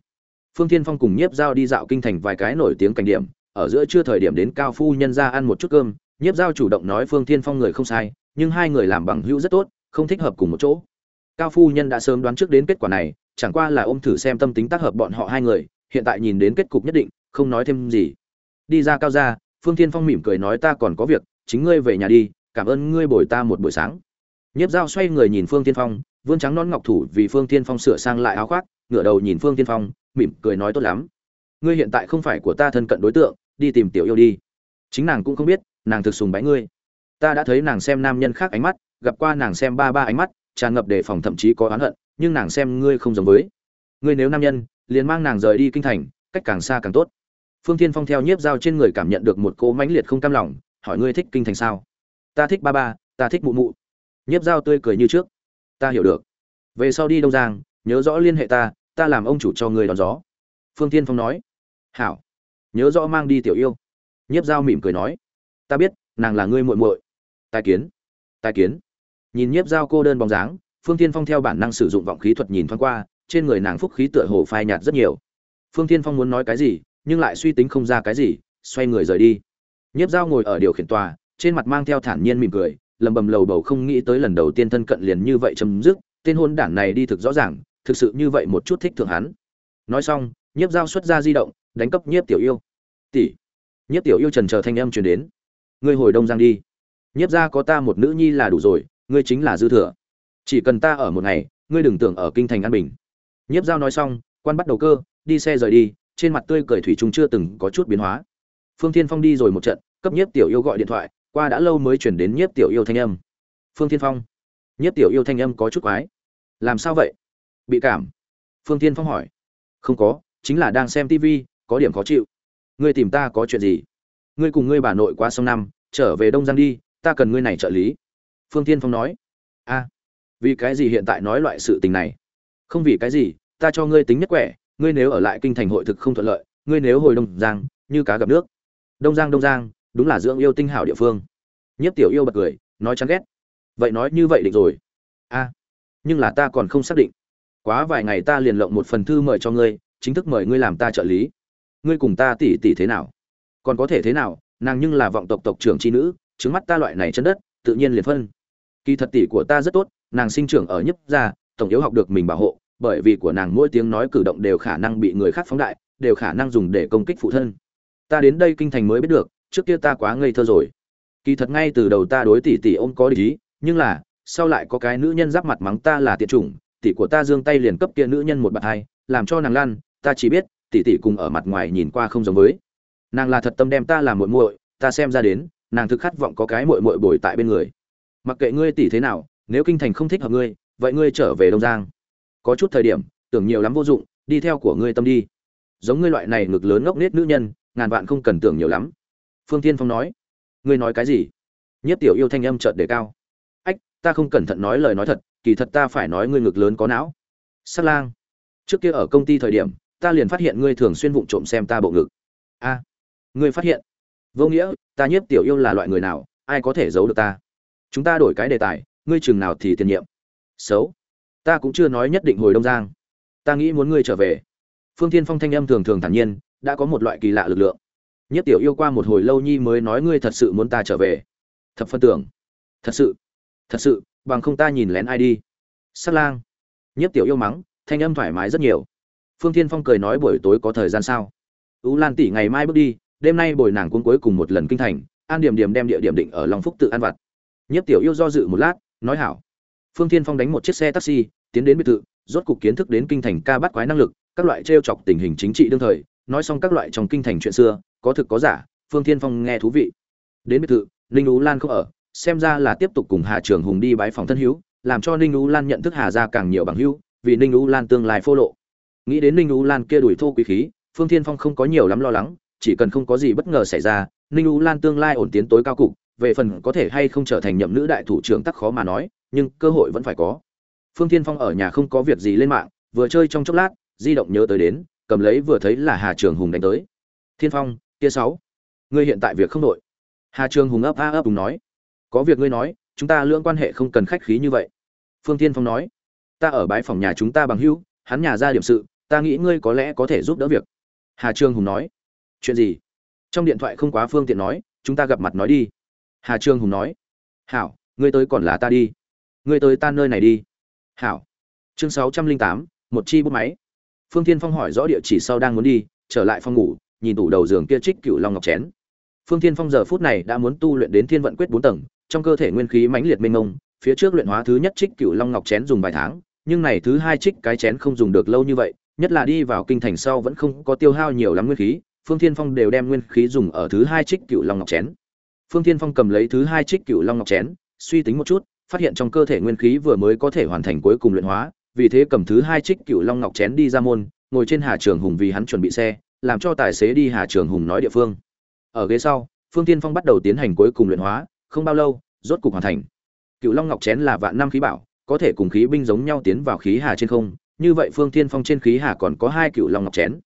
Phương thiên phong cùng nhiếp giao đi dạo kinh thành vài cái nổi tiếng cảnh điểm, ở giữa chưa thời điểm đến cao phu nhân ra ăn một chút cơm nhiếp giao chủ động nói phương thiên phong người không sai, nhưng hai người làm bằng hữu rất tốt, không thích hợp cùng một chỗ. Cao phu nhân đã sớm đoán trước đến kết quả này, chẳng qua là ôm thử xem tâm tính tác hợp bọn họ hai người, hiện tại nhìn đến kết cục nhất định, không nói thêm gì. Đi ra cao ra phương thiên phong mỉm cười nói ta còn có việc, chính ngươi về nhà đi, cảm ơn ngươi bồi ta một buổi sáng. Nhiếp giao xoay người nhìn phương thiên phong, vươn trắng non ngọc thủ vì phương thiên phong sửa sang lại áo khoác, ngửa đầu nhìn phương thiên phong, mỉm cười nói tốt lắm. Ngươi hiện tại không phải của ta thân cận đối tượng, đi tìm tiểu yêu đi. Chính nàng cũng không biết nàng thực sùng bái ngươi. Ta đã thấy nàng xem nam nhân khác ánh mắt, gặp qua nàng xem ba ba ánh mắt, tràn ngập đề phòng thậm chí có oán hận, nhưng nàng xem ngươi không giống với. Ngươi nếu nam nhân, liền mang nàng rời đi kinh thành, cách càng xa càng tốt. Phương thiên phong theo nhiếp dao trên người cảm nhận được một cỗ mãnh liệt không cam lòng, hỏi ngươi thích kinh thành sao? Ta thích ba ba, ta thích mụ mụ. Nhiếp dao tươi cười như trước. Ta hiểu được. Về sau đi đông giang, nhớ rõ liên hệ ta ta làm ông chủ cho người đón gió. Phương tiên phong nói. Hảo. Nhớ rõ mang đi tiểu yêu. Nhiếp dao mỉm cười nói ta biết, nàng là ngươi muội muội. Tài kiến tài kiến. Nhìn nhiếp dao cô đơn bóng dáng, phương tiên phong theo bản năng sử dụng vọng khí thuật nhìn thoáng qua, trên người nàng phúc khí tựa hồ phai nhạt rất nhiều. Phương tiên phong muốn nói cái gì, nhưng lại suy tính không ra cái gì, xoay người rời đi. Nhiếp dao ngồi ở điều khiển tòa, trên mặt mang theo thản nhiên mỉm cười, lầm bầm lầu bầu không nghĩ tới lần đầu tiên thân cận liền như vậy chấm dứt, tên hôn đản này đi thực rõ ràng, thực sự như vậy một chút thích thượng hắn. Nói xong, nhiếp dao xuất ra di động, đánh cấp nhiếp tiểu yêu. Tỷ. Nhiếp tiểu yêu trần chờ thanh âm truyền đến ngươi hồi đông giang đi. Nhiếp ra có ta một nữ nhi là đủ rồi, ngươi chính là dư thừa. Chỉ cần ta ở một ngày, ngươi đừng tưởng ở kinh thành an bình. Nhiếp giao nói xong, quan bắt đầu cơ, đi xe rời đi, trên mặt tươi cười thủy Trung chưa từng có chút biến hóa. Phương thiên phong đi rồi một trận, cấp nhiếp tiểu yêu gọi điện thoại, qua đã lâu mới chuyển đến nhiếp tiểu yêu thanh âm. Phương thiên phong. Nhiếp tiểu yêu thanh âm có chút quái. Làm sao vậy? Bị cảm. Phương thiên phong hỏi. Không có, chính là đang xem tv có điểm khó chịu. Ngươi tìm ta có chuyện gì? Ngươi cùng ngươi bà nội qua sông năm, trở về đông giang đi, ta cần ngươi này trợ lý. Phương tiên phong nói. A, vì cái gì hiện tại nói loại sự tình này? Không vì cái gì, ta cho ngươi tính nhất quẻ, ngươi nếu ở lại kinh thành hội thực không thuận lợi, ngươi nếu hồi đông giang, như cá gặp nước. Đông giang đông giang, đúng là dưỡng yêu tinh hảo địa phương. Nhất tiểu yêu bật cười, nói chán ghét. Vậy nói như vậy định rồi. A, nhưng là ta còn không xác định. Quá vài ngày ta liền lộng một phần thư mời cho ngươi, chính thức mời ngươi làm ta trợ lý. Ngươi cùng ta tỉ tỉ thế nào? Còn có thể thế nào, nàng nhưng là vọng tộc tộc trưởng tri nữ, trứng mắt ta loại này chân đất, tự nhiên liền phân. Kỳ thật tỷ của ta rất tốt, nàng sinh trưởng ở nhấp gia, tổng yếu học được mình bảo hộ, bởi vì của nàng mỗi tiếng nói cử động đều khả năng bị người khác phóng đại, đều khả năng dùng để công kích phụ thân. Ta đến đây kinh thành mới biết được, trước kia ta quá ngây thơ rồi. Kỳ thật ngay từ đầu ta đối tỷ tỷ ôm có lý, nhưng là, sau lại có cái nữ nhân giáp mặt mắng ta là tiệt chủng, tỷ của ta giương tay liền cấp kia nữ nhân một bạt hai, làm cho nàng lan ta chỉ biết, tỷ tỷ cùng ở mặt ngoài nhìn qua không giống với nàng là thật tâm đem ta làm muội muội, ta xem ra đến, nàng thực khát vọng có cái muội muội bồi tại bên người. Mặc kệ ngươi tỷ thế nào, nếu kinh thành không thích hợp ngươi, vậy ngươi trở về đông giang. Có chút thời điểm, tưởng nhiều lắm vô dụng, đi theo của ngươi tâm đi. Giống ngươi loại này ngực lớn ngốc nết nữ nhân, ngàn vạn không cần tưởng nhiều lắm. Phương tiên phong nói. Ngươi nói cái gì? Nhất tiểu yêu thanh âm chợt đề cao. Ách, ta không cẩn thận nói lời nói thật, kỳ thật ta phải nói ngươi ngực lớn có não. Sát lang. Trước kia ở công ty thời điểm, ta liền phát hiện ngươi thường xuyên vụng trộm xem ta bộ ngực. A ngươi phát hiện. Vô nghĩa, ta nhiếp tiểu yêu là loại người nào, ai có thể giấu được ta? Chúng ta đổi cái đề tài, ngươi chừng nào thì tiền nhiệm. Xấu. Ta cũng chưa nói nhất định hồi đông giang. Ta nghĩ muốn ngươi trở về. Phương tiên phong thanh âm thường thường thản nhiên, đã có một loại kỳ lạ lực lượng. Nhất tiểu yêu qua một hồi lâu nhi mới nói ngươi thật sự muốn ta trở về. Thập phân tưởng. Thật sự. Thật sự, bằng không ta nhìn lén ai đi. Sát lang. Nhất tiểu yêu mắng, thanh âm thoải mái rất nhiều. Phương Thiên phong cười nói buổi tối có thời gian sao? Ú lan tỷ ngày mai bước đi đêm nay bồi nàng cuốn cuối cùng một lần kinh thành, an điểm điểm đem địa điểm định ở long phúc tự an vặt. Nhiếp tiểu yêu do dự một lát, nói hảo. Phương thiên phong đánh một chiếc xe taxi, tiến đến biệt thự, rốt cục kiến thức đến kinh thành ca bắt quái năng lực, các loại trêu chọc tình hình chính trị đương thời, nói xong các loại trong kinh thành chuyện xưa, có thực có giả, phương thiên phong nghe thú vị. Đến biệt thự, ninh ú lan không ở, xem ra là tiếp tục cùng hà trường hùng đi bái phòng thân hữu, làm cho ninh ú lan nhận thức hà ra càng nhiều bằng hữu, vì ninh ú lan tương lai phô lộ. Nghĩ đến ninh ú lan kia đuổi thô quý khí, phương thiên phong không có nhiều lắm lo lắng chỉ cần không có gì bất ngờ xảy ra, ninh u lan tương lai ổn tiến tối cao cục, về phần có thể hay không trở thành nhậm nữ đại thủ trưởng tắc khó mà nói, nhưng cơ hội vẫn phải có. Phương thiên phong ở nhà không có việc gì lên mạng, vừa chơi trong chốc lát, di động nhớ tới đến, cầm lấy vừa thấy là hà trường hùng đánh tới. Thiên phong, kia sáu, ngươi hiện tại việc không đội. Hà trường hùng ấp a ấp đúng nói. Có việc ngươi nói, chúng ta lưỡng quan hệ không cần khách khí như vậy. Phương thiên phong nói. Ta ở bãi phòng nhà chúng ta bằng hữu, hắn nhà ra điểm sự, ta nghĩ ngươi có lẽ có thể giúp đỡ việc. Hà trường hùng nói chuyện gì? Trong điện thoại không quá phương tiện nói, chúng ta gặp mặt nói đi. Hà trương hùng nói, hảo, ngươi tới còn là ta đi. Ngươi tới ta nơi này đi. Hảo. Chương sáu trăm linh tám, một chi bút máy. Phương tiên phong hỏi rõ địa chỉ sau đang muốn đi, trở lại phòng ngủ, nhìn tủ đầu giường kia trích cựu long ngọc chén. Phương tiên phong giờ phút này đã muốn tu luyện đến thiên vận quyết bốn tầng, trong cơ thể nguyên khí mãnh liệt mênh mông, phía trước luyện hóa thứ nhất trích cựu long ngọc chén dùng vài tháng, nhưng này thứ hai trích cái chén không dùng được lâu như vậy, nhất là đi vào kinh thành sau vẫn không có tiêu hao nhiều lắm nguyên khí phương thiên phong đều đem nguyên khí dùng ở thứ hai trích cựu long ngọc chén. Phương thiên phong cầm lấy thứ hai trích cựu long ngọc chén, suy tính một chút, phát hiện trong cơ thể nguyên khí vừa mới có thể hoàn thành cuối cùng luyện hóa, vì thế cầm thứ hai trích cựu long ngọc chén đi ra môn, ngồi trên hà trường hùng vì hắn chuẩn bị xe, làm cho tài xế đi hà trường hùng nói địa phương. Ở ghế sau, phương Thiên phong bắt đầu tiến hành cuối cùng luyện hóa, không bao lâu, rốt cục hoàn thành. Cựu long ngọc chén là vạn năm khí bảo, có thể cùng khí binh giống nhau tiến vào khí hà trên không, như vậy phương thiên phong trên khí hà còn có hai cựu long ngọc chén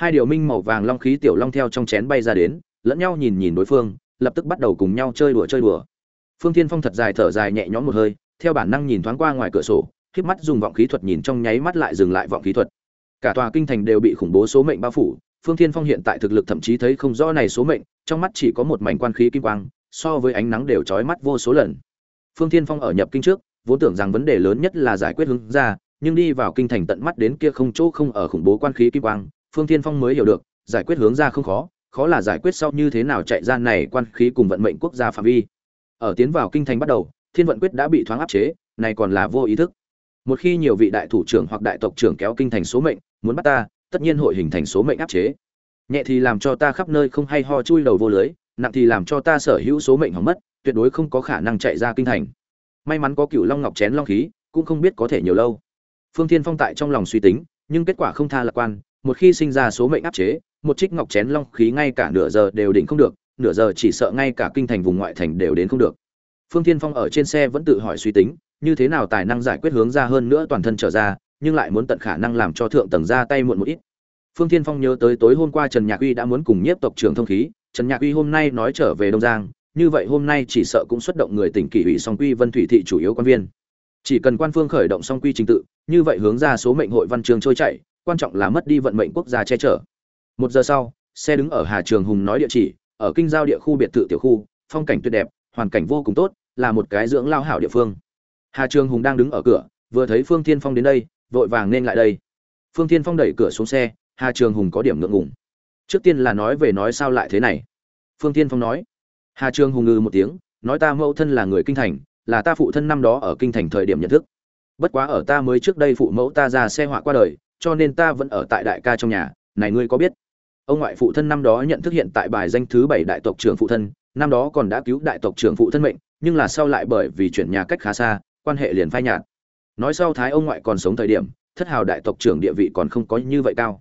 hai điều minh màu vàng long khí tiểu long theo trong chén bay ra đến, lẫn nhau nhìn nhìn đối phương, lập tức bắt đầu cùng nhau chơi đùa chơi đùa. Phương thiên phong thật dài thở dài nhẹ nhõm một hơi, theo bản năng nhìn thoáng qua ngoài cửa sổ, khiếp mắt dùng vọng khí thuật nhìn trong nháy mắt lại dừng lại vọng khí thuật. Cả tòa kinh thành đều bị khủng bố số mệnh bao phủ, phương thiên phong hiện tại thực lực thậm chí thấy không rõ này số mệnh, trong mắt chỉ có một mảnh quan khí kim quang, so với ánh nắng đều chói mắt vô số lần. Phương thiên phong ở nhập kinh trước, vốn tưởng rằng vấn đề lớn nhất là giải quyết hướng ra, nhưng đi vào kinh thành tận mắt đến kia không chỗ không ở khủng bố quan khí kim quang phương thiên phong mới hiểu được, giải quyết hướng ra không khó khó là giải quyết sau như thế nào chạy ra này quan khí cùng vận mệnh quốc gia phạm vi. Ở tiến vào kinh thành bắt đầu, thiên vận quyết đã bị thoáng áp chế, này còn là vô ý thức. Một khi nhiều vị đại thủ trưởng hoặc đại tộc trưởng kéo kinh thành số mệnh, muốn bắt ta, tất nhiên hội hình thành số mệnh áp chế. Nhẹ thì làm cho ta khắp nơi không hay ho chui đầu vô lưới, nặng thì làm cho ta sở hữu số mệnh hỏng mất, tuyệt đối không có khả năng chạy ra kinh thành. May mắn có cựu long ngọc chén long khí, cũng không biết có thể nhiều lâu. Phương thiên phong tại trong lòng suy tính, nhưng kết quả không tha lạc quan một khi sinh ra số mệnh áp chế, một trích ngọc chén long khí ngay cả nửa giờ đều đỉnh không được, nửa giờ chỉ sợ ngay cả kinh thành vùng ngoại thành đều đến không được. Phương thiên phong ở trên xe vẫn tự hỏi suy tính, như thế nào tài năng giải quyết hướng ra hơn nữa toàn thân trở ra, nhưng lại muốn tận khả năng làm cho thượng tầng ra tay muộn một ít. Phương thiên phong nhớ tới tối hôm qua trần nhạc uy đã muốn cùng nhiếp tộc trưởng thông khí, trần nhạc uy hôm nay nói trở về đông giang, như vậy hôm nay chỉ sợ cũng xuất động người tỉnh kỷ ủy song quy vân thủy thị chủ yếu quan viên. Chỉ cần quan phương khởi động song quy trình tự, như vậy hướng ra số mệnh hội văn trường trôi chảy quan trọng là mất đi vận mệnh quốc gia che chở. Một giờ sau, xe đứng ở hà trường hùng nói địa chỉ, ở kinh giao địa khu biệt thự tiểu khu, phong cảnh tuyệt đẹp, hoàn cảnh vô cùng tốt, là một cái dưỡng lao hảo địa phương. Hà trường hùng đang đứng ở cửa, vừa thấy phương thiên phong đến đây, vội vàng nên lại đây. Phương thiên phong đẩy cửa xuống xe, hà trường hùng có điểm ngượng ngùng. Trước tiên là nói về nói sao lại thế này. Phương thiên phong nói. Hà trường hùng ngừ một tiếng, nói ta mẫu thân là người kinh thành, là ta phụ thân năm đó ở kinh thành thời điểm nhận thức. Bất quá ở ta mới trước đây phụ mẫu ta ra xe họa qua đời cho nên ta vẫn ở tại đại ca trong nhà, này ngươi có biết? Ông ngoại phụ thân năm đó nhận thức hiện tại bài danh thứ bảy đại tộc trưởng phụ thân, năm đó còn đã cứu đại tộc trưởng phụ thân mệnh, nhưng là sau lại bởi vì chuyển nhà cách khá xa, quan hệ liền phai nhạt. Nói sau thái ông ngoại còn sống thời điểm, thất hào đại tộc trưởng địa vị còn không có như vậy cao.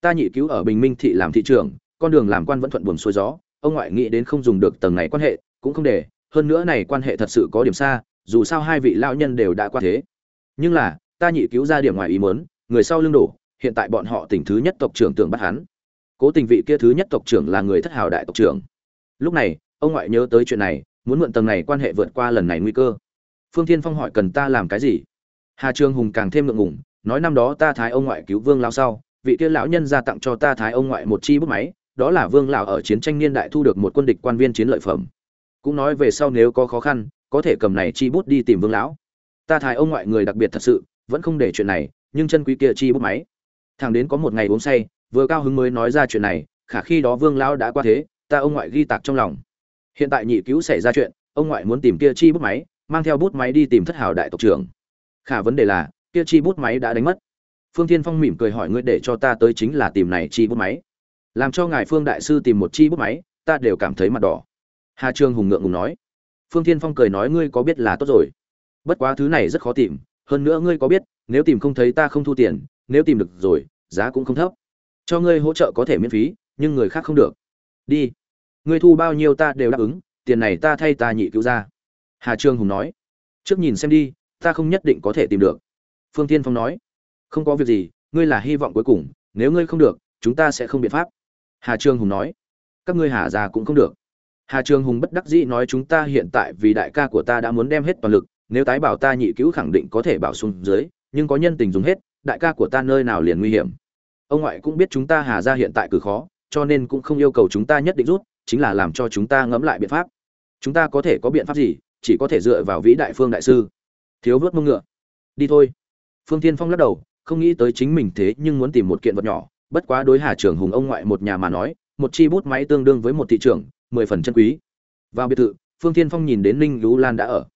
Ta nhị cứu ở bình minh thị làm thị trưởng, con đường làm quan vẫn thuận buồm xuôi gió, ông ngoại nghĩ đến không dùng được tầng này quan hệ, cũng không để, hơn nữa này quan hệ thật sự có điểm xa, dù sao hai vị lão nhân đều đã qua thế. Nhưng là, ta nhị cứu ra điểm ngoài ý muốn người sau lưng đổ, hiện tại bọn họ tỉnh thứ nhất tộc trưởng tưởng bắt hắn. Cố tình vị kia thứ nhất tộc trưởng là người thất hào đại tộc trưởng. Lúc này, ông ngoại nhớ tới chuyện này, muốn mượn tầng này quan hệ vượt qua lần này nguy cơ. Phương thiên phong hỏi cần ta làm cái gì? Hà trương hùng càng thêm ngượng ngùng, nói năm đó ta thái ông ngoại cứu vương lao sau, vị kia lão nhân ra tặng cho ta thái ông ngoại một chi bút máy, đó là vương lão ở chiến tranh niên đại thu được một quân địch quan viên chiến lợi phẩm. Cũng nói về sau nếu có khó khăn, có thể cầm này chi bút đi tìm vương lão. Ta thái ông ngoại người đặc biệt thật sự, vẫn không để chuyện này nhưng chân quý kia chi bút máy. Thằng đến có một ngày uống say, vừa cao hứng mới nói ra chuyện này, khả khi đó vương lão đã qua thế, ta ông ngoại ghi tạc trong lòng. Hiện tại nhị cứu xảy ra chuyện, ông ngoại muốn tìm kia chi bút máy, mang theo bút máy đi tìm thất hào đại tộc trưởng. Khả vấn đề là, kia chi bút máy đã đánh mất. Phương tiên phong mỉm cười hỏi ngươi để cho ta tới chính là tìm này chi bút máy. Làm cho ngài phương đại sư tìm một chi bút máy, ta đều cảm thấy mặt đỏ. Hà trương hùng ngượng ngùng nói. Phương tiên phong cười nói ngươi có biết là tốt rồi. Bất quá thứ này rất khó tìm hơn nữa ngươi có biết, nếu tìm không thấy ta không thu tiền, nếu tìm được rồi, giá cũng không thấp. Cho ngươi hỗ trợ có thể miễn phí, nhưng người khác không được. Đi. Ngươi thu bao nhiêu ta đều đáp ứng, tiền này ta thay ta nhị cứu ra. Hà trương hùng nói. Trước nhìn xem đi, ta không nhất định có thể tìm được. Phương tiên phong nói. Không có việc gì, ngươi là hy vọng cuối cùng, nếu ngươi không được, chúng ta sẽ không biện pháp. Hà trương hùng nói. Các ngươi hà già cũng không được. Hà trương hùng bất đắc dĩ nói chúng ta hiện tại vì đại ca của ta đã muốn đem hết toàn lực nếu tái bảo ta nhị cứu khẳng định có thể bảo xuống dưới, nhưng có nhân tình dùng hết, đại ca của ta nơi nào liền nguy hiểm? Ông ngoại cũng biết chúng ta hà ra hiện tại cử khó, cho nên cũng không yêu cầu chúng ta nhất định rút, chính là làm cho chúng ta ngẫm lại biện pháp. Chúng ta có thể có biện pháp gì, chỉ có thể dựa vào vĩ đại phương đại sư. Thiếu vớt mông ngựa. Đi thôi. Phương tiên phong lắc đầu, không nghĩ tới chính mình thế nhưng muốn tìm một kiện vật nhỏ. Bất quá đối hà trưởng hùng ông ngoại một nhà mà nói, một chi bút máy tương đương với một thị trưởng mười phần chân quý. Vào biệt thự, phương tiên phong nhìn đến ninh lũ lan đã ở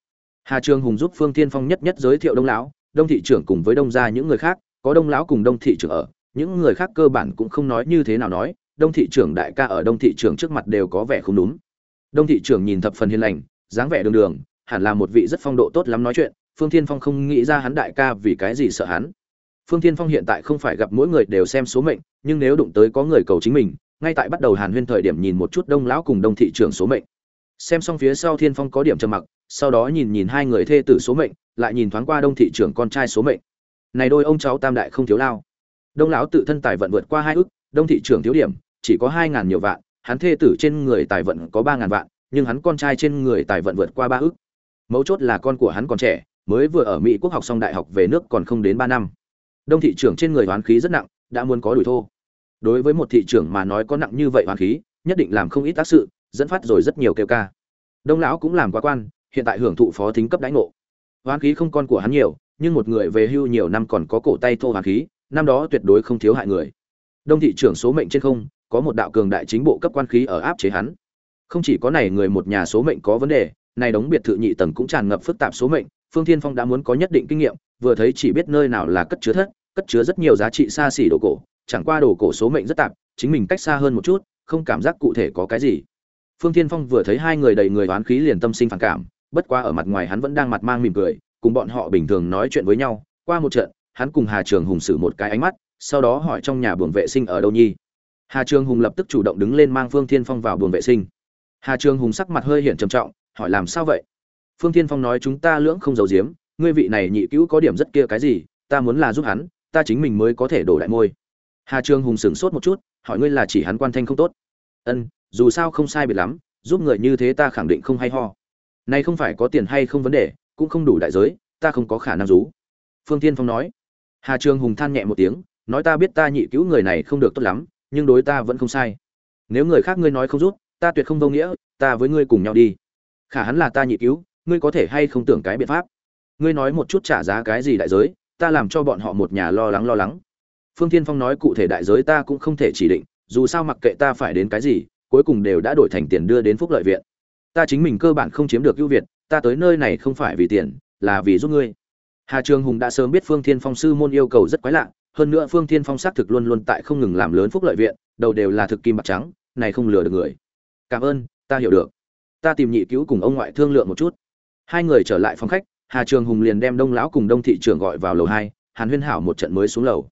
hà trường hùng giúp phương tiên phong nhất nhất giới thiệu đông lão, đông thị trưởng cùng với đông gia những người khác, có đông lão cùng đông thị trưởng ở, những người khác cơ bản cũng không nói như thế nào nói, đông thị trưởng đại ca ở đông thị trưởng trước mặt đều có vẻ không đúng. Đông thị trưởng nhìn thập phần hiền lành, dáng vẻ đường đường, hẳn là một vị rất phong độ tốt lắm nói chuyện, phương thiên phong không nghĩ ra hắn đại ca vì cái gì sợ hắn. Phương thiên phong hiện tại không phải gặp mỗi người đều xem số mệnh, nhưng nếu đụng tới có người cầu chính mình, ngay tại bắt đầu hàn huyên thời điểm nhìn một chút đông lão cùng đông thị trưởng số mệnh. Xem xong phía sau thiên phong có điểm trầm mặc sau đó nhìn nhìn hai người thê tử số mệnh, lại nhìn thoáng qua đông thị trưởng con trai số mệnh. Này đôi ông cháu tam đại không thiếu lao. Đông lão tự thân tài vận vượt qua hai ước, đông thị trưởng thiếu điểm, chỉ có hai ngàn nhiều vạn, hắn thê tử trên người tài vận có ba ngàn vạn, nhưng hắn con trai trên người tài vận vượt qua ba ước. Mấu chốt là con của hắn còn trẻ, mới vừa ở mỹ quốc học xong đại học về nước còn không đến ba năm. Đông thị trưởng trên người hoán khí rất nặng, đã muốn có đuổi thô. Đối với một thị trưởng mà nói có nặng như vậy hoán khí, nhất định làm không ít tác sự, dẫn phát rồi rất nhiều kêu ca. Đông lão cũng làm quá quan hiện tại hưởng thụ phó thính cấp đãi ngộ. Hoán khí không con của hắn nhiều, nhưng một người về hưu nhiều năm còn có cổ tay thô hoán khí, năm đó tuyệt đối không thiếu hại người. Đông thị trưởng số mệnh trên không, có một đạo cường đại chính bộ cấp quan khí ở áp chế hắn. Không chỉ có này người một nhà số mệnh có vấn đề, này đóng biệt thự nhị tầng cũng tràn ngập phức tạp số mệnh, phương thiên phong đã muốn có nhất định kinh nghiệm, vừa thấy chỉ biết nơi nào là cất chứa thất, cất chứa rất nhiều giá trị xa xỉ đồ cổ, chẳng qua đồ cổ số mệnh rất tạp, chính mình cách xa hơn một chút, không cảm giác cụ thể có cái gì. Phương thiên phong vừa thấy hai người đầy người oán khí liền tâm sinh phản cảm bất qua ở mặt ngoài hắn vẫn đang mặt mang mỉm cười, cùng bọn họ bình thường nói chuyện với nhau. Qua một trận, hắn cùng hà trường hùng xử một cái ánh mắt, sau đó hỏi trong nhà buồng vệ sinh ở đâu nhi. Hà trường hùng lập tức chủ động đứng lên mang phương thiên phong vào buồng vệ sinh. Hà trường hùng sắc mặt hơi hiện trầm trọng, hỏi làm sao vậy? Phương thiên phong nói chúng ta lưỡng không giấu giếm, ngươi vị này nhị cứu có điểm rất kia cái gì, ta muốn là giúp hắn, ta chính mình mới có thể đổ đại môi. Hà trường hùng sửng sốt một chút, hỏi ngươi là chỉ hắn quan thanh không tốt? Ân, dù sao không sai biệt lắm, giúp người như thế ta khẳng định không hay ho này không phải có tiền hay không vấn đề, cũng không đủ đại giới, ta không có khả năng rú. Phương Thiên phong nói. Hà trường hùng than nhẹ một tiếng, nói ta biết ta nhị cứu người này không được tốt lắm, nhưng đối ta vẫn không sai. Nếu người khác ngươi nói không rút, ta tuyệt không vô nghĩa, ta với ngươi cùng nhau đi. Khả hắn là ta nhị cứu, ngươi có thể hay không tưởng cái biện pháp? Ngươi nói một chút trả giá cái gì đại giới, ta làm cho bọn họ một nhà lo lắng lo lắng. Phương Thiên phong nói cụ thể đại giới ta cũng không thể chỉ định, dù sao mặc kệ ta phải đến cái gì, cuối cùng đều đã đổi thành tiền đưa đến phúc lợi viện ta chính mình cơ bản không chiếm được ưu việt, ta tới nơi này không phải vì tiền, là vì giúp ngươi. Hà trường hùng đã sớm biết phương thiên phong sư môn yêu cầu rất quái lạ, hơn nữa phương thiên phong xác thực luôn luôn tại không ngừng làm lớn phúc lợi viện, đầu đều là thực kim bạc trắng, này không lừa được người. Cảm ơn, ta hiểu được. Ta tìm nhị cứu cùng ông ngoại thương lượng một chút. Hai người trở lại phòng khách, hà trường hùng liền đem đông lão cùng đông thị trưởng gọi vào lầu hai, hàn huyên hảo một trận mới xuống lầu.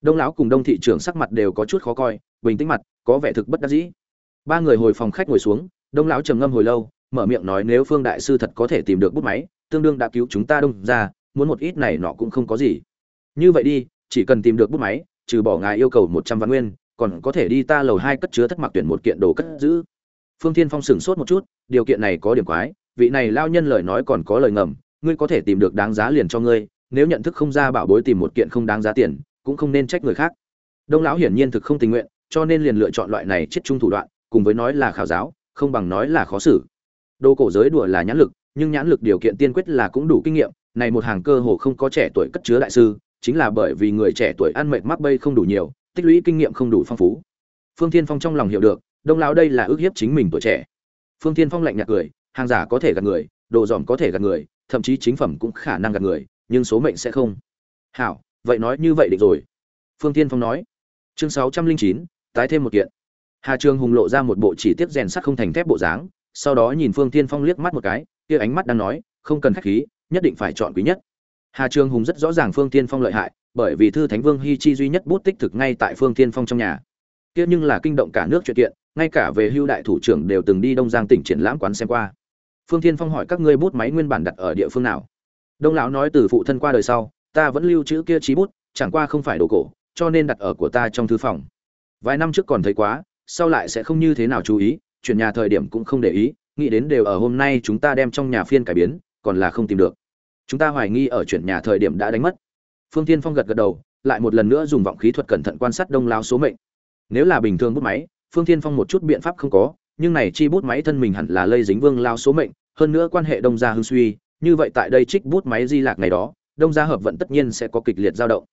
Đông lão cùng đông thị trưởng sắc mặt đều có chút khó coi, bình tĩnh mặt, có vẻ thực bất đắc dĩ. Ba người hồi phòng khách ngồi xuống đông lão trầm ngâm hồi lâu, mở miệng nói nếu phương đại sư thật có thể tìm được bút máy, tương đương đã cứu chúng ta đông ra, muốn một ít này nọ cũng không có gì. Như vậy đi, chỉ cần tìm được bút máy, trừ bỏ ngài yêu cầu một trăm văn nguyên, còn có thể đi ta lầu hai cất chứa thất mặc tuyển một kiện đồ cất giữ. Phương thiên phong sửng sốt một chút, điều kiện này có điểm quái, vị này lao nhân lời nói còn có lời ngầm, ngươi có thể tìm được đáng giá liền cho ngươi, nếu nhận thức không ra bảo bối tìm một kiện không đáng giá tiền, cũng không nên trách người khác. Đông lão hiển nhiên thực không tình nguyện, cho nên liền lựa chọn loại này chết chung thủ đoạn, cùng với nói là khảo giáo không bằng nói là khó xử. Đồ cổ giới đùa là nhãn lực, nhưng nhãn lực điều kiện tiên quyết là cũng đủ kinh nghiệm. Này một hàng cơ hồ không có trẻ tuổi cất chứa đại sư, chính là bởi vì người trẻ tuổi ăn mệt mắc bay không đủ nhiều, tích lũy kinh nghiệm không đủ phong phú. Phương thiên phong trong lòng hiểu được, đông lão đây là ước hiếp chính mình tuổi trẻ. Phương thiên phong lạnh nhạt cười, hàng giả có thể gạt người, đồ dòm có thể gạt người, thậm chí chính phẩm cũng khả năng gạt người, nhưng số mệnh sẽ không. Hảo, vậy nói như vậy định rồi. Phương thiên phong nói. Chương sáu trăm linh chín, tái thêm một kiện hà trường hùng lộ ra một bộ chỉ tiếp rèn sắt không thành thép bộ dáng, sau đó nhìn phương thiên phong liếc mắt một cái, kia ánh mắt đang nói, không cần khách khí, nhất định phải chọn quý nhất. Hà trường hùng rất rõ ràng phương thiên phong lợi hại, bởi vì thư thánh vương hi chi duy nhất bút tích thực ngay tại phương thiên phong trong nhà. Kia nhưng là kinh động cả nước chuyện kiện, ngay cả về hưu đại thủ trưởng đều từng đi đông giang tỉnh triển lãm quán xem qua. Phương thiên phong hỏi các ngươi bút máy nguyên bản đặt ở địa phương nào? Đông lão nói từ phụ thân qua đời sau, ta vẫn lưu trữ kia trí bút, chẳng qua không phải đồ cổ, cho nên đặt ở của ta trong thư phòng. Vài năm trước còn thấy quá sau lại sẽ không như thế nào chú ý chuyển nhà thời điểm cũng không để ý, nghĩ đến đều ở hôm nay chúng ta đem trong nhà phiên cải biến, còn là không tìm được. Chúng ta hoài nghi ở chuyển nhà thời điểm đã đánh mất. Phương tiên phong gật gật đầu, lại một lần nữa dùng vọng khí thuật cẩn thận quan sát đông lao số mệnh. Nếu là bình thường bút máy, phương tiên phong một chút biện pháp không có, nhưng này chi bút máy thân mình hẳn là lây dính vương lao số mệnh, hơn nữa quan hệ đông gia hưng suy, như vậy tại đây trích bút máy di lạc ngày đó, đông gia hợp vận tất nhiên sẽ có kịch liệt dao động.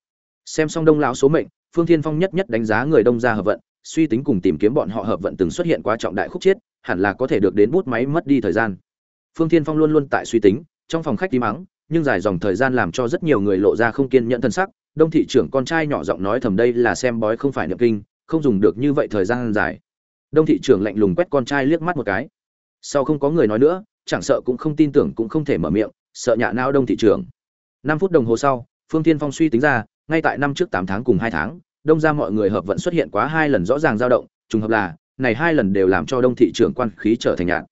Xem xong đông lão số mệnh, phương thiên phong nhất nhất đánh giá người đông gia hợp vận suy tính cùng tìm kiếm bọn họ hợp vận từng xuất hiện quá trọng đại khúc chết hẳn là có thể được đến bút máy mất đi thời gian. Phương thiên phong luôn luôn tại suy tính, trong phòng khách tí mắng nhưng dài dòng thời gian làm cho rất nhiều người lộ ra không kiên nhẫn thân sắc. Đông thị trưởng con trai nhỏ giọng nói thầm đây là xem bói không phải niệm kinh, không dùng được như vậy thời gian dài. Đông thị trưởng lạnh lùng quét con trai liếc mắt một cái. Sau không có người nói nữa, chẳng sợ cũng không tin tưởng cũng không thể mở miệng, sợ nhạ nao đông thị trưởng. Năm phút đồng hồ sau, phương Thiên phong suy tính ra, ngay tại năm trước tám tháng cùng hai tháng đông ra mọi người hợp vận xuất hiện quá hai lần rõ ràng dao động, trùng hợp là, này hai lần đều làm cho đông thị trưởng quan khí trở thành nhạn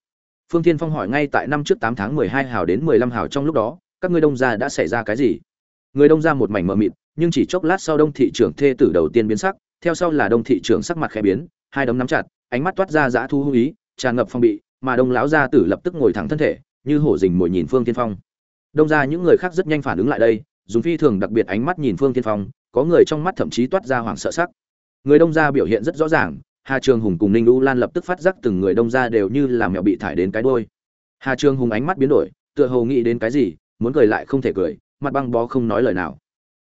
phương tiên phong hỏi ngay tại năm trước tám tháng mười hai hào đến mười lăm hào trong lúc đó, các ngươi đông gia đã xảy ra cái gì? Người đông gia một mảnh mờ mịt, nhưng chỉ chốc lát sau đông thị trưởng thê tử đầu tiên biến sắc, theo sau là đông thị trưởng sắc mặt khẽ biến, hai đấm nắm chặt, ánh mắt toát ra dã thu hung ý, tràn ngập phong bị, mà đông lão gia tử lập tức ngồi thẳng thân thể, như hổ dình mồi nhìn phương tiên phong. Đông ra những người khác rất nhanh phản ứng lại đây dùng phi thường đặc biệt ánh mắt nhìn phương tiên phong, có người trong mắt thậm chí toát ra hoảng sợ sắc. Người đông gia biểu hiện rất rõ ràng, hà trường hùng cùng ninh u lan lập tức phát giác từng người đông gia đều như là mẹo bị thải đến cái đôi hà trường hùng ánh mắt biến đổi, tựa hồ nghĩ đến cái gì, muốn cười lại không thể cười, mặt băng bó không nói lời nào.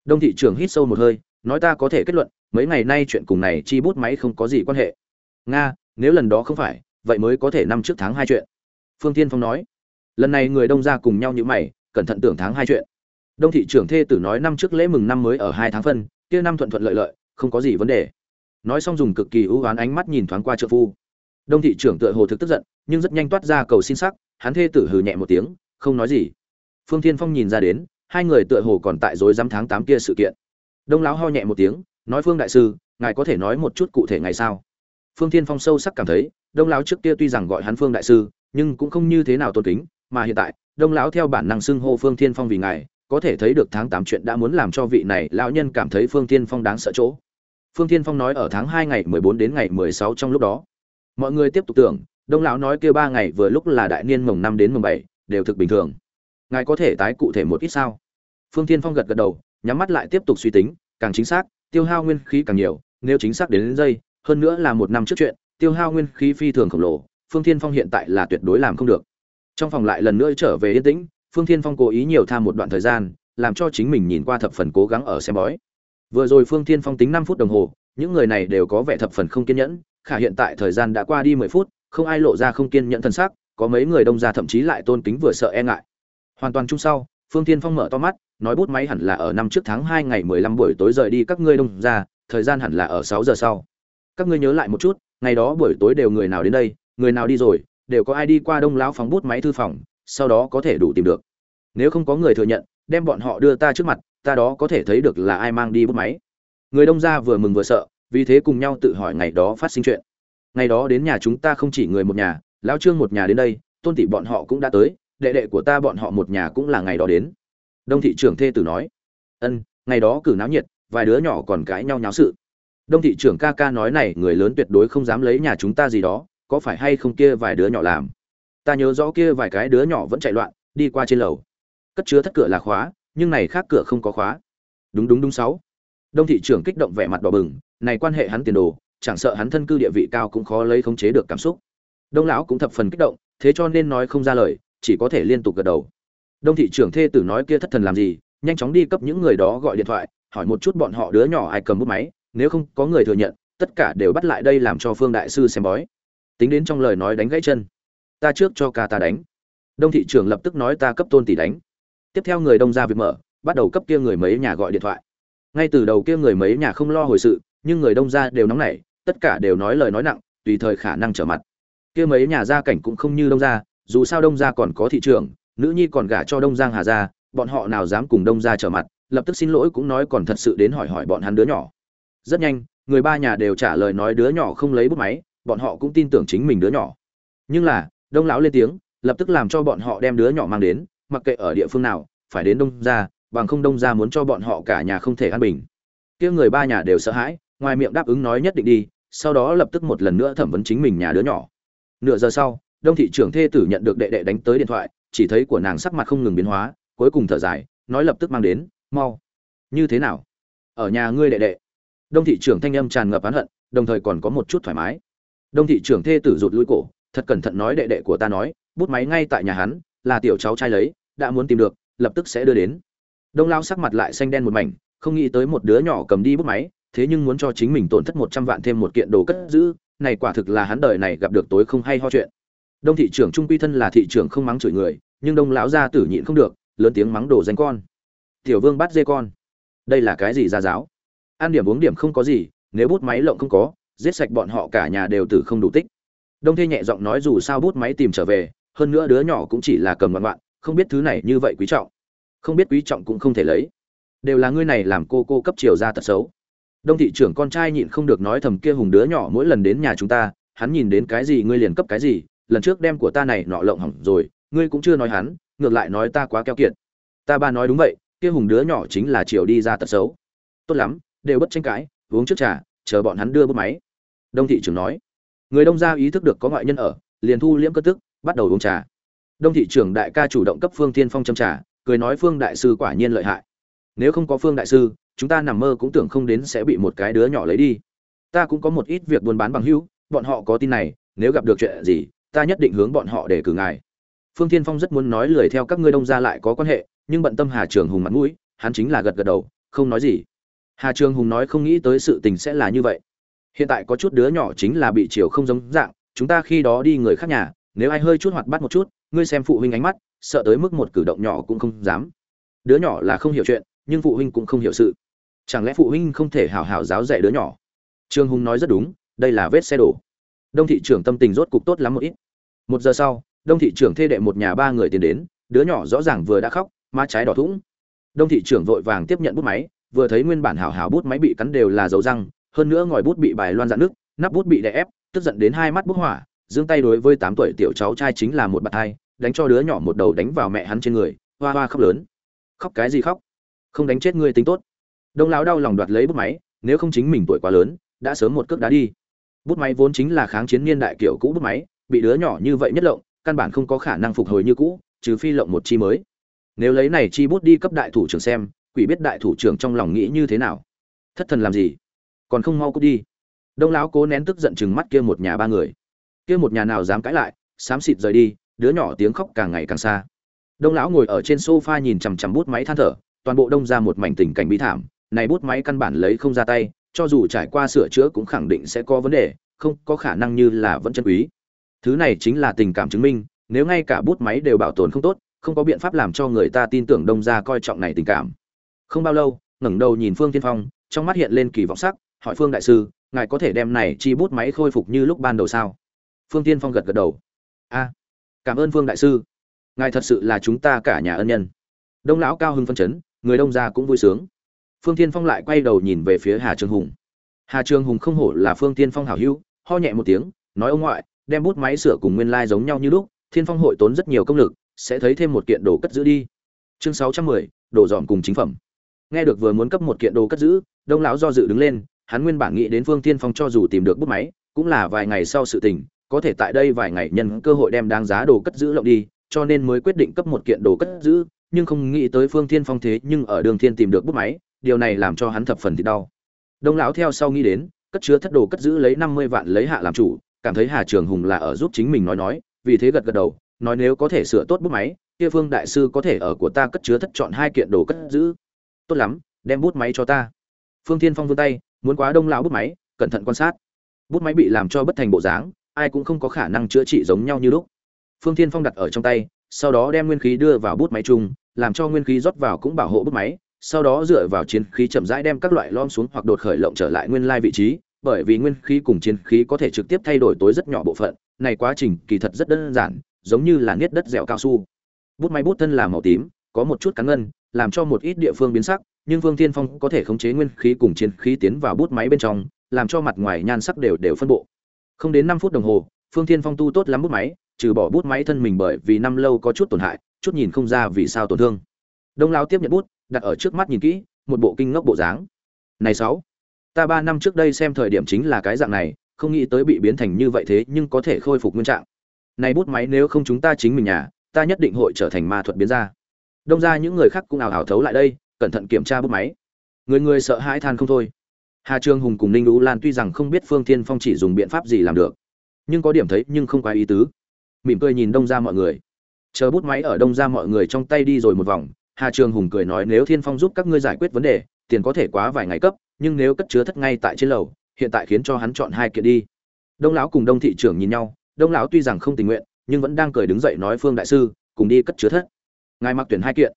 Đông thị trường hít sâu một hơi, nói ta có thể kết luận, mấy ngày nay chuyện cùng này chi bút máy không có gì quan hệ. Nga, nếu lần đó không phải, vậy mới có thể năm trước tháng hai chuyện. Phương tiên phong nói. Lần này người đông gia cùng nhau như mày, cẩn thận tưởng tháng hai chuyện đông thị trưởng thê tử nói năm trước lễ mừng năm mới ở hai tháng phân, kia năm thuận thuận lợi lợi, không có gì vấn đề. Nói xong dùng cực kỳ ưu oán ánh mắt nhìn thoáng qua trợ phu. Đông thị trưởng tựa hồ thực tức giận, nhưng rất nhanh toát ra cầu xin sắc, hắn thê tử hừ nhẹ một tiếng, không nói gì. Phương thiên phong nhìn ra đến, hai người tựa hồ còn tại dối dăm tháng tám kia sự kiện. Đông lão ho nhẹ một tiếng, nói phương đại sư, ngài có thể nói một chút cụ thể ngày sao? Phương thiên phong sâu sắc cảm thấy, đông lão trước kia tuy rằng gọi hắn phương đại sư, nhưng cũng không như thế nào tôn kính, mà hiện tại, đông lão theo bản năng xưng hô phương thiên phong vì ngài có thể thấy được tháng tám chuyện đã muốn làm cho vị này lão nhân cảm thấy phương thiên phong đáng sợ chỗ. Phương thiên phong nói ở tháng hai ngày mười bốn đến ngày mười sáu trong lúc đó. Mọi người tiếp tục tưởng đông lão nói kêu ba ngày vừa lúc là đại niên mùng năm đến mùng bảy đều thực bình thường. Ngài có thể tái cụ thể một ít sao? Phương thiên phong gật gật đầu nhắm mắt lại tiếp tục suy tính càng chính xác tiêu hao nguyên khí càng nhiều nếu chính xác đến, đến giây hơn nữa là một năm trước chuyện tiêu hao nguyên khí phi thường khổng lồ phương thiên phong hiện tại là tuyệt đối làm không được. Trong phòng lại lần nữa trở về yên tĩnh phương thiên phong cố ý nhiều tham một đoạn thời gian, làm cho chính mình nhìn qua thập phần cố gắng ở xem bói. Vừa rồi phương thiên phong tính năm phút đồng hồ, những người này đều có vẻ thập phần không kiên nhẫn, khả hiện tại thời gian đã qua đi mười phút, không ai lộ ra không kiên nhẫn thân xác có mấy người đông ra thậm chí lại tôn kính vừa sợ e ngại. Hoàn toàn chung sau, phương thiên phong mở to mắt, nói bút máy hẳn là ở năm trước tháng hai ngày mười lăm buổi tối rời đi các ngươi đông ra, thời gian hẳn là ở sáu giờ sau. Các ngươi nhớ lại một chút, ngày đó buổi tối đều người nào đến đây, người nào đi rồi, đều có ai đi qua đông lão phóng bút máy thư phòng sau đó có thể đủ tìm được. Nếu không có người thừa nhận, đem bọn họ đưa ta trước mặt, ta đó có thể thấy được là ai mang đi bút máy. Người đông gia vừa mừng vừa sợ, vì thế cùng nhau tự hỏi ngày đó phát sinh chuyện. Ngày đó đến nhà chúng ta không chỉ người một nhà, lão trương một nhà đến đây, tôn tỷ bọn họ cũng đã tới, đệ đệ của ta bọn họ một nhà cũng là ngày đó đến. Đông thị trưởng thê tử nói, ân, ngày đó cử náo nhiệt, vài đứa nhỏ còn cãi nhau nháo sự. Đông thị trưởng ca ca nói này, người lớn tuyệt đối không dám lấy nhà chúng ta gì đó, có phải hay không kia vài đứa nhỏ làm? Ta nhớ rõ kia vài cái đứa nhỏ vẫn chạy loạn, đi qua trên lầu. Cất chứa thất cửa là khóa, nhưng này khác cửa không có khóa. Đúng đúng đúng sáu. Đông thị trưởng kích động vẻ mặt đỏ bừng, này quan hệ hắn tiền đồ, chẳng sợ hắn thân cư địa vị cao cũng khó lấy khống chế được cảm xúc. Đông lão cũng thập phần kích động, thế cho nên nói không ra lời, chỉ có thể liên tục gật đầu. Đông thị trưởng thê tử nói kia thất thần làm gì, nhanh chóng đi cấp những người đó gọi điện thoại, hỏi một chút bọn họ đứa nhỏ ai cầm bút máy, nếu không có người thừa nhận, tất cả đều bắt lại đây làm cho phương đại sư xem bói. Tính đến trong lời nói đánh gãy chân ta trước cho ca ta đánh. Đông thị trưởng lập tức nói ta cấp tôn tỷ đánh. Tiếp theo người đông ra việc mở bắt đầu cấp kia người mấy nhà gọi điện thoại. Ngay từ đầu kia người mấy nhà không lo hồi sự nhưng người đông ra đều nóng nảy tất cả đều nói lời nói nặng tùy thời khả năng trở mặt. Kia mấy nhà gia cảnh cũng không như đông ra, dù sao đông ra còn có thị trường nữ nhi còn gả cho đông giang hà gia bọn họ nào dám cùng đông ra trở mặt lập tức xin lỗi cũng nói còn thật sự đến hỏi hỏi bọn hắn đứa nhỏ. Rất nhanh người ba nhà đều trả lời nói đứa nhỏ không lấy bút máy bọn họ cũng tin tưởng chính mình đứa nhỏ. Nhưng là đông lão lên tiếng, lập tức làm cho bọn họ đem đứa nhỏ mang đến, mặc kệ ở địa phương nào, phải đến đông gia, bằng không đông gia muốn cho bọn họ cả nhà không thể an bình. Kia người ba nhà đều sợ hãi, ngoài miệng đáp ứng nói nhất định đi, sau đó lập tức một lần nữa thẩm vấn chính mình nhà đứa nhỏ. Nửa giờ sau, đông thị trưởng thê tử nhận được đệ đệ đánh tới điện thoại, chỉ thấy của nàng sắc mặt không ngừng biến hóa, cuối cùng thở dài, nói lập tức mang đến, mau. Như thế nào? Ở nhà ngươi đệ đệ. Đông thị trưởng thanh âm tràn ngập oán hận, đồng thời còn có một chút thoải mái. Đông thị trưởng thê tử rụt lui cổ thật cẩn thận nói đệ đệ của ta nói, bút máy ngay tại nhà hắn, là tiểu cháu trai lấy, đã muốn tìm được, lập tức sẽ đưa đến. Đông lao sắc mặt lại xanh đen một mảnh, không nghĩ tới một đứa nhỏ cầm đi bút máy, thế nhưng muốn cho chính mình tổn thất một trăm vạn thêm một kiện đồ cất giữ, này quả thực là hắn đời này gặp được tối không hay ho chuyện. Đông thị trưởng trung quy thân là thị trưởng không mắng chửi người, nhưng đông lão gia tử nhịn không được, lớn tiếng mắng đồ danh con. Tiểu vương bắt dê con. Đây là cái gì ra giáo? Ăn điểm uống điểm không có gì, nếu bút máy lộng không có, giết sạch bọn họ cả nhà đều tử không đủ tích đông thê nhẹ giọng nói dù sao bút máy tìm trở về, hơn nữa đứa nhỏ cũng chỉ là cầm ngoạn ngoạn, không biết thứ này như vậy quý trọng. Không biết quý trọng cũng không thể lấy. Đều là ngươi này làm cô cô cấp chiều ra tật xấu. Đông thị trưởng con trai nhịn không được nói thầm kia hùng đứa nhỏ mỗi lần đến nhà chúng ta, hắn nhìn đến cái gì ngươi liền cấp cái gì, lần trước đem của ta này nọ lộng hỏng rồi, ngươi cũng chưa nói hắn, ngược lại nói ta quá keo kiệt. Ta ba nói đúng vậy, kia hùng đứa nhỏ chính là chiều đi ra tật xấu. Tốt lắm, đều bất tranh cãi, uống trước trà, chờ bọn hắn đưa bút máy. Đông thị trưởng nói người đông gia ý thức được có ngoại nhân ở, liền thu liễm cất tức, bắt đầu uống trà. Đông thị trưởng đại ca chủ động cấp phương tiên phong châm trà, cười nói phương đại sư quả nhiên lợi hại. Nếu không có phương đại sư, chúng ta nằm mơ cũng tưởng không đến sẽ bị một cái đứa nhỏ lấy đi. Ta cũng có một ít việc buôn bán bằng hữu, bọn họ có tin này, nếu gặp được chuyện gì, ta nhất định hướng bọn họ để cử ngài. Phương tiên phong rất muốn nói lời theo các ngươi đông gia lại có quan hệ, nhưng bận tâm hà trường hùng mặt mũi, hắn chính là gật gật đầu, không nói gì. Hà trường hùng nói không nghĩ tới sự tình sẽ là như vậy hiện tại có chút đứa nhỏ chính là bị chiều không giống dạng, chúng ta khi đó đi người khác nhà, nếu ai hơi chút hoạt bắt một chút, ngươi xem phụ huynh ánh mắt, sợ tới mức một cử động nhỏ cũng không dám. Đứa nhỏ là không hiểu chuyện, nhưng phụ huynh cũng không hiểu sự. Chẳng lẽ phụ huynh không thể hào hào giáo dạy đứa nhỏ? Trương hùng nói rất đúng, đây là vết xe đổ. Đông thị trưởng tâm tình rốt cục tốt lắm một ít. Một giờ sau, đông thị trưởng thê đệ một nhà ba người tiến đến, đứa nhỏ rõ ràng vừa đã khóc, má trái đỏ thủng. Đông thị trưởng vội vàng tiếp nhận bút máy, vừa thấy nguyên bản hảo hảo bút máy bị cắn đều là dấu răng hơn nữa ngòi bút bị bài loan dạn nước, nắp bút bị đè ép, tức giận đến hai mắt bốc hỏa giương tay đối với tám tuổi tiểu cháu trai chính là một bạt hai, đánh cho đứa nhỏ một đầu đánh vào mẹ hắn trên người, hoa hoa khóc lớn. Khóc cái gì khóc? Không đánh chết ngươi tính tốt. Đông lão đau lòng đoạt lấy bút máy, nếu không chính mình tuổi quá lớn, đã sớm một cước đá đi. Bút máy vốn chính là kháng chiến niên đại kiểu cũ bút máy, bị đứa nhỏ như vậy nhất lộng, căn bản không có khả năng phục hồi như cũ, trừ phi lộng một chi mới. Nếu lấy này chi bút đi cấp đại thủ trưởng xem, quỷ biết đại thủ trưởng trong lòng nghĩ như thế nào? Thất thần làm gì? Còn không mau cút đi. Đông lão cố nén tức giận chừng mắt kia một nhà ba người. Kia một nhà nào dám cãi lại, xám xịt rời đi, đứa nhỏ tiếng khóc càng ngày càng xa. Đông lão ngồi ở trên sofa nhìn chằm chằm bút máy than thở, toàn bộ đông ra một mảnh tình cảnh bi thảm, này bút máy căn bản lấy không ra tay, cho dù trải qua sửa chữa cũng khẳng định sẽ có vấn đề, không có khả năng như là vẫn chân quý. Thứ này chính là tình cảm chứng minh, nếu ngay cả bút máy đều bảo tồn không tốt, không có biện pháp làm cho người ta tin tưởng đông ra coi trọng này tình cảm. Không bao lâu, ngẩng đầu nhìn phương tiên phong, trong mắt hiện lên kỳ vọng sắc hỏi phương đại sư, ngài có thể đem này chi bút máy khôi phục như lúc ban đầu sao? Phương tiên phong gật gật đầu. A, cảm ơn phương đại sư. Ngài thật sự là chúng ta cả nhà ân nhân. Đông lão cao hưng phân chấn, người đông gia cũng vui sướng. Phương tiên phong lại quay đầu nhìn về phía hà trường hùng. Hà trường hùng không hổ là phương tiên phong hảo hữu, ho nhẹ một tiếng, nói ông ngoại, đem bút máy sửa cùng nguyên lai giống nhau như lúc, thiên phong hội tốn rất nhiều công lực, sẽ thấy thêm một kiện đồ cất giữ đi. Chương sáu trăm mười, đồ dọn cùng chính phẩm. Nghe được vừa muốn cấp một kiện đồ cất giữ, đông lão do dự đứng lên hắn nguyên bản nghĩ đến phương Thiên phong cho dù tìm được bút máy, cũng là vài ngày sau sự tình, có thể tại đây vài ngày nhân cơ hội đem đáng giá đồ cất giữ lộng đi, cho nên mới quyết định cấp một kiện đồ cất giữ, nhưng không nghĩ tới phương Thiên phong thế nhưng ở đường thiên tìm được bút máy, điều này làm cho hắn thập phần thì đau. Đông lão theo sau nghĩ đến, cất chứa thất đồ cất giữ lấy năm mươi vạn lấy hạ làm chủ, cảm thấy hà trường hùng là ở giúp chính mình nói nói, vì thế gật gật đầu, nói nếu có thể sửa tốt bút máy, kia phương đại sư có thể ở của ta cất chứa thất chọn hai kiện đồ cất giữ. Tốt lắm, đem bút máy cho ta. Phương thiên phong vươn tay muốn quá đông lão bút máy, cẩn thận quan sát. Bút máy bị làm cho bất thành bộ dáng, ai cũng không có khả năng chữa trị giống nhau như lúc. Phương thiên phong đặt ở trong tay, sau đó đem nguyên khí đưa vào bút máy chung, làm cho nguyên khí rót vào cũng bảo hộ bút máy, sau đó dựa vào chiến khí chậm rãi đem các loại lom xuống hoặc đột khởi lộng trở lại nguyên lai vị trí, bởi vì nguyên khí cùng chiến khí có thể trực tiếp thay đổi tối rất nhỏ bộ phận, này quá trình kỳ thật rất đơn giản, giống như là niết đất dẻo cao su. Bút máy bút thân là màu tím có một chút cắn ngân làm cho một ít địa phương biến sắc nhưng Vương Thiên Phong có thể khống chế nguyên khí cùng chiến khí tiến vào bút máy bên trong, làm cho mặt ngoài nhan sắc đều đều phân bộ. Không đến năm phút đồng hồ, Phương Thiên Phong tu tốt lắm bút máy, trừ bỏ bút máy thân mình bởi vì năm lâu có chút tổn hại, chút nhìn không ra vì sao tổn thương. Đông lão tiếp nhận bút, đặt ở trước mắt nhìn kỹ, một bộ kinh ngốc bộ dáng. Này sáu, ta ba năm trước đây xem thời điểm chính là cái dạng này, không nghĩ tới bị biến thành như vậy thế nhưng có thể khôi phục nguyên trạng. Này bút máy nếu không chúng ta chính mình nhà, ta nhất định hội trở thành ma thuật biến ra. Đông ra những người khác cũng ảo ảo thấu lại đây, cẩn thận kiểm tra bút máy. Người người sợ hãi than không thôi. Hà trương hùng cùng ninh lũ lan tuy rằng không biết phương Thiên phong chỉ dùng biện pháp gì làm được nhưng có điểm thấy nhưng không quá ý tứ. Mỉm cười nhìn đông ra mọi người. Chờ bút máy ở đông ra mọi người trong tay đi rồi một vòng hà trường hùng cười nói nếu thiên phong giúp các ngươi giải quyết vấn đề tiền có thể quá vài ngày cấp nhưng nếu cất chứa thất ngay tại trên lầu hiện tại khiến cho hắn chọn hai kiện đi. Đông lão cùng đông thị trưởng nhìn nhau đông lão tuy rằng không tình nguyện nhưng vẫn đang cười đứng dậy nói phương đại sư cùng đi cất chứa thất ngài mặc tuyển hai kiện.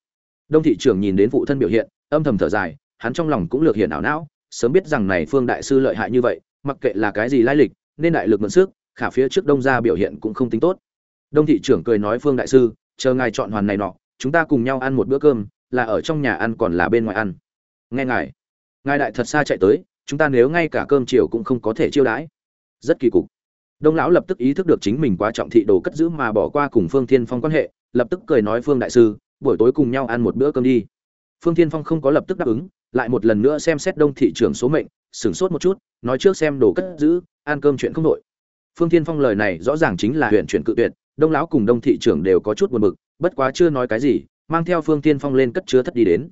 Đông thị trưởng nhìn đến phụ thân biểu hiện, âm thầm thở dài, hắn trong lòng cũng lược hiện ảo não, sớm biết rằng này phương đại sư lợi hại như vậy, mặc kệ là cái gì lai lịch, nên đại lực mượn sức, khả phía trước đông gia biểu hiện cũng không tính tốt. Đông thị trưởng cười nói phương đại sư, chờ ngài chọn hoàn này nọ, chúng ta cùng nhau ăn một bữa cơm, là ở trong nhà ăn còn là bên ngoài ăn. Nghe ngài. Ngài đại thật xa chạy tới, chúng ta nếu ngay cả cơm chiều cũng không có thể chiêu đãi. Rất kỳ cục. Đông lão lập tức ý thức được chính mình quá trọng thị đồ cất giữ mà bỏ qua cùng phương thiên phong quan hệ lập tức cười nói phương đại sư, buổi tối cùng nhau ăn một bữa cơm đi. Phương thiên phong không có lập tức đáp ứng, lại một lần nữa xem xét đông thị trưởng số mệnh, sửng sốt một chút, nói trước xem đồ cất giữ, ăn cơm chuyện không nội. Phương thiên phong lời này rõ ràng chính là huyện chuyển cự tuyệt, đông lão cùng đông thị trưởng đều có chút buồn bực, bất quá chưa nói cái gì, mang theo phương thiên phong lên cất chứa thất đi đến.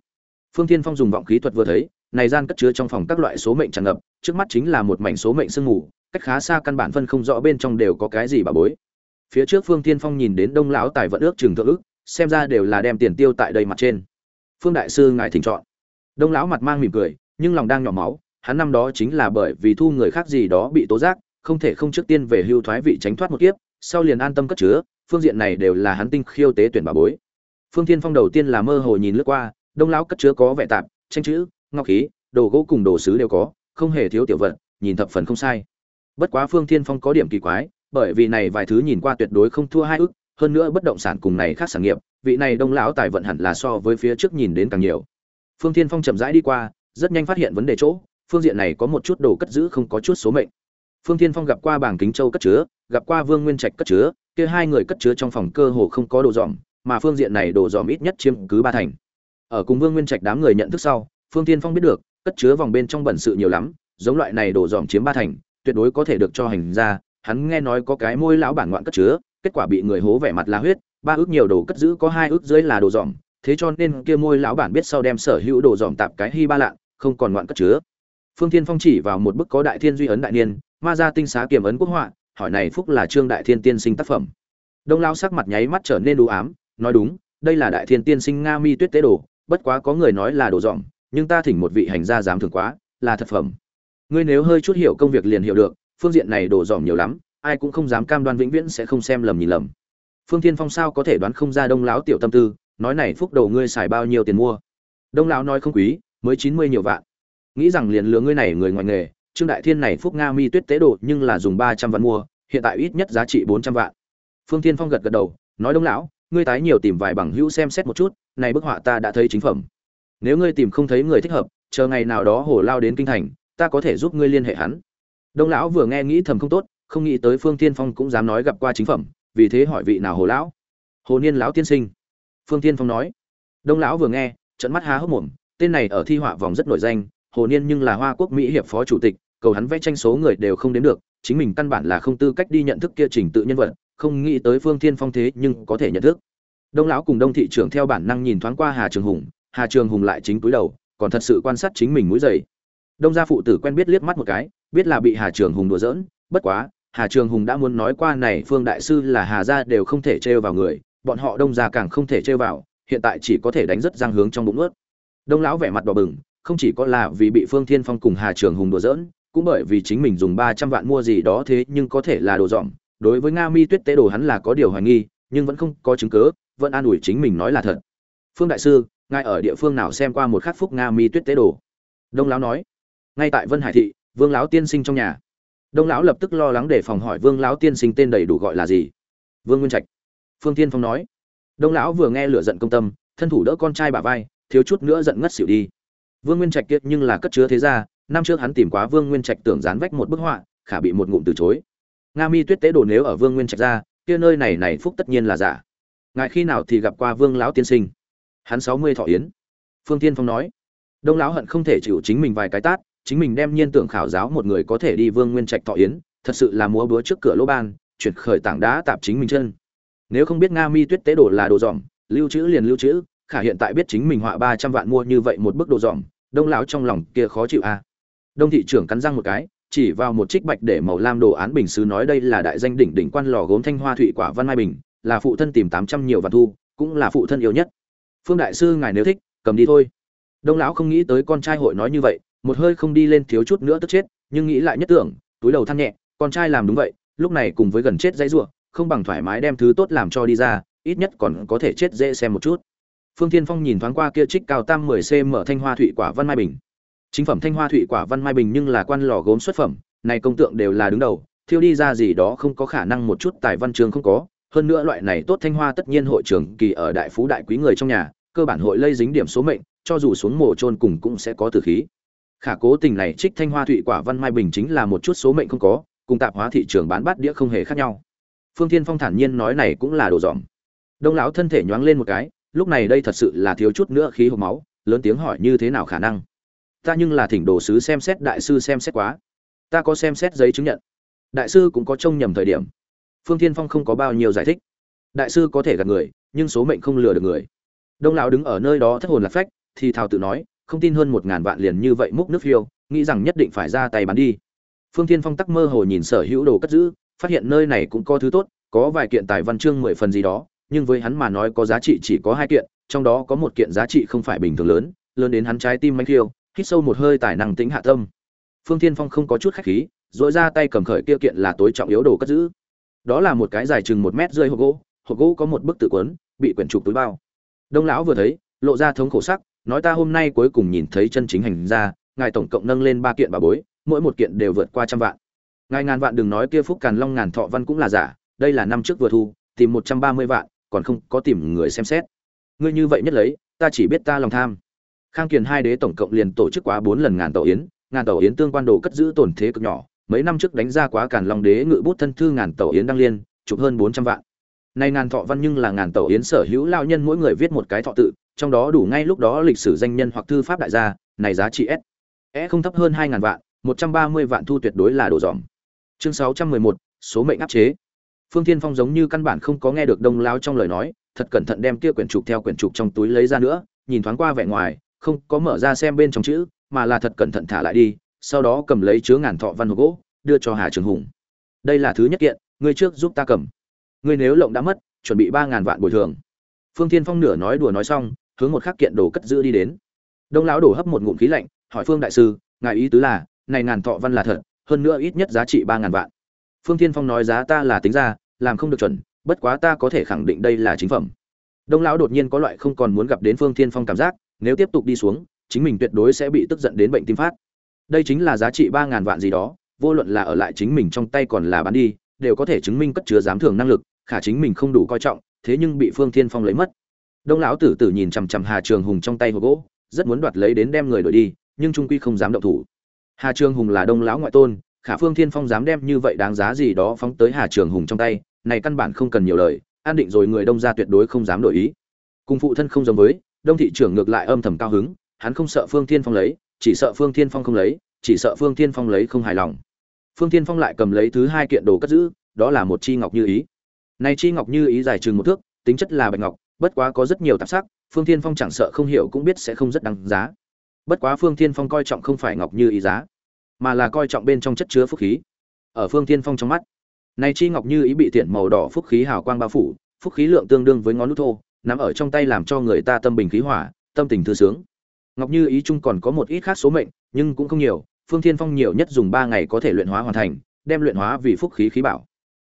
Phương thiên phong dùng vọng khí thuật vừa thấy, này gian cất chứa trong phòng các loại số mệnh tràn ngập, trước mắt chính là một mảnh số mệnh sương mù, cách khá xa căn bản phân không rõ bên trong đều có cái gì bà bối phía trước phương thiên phong nhìn đến đông lão tài vận ước trường thượng ước xem ra đều là đem tiền tiêu tại đây mặt trên. Phương đại sư, ngài thỉnh chọn. Đông lão mặt mang mỉm cười, nhưng lòng đang nhỏ máu, hắn năm đó chính là bởi vì thu người khác gì đó bị tố giác, không thể không trước tiên về hưu thoái vị tránh thoát một kiếp, sau liền an tâm cất chứa, phương diện này đều là hắn tinh khiêu tế tuyển bà bối. Phương thiên phong đầu tiên là mơ hồ nhìn lướt qua, đông lão cất chứa có vẻ tạp, tranh chữ, ngọc khí, đồ gỗ cùng đồ sứ đều có, không hề thiếu tiểu vật, nhìn thập phần không sai. Bất quá phương thiên phong có điểm kỳ quái bởi vì này vài thứ nhìn qua tuyệt đối không thua hai ức, hơn nữa bất động sản cùng này khác sản nghiệp, vị này đông lão tài vận hẳn là so với phía trước nhìn đến càng nhiều. Phương thiên phong chậm rãi đi qua, rất nhanh phát hiện vấn đề chỗ, phương diện này có một chút đồ cất giữ không có chút số mệnh. Phương thiên phong gặp qua bảng kính châu cất chứa, gặp qua vương nguyên trạch cất chứa, kia hai người cất chứa trong phòng cơ hồ không có đồ dòm, mà phương diện này đồ dòm ít nhất chiếm cứ ba thành. Ở cùng vương nguyên trạch đám người nhận thức sau, phương thiên phong biết được, cất chứa vòng bên trong bẩn sự nhiều lắm, giống loại này đồ dòm chiếm ba thành, tuyệt đối có thể được cho hành ra hắn nghe nói có cái môi lão bản ngoạn cất chứa, kết quả bị người hố vẻ mặt la huyết, ba ước nhiều đồ cất giữ có hai ước dưới là đồ dòm thế cho nên kia môi lão bản biết sau đem sở hữu đồ dòm tạp cái hy ba lạng, không còn ngoạn cất chứa. Phương thiên phong chỉ vào một bức có đại thiên duy ấn đại niên, ma gia tinh xá kiềm ấn quốc họa, hỏi này phúc là trương đại thiên tiên sinh tác phẩm. Đông lao sắc mặt nháy mắt trở nên đủ ám, nói đúng, đây là đại thiên tiên sinh nga mi tuyết tế đồ, bất quá có người nói là đồ dòm nhưng ta thỉnh một vị hành gia dám thường quá, là thật phẩm. Ngươi nếu hơi chút hiểu công việc liền hiểu được phương diện này đổ dòm nhiều lắm, ai cũng không dám cam đoan vĩnh viễn sẽ không xem lầm nhìn lầm. Phương thiên phong sao có thể đoán không ra đông lão tiểu tâm tư, nói này phúc đầu ngươi xài bao nhiêu tiền mua? Đông lão nói không quý, mới chín mươi nhiều vạn. Nghĩ rằng liền lừa ngươi này người ngoài nghề, trương đại thiên này phúc nga mi tuyết tế đồ nhưng là dùng ba trăm vạn mua, hiện tại ít nhất giá trị bốn trăm vạn. Phương thiên phong gật gật đầu, nói đông lão, ngươi tái nhiều tìm vài bằng hữu xem xét một chút, này bức họa ta đã thấy chính phẩm. Nếu ngươi tìm không thấy người thích hợp, chờ ngày nào đó hổ lao đến kinh thành, ta có thể giúp ngươi liên hệ hắn đông lão vừa nghe nghĩ thầm không tốt, không nghĩ tới phương tiên phong cũng dám nói gặp qua chính phẩm, vì thế hỏi vị nào hồ lão? Hồ niên lão tiên sinh. Phương tiên phong nói. Đông lão vừa nghe trận mắt há hốc mồm, tên này ở thi họa vòng rất nổi danh, hồ niên nhưng là hoa quốc mỹ hiệp phó chủ tịch, cầu hắn vẽ tranh số người đều không đến được, chính mình căn bản là không tư cách đi nhận thức kia trình tự nhân vật, không nghĩ tới phương thiên phong thế nhưng có thể nhận thức. Đông lão cùng đông thị trưởng theo bản năng nhìn thoáng qua hà trường hùng, hà trường hùng lại chính túi đầu, còn thật sự quan sát chính mình mũi dày đông gia phụ tử quen biết liếc mắt một cái biết là bị hà trường hùng đùa giỡn bất quá hà trường hùng đã muốn nói qua này phương đại sư là hà gia đều không thể trêu vào người bọn họ đông gia càng không thể trêu vào hiện tại chỉ có thể đánh rất răng hướng trong bụng nuốt. đông lão vẻ mặt đỏ bừng không chỉ có là vì bị phương thiên phong cùng hà trường hùng đùa giỡn cũng bởi vì chính mình dùng ba trăm vạn mua gì đó thế nhưng có thể là đồ dỏng, đối với nga mi tuyết tế đồ hắn là có điều hoài nghi nhưng vẫn không có chứng cứ vẫn an ủi chính mình nói là thật. Phương đại sư ngài ở địa phương nào xem qua một khắc phúc nga mi tuyết tế đồ? Đông lão nói. Ngay tại vân hải thị vương lão tiên sinh trong nhà. Đông lão lập tức lo lắng để phòng hỏi vương lão tiên sinh tên đầy đủ gọi là gì. Vương nguyên trạch. Phương tiên phong nói. Đông lão vừa nghe lửa giận công tâm, thân thủ đỡ con trai bà vai, thiếu chút nữa giận ngất xỉu đi. Vương nguyên trạch kiệt nhưng là cất chứa thế ra năm trước hắn tìm quá vương nguyên trạch tưởng dán vách một bức họa, khả bị một ngụm từ chối. Nga mi tuyết tế đồ nếu ở vương nguyên trạch ra, kia nơi này này phúc tất nhiên là giả. Ngài khi nào thì gặp qua vương lão tiên sinh? Hắn sáu mươi thọ yến. Phương tiên phong nói. Đông lão hận không thể chịu chính mình vài cái tát chính mình đem nhiên tưởng khảo giáo một người có thể đi vương nguyên trạch thọ yến, thật sự là múa búa trước cửa lỗ ban, chuyển khởi tảng đá tạp chính mình chân. Nếu không biết nga mi tuyết tế đồ là đồ dòm, lưu trữ liền lưu trữ, khả hiện tại biết chính mình họa ba trăm vạn mua như vậy một bức đồ dòm, đông lão trong lòng kia khó chịu a à. đông thị trưởng cắn răng một cái, chỉ vào một trích bạch để màu lam đồ án bình sứ nói đây là đại danh đỉnh đỉnh quan lò gốm thanh hoa thụy quả văn mai bình, là phụ thân tìm tám trăm nhiều vạn thu, cũng là phụ thân yêu nhất. Phương đại sư ngài nếu thích, cầm đi thôi. Đông lão không nghĩ tới con trai hội nói như vậy một hơi không đi lên thiếu chút nữa tức chết, nhưng nghĩ lại nhất tưởng, túi đầu than nhẹ, con trai làm đúng vậy, lúc này cùng với gần chết dãy ruộng, không bằng thoải mái đem thứ tốt làm cho đi ra, ít nhất còn có thể chết dễ xem một chút. Phương thiên phong nhìn thoáng qua kia trích cao tam mười cm thanh hoa thụy quả văn mai bình. Chính phẩm thanh hoa thụy quả văn mai bình nhưng là quan lò gốm xuất phẩm, này công tượng đều là đứng đầu, thiêu đi ra gì đó không có khả năng một chút tài văn trường không có. Hơn nữa loại này tốt thanh hoa tất nhiên hội trưởng kỳ ở đại phú đại quý người trong nhà, cơ bản hội lây dính điểm số mệnh, cho dù xuống mồ trôn cùng cũng sẽ có tử khí khả cố tình này trích thanh hoa thụy quả văn mai bình chính là một chút số mệnh không có, cùng tạp hóa thị trường bán bát đĩa không hề khác nhau. Phương thiên phong thản nhiên nói này cũng là đồ dòm đông lão thân thể nhoáng lên một cái, lúc này đây thật sự là thiếu chút nữa khí hộp máu, lớn tiếng hỏi như thế nào khả năng? Ta nhưng là thỉnh đồ sứ xem xét đại sư xem xét quá. Ta có xem xét giấy chứng nhận. Đại sư cũng có trông nhầm thời điểm. Phương thiên phong không có bao nhiêu giải thích. Đại sư có thể gạt người, nhưng số mệnh không lừa được người. Đông lão đứng ở nơi đó thất hồn lạc phách, thì thào tự nói không tin hơn một ngàn vạn liền như vậy múc nước phiêu, nghĩ rằng nhất định phải ra tay bán đi. Phương thiên phong tắc mơ hồ nhìn sở hữu đồ cất giữ, phát hiện nơi này cũng có thứ tốt, có vài kiện tài văn chương mười phần gì đó, nhưng với hắn mà nói có giá trị chỉ có hai kiện, trong đó có một kiện giá trị không phải bình thường lớn lớn đến hắn trái tim manh khiêu hít sâu một hơi tài năng tĩnh hạ tâm. Phương thiên phong không có chút khách khí dội ra tay cầm khởi kia kiện là tối trọng yếu đồ cất giữ. Đó là một cái dài chừng một mét rơi hộp gỗ hộp gỗ có một bức tự quấn bị quyển trục túi bao. Đông lão vừa thấy, lộ ra thống khổ sắc nói ta hôm nay cuối cùng nhìn thấy chân chính hành ra ngài tổng cộng nâng lên ba kiện bà bối, mỗi một kiện đều vượt qua trăm vạn. Ngài ngàn vạn đừng nói kia phúc càn long ngàn thọ văn cũng là giả, đây là năm trước vừa thu, tìm một trăm ba mươi vạn, còn không có tìm người xem xét. Ngươi như vậy nhất lấy, ta chỉ biết ta lòng tham. Khang kiền hai đế tổng cộng liền tổ chức quá bốn lần ngàn tàu yến, ngàn tàu yến tương quan đồ cất giữ tổn thế cực nhỏ, mấy năm trước đánh ra quá càn long đế ngự bút thân thư ngàn tàu yến đăng liên, chụp hơn bốn trăm vạn. Nay ngàn thọ văn nhưng là ngàn tàu yến sở hữu lao nhân mỗi người viết một cái thọ tự trong đó đủ ngay lúc đó lịch sử danh nhân hoặc thư pháp đại gia, này giá trị s. E không thấp hơn hai ngàn vạn, một trăm ba mươi vạn thu tuyệt đối là đồ dòm. Chương sáu trăm mười một, số mệnh áp chế. Phương thiên phong giống như căn bản không có nghe được đông lao trong lời nói, thật cẩn thận đem kia quyển trục theo quyển trục trong túi lấy ra nữa, nhìn thoáng qua vẻ ngoài, không có mở ra xem bên trong chữ, mà là thật cẩn thận thả lại đi, sau đó cầm lấy chứa ngàn thọ văn hộp gỗ, đưa cho hà trường hùng. Đây là thứ nhất kiện, ngươi trước giúp ta cầm. Ngươi nếu lộng đã mất, chuẩn bị ba ngàn vạn bồi thường. Phương thiên phong nửa nói đùa nói xong hướng một khắc kiện đồ cất giữ đi đến. Đông lão đổ hấp một ngụm khí lạnh, hỏi phương đại sư, ngài ý tứ là, này ngàn thọ văn là thật, hơn nữa ít nhất giá trị ba ngàn vạn. Phương thiên phong nói giá ta là tính ra, làm không được chuẩn, bất quá ta có thể khẳng định đây là chính phẩm. Đông lão đột nhiên có loại không còn muốn gặp đến phương thiên phong cảm giác, nếu tiếp tục đi xuống, chính mình tuyệt đối sẽ bị tức giận đến bệnh tim phát. Đây chính là giá trị ba ngàn vạn gì đó, vô luận là ở lại chính mình trong tay còn là bán đi, đều có thể chứng minh cất chứa giám thường năng lực, khả chính mình không đủ coi trọng, thế nhưng bị phương thiên phong lấy mất đông lão tử tử nhìn chằm chằm hà trường hùng trong tay hộp gỗ, rất muốn đoạt lấy đến đem người đổi đi, nhưng trung quy không dám động thủ. Hà trường hùng là đông lão ngoại tôn, khả phương thiên phong dám đem như vậy đáng giá gì đó phóng tới hà trường hùng trong tay, này căn bản không cần nhiều lời, an định rồi người đông ra tuyệt đối không dám đổi ý. Cùng phụ thân không giống với, đông thị trưởng ngược lại âm thầm cao hứng, hắn không sợ phương thiên phong lấy, chỉ sợ phương thiên phong không lấy, chỉ sợ phương thiên phong lấy không hài lòng. Phương thiên phong lại cầm lấy thứ hai kiện đồ cất giữ, đó là một chi ngọc như ý. Này chi ngọc như ý dài chừng một thước, tính chất là bạch ngọc bất quá có rất nhiều tạp sắc, phương thiên phong chẳng sợ không hiểu cũng biết sẽ không rất đáng giá. Bất quá phương thiên phong coi trọng không phải ngọc như ý giá, mà là coi trọng bên trong chất chứa phúc khí. Ở phương thiên phong trong mắt, này chi ngọc như ý bị tiện màu đỏ phúc khí hào quang bao phủ, phúc khí lượng tương đương với ngón nút thô, nắm ở trong tay làm cho người ta tâm bình khí hỏa tâm tình thư sướng. Ngọc như ý chung còn có một ít khác số mệnh, nhưng cũng không nhiều, phương thiên phong nhiều nhất dùng ba ngày có thể luyện hóa hoàn thành, đem luyện hóa vì phúc khí khí bảo.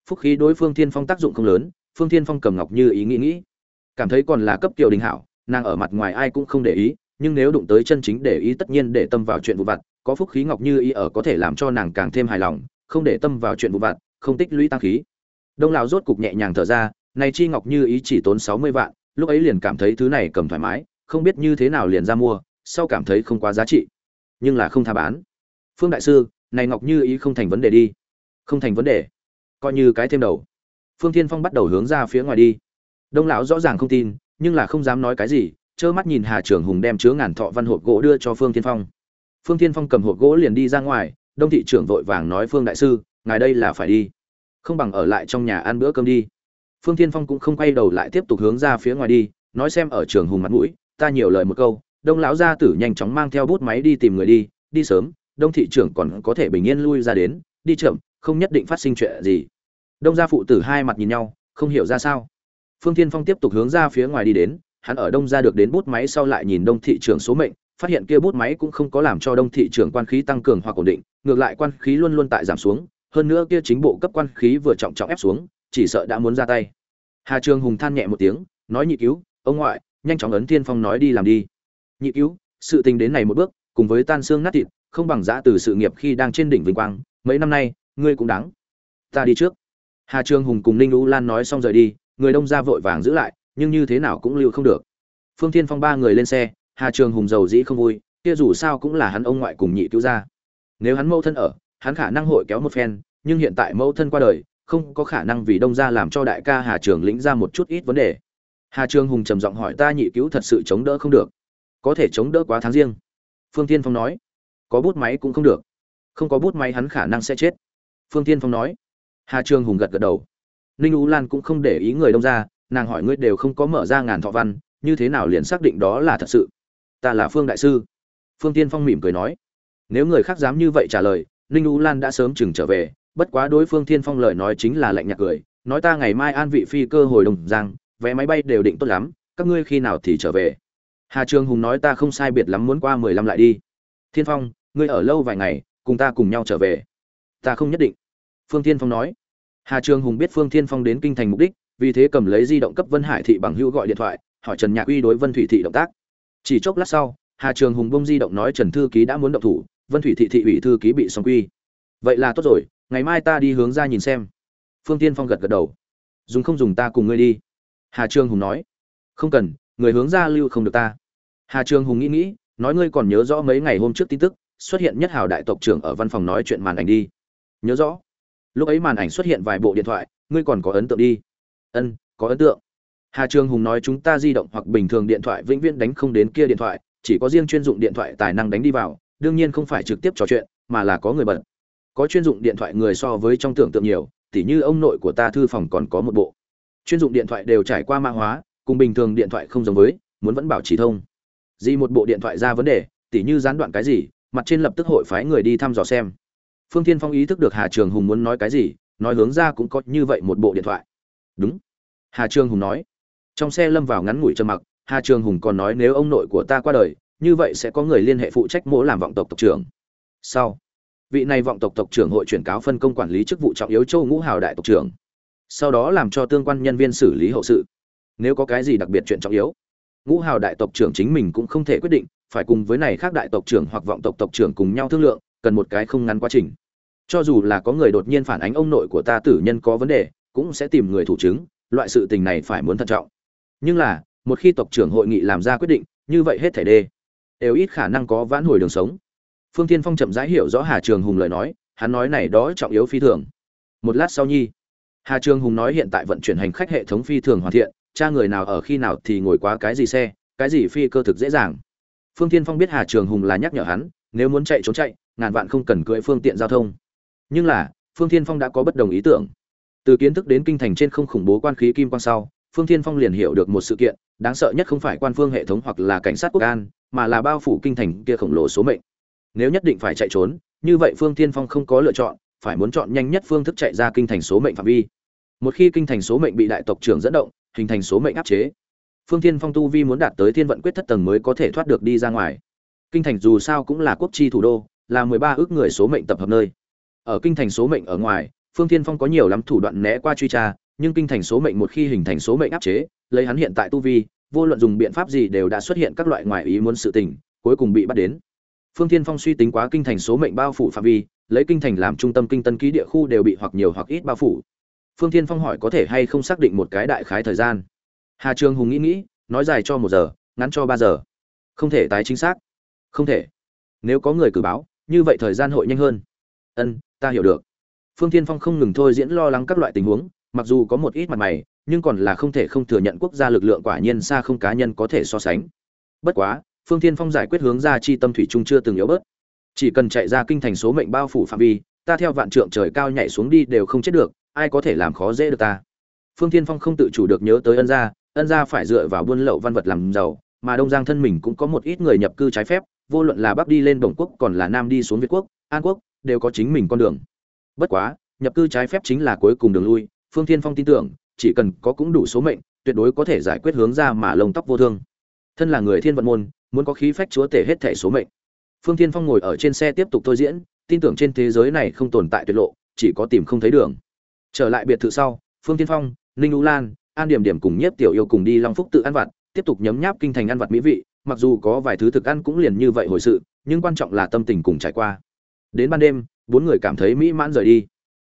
Phúc khí đối phương thiên phong tác dụng không lớn, phương thiên phong cầm ngọc như ý nghĩ nghĩ cảm thấy còn là cấp kiều đình hảo, nàng ở mặt ngoài ai cũng không để ý, nhưng nếu đụng tới chân chính để ý tất nhiên để tâm vào chuyện vụ vặt, có phúc khí ngọc như ý ở có thể làm cho nàng càng thêm hài lòng, không để tâm vào chuyện vụ vặt, không tích lũy tăng khí. Đông lão rốt cục nhẹ nhàng thở ra, này chi ngọc như ý chỉ tốn sáu mươi vạn, lúc ấy liền cảm thấy thứ này cầm thoải mái, không biết như thế nào liền ra mua, sau cảm thấy không quá giá trị. Nhưng là không tha bán. Phương đại sư, này ngọc như ý không thành vấn đề đi. Không thành vấn đề. Coi như cái thêm đầu. Phương thiên phong bắt đầu hướng ra phía ngoài đi đông lão rõ ràng không tin, nhưng là không dám nói cái gì, trơ mắt nhìn hà trưởng hùng đem chứa ngàn thọ văn hộp gỗ đưa cho phương thiên phong. Phương thiên phong cầm hộp gỗ liền đi ra ngoài, đông thị trưởng vội vàng nói, phương đại sư, ngài đây là phải đi. Không bằng ở lại trong nhà ăn bữa cơm đi. Phương thiên phong cũng không quay đầu lại tiếp tục hướng ra phía ngoài đi, nói xem ở trường hùng mặt mũi, ta nhiều lời một câu, đông lão gia tử nhanh chóng mang theo bút máy đi tìm người đi đi sớm, đông thị trưởng còn có thể bình yên lui ra đến, đi chậm, không nhất định phát sinh chuyện gì. Đông gia phụ tử hai mặt nhìn nhau, không hiểu ra sao phương thiên phong tiếp tục hướng ra phía ngoài đi đến, hắn ở đông gia được đến bút máy sau lại nhìn đông thị trưởng số mệnh, phát hiện kia bút máy cũng không có làm cho đông thị trưởng quan khí tăng cường hoặc ổn định, ngược lại quan khí luôn luôn tại giảm xuống, hơn nữa kia chính bộ cấp quan khí vừa trọng trọng ép xuống, chỉ sợ đã muốn ra tay. Hà trường hùng than nhẹ một tiếng, nói nhị cứu, ông ngoại, nhanh chóng ấn thiên phong nói đi làm đi. Nhị cứu, sự tình đến này một bước, cùng với tan xương nát thịt, không bằng giã từ sự nghiệp khi đang trên đỉnh vinh quang, mấy năm nay, ngươi cũng đáng. Ta đi trước. Hà trường hùng cùng ninh u lan nói xong rời đi người đông ra vội vàng giữ lại, nhưng như thế nào cũng lưu không được. Phương thiên phong ba người lên xe, hà trường hùng giàu dĩ không vui, kia dù sao cũng là hắn ông ngoại cùng nhị cứu ra nếu hắn mâu thân ở, hắn khả năng hội kéo một phen, nhưng hiện tại mẫu thân qua đời, không có khả năng vì đông gia làm cho đại ca hà trường lĩnh ra một chút ít vấn đề. Hà trường hùng trầm giọng hỏi ta nhị cứu thật sự chống đỡ không được. Có thể chống đỡ quá tháng riêng. Phương tiên phong nói. Có bút máy cũng không được. Không có bút máy hắn khả năng sẽ chết. Phương tiên phong nói. Hà trường hùng gật gật đầu ninh u lan cũng không để ý người đông ra, nàng hỏi ngươi đều không có mở ra ngàn thọ văn, như thế nào liền xác định đó là thật sự? Ta là phương đại sư. Phương tiên phong mỉm cười nói. Nếu người khác dám như vậy trả lời, ninh u lan đã sớm chừng trở về, bất quá đối phương tiên phong lời nói chính là lạnh nhạt cười, nói ta ngày mai an vị phi cơ hồi đồng giang, vé máy bay đều định tốt lắm, các ngươi khi nào thì trở về? Hà trường hùng nói ta không sai biệt lắm muốn qua mười lăm lại đi. Thiên phong, ngươi ở lâu vài ngày, cùng ta cùng nhau trở về. Ta không nhất định. Phương thiên phong nói hà trường hùng biết phương thiên phong đến kinh thành mục đích, vì thế cầm lấy di động cấp vân hải thị bằng hữu gọi điện thoại, hỏi trần nhạc uy đối vân thủy thị động tác. Chỉ chốc lát sau, hà trường hùng bông di động nói trần thư ký đã muốn động thủ, vân thủy thị thị ủy thư ký bị xong quy. Vậy là tốt rồi, ngày mai ta đi hướng ra nhìn xem. Phương Thiên phong gật gật đầu. Dùng không dùng ta cùng ngươi đi. Hà trường hùng nói. Không cần, người hướng ra lưu không được ta. Hà trường hùng nghĩ nghĩ, nói ngươi còn nhớ rõ mấy ngày hôm trước tin tức, xuất hiện nhất hào đại tộc trưởng ở văn phòng nói chuyện màn ảnh đi. Nhớ rõ lúc ấy màn ảnh xuất hiện vài bộ điện thoại, ngươi còn có ấn tượng đi. Ân, có ấn tượng. Hà trường hùng nói chúng ta di động hoặc bình thường điện thoại vĩnh viễn đánh không đến kia điện thoại, chỉ có riêng chuyên dụng điện thoại tài năng đánh đi vào, đương nhiên không phải trực tiếp trò chuyện, mà là có người bật. Có chuyên dụng điện thoại người so với trong tưởng tượng nhiều, tỉ như ông nội của ta thư phòng còn có một bộ. Chuyên dụng điện thoại đều trải qua mã hóa, cùng bình thường điện thoại không giống với, muốn vẫn bảo trì thông. Gì một bộ điện thoại ra vấn đề, tỉ như gián đoạn cái gì, mặt trên lập tức hội phái người đi thăm dò xem phương tiên phong ý thức được hà trường hùng muốn nói cái gì, nói hướng ra cũng có như vậy một bộ điện thoại. Đúng. Hà trường hùng nói. Trong xe lâm vào ngắn ngủi trầm mặc, hà trường hùng còn nói nếu ông nội của ta qua đời, như vậy sẽ có người liên hệ phụ trách mỗ làm vọng tộc tộc trưởng. Sau. Vị này vọng tộc tộc trưởng hội chuyển cáo phân công quản lý chức vụ trọng yếu châu ngũ hào đại tộc trưởng. Sau đó làm cho tương quan nhân viên xử lý hậu sự. Nếu có cái gì đặc biệt chuyện trọng yếu, ngũ hào đại tộc trưởng chính mình cũng không thể quyết định, phải cùng với này khác đại tộc trưởng hoặc vọng tộc tộc trưởng cùng nhau thương lượng cần một cái không ngắn quá trình. Cho dù là có người đột nhiên phản ánh ông nội của ta tử nhân có vấn đề, cũng sẽ tìm người thủ chứng, loại sự tình này phải muốn thận trọng. Nhưng là, một khi tộc trưởng hội nghị làm ra quyết định, như vậy hết thảy đê. Đều ít khả năng có vãn hồi đường sống. Phương tiên phong chậm rãi hiểu rõ hà trường hùng lời nói, hắn nói này đó trọng yếu phi thường. Một lát sau nhi, hà trường hùng nói hiện tại vận chuyển hành khách hệ thống phi thường hoàn thiện, cha người nào ở khi nào thì ngồi quá cái gì xe, cái gì phi cơ thực dễ dàng. Phương tiên phong biết hà trường hùng là nhắc nhở hắn, nếu muốn chạy trốn chạy ngàn vạn không cần cưỡi phương tiện giao thông. Nhưng là, phương Thiên phong đã có bất đồng ý tưởng. Từ kiến thức đến kinh thành trên không khủng bố quan khí kim quang sau, phương Thiên phong liền hiểu được một sự kiện, đáng sợ nhất không phải quan phương hệ thống hoặc là cảnh sát quốc an, mà là bao phủ kinh thành kia khổng lồ số mệnh. Nếu nhất định phải chạy trốn, như vậy phương Thiên phong không có lựa chọn, phải muốn chọn nhanh nhất phương thức chạy ra kinh thành số mệnh phạm vi. Một khi kinh thành số mệnh bị đại tộc trưởng dẫn động, hình thành số mệnh áp chế. Phương Thiên phong tu vi muốn đạt tới thiên vận quyết thất tầng mới có thể thoát được đi ra ngoài. Kinh thành dù sao cũng là quốc chi thủ đô là mười ba ước người số mệnh tập hợp nơi. Ở kinh thành số mệnh ở ngoài, phương thiên phong có nhiều lắm thủ đoạn né qua truy tra, nhưng kinh thành số mệnh một khi hình thành số mệnh áp chế, lấy hắn hiện tại tu vi, vô luận dùng biện pháp gì đều đã xuất hiện các loại ngoại ý muốn sự tình, cuối cùng bị bắt đến. Phương thiên phong suy tính quá kinh thành số mệnh bao phủ phạm vi, lấy kinh thành làm trung tâm kinh tân ký địa khu đều bị hoặc nhiều hoặc ít bao phủ. Phương thiên phong hỏi có thể hay không xác định một cái đại khái thời gian. Hà trường hùng nghĩ nghĩ, nói dài cho một giờ, ngắn cho ba giờ. Không thể tái chính xác. Không thể. Nếu có người cử báo như vậy thời gian hội nhanh hơn. Ân, ta hiểu được. Phương tiên phong không ngừng thôi diễn lo lắng các loại tình huống, mặc dù có một ít mặt mày, nhưng còn là không thể không thừa nhận quốc gia lực lượng quả nhiên xa không cá nhân có thể so sánh. Bất quá, phương tiên phong giải quyết hướng ra chi tâm thủy trung chưa từng yếu bớt. Chỉ cần chạy ra kinh thành số mệnh bao phủ phạm vi, ta theo vạn trượng trời cao nhảy xuống đi đều không chết được, ai có thể làm khó dễ được ta? Phương tiên phong không tự chủ được nhớ tới ân gia ân gia phải dựa vào buôn lậu văn vật làm giàu, mà đông giang thân mình cũng có một ít người nhập cư trái phép vô luận là bắc đi lên đồng quốc còn là nam đi xuống việt quốc, an quốc, đều có chính mình con đường. Bất quá, nhập cư trái phép chính là cuối cùng đường lui, phương Thiên phong tin tưởng, chỉ cần có cũng đủ số mệnh, tuyệt đối có thể giải quyết hướng ra mà lông tóc vô thương. Thân là người thiên vận môn, muốn có khí phách chúa tể hết thể số mệnh. Phương Thiên phong ngồi ở trên xe tiếp tục thôi diễn, tin tưởng trên thế giới này không tồn tại tuyệt lộ, chỉ có tìm không thấy đường. Trở lại biệt thự sau, phương Thiên phong, ninh u lan, an điểm điểm cùng nhiếp tiểu yêu cùng đi long phúc tự ăn vặt, tiếp tục nhấm nháp kinh thành ăn vặt mỹ vị mặc dù có vài thứ thực ăn cũng liền như vậy hồi sự, nhưng quan trọng là tâm tình cùng trải qua. Đến ban đêm, bốn người cảm thấy mỹ mãn rời đi.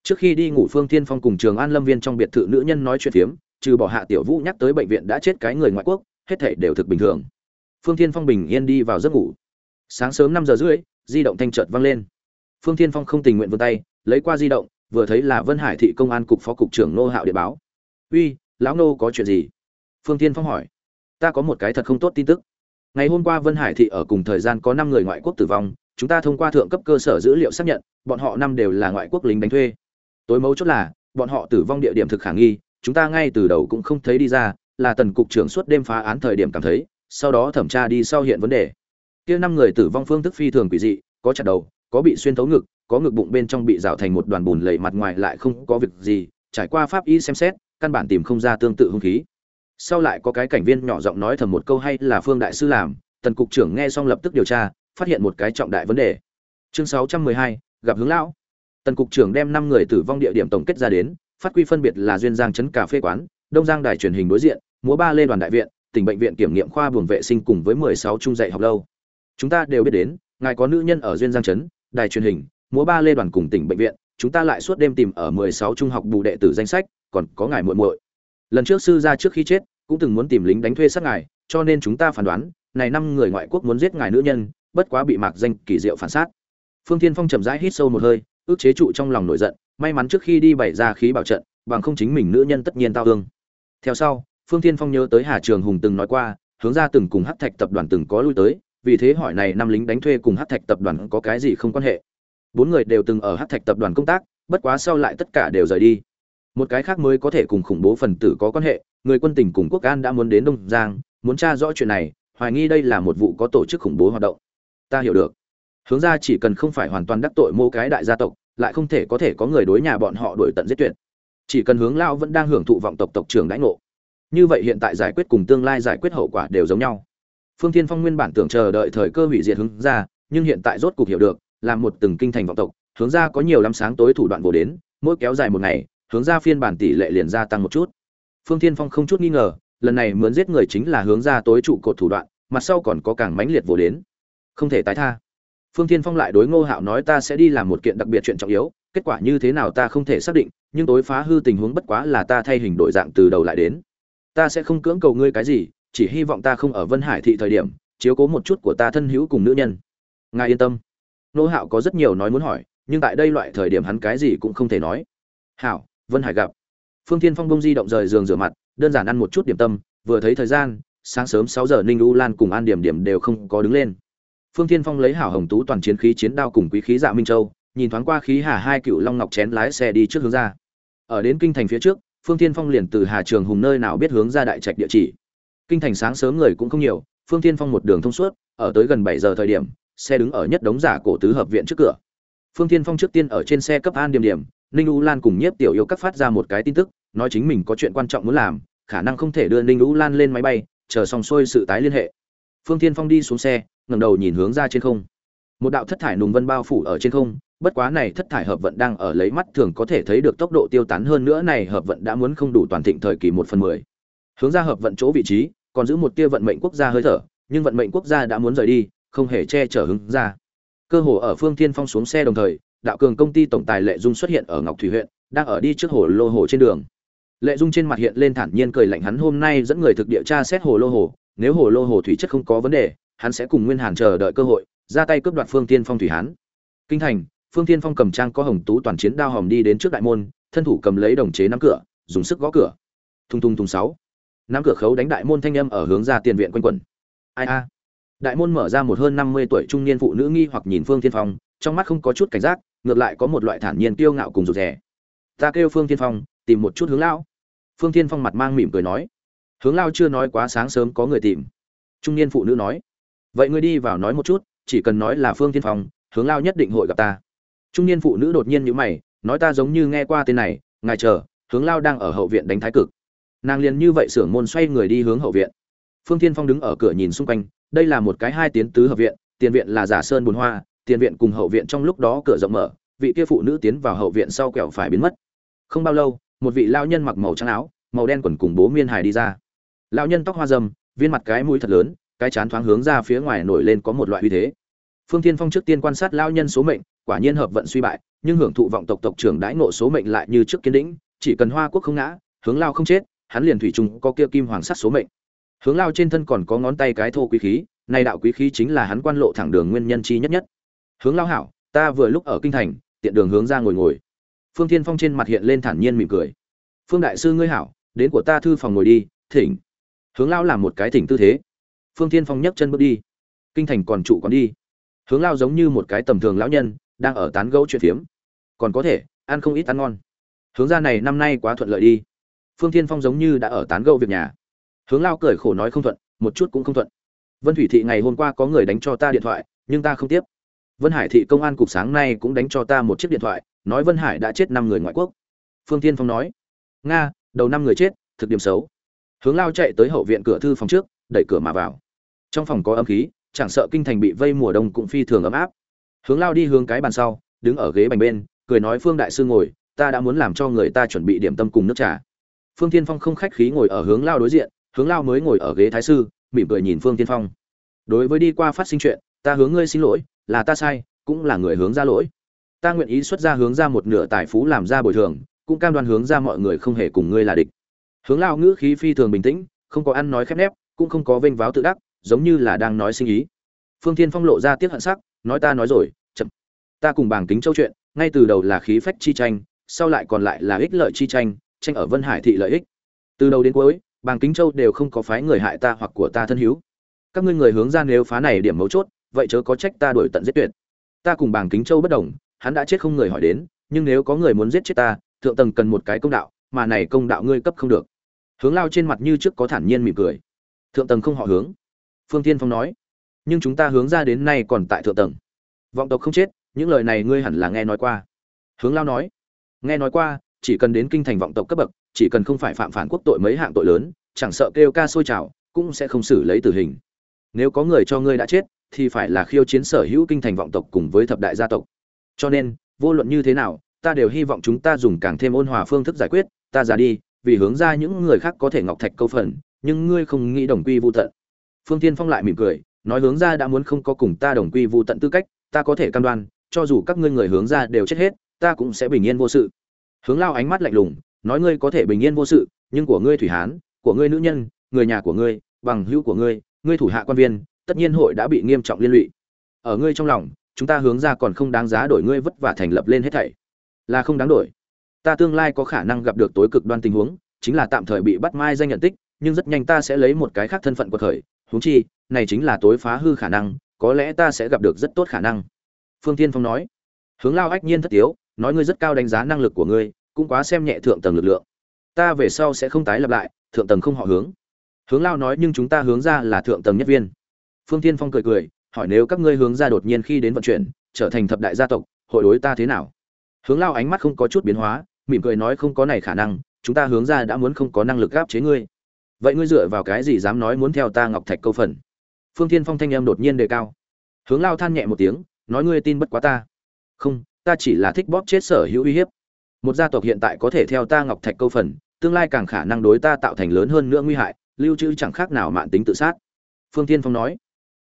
Trước khi đi ngủ, phương tiên phong cùng trường an lâm viên trong biệt thự nữ nhân nói chuyện phiếm, trừ bỏ hạ tiểu vũ nhắc tới bệnh viện đã chết cái người ngoại quốc, hết thể đều thực bình thường. Phương tiên phong bình yên đi vào giấc ngủ. Sáng sớm năm giờ rưỡi, di động thanh chợt vang lên. Phương tiên phong không tình nguyện vươn tay, lấy qua di động, vừa thấy là vân hải thị công an cục phó cục trưởng nô hạo điện báo. Uy, lão nô có chuyện gì? Phương tiên phong hỏi. Ta có một cái thật không tốt tin tức ngày hôm qua vân hải thị ở cùng thời gian có năm người ngoại quốc tử vong, chúng ta thông qua thượng cấp cơ sở dữ liệu xác nhận, bọn họ năm đều là ngoại quốc lính đánh thuê. Tối mấu chốt là, bọn họ tử vong địa điểm thực khả nghi, chúng ta ngay từ đầu cũng không thấy đi ra, là tần cục trưởng suốt đêm phá án thời điểm cảm thấy, sau đó thẩm tra đi sau hiện vấn đề. Kia năm người tử vong phương thức phi thường quỷ dị, có chặt đầu, có bị xuyên thấu ngực, có ngực bụng bên trong bị rào thành một đoàn bùn lầy mặt ngoài lại không có việc gì, trải qua pháp y xem xét, căn bản tìm không ra tương tự hung khí sau lại có cái cảnh viên nhỏ giọng nói thầm một câu hay là phương đại sư làm tần cục trưởng nghe xong lập tức điều tra phát hiện một cái trọng đại vấn đề. Chương 612, gặp hướng lão. Tần cục trưởng đem năm người tử vong địa điểm tổng kết ra đến phát quy phân biệt là duyên giang trấn cà phê quán đông giang đài truyền hình đối diện múa ba lê đoàn đại viện tỉnh bệnh viện kiểm nghiệm khoa buồng vệ sinh cùng với 16 trung dạy học lâu. Chúng ta đều biết đến ngài có nữ nhân ở duyên giang trấn đài truyền hình múa ba lê đoàn cùng tỉnh bệnh viện chúng ta lại suốt đêm tìm ở 16 trung học bù đệ tử danh sách còn có ngài muội muội lần trước sư gia trước khi chết, cũng từng muốn tìm lính đánh thuê sát ngài, cho nên chúng ta phán đoán, này năm người ngoại quốc muốn giết ngài nữ nhân, bất quá bị mạc danh kỳ diệu phản sát. Phương thiên phong chậm rãi hít sâu một hơi, ước chế trụ trong lòng nổi giận, may mắn trước khi đi bày ra khí bảo trận, bằng không chính mình nữ nhân tất nhiên tao ương theo sau, phương thiên phong nhớ tới hà trường hùng từng nói qua, hướng ra từng cùng hắc thạch tập đoàn từng có lui tới, vì thế hỏi này năm lính đánh thuê cùng hắc thạch tập đoàn có cái gì không quan hệ. Bốn người đều từng ở hắc thạch tập đoàn công tác, bất quá sau lại tất cả đều rời đi một cái khác mới có thể cùng khủng bố phần tử có quan hệ, người quân tỉnh cùng quốc an đã muốn đến đông giang, muốn tra rõ chuyện này, hoài nghi đây là một vụ có tổ chức khủng bố hoạt động. Ta hiểu được. Hướng ra chỉ cần không phải hoàn toàn đắc tội mô cái đại gia tộc, lại không thể có thể có người đối nhà bọn họ đuổi tận giết tuyệt. Chỉ cần hướng lao vẫn đang hưởng thụ vọng tộc tộc trưởng đãi ngộ. Như vậy hiện tại giải quyết cùng tương lai giải quyết hậu quả đều giống nhau. Phương thiên phong nguyên bản tưởng chờ đợi thời cơ hủy diệt hướng ra, nhưng hiện tại rốt cục hiểu được, là một từng kinh thành vọng tộc, hướng ra có nhiều lắm sáng tối thủ đoạn bổ đến, mỗi kéo dài một ngày hướng ra phiên bản tỷ lệ liền gia tăng một chút. Phương thiên phong không chút nghi ngờ, lần này mướn giết người chính là hướng ra tối trụ cột thủ đoạn, mặt sau còn có càng mãnh liệt vô đến. Không thể tái tha. Phương thiên phong lại đối ngô hạo nói ta sẽ đi làm một kiện đặc biệt chuyện trọng yếu, kết quả như thế nào ta không thể xác định, nhưng tối phá hư tình huống bất quá là ta thay hình đổi dạng từ đầu lại đến. Ta sẽ không cưỡng cầu ngươi cái gì, chỉ hy vọng ta không ở vân hải thị thời điểm, chiếu cố một chút của ta thân hữu cùng nữ nhân. Ngài yên tâm. Ngô hạo có rất nhiều nói muốn hỏi, nhưng tại đây loại thời điểm hắn cái gì cũng không thể nói. Hảo vân hải gặp. Phương thiên phong bông di động rời giường rửa mặt, đơn giản ăn một chút điểm tâm, vừa thấy thời gian, sáng sớm sáu giờ ninh u lan cùng an điểm điểm đều không có đứng lên. Phương thiên phong lấy hảo hồng tú toàn chiến khí chiến đao cùng quý khí dạ minh châu, nhìn thoáng qua khí hà hai cựu long ngọc chén lái xe đi trước hướng ra. Ở đến kinh thành phía trước, phương thiên phong liền từ hà trường hùng nơi nào biết hướng ra đại trạch địa chỉ. Kinh thành sáng sớm người cũng không nhiều, phương thiên phong một đường thông suốt, ở tới gần bảy giờ thời điểm, xe đứng ở nhất đống giả cổ tứ hợp viện trước cửa. Phương thiên phong trước tiên ở trên xe cấp an điểm điểm ninh u lan cùng nhiếp tiểu yêu các phát ra một cái tin tức, nói chính mình có chuyện quan trọng muốn làm, khả năng không thể đưa ninh u lan lên máy bay, chờ xong xuôi sự tái liên hệ. Phương thiên phong đi xuống xe, ngẩng đầu nhìn hướng ra trên không. Một đạo thất thải nùng vân bao phủ ở trên không, bất quá này thất thải hợp vận đang ở lấy mắt thường có thể thấy được tốc độ tiêu tán hơn nữa này hợp vận đã muốn không đủ toàn thịnh thời kỳ một phần mười. Hướng ra hợp vận chỗ vị trí, còn giữ một tia vận mệnh quốc gia hơi thở, nhưng vận mệnh quốc gia đã muốn rời đi, không hề che chở hướng ra. Cơ hồ ở phương thiên phong xuống xe đồng thời đạo cường công ty tổng tài lệ dung xuất hiện ở ngọc thủy huyện, đang ở đi trước hồ lô hồ trên đường. Lệ dung trên mặt hiện lên thản nhiên cười lạnh hắn hôm nay dẫn người thực địa tra xét hồ lô hồ, nếu hồ lô hồ thủy chất không có vấn đề, hắn sẽ cùng nguyên hàn chờ đợi cơ hội, ra tay cướp đoạt phương tiên phong thủy hán. Kinh thành, phương tiên phong cầm trang có hồng tú toàn chiến đao hòm đi đến trước đại môn, thân thủ cầm lấy đồng chế nắm cửa, dùng sức gõ cửa. Thùng thùng thùng sáu. Nắm cửa khấu đánh đại môn thanh âm ở hướng ra tiền viện quanh quẩn. Ai a? Đại môn mở ra một hơn năm mươi tuổi trung niên phụ nữ nghi hoặc nhìn phương tiên phong, trong mắt không có chút cảnh giác ngược lại có một loại thản nhiên kiêu ngạo cùng rụt rè. Ta kêu phương tiên phong, tìm một chút hướng lão. Phương tiên phong mặt mang mỉm cười nói. Hướng lao chưa nói quá sáng sớm có người tìm. Trung niên phụ nữ nói. Vậy ngươi đi vào nói một chút, chỉ cần nói là phương tiên phong, hướng lao nhất định hội gặp ta. Trung niên phụ nữ đột nhiên nhíu mày, nói ta giống như nghe qua tên này, ngài chờ, hướng lao đang ở hậu viện đánh thái cực. Nàng liền như vậy sưởng môn xoay người đi hướng hậu viện. Phương tiên phong đứng ở cửa nhìn xung quanh, đây là một cái hai tiến tứ hợp viện, tiền viện là giả sơn bùn hoa tiền viện cùng hậu viện trong lúc đó cửa rộng mở, vị kia phụ nữ tiến vào hậu viện sau kẹo phải biến mất. Không bao lâu, một vị lao nhân mặc màu trắng áo, màu đen quần cùng bố miên hài đi ra. Lao nhân tóc hoa dâm viên mặt cái mũi thật lớn, cái chán thoáng hướng ra phía ngoài nổi lên có một loại uy thế. Phương tiên phong trước tiên quan sát lao nhân số mệnh, quả nhiên hợp vận suy bại, nhưng hưởng thụ vọng tộc tộc trưởng đãi ngộ số mệnh lại như trước kiến đĩnh chỉ cần hoa quốc không ngã, hướng lao không chết, hắn liền thủy trùng có kia kim hoàng sắt số mệnh. Hướng lao trên thân còn có ngón tay cái thô quý khí, này đạo quý khí chính là hắn quan lộ thẳng đường nguyên nhân chi nhất nhất hướng lao hảo, ta vừa lúc ở kinh thành, tiện đường hướng ra ngồi ngồi. Phương thiên phong trên mặt hiện lên thản nhiên mỉm cười. Phương đại sư ngươi hảo, đến của ta thư phòng ngồi đi, thỉnh. Hướng lao làm một cái thỉnh tư thế. Phương thiên phong nhấc chân bước đi. Kinh thành còn trụ còn đi. Hướng lao giống như một cái tầm thường lão nhân, đang ở tán gẫu chuyện phiếm. Còn có thể, ăn không ít ăn ngon. Hướng ra này năm nay quá thuận lợi đi. Phương thiên phong giống như đã ở tán gẫu việc nhà. Hướng lao cười khổ nói không thuận, một chút cũng không thuận. Vân thủy thị ngày hôm qua có người đánh cho ta điện thoại, nhưng ta không tiếp vân hải thị công an cục sáng nay cũng đánh cho ta một chiếc điện thoại, nói vân hải đã chết năm người ngoại quốc. Phương thiên phong nói, nga, đầu năm người chết, thực điểm xấu. Hướng lao chạy tới hậu viện cửa thư phòng trước, đẩy cửa mà vào. Trong phòng có âm khí, chẳng sợ kinh thành bị vây mùa đông cũng phi thường ấm áp. Hướng lao đi hướng cái bàn sau, đứng ở ghế bành bên, cười nói, phương đại sư ngồi, ta đã muốn làm cho người ta chuẩn bị điểm tâm cùng nước trà. Phương Thiên phong không khách khí ngồi ở hướng lao đối diện, hướng lao mới ngồi ở ghế thái sư, mỉm cười nhìn phương Thiên phong. Đối với đi qua phát sinh chuyện, ta hướng ngươi xin lỗi là ta sai, cũng là người hướng ra lỗi. Ta nguyện ý xuất ra hướng ra một nửa tài phú làm ra bồi thường, cũng cam đoan hướng ra mọi người không hề cùng ngươi là địch. Hướng lao ngữ khí phi thường bình tĩnh, không có ăn nói khép nép, cũng không có vênh váo tự đắc, giống như là đang nói sinh ý. Phương thiên phong lộ ra tiếc hận sắc, nói ta nói rồi, chậm. Ta cùng bảng tính châu chuyện, ngay từ đầu là khí phách chi tranh, sau lại còn lại là ích lợi chi tranh tranh ở vân hải thị lợi ích. Từ đầu đến cuối, bàng kính châu đều không có phái người hại ta hoặc của ta thân hữu. Các ngươi người hướng ra nếu phá này điểm mấu chốt vậy chớ có trách ta đuổi tận giết tuyệt. Ta cùng bàng kính châu bất đồng, hắn đã chết không người hỏi đến, nhưng nếu có người muốn giết chết ta, thượng tầng cần một cái công đạo, mà này công đạo ngươi cấp không được. Hướng lao trên mặt như trước có thản nhiên mỉm cười. Thượng tầng không họ hướng. Phương tiên phong nói, nhưng chúng ta hướng ra đến nay còn tại thượng tầng. Vọng tộc không chết, những lời này ngươi hẳn là nghe nói qua. Hướng lao nói, nghe nói qua, chỉ cần đến kinh thành vọng tộc cấp bậc, chỉ cần không phải phạm phản quốc tội mấy hạng tội lớn, chẳng sợ kêu ca sôi trào cũng sẽ không xử lấy tử hình. Nếu có người cho ngươi đã chết thì phải là khiêu chiến sở hữu kinh thành vọng tộc cùng với thập đại gia tộc. Cho nên, vô luận như thế nào, ta đều hy vọng chúng ta dùng càng thêm ôn hòa phương thức giải quyết. Ta ra đi, vì hướng ra những người khác có thể ngọc thạch câu phần, nhưng ngươi không nghĩ đồng quy vu tận. Phương thiên phong lại mỉm cười, nói hướng ra đã muốn không có cùng ta đồng quy vu tận tư cách, ta có thể cam đoan, cho dù các ngươi người hướng ra đều chết hết, ta cũng sẽ bình yên vô sự. Hướng lao ánh mắt lạnh lùng, nói ngươi có thể bình yên vô sự, nhưng của ngươi thủy hán, của ngươi nữ nhân, người nhà của ngươi, bằng hữu của ngươi ngươi thủ hạ quan viên tất nhiên hội đã bị nghiêm trọng liên lụy. Ở ngươi trong lòng, chúng ta hướng ra còn không đáng giá đổi ngươi vất vả thành lập lên hết thảy. Là không đáng đổi. Ta tương lai có khả năng gặp được tối cực đoan tình huống, chính là tạm thời bị bắt mai danh nhận tích, nhưng rất nhanh ta sẽ lấy một cái khác thân phận của thời. Huống chi, này chính là tối phá hư khả năng, có lẽ ta sẽ gặp được rất tốt khả năng. Phương tiên phong nói. Hướng lao ách nhiên thất tiếu, nói ngươi rất cao đánh giá năng lực của ngươi, cũng quá xem nhẹ thượng tầng lực lượng. Ta về sau sẽ không tái lập lại, thượng tầng không họ hướng. Hướng lao nói nhưng chúng ta hướng ra là thượng tầng nhất viên phương Thiên phong cười cười, hỏi nếu các ngươi hướng ra đột nhiên khi đến vận chuyển, trở thành thập đại gia tộc, hội đối ta thế nào? Hướng lao ánh mắt không có chút biến hóa, mỉm cười nói không có này khả năng, chúng ta hướng ra đã muốn không có năng lực gáp chế ngươi. Vậy ngươi dựa vào cái gì dám nói muốn theo ta ngọc thạch câu phần? Phương Thiên phong thanh âm đột nhiên đề cao. Hướng lao than nhẹ một tiếng, nói ngươi tin bất quá ta. Không, ta chỉ là thích bóp chết sở hữu uy hiếp. Một gia tộc hiện tại có thể theo ta ngọc thạch câu phần, tương lai càng khả năng đối ta tạo thành lớn hơn nữa nguy hại, lưu trữ chẳng khác nào mạn tính tự sát. Phương Thiên phong nói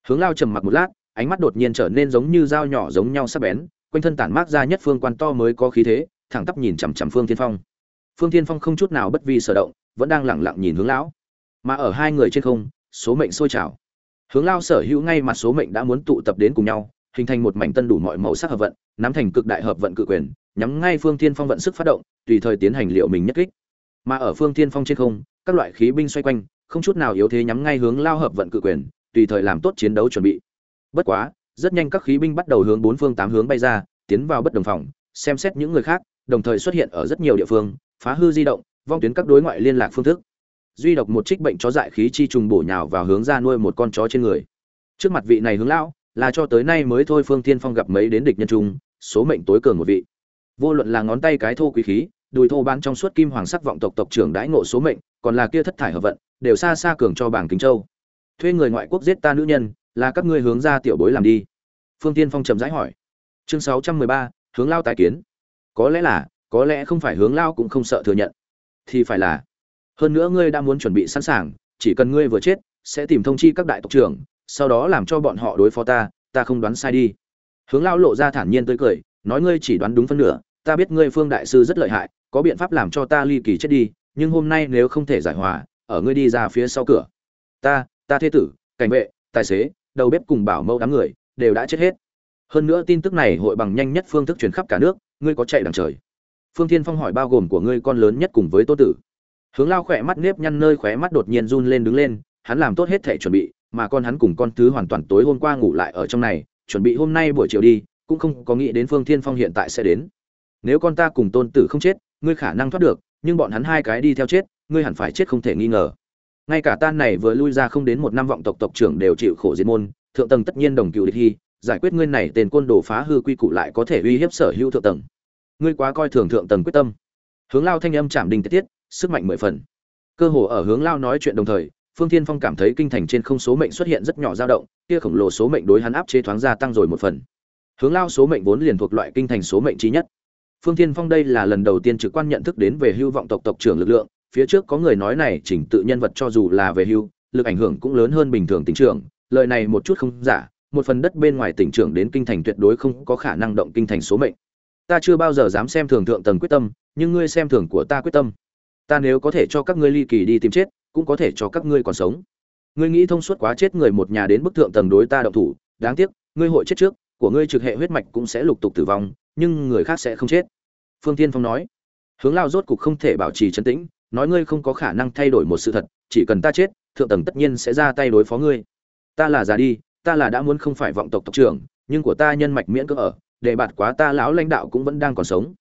hướng lao trầm mặc một lát, ánh mắt đột nhiên trở nên giống như dao nhỏ giống nhau sắc bén, quanh thân tản mát ra nhất phương quan to mới có khí thế, thẳng tắp nhìn chằm chằm phương Thiên phong. Phương Thiên phong không chút nào bất vi sở động, vẫn đang lẳng lặng nhìn hướng lão. Mà ở hai người trên không, số mệnh sôi trào. Hướng lao sở hữu ngay mặt số mệnh đã muốn tụ tập đến cùng nhau, hình thành một mảnh tân đủ mọi màu sắc hợp vận, nắm thành cực đại hợp vận cự quyền, nhắm ngay phương thiên phong vận sức phát động, tùy thời tiến hành liệu mình nhất kích. Mà ở phương thiên phong trên không, các loại khí binh xoay quanh, không chút nào yếu thế nhắm ngay hướng lao hợp vận cự quyền tùy thời làm tốt chiến đấu chuẩn bị. Bất quá, rất nhanh các khí binh bắt đầu hướng bốn phương tám hướng bay ra, tiến vào bất đồng phòng, xem xét những người khác, đồng thời xuất hiện ở rất nhiều địa phương, phá hư di động, vong tuyến các đối ngoại liên lạc phương thức. Duy độc một trích bệnh chó dại khí chi trùng bổ nhào vào hướng ra nuôi một con chó trên người. Trước mặt vị này hướng lão, là cho tới nay mới thôi phương tiên phong gặp mấy đến địch nhân trung số mệnh tối cường một vị. Vô luận là ngón tay cái thô quý khí, đùi thô bán trong suốt kim hoàng sắc vọng tộc tộc trưởng đãi ngộ số mệnh, còn là kia thất thải hợp vận, đều xa xa cường cho bảng kính châu thuê người ngoại quốc giết ta nữ nhân, là các ngươi hướng ra tiểu bối làm đi. Phương tiên phong trầm rãi hỏi. Chương sáu trăm mười ba, hướng lao tài kiến. Có lẽ là, có lẽ không phải hướng lao cũng không sợ thừa nhận. Thì phải là, hơn nữa ngươi đã muốn chuẩn bị sẵn sàng, chỉ cần ngươi vừa chết, sẽ tìm thông chi các đại tộc trưởng, sau đó làm cho bọn họ đối phó ta ta không đoán sai đi. Hướng lao lộ ra thản nhiên tới cười, nói ngươi chỉ đoán đúng phân nửa, ta biết ngươi phương đại sư rất lợi hại, có biện pháp làm cho ta ly kỳ chết đi, nhưng hôm nay nếu không thể giải hòa, ở ngươi đi ra phía sau cửa. Ta ta thế tử, cảnh vệ, tài xế, đầu bếp cùng bảo mẫu đám người đều đã chết hết. Hơn nữa tin tức này hội bằng nhanh nhất phương thức truyền khắp cả nước, ngươi có chạy đằng trời. Phương thiên phong hỏi bao gồm của ngươi con lớn nhất cùng với tô tử. Hướng lao khỏe mắt nếp nhăn nơi khóe mắt đột nhiên run lên đứng lên, hắn làm tốt hết thể chuẩn bị, mà con hắn cùng con thứ hoàn toàn tối hôm qua ngủ lại ở trong này, chuẩn bị hôm nay buổi chiều đi, cũng không có nghĩ đến phương thiên phong hiện tại sẽ đến. Nếu con ta cùng tôn tử không chết, ngươi khả năng thoát được, nhưng bọn hắn hai cái đi theo chết, ngươi hẳn phải chết không thể nghi ngờ ngay cả tan này vừa lui ra không đến một năm vọng tộc tộc trưởng đều chịu khổ diệt môn, thượng tầng tất nhiên đồng cựu địch hy, giải quyết ngươi này tên côn đồ phá hư quy củ lại có thể uy hiếp sở hữu thượng tầng. Ngươi quá coi thường thượng tầng quyết tâm. Hướng lao thanh âm chạm đình tiết tiết, sức mạnh mười phần. Cơ hồ ở hướng lao nói chuyện đồng thời, phương thiên phong cảm thấy kinh thành trên không số mệnh xuất hiện rất nhỏ dao động, kia khổng lồ số mệnh đối hắn áp chế thoáng gia tăng rồi một phần. Hướng lao số mệnh vốn liền thuộc loại kinh thành số mệnh trí nhất. Phương thiên phong đây là lần đầu tiên trực quan nhận thức đến về hưu vọng tộc tộc trưởng lực lượng phía trước có người nói này chỉnh tự nhân vật cho dù là về hưu, lực ảnh hưởng cũng lớn hơn bình thường tỉnh trưởng, lời này một chút không giả, một phần đất bên ngoài tỉnh trưởng đến kinh thành tuyệt đối không có khả năng động kinh thành số mệnh. Ta chưa bao giờ dám xem thường thượng tầng quyết tâm, nhưng ngươi xem thường của ta quyết tâm. Ta nếu có thể cho các ngươi ly kỳ đi tìm chết, cũng có thể cho các ngươi còn sống. Ngươi nghĩ thông suốt quá chết người một nhà đến bức thượng tầng đối ta động thủ, đáng tiếc, ngươi hội chết trước, của ngươi trực hệ huyết mạch cũng sẽ lục tục tử vong, nhưng người khác sẽ không chết. Phương tiên phong nói. Hướng lao rốt cục không thể bảo trì trấn tĩnh nói ngươi không có khả năng thay đổi một sự thật, chỉ cần ta chết, thượng tầng tất nhiên sẽ ra tay đối phó ngươi. Ta là già đi, ta là đã muốn không phải vọng tộc tộc trưởng, nhưng của ta nhân mạch miễn cưỡng ở, để bạt quá ta lão lãnh đạo cũng vẫn đang còn sống.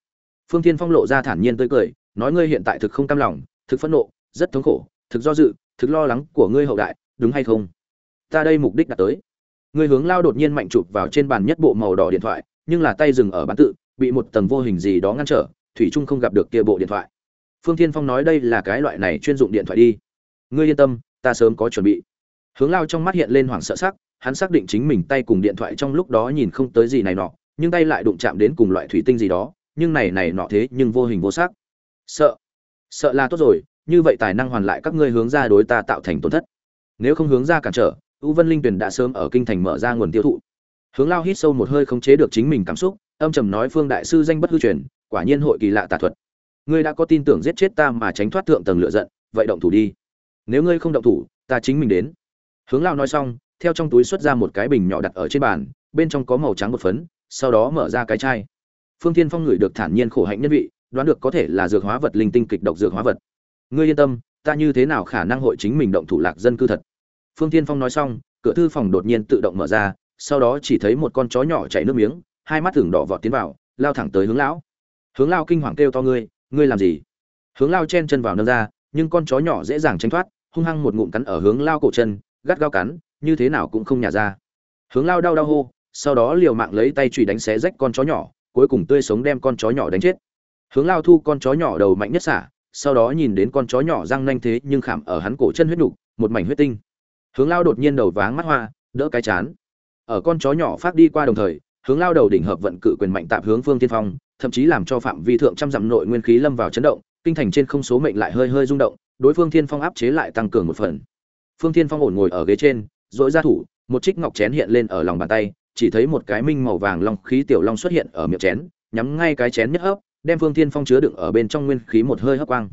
Phương Thiên phong lộ ra thản nhiên tươi cười, nói ngươi hiện tại thực không cam lòng, thực phẫn nộ, rất thống khổ, thực do dự, thực lo lắng của ngươi hậu đại, đúng hay không? Ta đây mục đích đã tới. Ngươi hướng lao đột nhiên mạnh chụp vào trên bàn nhất bộ màu đỏ điện thoại, nhưng là tay dừng ở bán tự, bị một tầng vô hình gì đó ngăn trở, thủy trung không gặp được kia bộ điện thoại phương thiên phong nói đây là cái loại này chuyên dụng điện thoại đi. Ngươi yên tâm, ta sớm có chuẩn bị. Hướng lao trong mắt hiện lên hoảng sợ sắc, hắn xác định chính mình tay cùng điện thoại trong lúc đó nhìn không tới gì này nọ, nhưng tay lại đụng chạm đến cùng loại thủy tinh gì đó, nhưng này này nọ thế nhưng vô hình vô sắc. Sợ. Sợ là tốt rồi, như vậy tài năng hoàn lại các ngươi hướng ra đối ta tạo thành tổn thất. Nếu không hướng ra cản trở, u vân linh tuyền đã sớm ở kinh thành mở ra nguồn tiêu thụ. Hướng lao hít sâu một hơi khống chế được chính mình cảm xúc, âm trầm nói phương đại sư danh bất hư truyền, quả nhiên hội kỳ lạ tà thuật ngươi đã có tin tưởng giết chết ta mà tránh thoát thượng tầng lựa giận, vậy động thủ đi. Nếu ngươi không động thủ, ta chính mình đến. Hướng lao nói xong, theo trong túi xuất ra một cái bình nhỏ đặt ở trên bàn, bên trong có màu trắng một phấn, sau đó mở ra cái chai. Phương thiên phong ngửi được thản nhiên khổ hạnh nhân vị, đoán được có thể là dược hóa vật linh tinh kịch độc dược hóa vật. Ngươi yên tâm, ta như thế nào khả năng hội chính mình động thủ lạc dân cư thật? Phương thiên phong nói xong, cửa thư phòng đột nhiên tự động mở ra, sau đó chỉ thấy một con chó nhỏ chảy nước miếng, hai mắt thường đỏ vọt tiến vào, lao thẳng tới hướng lão. Hướng lao kinh hoàng kêu to ngươi ngươi làm gì? Hướng lao chen chân vào nâng ra, nhưng con chó nhỏ dễ dàng tránh thoát, hung hăng một ngụm cắn ở hướng lao cổ chân, gắt gao cắn, như thế nào cũng không nhả ra. Hướng lao đau đau hô, sau đó liều mạng lấy tay chùy đánh xé rách con chó nhỏ, cuối cùng tươi sống đem con chó nhỏ đánh chết. Hướng lao thu con chó nhỏ đầu mạnh nhất xả, sau đó nhìn đến con chó nhỏ răng nanh thế nhưng khảm ở hắn cổ chân huyết nục, một mảnh huyết tinh. Hướng lao đột nhiên đầu váng mắt hoa, đỡ cái chán. Ở con chó nhỏ phát đi qua đồng thời, hướng lao đầu đỉnh hợp vận cự quyền mạnh tạp hướng phương tiên phong thậm chí làm cho phạm vi thượng trăm dặm nội nguyên khí lâm vào chấn động, kinh thành trên không số mệnh lại hơi hơi rung động, đối phương thiên phong áp chế lại tăng cường một phần. Phương thiên phong ổn ngồi ở ghế trên dỗi ra thủ, một trích ngọc chén hiện lên ở lòng bàn tay, chỉ thấy một cái minh màu vàng long khí tiểu long xuất hiện ở miệng chén, nhắm ngay cái chén nhất hấp, đem phương thiên phong chứa đựng ở bên trong nguyên khí một hơi hấp quang.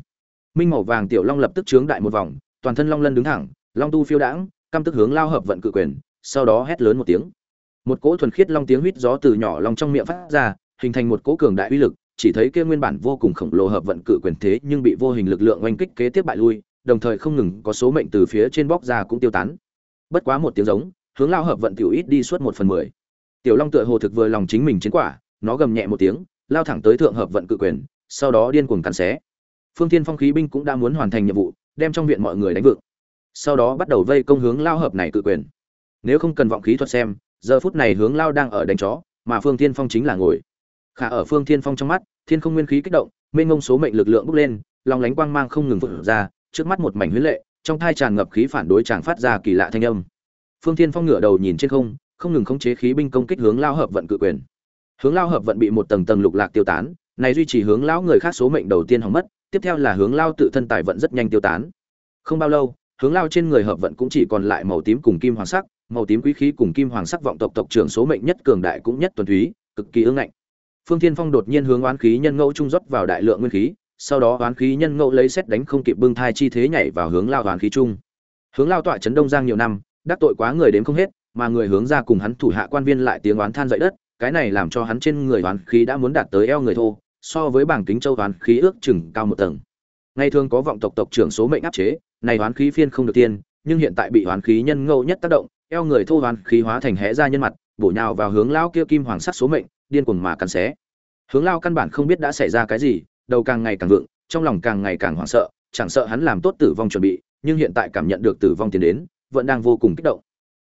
Minh màu vàng tiểu long lập tức trướng đại một vòng, toàn thân long lân đứng thẳng, long tu phiêu đãng, căm tức hướng lao hợp vận cự quyền, sau đó hét lớn một tiếng. Một cỗ thuần khiết long tiếng huýt gió từ nhỏ long trong miệng phát ra hình thành một cỗ cường đại uy lực, chỉ thấy kia nguyên bản vô cùng khổng lồ hợp vận cự quyền thế nhưng bị vô hình lực lượng oanh kích kế tiếp bại lui, đồng thời không ngừng có số mệnh từ phía trên bóc ra cũng tiêu tán. Bất quá một tiếng giống, hướng lao hợp vận tiểu ít đi suốt một phần mười. Tiểu long tựa hồ thực vừa lòng chính mình chiến quả, nó gầm nhẹ một tiếng, lao thẳng tới thượng hợp vận cự quyền, sau đó điên cuồng cắn xé. Phương thiên phong khí binh cũng đã muốn hoàn thành nhiệm vụ, đem trong viện mọi người đánh vượng. Sau đó bắt đầu vây công hướng lao hợp này cự quyền. Nếu không cần vọng khí thuật xem, giờ phút này hướng lao đang ở đánh chó, mà phương thiên phong chính là ngồi khả ở phương thiên phong trong mắt, thiên không nguyên khí kích động, mênh ngông số mệnh lực lượng bốc lên, lòng lánh quang mang không ngừng vượt ra, trước mắt một mảnh huyết lệ, trong thai tràn ngập khí phản đối chàng phát ra kỳ lạ thanh âm. Phương thiên phong ngửa đầu nhìn trên không không ngừng khống chế khí binh công kích hướng lao hợp vận cự quyền. Hướng lao hợp vận bị một tầng tầng lục lạc tiêu tán, này duy trì hướng lão người khác số mệnh đầu tiên hỏng mất, tiếp theo là hướng lao tự thân tài vận rất nhanh tiêu tán. Không bao lâu, hướng lao trên người hợp vận cũng chỉ còn lại màu tím cùng kim hoàng sắc, màu tím quý khí cùng kim hoàng sắc vọng tộc tộc trưởng số mệnh nhất cường đại cũng nhất tuần thúy cực kỳ ương ngạnh phương thiên phong đột nhiên hướng oán khí nhân ngẫu trung rót vào đại lượng nguyên khí, sau đó oán khí nhân ngẫu lấy xét đánh không kịp bưng thai chi thế nhảy vào hướng lao oán khí trung. Hướng lao tọa trấn đông giang nhiều năm, đắc tội quá người đến không hết, mà người hướng ra cùng hắn thủ hạ quan viên lại tiếng oán than dậy đất, cái này làm cho hắn trên người oán khí đã muốn đạt tới eo người thô, so với bảng kính châu oán khí ước chừng cao một tầng. Ngày thường có vọng tộc tộc trưởng số mệnh áp chế, này oán khí phiên không được tiên, nhưng hiện tại bị oán khí nhân ngẫu nhất tác động, eo người thô oán khí hóa thành hẽ ra nhân mặt, bổ nhào vào hướng lao kia kim hoàng sắc số mệnh điên cuồng mà cắn xé. Hướng lao căn bản không biết đã xảy ra cái gì, đầu càng ngày càng vượng, trong lòng càng ngày càng hoảng sợ, chẳng sợ hắn làm tốt tử vong chuẩn bị, nhưng hiện tại cảm nhận được tử vong tiến đến, vẫn đang vô cùng kích động.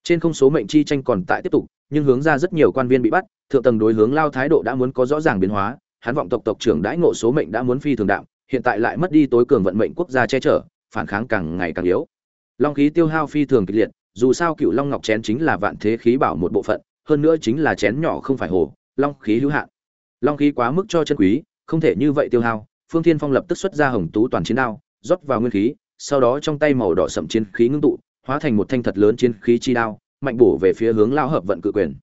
Trên không số mệnh chi tranh còn tại tiếp tục, nhưng hướng ra rất nhiều quan viên bị bắt, thượng tầng đối hướng lao thái độ đã muốn có rõ ràng biến hóa, hắn vọng tộc tộc trưởng đãi ngộ số mệnh đã muốn phi thường đạm, hiện tại lại mất đi tối cường vận mệnh quốc gia che chở, phản kháng càng ngày càng yếu. Long khí tiêu hao phi thường kịch liệt, dù sao cựu long ngọc chén chính là vạn thế khí bảo một bộ phận, hơn nữa chính là chén nhỏ không phải hồ long khí hữu hạn. Long khí quá mức cho chân quý, không thể như vậy tiêu hao. Phương thiên phong lập tức xuất ra hồng tú toàn chiến đao, rót vào nguyên khí, sau đó trong tay màu đỏ sậm chiến khí ngưng tụ, hóa thành một thanh thật lớn chiến khí chi đao, mạnh bổ về phía hướng lao hợp vận cự quyền.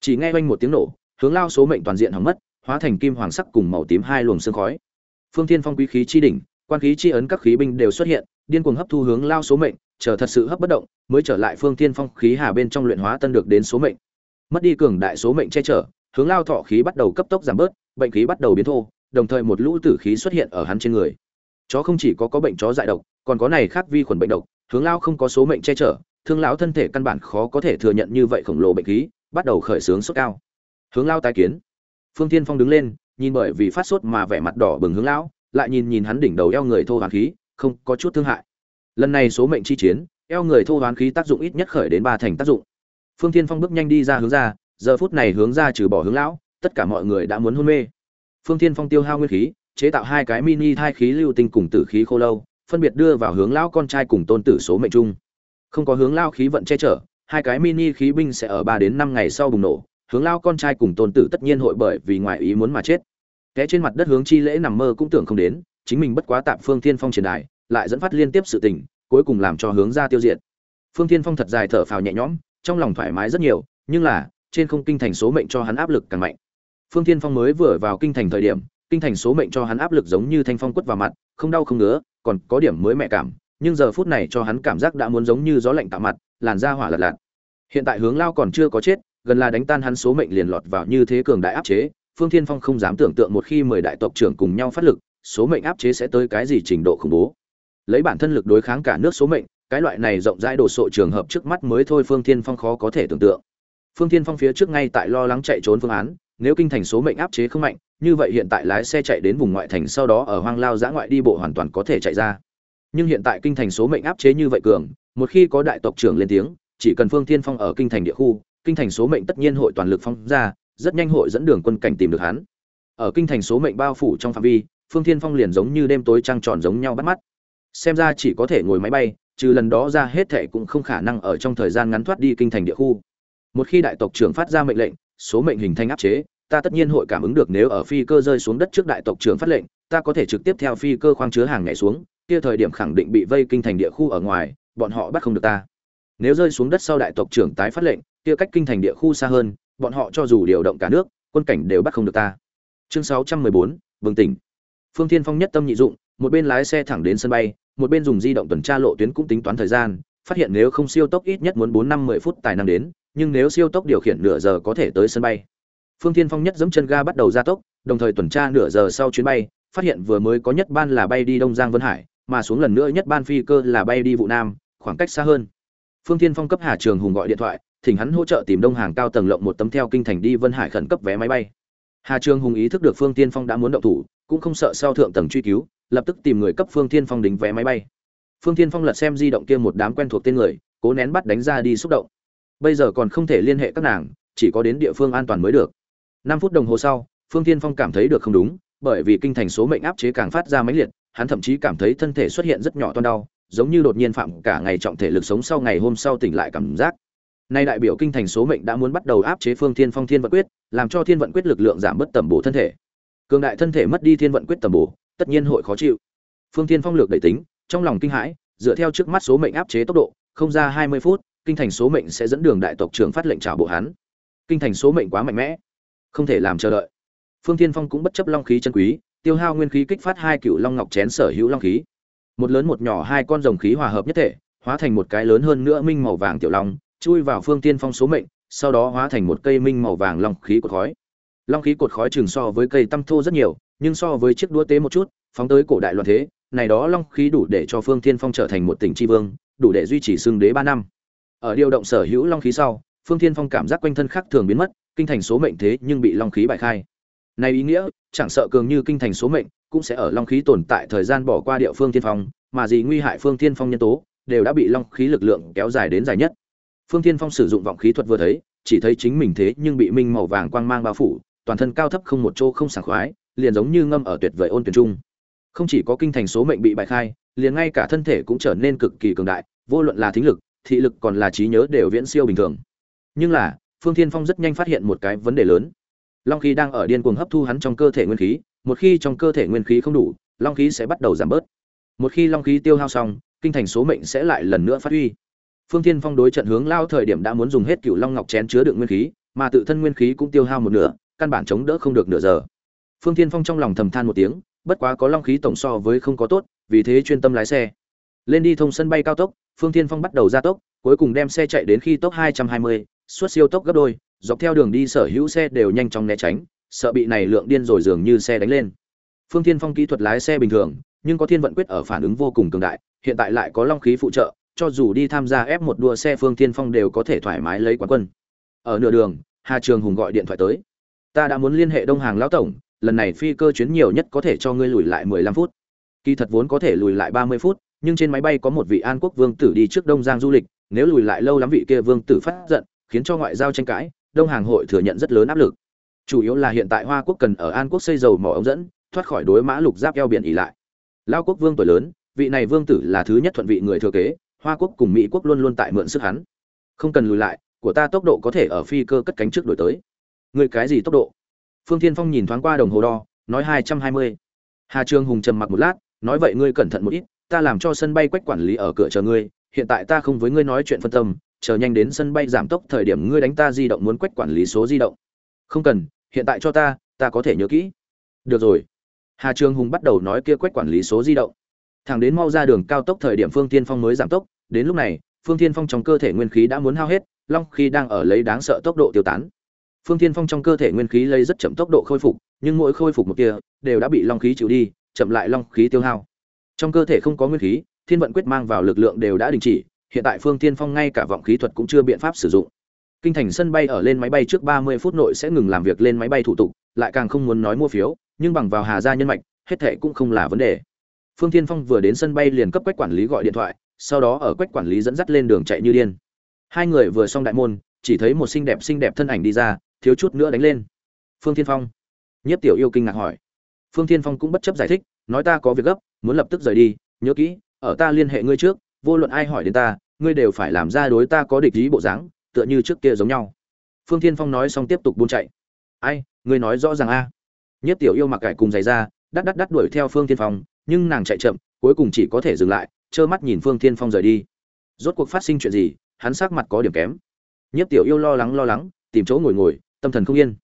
Chỉ nghe vang một tiếng nổ, hướng lao số mệnh toàn diện hỏng mất, hóa thành kim hoàng sắc cùng màu tím hai luồng sương khói. Phương thiên phong quý khí chi đỉnh, quan khí chi ấn các khí binh đều xuất hiện, điên cuồng hấp thu hướng lao số mệnh, chờ thật sự hấp bất động, mới trở lại phương thiên phong khí hà bên trong luyện hóa tân được đến số mệnh. Mất đi cường đại số mệnh che chở hướng lao thọ khí bắt đầu cấp tốc giảm bớt, bệnh khí bắt đầu biến thô, đồng thời một lũ tử khí xuất hiện ở hắn trên người. Chó không chỉ có có bệnh chó dại độc, còn có này khác vi khuẩn bệnh độc, hướng lao không có số mệnh che chở, thương lão thân thể căn bản khó có thể thừa nhận như vậy khổng lồ bệnh khí, bắt đầu khởi sướng sốt cao. Hướng lao tái kiến. Phương Thiên phong đứng lên, nhìn bởi vì phát sốt mà vẻ mặt đỏ bừng hướng lão, lại nhìn nhìn hắn đỉnh đầu eo người thô hoán khí, không có chút thương hại. Lần này số mệnh chi chiến, eo người thô hoán khí tác dụng ít nhất khởi đến ba thành tác dụng. Phương Thiên phong bước nhanh đi ra hướng ra giờ phút này hướng ra trừ bỏ hướng lão, tất cả mọi người đã muốn hôn mê. Phương thiên phong tiêu hao nguyên khí, chế tạo hai cái mini thai khí lưu tinh cùng tử khí khô lâu, phân biệt đưa vào hướng lão con trai cùng tôn tử số mệnh chung. Không có hướng lao khí vận che chở, hai cái mini khí binh sẽ ở ba đến năm ngày sau bùng nổ, hướng lao con trai cùng tôn tử tất nhiên hội bởi vì ngoại ý muốn mà chết. Té trên mặt đất hướng chi lễ nằm mơ cũng tưởng không đến, chính mình bất quá tạm phương thiên phong triển đài, lại dẫn phát liên tiếp sự tình, cuối cùng làm cho hướng ra tiêu diệt. Phương thiên phong thật dài thở phào nhẹ nhõm, trong lòng thoải mái rất nhiều, nhưng là trên không kinh thành số mệnh cho hắn áp lực càng mạnh. Phương thiên phong mới vừa vào kinh thành thời điểm, kinh thành số mệnh cho hắn áp lực giống như thanh phong quất vào mặt, không đau không ngứa, còn có điểm mới mẹ cảm, nhưng giờ phút này cho hắn cảm giác đã muốn giống như gió lạnh tạo mặt, làn da hỏa lật lạt. Hiện tại hướng lao còn chưa có chết, gần là đánh tan hắn số mệnh liền lọt vào như thế cường đại áp chế, phương thiên phong không dám tưởng tượng một khi mười đại tộc trưởng cùng nhau phát lực, số mệnh áp chế sẽ tới cái gì trình độ khủng bố. Lấy bản thân lực đối kháng cả nước số mệnh, cái loại này rộng rãi đồ sộ trường hợp trước mắt mới thôi phương thiên phong khó có thể tưởng tượng phương thiên phong phía trước ngay tại lo lắng chạy trốn phương án, nếu kinh thành số mệnh áp chế không mạnh, như vậy hiện tại lái xe chạy đến vùng ngoại thành sau đó ở hoang lao giã ngoại đi bộ hoàn toàn có thể chạy ra. Nhưng hiện tại kinh thành số mệnh áp chế như vậy cường, một khi có đại tộc trưởng lên tiếng, chỉ cần phương thiên phong ở kinh thành địa khu, kinh thành số mệnh tất nhiên hội toàn lực phong ra, rất nhanh hội dẫn đường quân cảnh tìm được hắn. Ở kinh thành số mệnh bao phủ trong phạm vi, phương thiên phong liền giống như đêm tối trăng tròn giống nhau bắt mắt. Xem ra chỉ có thể ngồi máy bay, trừ lần đó ra hết thệ cũng không khả năng ở trong thời gian ngắn thoát đi kinh thành địa khu một khi đại tộc trưởng phát ra mệnh lệnh số mệnh hình thành áp chế ta tất nhiên hội cảm ứng được nếu ở phi cơ rơi xuống đất trước đại tộc trưởng phát lệnh ta có thể trực tiếp theo phi cơ khoang chứa hàng nhảy xuống kia thời điểm khẳng định bị vây kinh thành địa khu ở ngoài, bọn họ bắt không được ta. Nếu rơi xuống đất sau đại tộc trưởng tái phát lệnh, kia cách kinh thành địa khu xa hơn, bọn họ cho dù điều động cả nước, quân cảnh đều bắt không được ta. Chương 614, Vương tỉnh. Phương Thiên Phong nhất tâm nhị dụng, một bên lái xe thẳng đến sân bay, một bên dùng di động tuần tra lộ tuyến cũng tính toán thời gian, phát hiện nếu không siêu tốc ít nhất muốn 4 năm 10 phút tài năng đến, nhưng nếu siêu tốc điều khiển nửa giờ có thể tới sân bay. Phương Thiên Phong nhất giẫm chân ga bắt đầu gia tốc, đồng thời tuần tra nửa giờ sau chuyến bay, phát hiện vừa mới có nhất ban là bay đi Đông Giang Vân Hải, mà xuống lần nữa nhất ban phi cơ là bay đi vụ nam khoảng cách xa hơn. Phương thiên phong cấp hà trường hùng gọi điện thoại thỉnh hắn hỗ trợ tìm đông hàng cao tầng lộng một tấm theo kinh thành đi vân hải khẩn cấp vé máy bay. Hà trường hùng ý thức được phương thiên phong đã muốn động thủ cũng không sợ sau thượng tầng truy cứu lập tức tìm người cấp phương thiên phong đính vé máy bay phương Thiên phong lật xem di động kia một đám quen thuộc tên người, cố nén bắt đánh ra đi xúc động. Bây giờ còn không thể liên hệ các nàng, chỉ có đến địa phương an toàn mới được. Năm phút đồng hồ sau, phương Thiên phong cảm thấy được không đúng, bởi vì kinh thành số mệnh áp chế càng phát ra mãnh liệt, hắn thậm chí cảm thấy thân thể xuất hiện rất nhỏ toan đau, giống như đột nhiên phạm cả ngày trọng thể lực sống sau ngày hôm sau tỉnh lại cảm giác. Nay đại biểu kinh thành số mệnh đã muốn bắt đầu áp chế phương thiên phong thiên vận quyết, làm cho thiên vận quyết lực lượng giảm bớt tầm bổ thân thể. Cường đại thân thể mất đi thiên vận quyết tầm bổ, tất nhiên hội khó chịu. Phương thiên phong lược đẩy tính trong lòng kinh hãi, dựa theo trước mắt số mệnh áp chế tốc độ, không ra hai mươi phút, kinh thành số mệnh sẽ dẫn đường đại tộc trưởng phát lệnh trào bộ hắn. Kinh thành số mệnh quá mạnh mẽ, không thể làm chờ đợi. Phương thiên phong cũng bất chấp long khí chân quý, tiêu hao nguyên khí kích phát hai cựu long ngọc chén sở hữu long khí. Một lớn một nhỏ hai con rồng khí hòa hợp nhất thể, hóa thành một cái lớn hơn nữa minh màu vàng tiểu long, chui vào phương tiên phong số mệnh, sau đó hóa thành một cây minh màu vàng long khí cột khói. Long khí cột khói chừng so với cây tăm thô rất nhiều, nhưng so với chiếc đũa tế một chút phóng tới cổ đại loạn thế, này đó long khí đủ để cho phương thiên phong trở thành một tỉnh tri vương, đủ để duy trì xương đế ba năm. Ở điều động sở hữu long khí sau, phương thiên phong cảm giác quanh thân khác thường biến mất, kinh thành số mệnh thế nhưng bị long khí bại khai. Này ý nghĩa, chẳng sợ cường như kinh thành số mệnh, cũng sẽ ở long khí tồn tại thời gian bỏ qua địa phương thiên phong, mà gì nguy hại phương thiên phong nhân tố, đều đã bị long khí lực lượng kéo dài đến dài nhất. Phương thiên phong sử dụng vọng khí thuật vừa thấy, chỉ thấy chính mình thế nhưng bị minh màu vàng quang mang bao phủ, toàn thân cao thấp không một chỗ không sảng khoái, liền giống như ngâm ở tuyệt vời ôn tuyển trung không chỉ có kinh thành số mệnh bị bại khai, liền ngay cả thân thể cũng trở nên cực kỳ cường đại, vô luận là thính lực, thị lực còn là trí nhớ đều viễn siêu bình thường. Nhưng là, phương thiên phong rất nhanh phát hiện một cái vấn đề lớn. Long khí đang ở điên cuồng hấp thu hắn trong cơ thể nguyên khí, một khi trong cơ thể nguyên khí không đủ, long khí sẽ bắt đầu giảm bớt. Một khi long khí tiêu hao xong, kinh thành số mệnh sẽ lại lần nữa phát huy. Phương thiên phong đối trận hướng lao thời điểm đã muốn dùng hết cựu long ngọc chén chứa đựng nguyên khí, mà tự thân nguyên khí cũng tiêu hao một nửa, căn bản chống đỡ không được nửa giờ. Phương thiên phong trong lòng thầm than một tiếng bất quá có long khí tổng so với không có tốt vì thế chuyên tâm lái xe. Lên đi thông sân bay cao tốc phương thiên phong bắt đầu gia tốc cuối cùng đem xe chạy đến khi tốc 220, suốt siêu tốc gấp đôi dọc theo đường đi sở hữu xe đều nhanh chóng né tránh sợ bị này lượng điên rồi dường như xe đánh lên. Phương thiên phong kỹ thuật lái xe bình thường nhưng có thiên vận quyết ở phản ứng vô cùng cường đại hiện tại lại có long khí phụ trợ cho dù đi tham gia ép một đua xe phương thiên phong đều có thể thoải mái lấy quán quân. Ở nửa đường hà trường hùng gọi điện thoại tới. Ta đã muốn liên hệ đông hàng lão tổng lần này phi cơ chuyến nhiều nhất có thể cho ngươi lùi lại 15 phút. Kỳ thật vốn có thể lùi lại 30 phút, nhưng trên máy bay có một vị an quốc vương tử đi trước đông giang du lịch, nếu lùi lại lâu lắm vị kia vương tử phát giận, khiến cho ngoại giao tranh cãi, đông hàng hội thừa nhận rất lớn áp lực. Chủ yếu là hiện tại hoa quốc cần ở an quốc xây dầu mỏ ống dẫn, thoát khỏi đối mã lục giáp eo biển ỉ lại. Lao quốc vương tuổi lớn, vị này vương tử là thứ nhất thuận vị người thừa kế, hoa quốc cùng mỹ quốc luôn luôn tại mượn sức hắn. Không cần lùi lại, của ta tốc độ có thể ở phi cơ cất cánh trước đổi tới. Người cái gì tốc độ? Phương thiên phong nhìn thoáng qua đồng hồ đo, nói hai trăm hai mươi. Hà trương hùng trầm mặc một lát, nói vậy ngươi cẩn thận một ít, ta làm cho sân bay quách quản lý ở cửa chờ ngươi, hiện tại ta không với ngươi nói chuyện phân tâm, chờ nhanh đến sân bay giảm tốc thời điểm ngươi đánh ta di động muốn quách quản lý số di động. Không cần, hiện tại cho ta ta có thể nhớ kỹ. Được rồi. Hà trường hùng bắt đầu nói kia quách quản lý số di động. Thẳng đến mau ra đường cao tốc thời điểm phương tiên phong mới giảm tốc, đến lúc này, phương tiên phong trong cơ thể nguyên khí đã muốn hao hết, long khí đang ở lấy đáng sợ tốc độ tiêu tán phương tiên phong trong cơ thể nguyên khí lấy rất chậm tốc độ khôi phục, nhưng mỗi khôi phục một kia, đều đã bị long khí chịu đi, chậm lại long khí tiêu hao. Trong cơ thể không có nguyên khí, thiên vận quyết mang vào lực lượng đều đã đình chỉ, hiện tại phương tiên phong ngay cả vọng khí thuật cũng chưa biện pháp sử dụng. Kinh thành sân bay ở lên máy bay trước 30 phút nội sẽ ngừng làm việc lên máy bay thủ tục, lại càng không muốn nói mua phiếu, nhưng bằng vào hà gia nhân mạch, hết thệ cũng không là vấn đề. Phương tiên phong vừa đến sân bay liền cấp quách quản lý gọi điện thoại, sau đó ở quách quản lý dẫn dắt lên đường chạy như điên. Hai người vừa xong đại môn, chỉ thấy một xinh đẹp xinh đẹp thân ảnh đi ra thiếu chút nữa đánh lên. Phương Thiên phong. Nhất tiểu yêu kinh ngạc hỏi. Phương Thiên phong cũng bất chấp giải thích, nói ta có việc gấp, muốn lập tức rời đi, nhớ kỹ, ở ta liên hệ ngươi trước, vô luận ai hỏi đến ta, ngươi đều phải làm ra đối ta có địch ý bộ dáng, tựa như trước kia giống nhau. Phương thiên phong nói xong tiếp tục buôn chạy. Ai, ngươi nói rõ ràng a. Nhất tiểu yêu mặc cải cùng giày ra, đắt đắt đắt đuổi theo phương thiên phong, nhưng nàng chạy chậm, cuối cùng chỉ có thể dừng lại, trơ mắt nhìn phương thiên phong rời đi. Rốt cuộc phát sinh chuyện gì, hắn sắc mặt có điểm kém. Nhất tiểu yêu lo lắng lo lắng, tìm chỗ ngồi ngồi tâm thần không yên.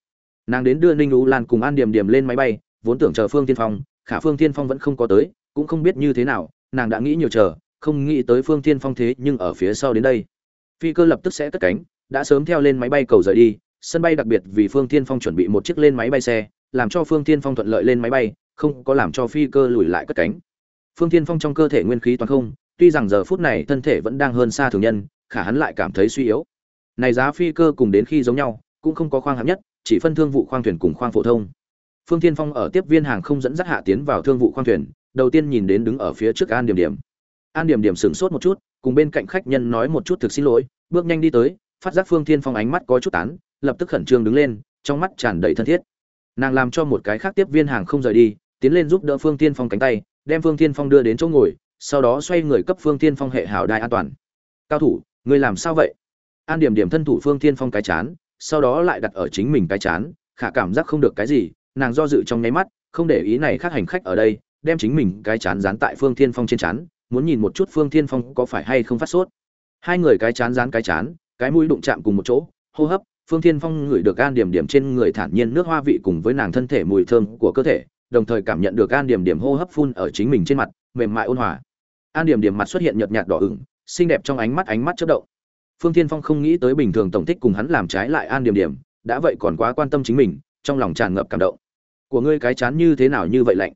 Nàng đến đưa ninh u lan cùng an điểm điểm lên máy bay, vốn tưởng chờ phương thiên phong, khả phương thiên phong vẫn không có tới, cũng không biết như thế nào, nàng đã nghĩ nhiều chờ, không nghĩ tới phương thiên phong thế nhưng ở phía sau đến đây. Phi cơ lập tức sẽ cất cánh, đã sớm theo lên máy bay cầu rời đi, sân bay đặc biệt vì phương thiên phong chuẩn bị một chiếc lên máy bay xe, làm cho phương thiên phong thuận lợi lên máy bay, không có làm cho phi cơ lùi lại cất cánh. Phương thiên phong trong cơ thể nguyên khí toàn không, tuy rằng giờ phút này thân thể vẫn đang hơn xa thường nhân, khả hắn lại cảm thấy suy yếu. Này giá phi cơ cùng đến khi giống nhau cũng không có khoang hạng nhất, chỉ phân thương vụ khoang thuyền cùng khoang phổ thông. Phương thiên phong ở tiếp viên hàng không dẫn dắt hạ tiến vào thương vụ khoang thuyền, đầu tiên nhìn đến đứng ở phía trước an điểm điểm. An điểm điểm sửng sốt một chút, cùng bên cạnh khách nhân nói một chút thực xin lỗi, bước nhanh đi tới, phát giác phương thiên phong ánh mắt có chút tán, lập tức khẩn trương đứng lên, trong mắt tràn đầy thân thiết. Nàng làm cho một cái khác tiếp viên hàng không rời đi, tiến lên giúp đỡ phương thiên phong cánh tay, đem phương thiên phong đưa đến chỗ ngồi, sau đó xoay người cấp phương thiên phong hệ hảo đai an toàn. Cao thủ người làm sao vậy? An điểm điểm thân thủ phương thiên phong cái chán sau đó lại đặt ở chính mình cái chán, khả cảm giác không được cái gì, nàng do dự trong nháy mắt, không để ý này khác hành khách ở đây, đem chính mình cái chán dán tại phương thiên phong trên chán, muốn nhìn một chút phương thiên phong có phải hay không phát sốt. Hai người cái chán dán cái chán, cái mũi đụng chạm cùng một chỗ, hô hấp, phương thiên phong ngửi được an điểm điểm trên người thản nhiên nước hoa vị cùng với nàng thân thể mùi thơm của cơ thể, đồng thời cảm nhận được an điểm điểm hô hấp phun ở chính mình trên mặt, mềm mại ôn hòa. An điểm điểm mặt xuất hiện nhợt nhạt đỏ ửng, xinh đẹp trong ánh mắt ánh mắt chớp động phương thiên phong không nghĩ tới bình thường tổng thích cùng hắn làm trái lại an điểm điểm, đã vậy còn quá quan tâm chính mình, trong lòng tràn ngập cảm động. Của ngươi cái chán như thế nào như vậy lạnh?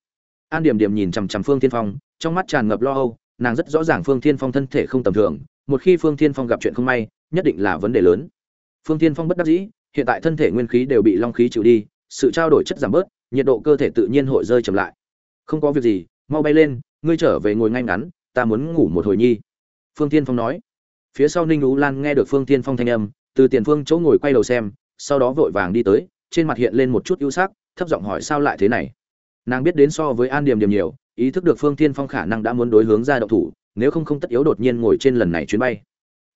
An điểm điểm nhìn chằm chằm phương Thiên phong, trong mắt tràn ngập lo âu, nàng rất rõ ràng phương Thiên phong thân thể không tầm thường, một khi phương Thiên phong gặp chuyện không may, nhất định là vấn đề lớn. Phương Thiên phong bất đắc dĩ, hiện tại thân thể nguyên khí đều bị long khí chịu đi, sự trao đổi chất giảm bớt, nhiệt độ cơ thể tự nhiên hội rơi chậm lại. Không có việc gì, mau bay lên, ngươi trở về ngồi ngay ngắn, ta muốn ngủ một hồi nhi. Phương Thiên phong nói phía sau ninh ú lan nghe được phương tiên phong thanh âm, từ tiền phương chỗ ngồi quay đầu xem, sau đó vội vàng đi tới, trên mặt hiện lên một chút ưu sắc, thấp giọng hỏi sao lại thế này. Nàng biết đến so với an điềm điềm nhiều, ý thức được phương tiên phong khả năng đã muốn đối hướng ra động thủ, nếu không không tất yếu đột nhiên ngồi trên lần này chuyến bay.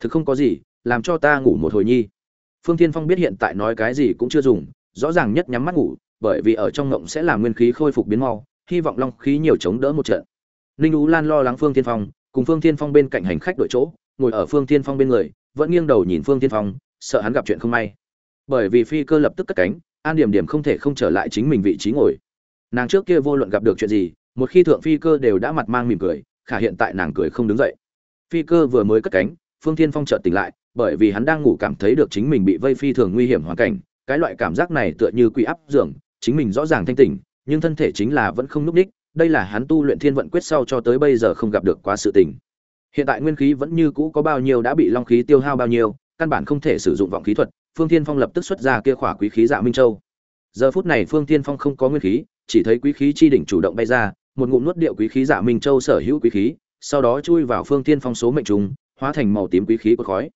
Thực không có gì, làm cho ta ngủ một hồi nhi. Phương tiên phong biết hiện tại nói cái gì cũng chưa dùng, rõ ràng nhất nhắm mắt ngủ, bởi vì ở trong ngộng sẽ làm nguyên khí khôi phục biến mau, hy vọng long khí nhiều chống đỡ một trận. Ninh ú lan lo lắng phương tiên phong, cùng phương tiên phong bên cạnh hành khách đội chỗ ngồi ở phương tiên phong bên người, vẫn nghiêng đầu nhìn phương tiên phong, sợ hắn gặp chuyện không may. Bởi vì phi cơ lập tức cất cánh, an điểm điểm không thể không trở lại chính mình vị trí ngồi. Nàng trước kia vô luận gặp được chuyện gì, một khi thượng phi cơ đều đã mặt mang mỉm cười, khả hiện tại nàng cười không đứng dậy. Phi cơ vừa mới cất cánh, phương tiên phong chợt tỉnh lại, bởi vì hắn đang ngủ cảm thấy được chính mình bị vây phi thường nguy hiểm hoàn cảnh, cái loại cảm giác này tựa như quỷ áp giường, chính mình rõ ràng thanh tỉnh, nhưng thân thể chính là vẫn không núp đích đây là hắn tu luyện thiên vận quyết sau cho tới bây giờ không gặp được quá sự tình hiện tại nguyên khí vẫn như cũ có bao nhiêu đã bị long khí tiêu hao bao nhiêu, căn bản không thể sử dụng vọng khí thuật, phương thiên phong lập tức xuất ra kia khỏa quý khí dạ minh châu. Giờ phút này phương thiên phong không có nguyên khí, chỉ thấy quý khí chi đỉnh chủ động bay ra, một ngụm nuốt điệu quý khí dạ minh châu sở hữu quý khí, sau đó chui vào phương thiên phong số mệnh trùng, hóa thành màu tím quý khí của khói.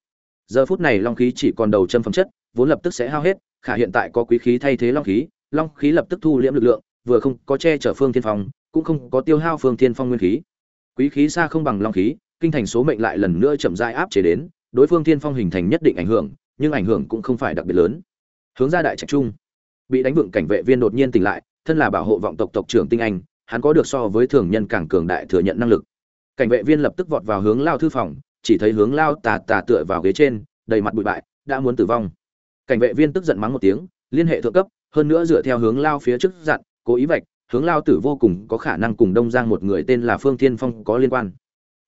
Giờ phút này long khí chỉ còn đầu chân phẩm chất, vốn lập tức sẽ hao hết, khả hiện tại có quý khí thay thế long khí long khí lập tức thu liễm lực lượng, vừa không có che chở phương thiên phong, cũng không có tiêu hao phương thiên phong nguyên khí. Quý khí xa không bằng long khí kinh thành số mệnh lại lần nữa chậm rãi áp chế đến, đối phương thiên phong hình thành nhất định ảnh hưởng, nhưng ảnh hưởng cũng không phải đặc biệt lớn. Hướng ra đại trạch trung, bị đánh vượng cảnh vệ viên đột nhiên tỉnh lại, thân là bảo hộ vọng tộc tộc trưởng tinh anh, hắn có được so với thường nhân càng cường đại thừa nhận năng lực. Cảnh vệ viên lập tức vọt vào hướng lao thư phòng, chỉ thấy hướng lao tà tà tựa vào ghế trên, đầy mặt bụi bại, đã muốn tử vong. Cảnh vệ viên tức giận mắng một tiếng, liên hệ thượng cấp, hơn nữa dựa theo hướng lao phía trước dặn, cố ý vạch, hướng lao tử vô cùng có khả năng cùng đông giang một người tên là phương thiên phong có liên quan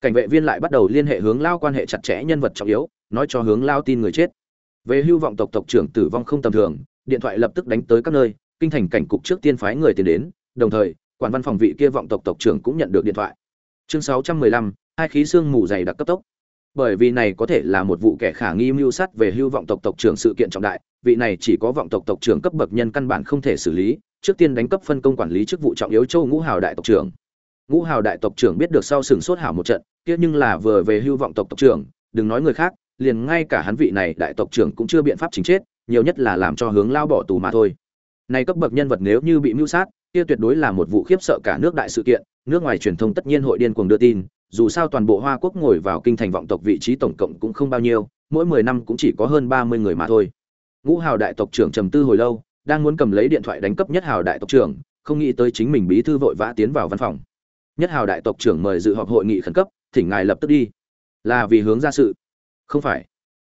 cảnh vệ viên lại bắt đầu liên hệ hướng lao quan hệ chặt chẽ nhân vật trọng yếu nói cho hướng lao tin người chết. Về hưu vọng tộc tộc trưởng tử vong không tầm thường điện thoại lập tức đánh tới các nơi kinh thành cảnh cục trước tiên phái người tiền đến đồng thời quản văn phòng vị kia vọng tộc tộc trưởng cũng nhận được điện thoại. Chương 615, hai khí xương mù dày đặc cấp tốc. Bởi vì này có thể là một vụ kẻ khả nghi mưu sát về hưu vọng tộc tộc trưởng sự kiện trọng đại vị này chỉ có vọng tộc tộc trưởng cấp bậc nhân căn bản không thể xử lý trước tiên đánh cấp phân công quản lý chức vụ trọng yếu châu ngũ hào đại tộc trưởng ngũ hào đại tộc trưởng biết được sau sừng sốt hảo một trận, kia nhưng là vừa về hưu vọng tộc tộc trưởng, đừng nói người khác, liền ngay cả hắn vị này đại tộc trưởng cũng chưa biện pháp chính chết, nhiều nhất là làm cho hướng lao bỏ tù mà thôi. Này cấp bậc nhân vật nếu như bị mưu sát, kia tuyệt đối là một vụ khiếp sợ cả nước đại sự kiện, nước ngoài truyền thông tất nhiên hội điên cuồng đưa tin, dù sao toàn bộ hoa quốc ngồi vào kinh thành vọng tộc vị trí tổng cộng cũng không bao nhiêu, mỗi mười năm cũng chỉ có hơn ba mươi người mà thôi. Ngũ hào đại tộc trưởng trầm tư hồi lâu, đang muốn cầm lấy điện thoại đánh cấp nhất hào đại tộc trưởng, không nghĩ tới chính mình bí thư vội vã tiến vào văn phòng nhất hào đại tộc trưởng mời dự họp hội nghị khẩn cấp, thỉnh ngài lập tức đi. Là vì hướng ra sự. Không phải.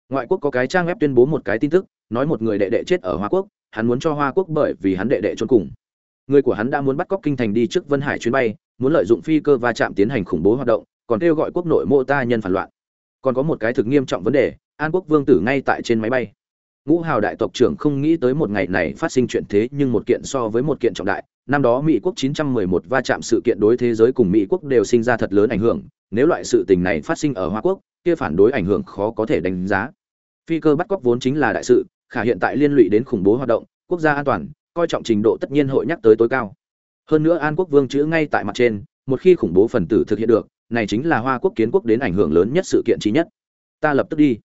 Ngoại quốc có cái trang web tuyên bố một cái tin tức, nói một người đệ đệ chết ở hoa quốc, hắn muốn cho hoa quốc bởi vì hắn đệ đệ trốn cùng. Người của hắn đã muốn bắt cóc kinh thành đi trước vân hải chuyến bay, muốn lợi dụng phi cơ va chạm tiến hành khủng bố hoạt động, còn kêu gọi quốc nội mô ta nhân phản loạn. Còn có một cái thực nghiêm trọng vấn đề, an quốc vương tử ngay tại trên máy bay ngũ hào đại tộc trưởng không nghĩ tới một ngày này phát sinh chuyện thế, nhưng một kiện so với một kiện trọng đại. Năm đó mỹ quốc 911 va chạm sự kiện đối thế giới cùng mỹ quốc đều sinh ra thật lớn ảnh hưởng. Nếu loại sự tình này phát sinh ở hoa quốc, kia phản đối ảnh hưởng khó có thể đánh giá. Phi cơ bắt cóc vốn chính là đại sự, khả hiện tại liên lụy đến khủng bố hoạt động, quốc gia an toàn, coi trọng trình độ tất nhiên hội nhắc tới tối cao. Hơn nữa an quốc vương chữ ngay tại mặt trên, một khi khủng bố phần tử thực hiện được, này chính là hoa quốc kiến quốc đến ảnh hưởng lớn nhất sự kiện trí nhất. Ta lập tức đi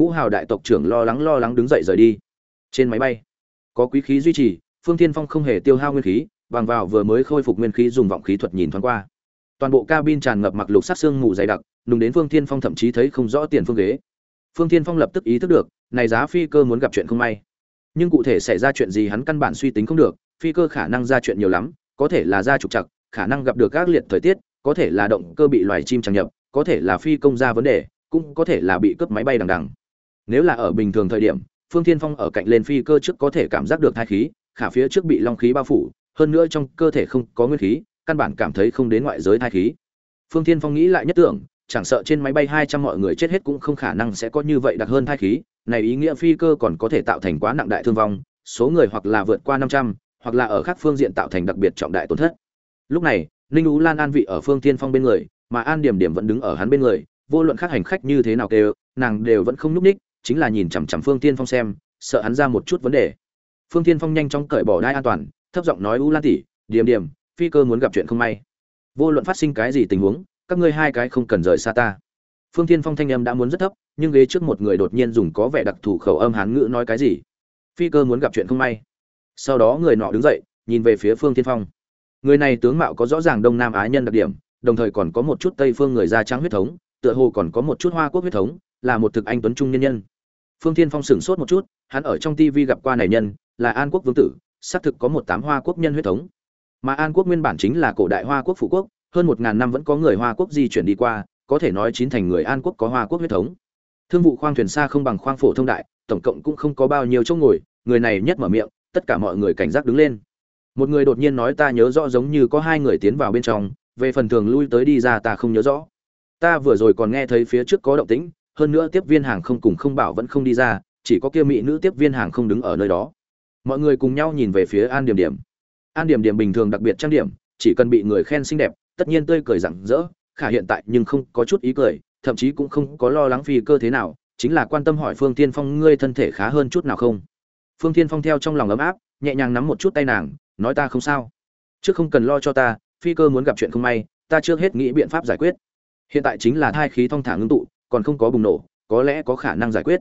ngũ hào đại tộc trưởng lo lắng lo lắng đứng dậy rời đi. Trên máy bay, có quý khí duy trì, phương thiên phong không hề tiêu hao nguyên khí, bằng vào vừa mới khôi phục nguyên khí dùng vọng khí thuật nhìn thoáng qua. Toàn bộ cabin tràn ngập mặc lục sắc xương mù dày đặc, nùng đến phương thiên phong thậm chí thấy không rõ tiền phương ghế. Phương thiên phong lập tức ý thức được, này giá phi cơ muốn gặp chuyện không may. Nhưng cụ thể xảy ra chuyện gì hắn căn bản suy tính không được, phi cơ khả năng ra chuyện nhiều lắm, có thể là ra trục chặt khả năng gặp được các liệt thời tiết, có thể là động cơ bị loài chim tràn nhập, có thể là phi công ra vấn đề, cũng có thể là bị cướp máy bay đằng đằng nếu là ở bình thường thời điểm, phương thiên phong ở cạnh lên phi cơ trước có thể cảm giác được thai khí, khả phía trước bị long khí bao phủ, hơn nữa trong cơ thể không có nguyên khí, căn bản cảm thấy không đến ngoại giới thai khí. Phương thiên phong nghĩ lại nhất tưởng, chẳng sợ trên máy bay hai trăm mọi người chết hết cũng không khả năng sẽ có như vậy đặc hơn thai khí, này ý nghĩa phi cơ còn có thể tạo thành quá nặng đại thương vong, số người hoặc là vượt qua năm trăm, hoặc là ở khác phương diện tạo thành đặc biệt trọng đại tổn thất. Lúc này, ninh ú lan an vị ở phương tiên phong bên người, mà an điểm điểm vẫn đứng ở hắn bên người, vô luận khác hành khách như thế nào kêu, nàng đều vẫn không nhúc ních chính là nhìn chằm chằm phương Thiên phong xem, sợ hắn ra một chút vấn đề. Phương Thiên phong nhanh chóng cởi bỏ đai an toàn, thấp giọng nói, u lan tỉ điểm điểm phi cơ muốn gặp chuyện không may. Vô luận phát sinh cái gì tình huống, các ngươi hai cái không cần rời xa ta. Phương Thiên phong thanh âm đã muốn rất thấp, nhưng ghế trước một người đột nhiên dùng có vẻ đặc thù khẩu âm hán ngữ nói cái gì? Phi cơ muốn gặp chuyện không may. Sau đó người nọ đứng dậy, nhìn về phía phương Thiên phong. Người này tướng mạo có rõ ràng đông nam á nhân đặc điểm, đồng thời còn có một chút tây phương người da trắng huyết thống, tựa hồ còn có một chút hoa quốc huyết thống là một thực anh tuấn trung nhân nhân. Phương Thiên phong sửng sốt một chút, hắn ở trong tv gặp qua này nhân, là an quốc vương tử, xác thực có một tám hoa quốc nhân huyết thống. Mà an quốc nguyên bản chính là cổ đại hoa quốc phụ quốc, hơn một ngàn năm vẫn có người hoa quốc di chuyển đi qua, có thể nói chín thành người an quốc có hoa quốc huyết thống. Thương vụ khoang thuyền xa không bằng khoang phổ thông đại, tổng cộng cũng không có bao nhiêu chỗ ngồi, người này nhất mở miệng, tất cả mọi người cảnh giác đứng lên. Một người đột nhiên nói ta nhớ rõ giống như có hai người tiến vào bên trong, về phần thường lui tới đi ra ta không nhớ rõ. Ta vừa rồi còn nghe thấy phía trước có động tĩnh hơn nữa tiếp viên hàng không cùng không bảo vẫn không đi ra, chỉ có kia mỹ nữ tiếp viên hàng không đứng ở nơi đó. Mọi người cùng nhau nhìn về phía an điểm điểm. An điểm điểm bình thường đặc biệt trang điểm, chỉ cần bị người khen xinh đẹp, tất nhiên tươi cười rạng rỡ, khả hiện tại nhưng không có chút ý cười, thậm chí cũng không có lo lắng phi cơ thế nào, chính là quan tâm hỏi phương tiên phong, ngươi thân thể khá hơn chút nào không? Phương tiên phong theo trong lòng ấm áp, nhẹ nhàng nắm một chút tay nàng, nói, ta không sao. Trước không cần lo cho ta, phi cơ muốn gặp chuyện không may, ta chưa hết nghĩ biện pháp giải quyết. Hiện tại chính là thai khí thong thả ngưng tụ còn không có bùng nổ, có lẽ có khả năng giải quyết.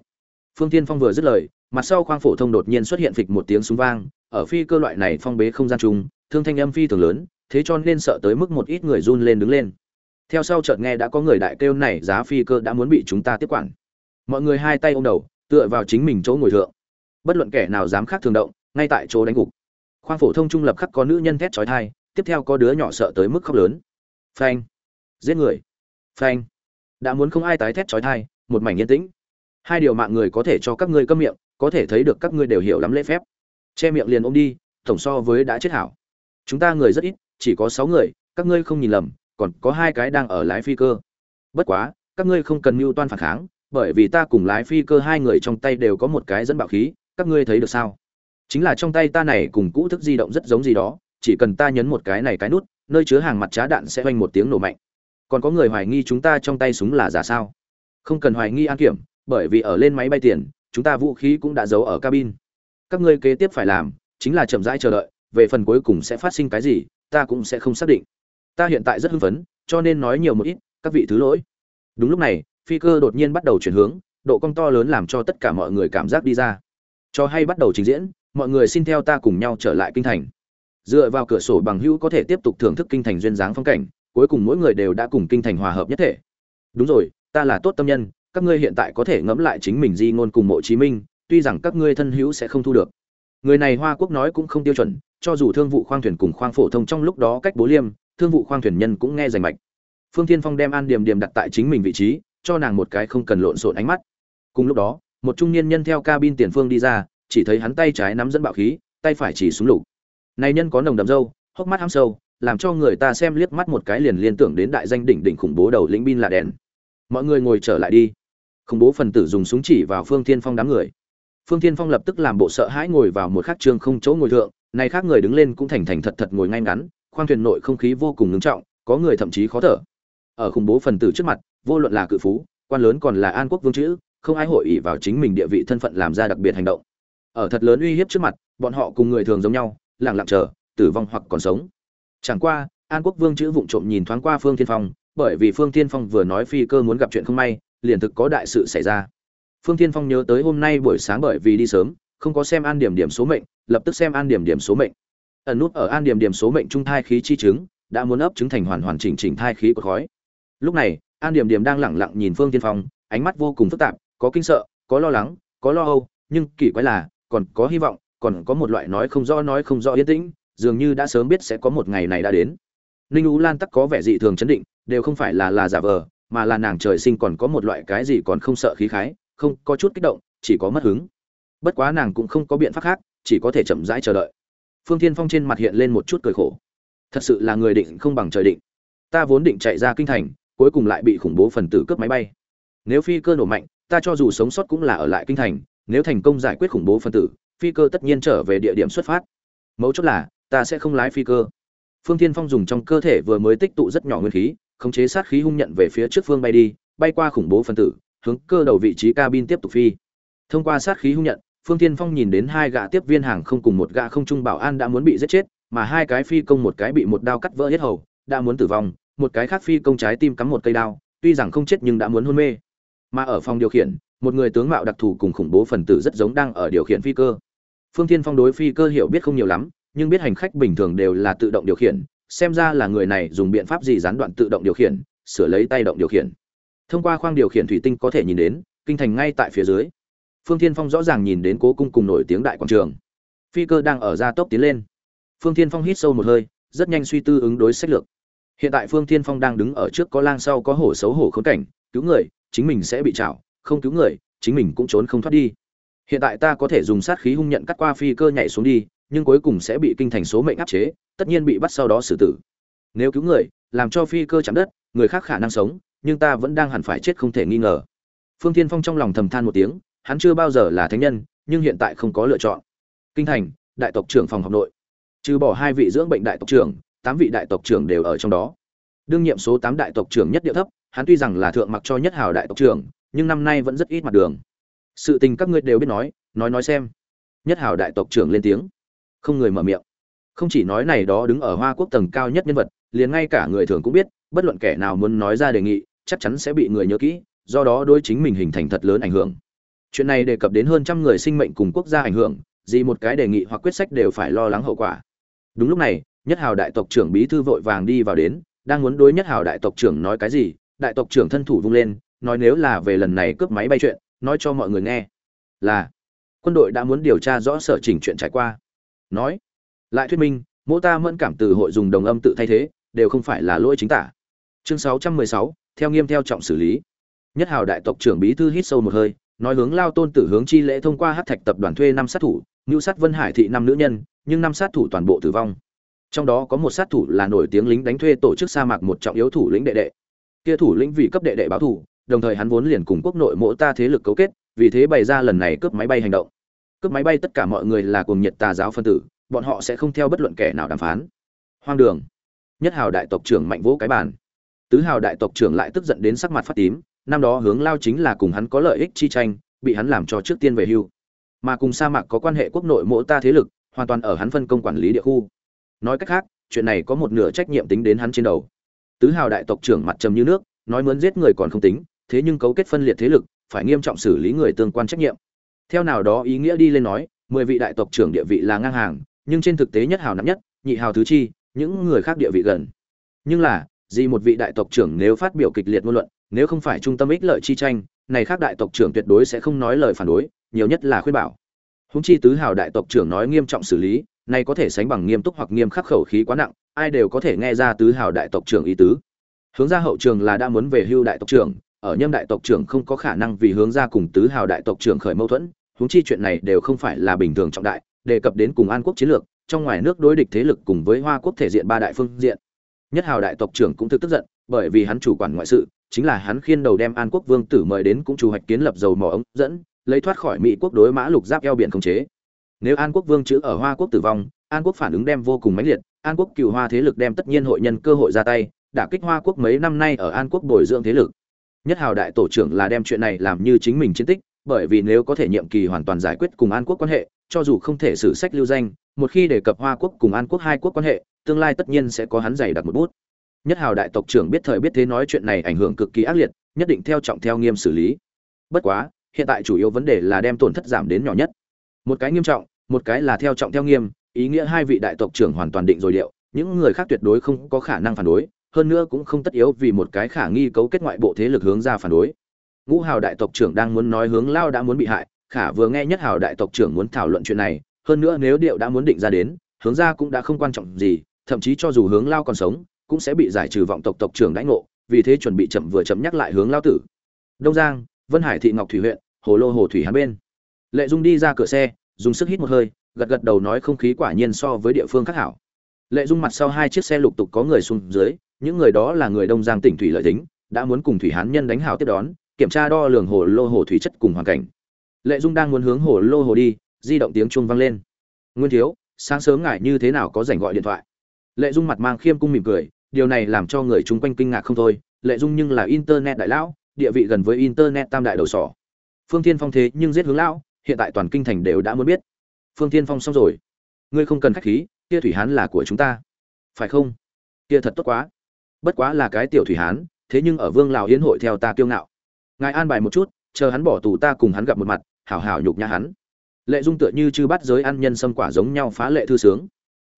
Phương tiên phong vừa dứt lời, mặt sau khoang phổ thông đột nhiên xuất hiện phịch một tiếng súng vang, ở phi cơ loại này phong bế không gian chung, thương thanh âm phi thường lớn, thế cho nên sợ tới mức một ít người run lên đứng lên. Theo sau chợt nghe đã có người đại kêu này, giá phi cơ đã muốn bị chúng ta tiếp quản. Mọi người hai tay ôm đầu, tựa vào chính mình chỗ ngồi thượng. Bất luận kẻ nào dám khác thường động, ngay tại chỗ đánh gục. Khoang phổ thông trung lập khắc có nữ nhân thét chói tai, tiếp theo có đứa nhỏ sợ tới mức khóc lớn. Phanh. Giết người. Phanh đã muốn không ai tái thét chói tai một mảnh yên tĩnh. Hai điều mạng người có thể cho các ngươi câm miệng, có thể thấy được các ngươi đều hiểu lắm lễ phép. Che miệng liền ôm đi, tổng so với đã chết hảo. Chúng ta người rất ít, chỉ có sáu người, các ngươi không nhìn lầm, còn có hai cái đang ở lái phi cơ. Bất quá, các ngươi không cần mưu toan phản kháng, bởi vì ta cùng lái phi cơ hai người trong tay đều có một cái dẫn bạo khí, các ngươi thấy được sao? Chính là trong tay ta này cùng cũ thức di động rất giống gì đó, chỉ cần ta nhấn một cái này cái nút, nơi chứa hàng mặt trá đạn sẽ vang một tiếng nổ mạnh còn có người hoài nghi chúng ta trong tay súng là giả sao? Không cần hoài nghi an kiểm, bởi vì ở lên máy bay tiền, chúng ta vũ khí cũng đã giấu ở cabin. Các ngươi kế tiếp phải làm chính là chậm rãi chờ đợi, về phần cuối cùng sẽ phát sinh cái gì, ta cũng sẽ không xác định. Ta hiện tại rất hưng phấn, cho nên nói nhiều một ít, các vị thứ lỗi. Đúng lúc này, phi cơ đột nhiên bắt đầu chuyển hướng, độ cong to lớn làm cho tất cả mọi người cảm giác đi ra. Cho hay bắt đầu trình diễn, mọi người xin theo ta cùng nhau trở lại kinh thành. Dựa vào cửa sổ bằng hữu có thể tiếp tục thưởng thức kinh thành duyên dáng phong cảnh cuối cùng mỗi người đều đã cùng kinh thành hòa hợp nhất thể. Đúng rồi, ta là tốt tâm nhân, các ngươi hiện tại có thể ngẫm lại chính mình di ngôn cùng mộ chí minh, tuy rằng các ngươi thân hữu sẽ không thu được. Người này hoa quốc nói cũng không tiêu chuẩn, cho dù thương vụ khoang thuyền cùng khoang phổ thông trong lúc đó cách bố liêm, thương vụ khoang thuyền nhân cũng nghe rành mạch. Phương tiên phong đem an điềm điềm đặt tại chính mình vị trí, cho nàng một cái không cần lộn xộn ánh mắt. Cùng lúc đó, một trung niên nhân theo cabin tiền phương đi ra, chỉ thấy hắn tay trái nắm dẫn bạo khí, tay phải chỉ súng lục. Này nhân có nồng đậm râu, hốc mắt hăm sâu làm cho người ta xem liếc mắt một cái liền liên tưởng đến đại danh đỉnh đỉnh khủng bố đầu lĩnh bin là đèn mọi người ngồi trở lại đi. Khủng bố phần tử dùng súng chỉ vào phương Thiên phong đám người. Phương Thiên phong lập tức làm bộ sợ hãi ngồi vào một khắc trường không chỗ ngồi thượng, này khác người đứng lên cũng thành thành thật thật ngồi ngay ngắn, khoang thuyền nội không khí vô cùng ngưng trọng, có người thậm chí khó thở. Ở khủng bố phần tử trước mặt, vô luận là cự phú, quan lớn còn là an quốc vương chữ, không ai hội ý vào chính mình địa vị thân phận làm ra đặc biệt hành động. Ở thật lớn uy hiếp trước mặt, bọn họ cùng người thường giống nhau lẳng lặng chờ, tử vong hoặc còn sống chẳng qua, an quốc vương chữ vụng trộm nhìn thoáng qua phương tiên phong, bởi vì phương tiên phong vừa nói phi cơ muốn gặp chuyện không may, liền thực có đại sự xảy ra. Phương tiên phong nhớ tới hôm nay buổi sáng bởi vì đi sớm, không có xem an điểm điểm số mệnh, lập tức xem an điểm điểm số mệnh. Ẩn nút ở an điểm điểm số mệnh trung thai khí chi chứng, đã muốn ấp chứng thành hoàn hoàn chỉnh chỉnh thai khí của khói. Lúc này, an điểm điểm đang lẳng lặng nhìn phương tiên phong, ánh mắt vô cùng phức tạp, có kinh sợ, có lo lắng, có lo âu, nhưng kỳ quái là, còn có hy vọng, còn có một loại nói không rõ nói không rõ yên tĩnh dường như đã sớm biết sẽ có một ngày này đã đến. Ninh ú lan tắc có vẻ dị thường chấn định, đều không phải là là giả vờ, mà là nàng trời sinh còn có một loại cái gì còn không sợ khí khái, không, có chút kích động, chỉ có mất hứng. Bất quá nàng cũng không có biện pháp khác, chỉ có thể chậm rãi chờ đợi. Phương thiên phong trên mặt hiện lên một chút cười khổ. Thật sự là người định không bằng trời định. Ta vốn định chạy ra kinh thành, cuối cùng lại bị khủng bố phần tử cướp máy bay. Nếu phi cơ nổ mạnh, ta cho dù sống sót cũng là ở lại kinh thành, nếu thành công giải quyết khủng bố phần tử, phi cơ tất nhiên trở về địa điểm xuất phát. Mấu chốt là ta sẽ không lái phi cơ. Phương Thiên phong dùng trong cơ thể vừa mới tích tụ rất nhỏ nguyên khí, khống chế sát khí hung nhận về phía trước phương bay đi, bay qua khủng bố phân tử, hướng cơ đầu vị trí cabin tiếp tục phi. Thông qua sát khí hung nhận, phương Thiên phong nhìn đến hai gã tiếp viên hàng không cùng một gã không trung bảo an đã muốn bị giết chết, mà hai cái phi công một cái bị một đao cắt vỡ hết hầu, đã muốn tử vong, một cái khác phi công trái tim cắm một cây đao, tuy rằng không chết nhưng đã muốn hôn mê. Mà ở phòng điều khiển, một người tướng mạo đặc thù cùng khủng bố phần tử rất giống đang ở điều khiển phi cơ. Phương thiên phong đối phi cơ hiểu biết không nhiều lắm nhưng biết hành khách bình thường đều là tự động điều khiển, xem ra là người này dùng biện pháp gì gián đoạn tự động điều khiển, sửa lấy tay động điều khiển. Thông qua khoang điều khiển thủy tinh có thể nhìn đến, kinh thành ngay tại phía dưới. Phương thiên phong rõ ràng nhìn đến cố cung cùng nổi tiếng đại quảng trường. Phi cơ đang ở gia tốc tiến lên. Phương thiên phong hít sâu một hơi, rất nhanh suy tư ứng đối sách lược. Hiện tại phương thiên phong đang đứng ở trước có lang sau có hổ xấu hổ khốn cảnh, cứu người, chính mình sẽ bị chảo không cứu người, chính mình cũng trốn không thoát đi. Hiện tại ta có thể dùng sát khí hung nhận cắt qua phi cơ nhảy xuống đi nhưng cuối cùng sẽ bị kinh thành số mệnh áp chế, tất nhiên bị bắt sau đó xử tử. Nếu cứu người, làm cho phi cơ chạm đất, người khác khả năng sống, nhưng ta vẫn đang hẳn phải chết không thể nghi ngờ. Phương thiên phong trong lòng thầm than một tiếng, hắn chưa bao giờ là thánh nhân, nhưng hiện tại không có lựa chọn. Kinh thành, đại tộc trưởng phòng học nội. Trừ bỏ hai vị dưỡng bệnh đại tộc trưởng, tám vị đại tộc trưởng đều ở trong đó. Đương nhiệm số tám đại tộc trưởng nhất địa thấp, hắn tuy rằng là thượng mặc cho nhất hào đại tộc trưởng, nhưng năm nay vẫn rất ít mặt đường. Sự tình các ngươi đều biết nói nói nói xem. Nhất hào đại tộc trưởng lên tiếng không người mở miệng. Không chỉ nói này đó đứng ở hoa quốc tầng cao nhất nhân vật, liền ngay cả người thường cũng biết, bất luận kẻ nào muốn nói ra đề nghị, chắc chắn sẽ bị người nhớ kỹ, do đó đối chính mình hình thành thật lớn ảnh hưởng. Chuyện này đề cập đến hơn trăm người sinh mệnh cùng quốc gia ảnh hưởng, gì một cái đề nghị hoặc quyết sách đều phải lo lắng hậu quả. Đúng lúc này, nhất hào đại tộc trưởng bí thư vội vàng đi vào đến, đang muốn đối nhất hào đại tộc trưởng nói cái gì, đại tộc trưởng thân thủ vung lên, nói nếu là về lần này cướp máy bay chuyện, nói cho mọi người nghe. Là, quân đội đã muốn điều tra rõ sở trình chuyện trải qua nói lại thuyết minh mỗ ta mẫn cảm từ hội dùng đồng âm tự thay thế đều không phải là lỗi chính tả. Chương 616, theo nghiêm theo trọng xử lý. Nhất hào đại tộc trưởng bí thư hít sâu một hơi nói hướng lao tôn tử hướng chi lễ thông qua hát thạch tập đoàn thuê năm sát thủ ngưu sát vân hải thị năm nữ nhân nhưng năm sát thủ toàn bộ tử vong. Trong đó có một sát thủ là nổi tiếng lính đánh thuê tổ chức sa mạc một trọng yếu thủ lĩnh đệ đệ. Kia thủ lĩnh vì cấp đệ đệ báo thủ đồng thời hắn vốn liền cùng quốc nội mỗ ta thế lực cấu kết vì thế bày ra lần này cướp máy bay hành động cướp máy bay tất cả mọi người là cùng nhiệt tà giáo phân tử, bọn họ sẽ không theo bất luận kẻ nào đàm phán. Hoang đường. Nhất hào đại tộc trưởng mạnh vỗ cái bàn. Tứ hào đại tộc trưởng lại tức giận đến sắc mặt phát tím, năm đó hướng lao chính là cùng hắn có lợi ích chi tranh, bị hắn làm cho trước tiên về hưu. Mà cùng sa mạc có quan hệ quốc nội mỗ ta thế lực, hoàn toàn ở hắn phân công quản lý địa khu. Nói cách khác, chuyện này có một nửa trách nhiệm tính đến hắn trên đầu. Tứ hào đại tộc trưởng mặt trầm như nước, nói muốn giết người còn không tính, thế nhưng cấu kết phân liệt thế lực, phải nghiêm trọng xử lý người tương quan trách nhiệm theo nào đó ý nghĩa đi lên nói, mười vị đại tộc trưởng địa vị là ngang hàng, nhưng trên thực tế nhất hào nặng nhất, nhị hào thứ chi, những người khác địa vị gần. Nhưng là, gì một vị đại tộc trưởng nếu phát biểu kịch liệt ngôn luận, nếu không phải trung tâm ích lợi chi tranh, này khác đại tộc trưởng tuyệt đối sẽ không nói lời phản đối, nhiều nhất là khuyên bảo. Húng chi tứ hào đại tộc trưởng nói nghiêm trọng xử lý, này có thể sánh bằng nghiêm túc hoặc nghiêm khắc khẩu khí quá nặng, ai đều có thể nghe ra tứ hào đại tộc trưởng ý tứ. Hướng ra hậu trường là đã muốn về hưu đại tộc trưởng, ở nhâm đại tộc trưởng không có khả năng vì hướng ra cùng tứ hào đại tộc trưởng khởi mâu thuẫn huống chi chuyện này đều không phải là bình thường trọng đại, đề cập đến cùng an quốc chiến lược, trong ngoài nước đối địch thế lực cùng với hoa quốc thể diện ba đại phương diện. Nhất hào đại tộc trưởng cũng thực tức giận, bởi vì hắn chủ quản ngoại sự, chính là hắn khiên đầu đem an quốc vương tử mời đến cũng chủ hoạch kiến lập dầu mỏ ống dẫn, lấy thoát khỏi mỹ quốc đối mã lục giáp eo biển khống chế. Nếu an quốc vương chữ ở hoa quốc tử vong, an quốc phản ứng đem vô cùng mãnh liệt, an quốc cựu hoa thế lực đem tất nhiên hội nhân cơ hội ra tay, đả kích hoa quốc mấy năm nay ở an quốc bồi dưỡng thế lực. Nhất hào đại tổ trưởng là đem chuyện này làm như chính mình chiến tích bởi vì nếu có thể nhiệm kỳ hoàn toàn giải quyết cùng an quốc quan hệ cho dù không thể xử sách lưu danh một khi đề cập hoa quốc cùng an quốc hai quốc quan hệ tương lai tất nhiên sẽ có hắn dày đặt một bút. Nhất hào đại tộc trưởng biết thời biết thế nói chuyện này ảnh hưởng cực kỳ ác liệt nhất định theo trọng theo nghiêm xử lý. Bất quá hiện tại chủ yếu vấn đề là đem tổn thất giảm đến nhỏ nhất. Một cái nghiêm trọng một cái là theo trọng theo nghiêm ý nghĩa hai vị đại tộc trưởng hoàn toàn định rồi liệu, những người khác tuyệt đối không có khả năng phản đối hơn nữa cũng không tất yếu vì một cái khả nghi cấu kết ngoại bộ thế lực hướng ra phản đối ngũ hào đại tộc trưởng đang muốn nói hướng lao đã muốn bị hại, khả vừa nghe nhất hào đại tộc trưởng muốn thảo luận chuyện này, hơn nữa nếu điệu đã muốn định ra đến, hướng ra cũng đã không quan trọng gì, thậm chí cho dù hướng lao còn sống, cũng sẽ bị giải trừ vọng tộc tộc trưởng đãi ngộ, vì thế chuẩn bị chậm vừa chậm nhắc lại hướng lao tử. Đông giang, vân hải thị ngọc thủy huyện, hồ lô hồ thủy Hán bên. Lệ dung đi ra cửa xe, dùng sức hít một hơi, gật gật đầu nói không khí quả nhiên so với địa phương khác hảo. Lệ dung mặt sau hai chiếc xe lục tục có người xuống dưới, những người đó là người đông giang tỉnh thủy lợi tính, đã muốn cùng thủy hán nhân đánh hảo tiếp đón kiểm tra đo lường hồ lô hồ thủy chất cùng hoàn cảnh. Lệ dung đang muốn hướng hồ lô hồ đi, di động tiếng chuông vang lên. Nguyên thiếu, sáng sớm ngài như thế nào có rảnh gọi điện thoại? Lệ dung mặt mang khiêm cung mỉm cười, điều này làm cho người chung quanh kinh ngạc không thôi. Lệ dung nhưng là internet đại lão, địa vị gần với internet tam đại đầu sỏ. Phương thiên phong thế nhưng giết hướng lão, hiện tại toàn kinh thành đều đã muốn biết. Phương thiên phong xong rồi. Ngươi không cần khách khí kia thủy hán là của chúng ta. Phải không? Kia thật tốt quá. Bất quá là cái tiểu thủy hán, thế nhưng ở vương lào hiến hội theo ta kiêu ngạo ngài an bài một chút, chờ hắn bỏ tù ta cùng hắn gặp một mặt, hảo hảo nhục nhã hắn. Lệ dung tựa như chư bắt giới ăn nhân xâm quả giống nhau phá lệ thư sướng.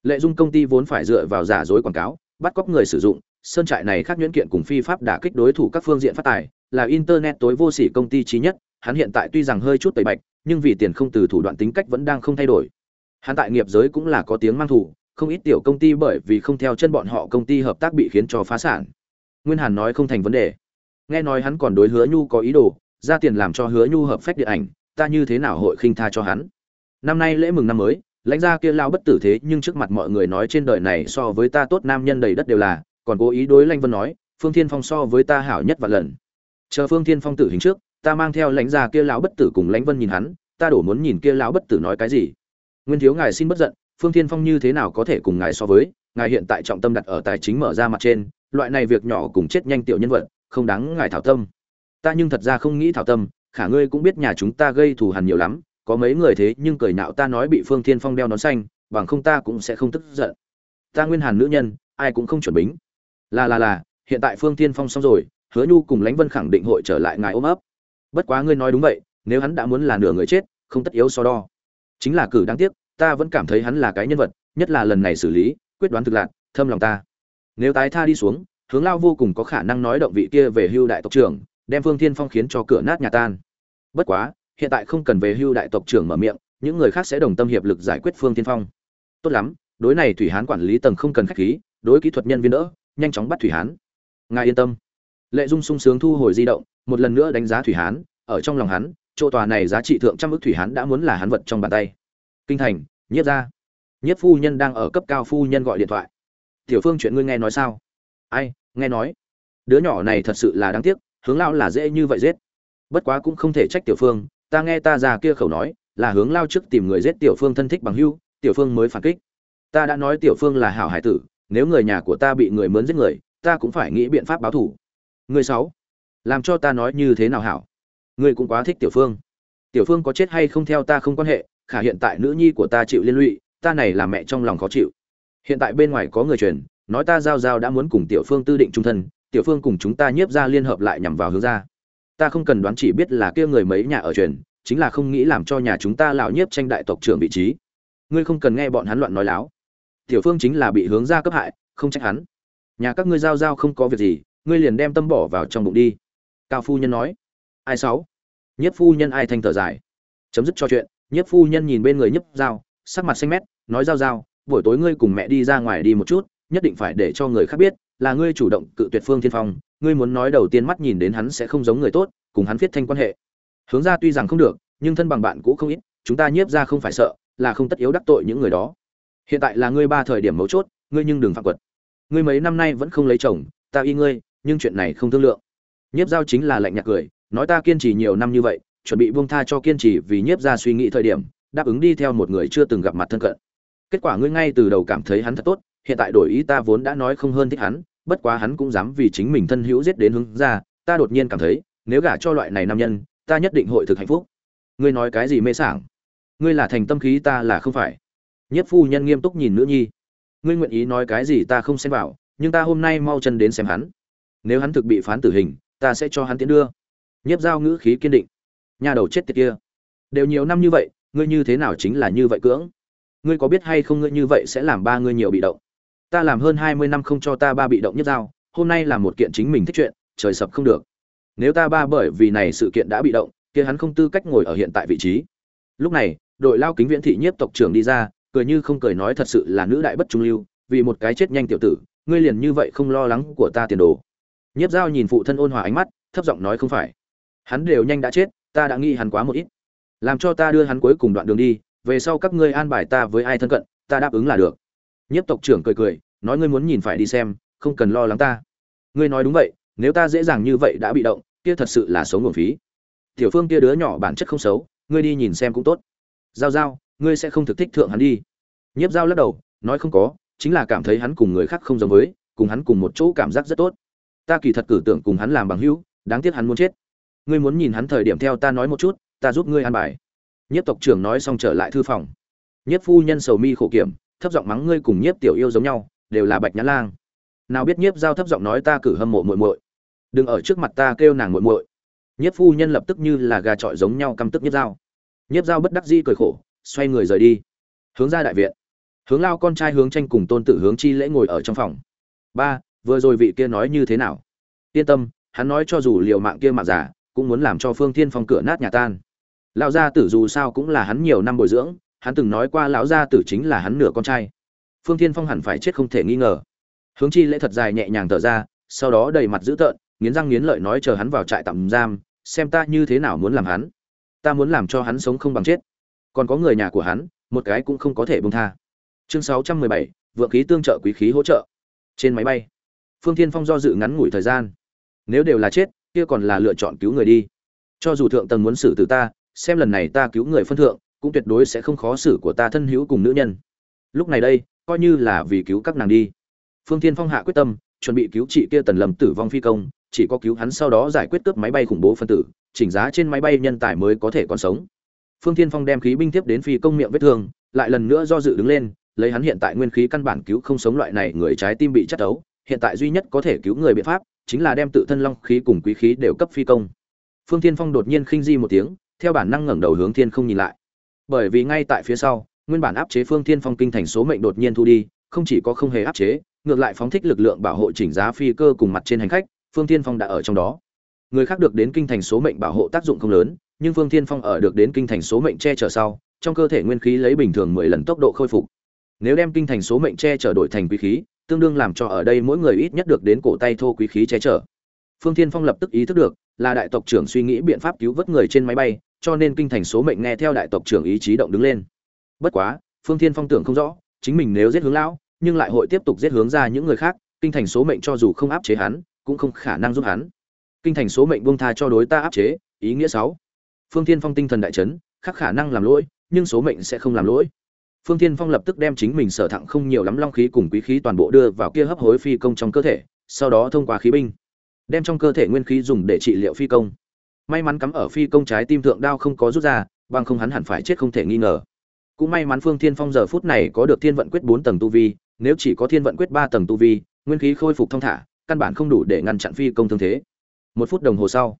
Lệ dung công ty vốn phải dựa vào giả dối quảng cáo, bắt cóc người sử dụng, sơn trại này khác nhuyễn kiện cùng phi pháp đã kích đối thủ các phương diện phát tài, là internet tối vô sỉ công ty trí nhất, hắn hiện tại tuy rằng hơi chút tẩy bạch, nhưng vì tiền không từ thủ đoạn tính cách vẫn đang không thay đổi. Hắn tại nghiệp giới cũng là có tiếng mang thủ không ít tiểu công ty bởi vì không theo chân bọn họ công ty hợp tác bị khiến cho phá sản. Nguyên hàn nói không thành vấn đề nghe nói hắn còn đối hứa nhu có ý đồ, ra tiền làm cho hứa nhu hợp phách điện ảnh, ta như thế nào hội khinh tha cho hắn? Năm nay lễ mừng năm mới, lãnh gia kia lao bất tử thế nhưng trước mặt mọi người nói trên đời này so với ta tốt nam nhân đầy đất đều là, còn cố ý đối lãnh vân nói, phương thiên phong so với ta hảo nhất và lần. Chờ phương thiên phong tử hình trước, ta mang theo lãnh gia kia lão bất tử cùng lãnh vân nhìn hắn, ta đổ muốn nhìn kia lão bất tử nói cái gì. Nguyên thiếu ngài xin bất giận, phương thiên phong như thế nào có thể cùng ngài so với, ngài hiện tại trọng tâm đặt ở tài chính mở ra mặt trên, loại này việc nhỏ cùng chết nhanh tiểu nhân vật không đáng ngài thảo tâm. Ta nhưng thật ra không nghĩ thảo tâm, khả ngươi cũng biết nhà chúng ta gây thù hằn nhiều lắm, có mấy người thế nhưng cười nạo ta nói bị phương thiên phong đeo nón xanh, bằng không ta cũng sẽ không tức giận. Ta nguyên hàn nữ nhân, ai cũng không chuẩn bính. Là là là, hiện tại phương thiên phong xong rồi, hứa nhu cùng lãnh vân khẳng định hội trở lại ngài ôm ấp. Bất quá ngươi nói đúng vậy, nếu hắn đã muốn là nửa người chết, không tất yếu so đo. Chính là cử đáng tiếc, ta vẫn cảm thấy hắn là cái nhân vật, nhất là lần này xử lý, quyết đoán thực lạc, thâm lòng ta. Nếu tái tha đi xuống hướng lao vô cùng có khả năng nói động vị kia về hưu đại tộc trưởng, đem phương thiên phong khiến cho cửa nát nhà tan. Bất quá, hiện tại không cần về hưu đại tộc trưởng mở miệng, những người khác sẽ đồng tâm hiệp lực giải quyết phương thiên phong. Tốt lắm, đối này thủy hán quản lý tầng không cần khách khí, đối kỹ thuật nhân viên đỡ, nhanh chóng bắt thủy hán. Ngài yên tâm. Lệ dung sung sướng thu hồi di động, một lần nữa đánh giá thủy hán, ở trong lòng hắn, chỗ tòa này giá trị thượng trăm ước thủy hán đã muốn là hắn vật trong bàn tay. Kinh thành, nhiếp ra nhiếp phu nhân đang ở cấp cao phu nhân gọi điện thoại. Tiểu phương, chuyện ngươi nghe nói sao? Ai? Nghe nói, đứa nhỏ này thật sự là đáng tiếc, hướng lao là dễ như vậy giết. Bất quá cũng không thể trách tiểu phương, ta nghe ta già kia khẩu nói, là hướng lao trước tìm người giết tiểu phương thân thích bằng hưu, tiểu phương mới phản kích. Ta đã nói tiểu phương là hảo hải tử, nếu người nhà của ta bị người mướn giết người, ta cũng phải nghĩ biện pháp báo thủ người sáu, làm cho ta nói như thế nào hảo? Ngươi cũng quá thích tiểu phương. Tiểu phương có chết hay không theo ta không quan hệ, khả hiện tại nữ nhi của ta chịu liên lụy, ta này là mẹ trong lòng khó chịu. Hiện tại bên ngoài có người truyền nói ta giao giao đã muốn cùng tiểu phương tư định trung thân, tiểu phương cùng chúng ta nhiếp ra liên hợp lại nhằm vào hướng ra ta không cần đoán chỉ biết là kia người mấy nhà ở truyền, chính là không nghĩ làm cho nhà chúng ta lão nhiếp tranh đại tộc trưởng vị trí. Ngươi không cần nghe bọn hắn loạn nói láo. Tiểu phương chính là bị hướng ra cấp hại, không trách hắn. Nhà các ngươi giao giao không có việc gì, ngươi liền đem tâm bỏ vào trong bụng đi. Cao phu nhân nói. Ai sáu? Nhất phu nhân ai thanh thở dài. Chấm dứt cho chuyện nhất phu nhân nhìn bên người nhấp giao, sắc mặt xanh mét, nói giao giao, buổi tối ngươi cùng mẹ đi ra ngoài đi một chút nhất định phải để cho người khác biết, là ngươi chủ động cự tuyệt phương thiên phong, ngươi muốn nói đầu tiên mắt nhìn đến hắn sẽ không giống người tốt, cùng hắn viết thanh quan hệ. Hướng ra tuy rằng không được, nhưng thân bằng bạn cũ không ít, chúng ta nhiếp ra không phải sợ, là không tất yếu đắc tội những người đó. Hiện tại là ngươi ba thời điểm mấu chốt, ngươi nhưng đừng phạm quật. Ngươi mấy năm nay vẫn không lấy chồng, ta y ngươi, nhưng chuyện này không thương lượng. Nhiếp giao chính là lạnh nhạt cười, nói ta kiên trì nhiều năm như vậy, chuẩn bị buông tha cho kiên trì vì nhiếp ra suy nghĩ thời điểm, đáp ứng đi theo một người chưa từng gặp mặt thân cận. Kết quả ngươi ngay từ đầu cảm thấy hắn thật tốt hiện tại đổi ý ta vốn đã nói không hơn thích hắn, bất quá hắn cũng dám vì chính mình thân hữu giết đến hướng ra, ta đột nhiên cảm thấy, nếu gả cho loại này nam nhân, ta nhất định hội thực hạnh phúc. Ngươi nói cái gì mê sảng? Ngươi là thành tâm khí ta là không phải. Nhất phu nhân nghiêm túc nhìn nữ nhi. Ngươi nguyện ý nói cái gì ta không xem vào, nhưng ta hôm nay mau chân đến xem hắn. Nếu hắn thực bị phán tử hình, ta sẽ cho hắn tiến đưa. Nhiếp giao ngữ khí kiên định. Nhà đầu chết tiệt kia. Đều nhiều năm như vậy, ngươi như thế nào chính là như vậy cưỡng? Ngươi có biết hay không ngươi như vậy sẽ làm ba ngươi nhiều bị động? Ta làm hơn hai mươi năm không cho ta ba bị động nhất giao, hôm nay là một kiện chính mình thích chuyện, trời sập không được. Nếu ta ba bởi vì này sự kiện đã bị động, kia hắn không tư cách ngồi ở hiện tại vị trí. Lúc này, đội lao kính viễn thị nhiếp tộc trưởng đi ra, cười như không cười nói thật sự là nữ đại bất trung lưu, vì một cái chết nhanh tiểu tử, ngươi liền như vậy không lo lắng của ta tiền đồ. Nhiếp giao nhìn phụ thân ôn hòa ánh mắt, thấp giọng nói không phải. Hắn đều nhanh đã chết, ta đã nghĩ hắn quá một ít. Làm cho ta đưa hắn cuối cùng đoạn đường đi, về sau các ngươi an bài ta với ai thân cận, ta đáp ứng là được nhiếp tộc trưởng cười cười, nói ngươi muốn nhìn phải đi xem, không cần lo lắng ta. Ngươi nói đúng vậy, nếu ta dễ dàng như vậy đã bị động, kia thật sự là sống nguồn phí. Tiểu phương kia đứa nhỏ bản chất không xấu, ngươi đi nhìn xem cũng tốt. Giao giao, ngươi sẽ không thực thích thượng hắn đi. Nhiếp giao lắc đầu, nói không có, chính là cảm thấy hắn cùng người khác không giống với, cùng hắn cùng một chỗ cảm giác rất tốt. Ta kỳ thật cử tưởng cùng hắn làm bằng hữu, đáng tiếc hắn muốn chết. Ngươi muốn nhìn hắn thời điểm theo ta nói một chút, ta giúp ngươi an bài. Nhất tộc trưởng nói xong trở lại thư phòng. Nhất phu nhân sầu mi khổ kiểm thấp giọng mắng ngươi cùng nhiếp tiểu yêu giống nhau, đều là bạch nhã lang. Nào biết nhiếp giao thấp giọng nói ta cử hâm mộ muội muội. Đừng ở trước mặt ta kêu nàng muội muội. Nhiếp phu nhân lập tức như là gà trọi giống nhau căm tức nhiếp giao. Nhiếp giao bất đắc dĩ cười khổ, xoay người rời đi. Hướng ra đại viện. Hướng lao con trai hướng tranh cùng tôn tử hướng chi lễ ngồi ở trong phòng. Ba, vừa rồi vị kia nói như thế nào? Yên tâm, hắn nói cho dù liều mạng kia mạng giả cũng muốn làm cho phương thiên phong cửa nát nhà tan. Lao gia tử dù sao cũng là hắn nhiều năm bồi dưỡng hắn từng nói qua lão gia tử chính là hắn nửa con trai. Phương thiên phong hẳn phải chết không thể nghi ngờ. Hướng chi lễ thật dài nhẹ nhàng thở ra, sau đó đầy mặt dữ tợn, nghiến răng nghiến lợi nói chờ hắn vào trại tạm giam, xem ta như thế nào muốn làm hắn. Ta muốn làm cho hắn sống không bằng chết. Còn có người nhà của hắn, một cái cũng không có thể bông tha. Chương sáu trăm mười bảy, vượng khí tương trợ quý khí hỗ trợ. Trên máy bay, phương thiên phong do dự ngắn ngủi thời gian. Nếu đều là chết, kia còn là lựa chọn cứu người đi. Cho dù thượng tầng muốn xử tử ta, xem lần này ta cứu người phân thượng cũng tuyệt đối sẽ không khó xử của ta thân hữu cùng nữ nhân. Lúc này đây, coi như là vì cứu các nàng đi. Phương thiên phong hạ quyết tâm, chuẩn bị cứu chị kia tần lầm tử vong phi công, chỉ có cứu hắn sau đó giải quyết cướp máy bay khủng bố phân tử, chỉnh giá trên máy bay nhân tài mới có thể còn sống. Phương thiên phong đem khí binh tiếp đến phi công miệng vết thương, lại lần nữa do dự đứng lên, lấy hắn hiện tại nguyên khí căn bản cứu không sống loại này người trái tim bị chất đấu, hiện tại duy nhất có thể cứu người biện pháp, chính là đem tự thân long khí cùng quý khí đều cấp phi công. Phương thiên phong đột nhiên khinh di một tiếng, theo bản năng ngẩng đầu hướng thiên không nhìn lại bởi vì ngay tại phía sau, nguyên bản áp chế phương thiên phong kinh thành số mệnh đột nhiên thu đi, không chỉ có không hề áp chế, ngược lại phóng thích lực lượng bảo hộ chỉnh giá phi cơ cùng mặt trên hành khách, phương thiên phong đã ở trong đó. Người khác được đến kinh thành số mệnh bảo hộ tác dụng không lớn, nhưng phương thiên phong ở được đến kinh thành số mệnh che chở sau, trong cơ thể nguyên khí lấy bình thường mười lần tốc độ khôi phục. Nếu đem kinh thành số mệnh che chở đổi thành quý khí, tương đương làm cho ở đây mỗi người ít nhất được đến cổ tay thô quý khí che chở. Phương thiên phong lập tức ý thức được, là đại tộc trưởng suy nghĩ biện pháp cứu vớt người trên máy bay cho nên kinh thành số mệnh nghe theo đại tộc trưởng ý chí động đứng lên. Bất quá, phương thiên phong tưởng không rõ, chính mình nếu giết hướng lão, nhưng lại hội tiếp tục giết hướng ra những người khác, kinh thành số mệnh cho dù không áp chế hắn, cũng không khả năng giúp hắn. Kinh thành số mệnh buông tha cho đối ta áp chế, ý nghĩa sáu. Phương thiên phong tinh thần đại chấn khác khả năng làm lỗi, nhưng số mệnh sẽ không làm lỗi. Phương thiên phong lập tức đem chính mình sở thẳng không nhiều lắm long khí cùng quý khí toàn bộ đưa vào kia hấp hối phi công trong cơ thể, sau đó thông qua khí binh, đem trong cơ thể nguyên khí dùng để trị liệu phi công may mắn cắm ở phi công trái tim thượng đao không có rút ra, bằng không hắn hẳn phải chết không thể nghi ngờ. Cũng may mắn phương thiên phong giờ phút này có được thiên vận quyết bốn tầng tu vi, nếu chỉ có thiên vận quyết ba tầng tu vi, nguyên khí khôi phục thông thả, căn bản không đủ để ngăn chặn phi công thương thế. Một phút đồng hồ sau,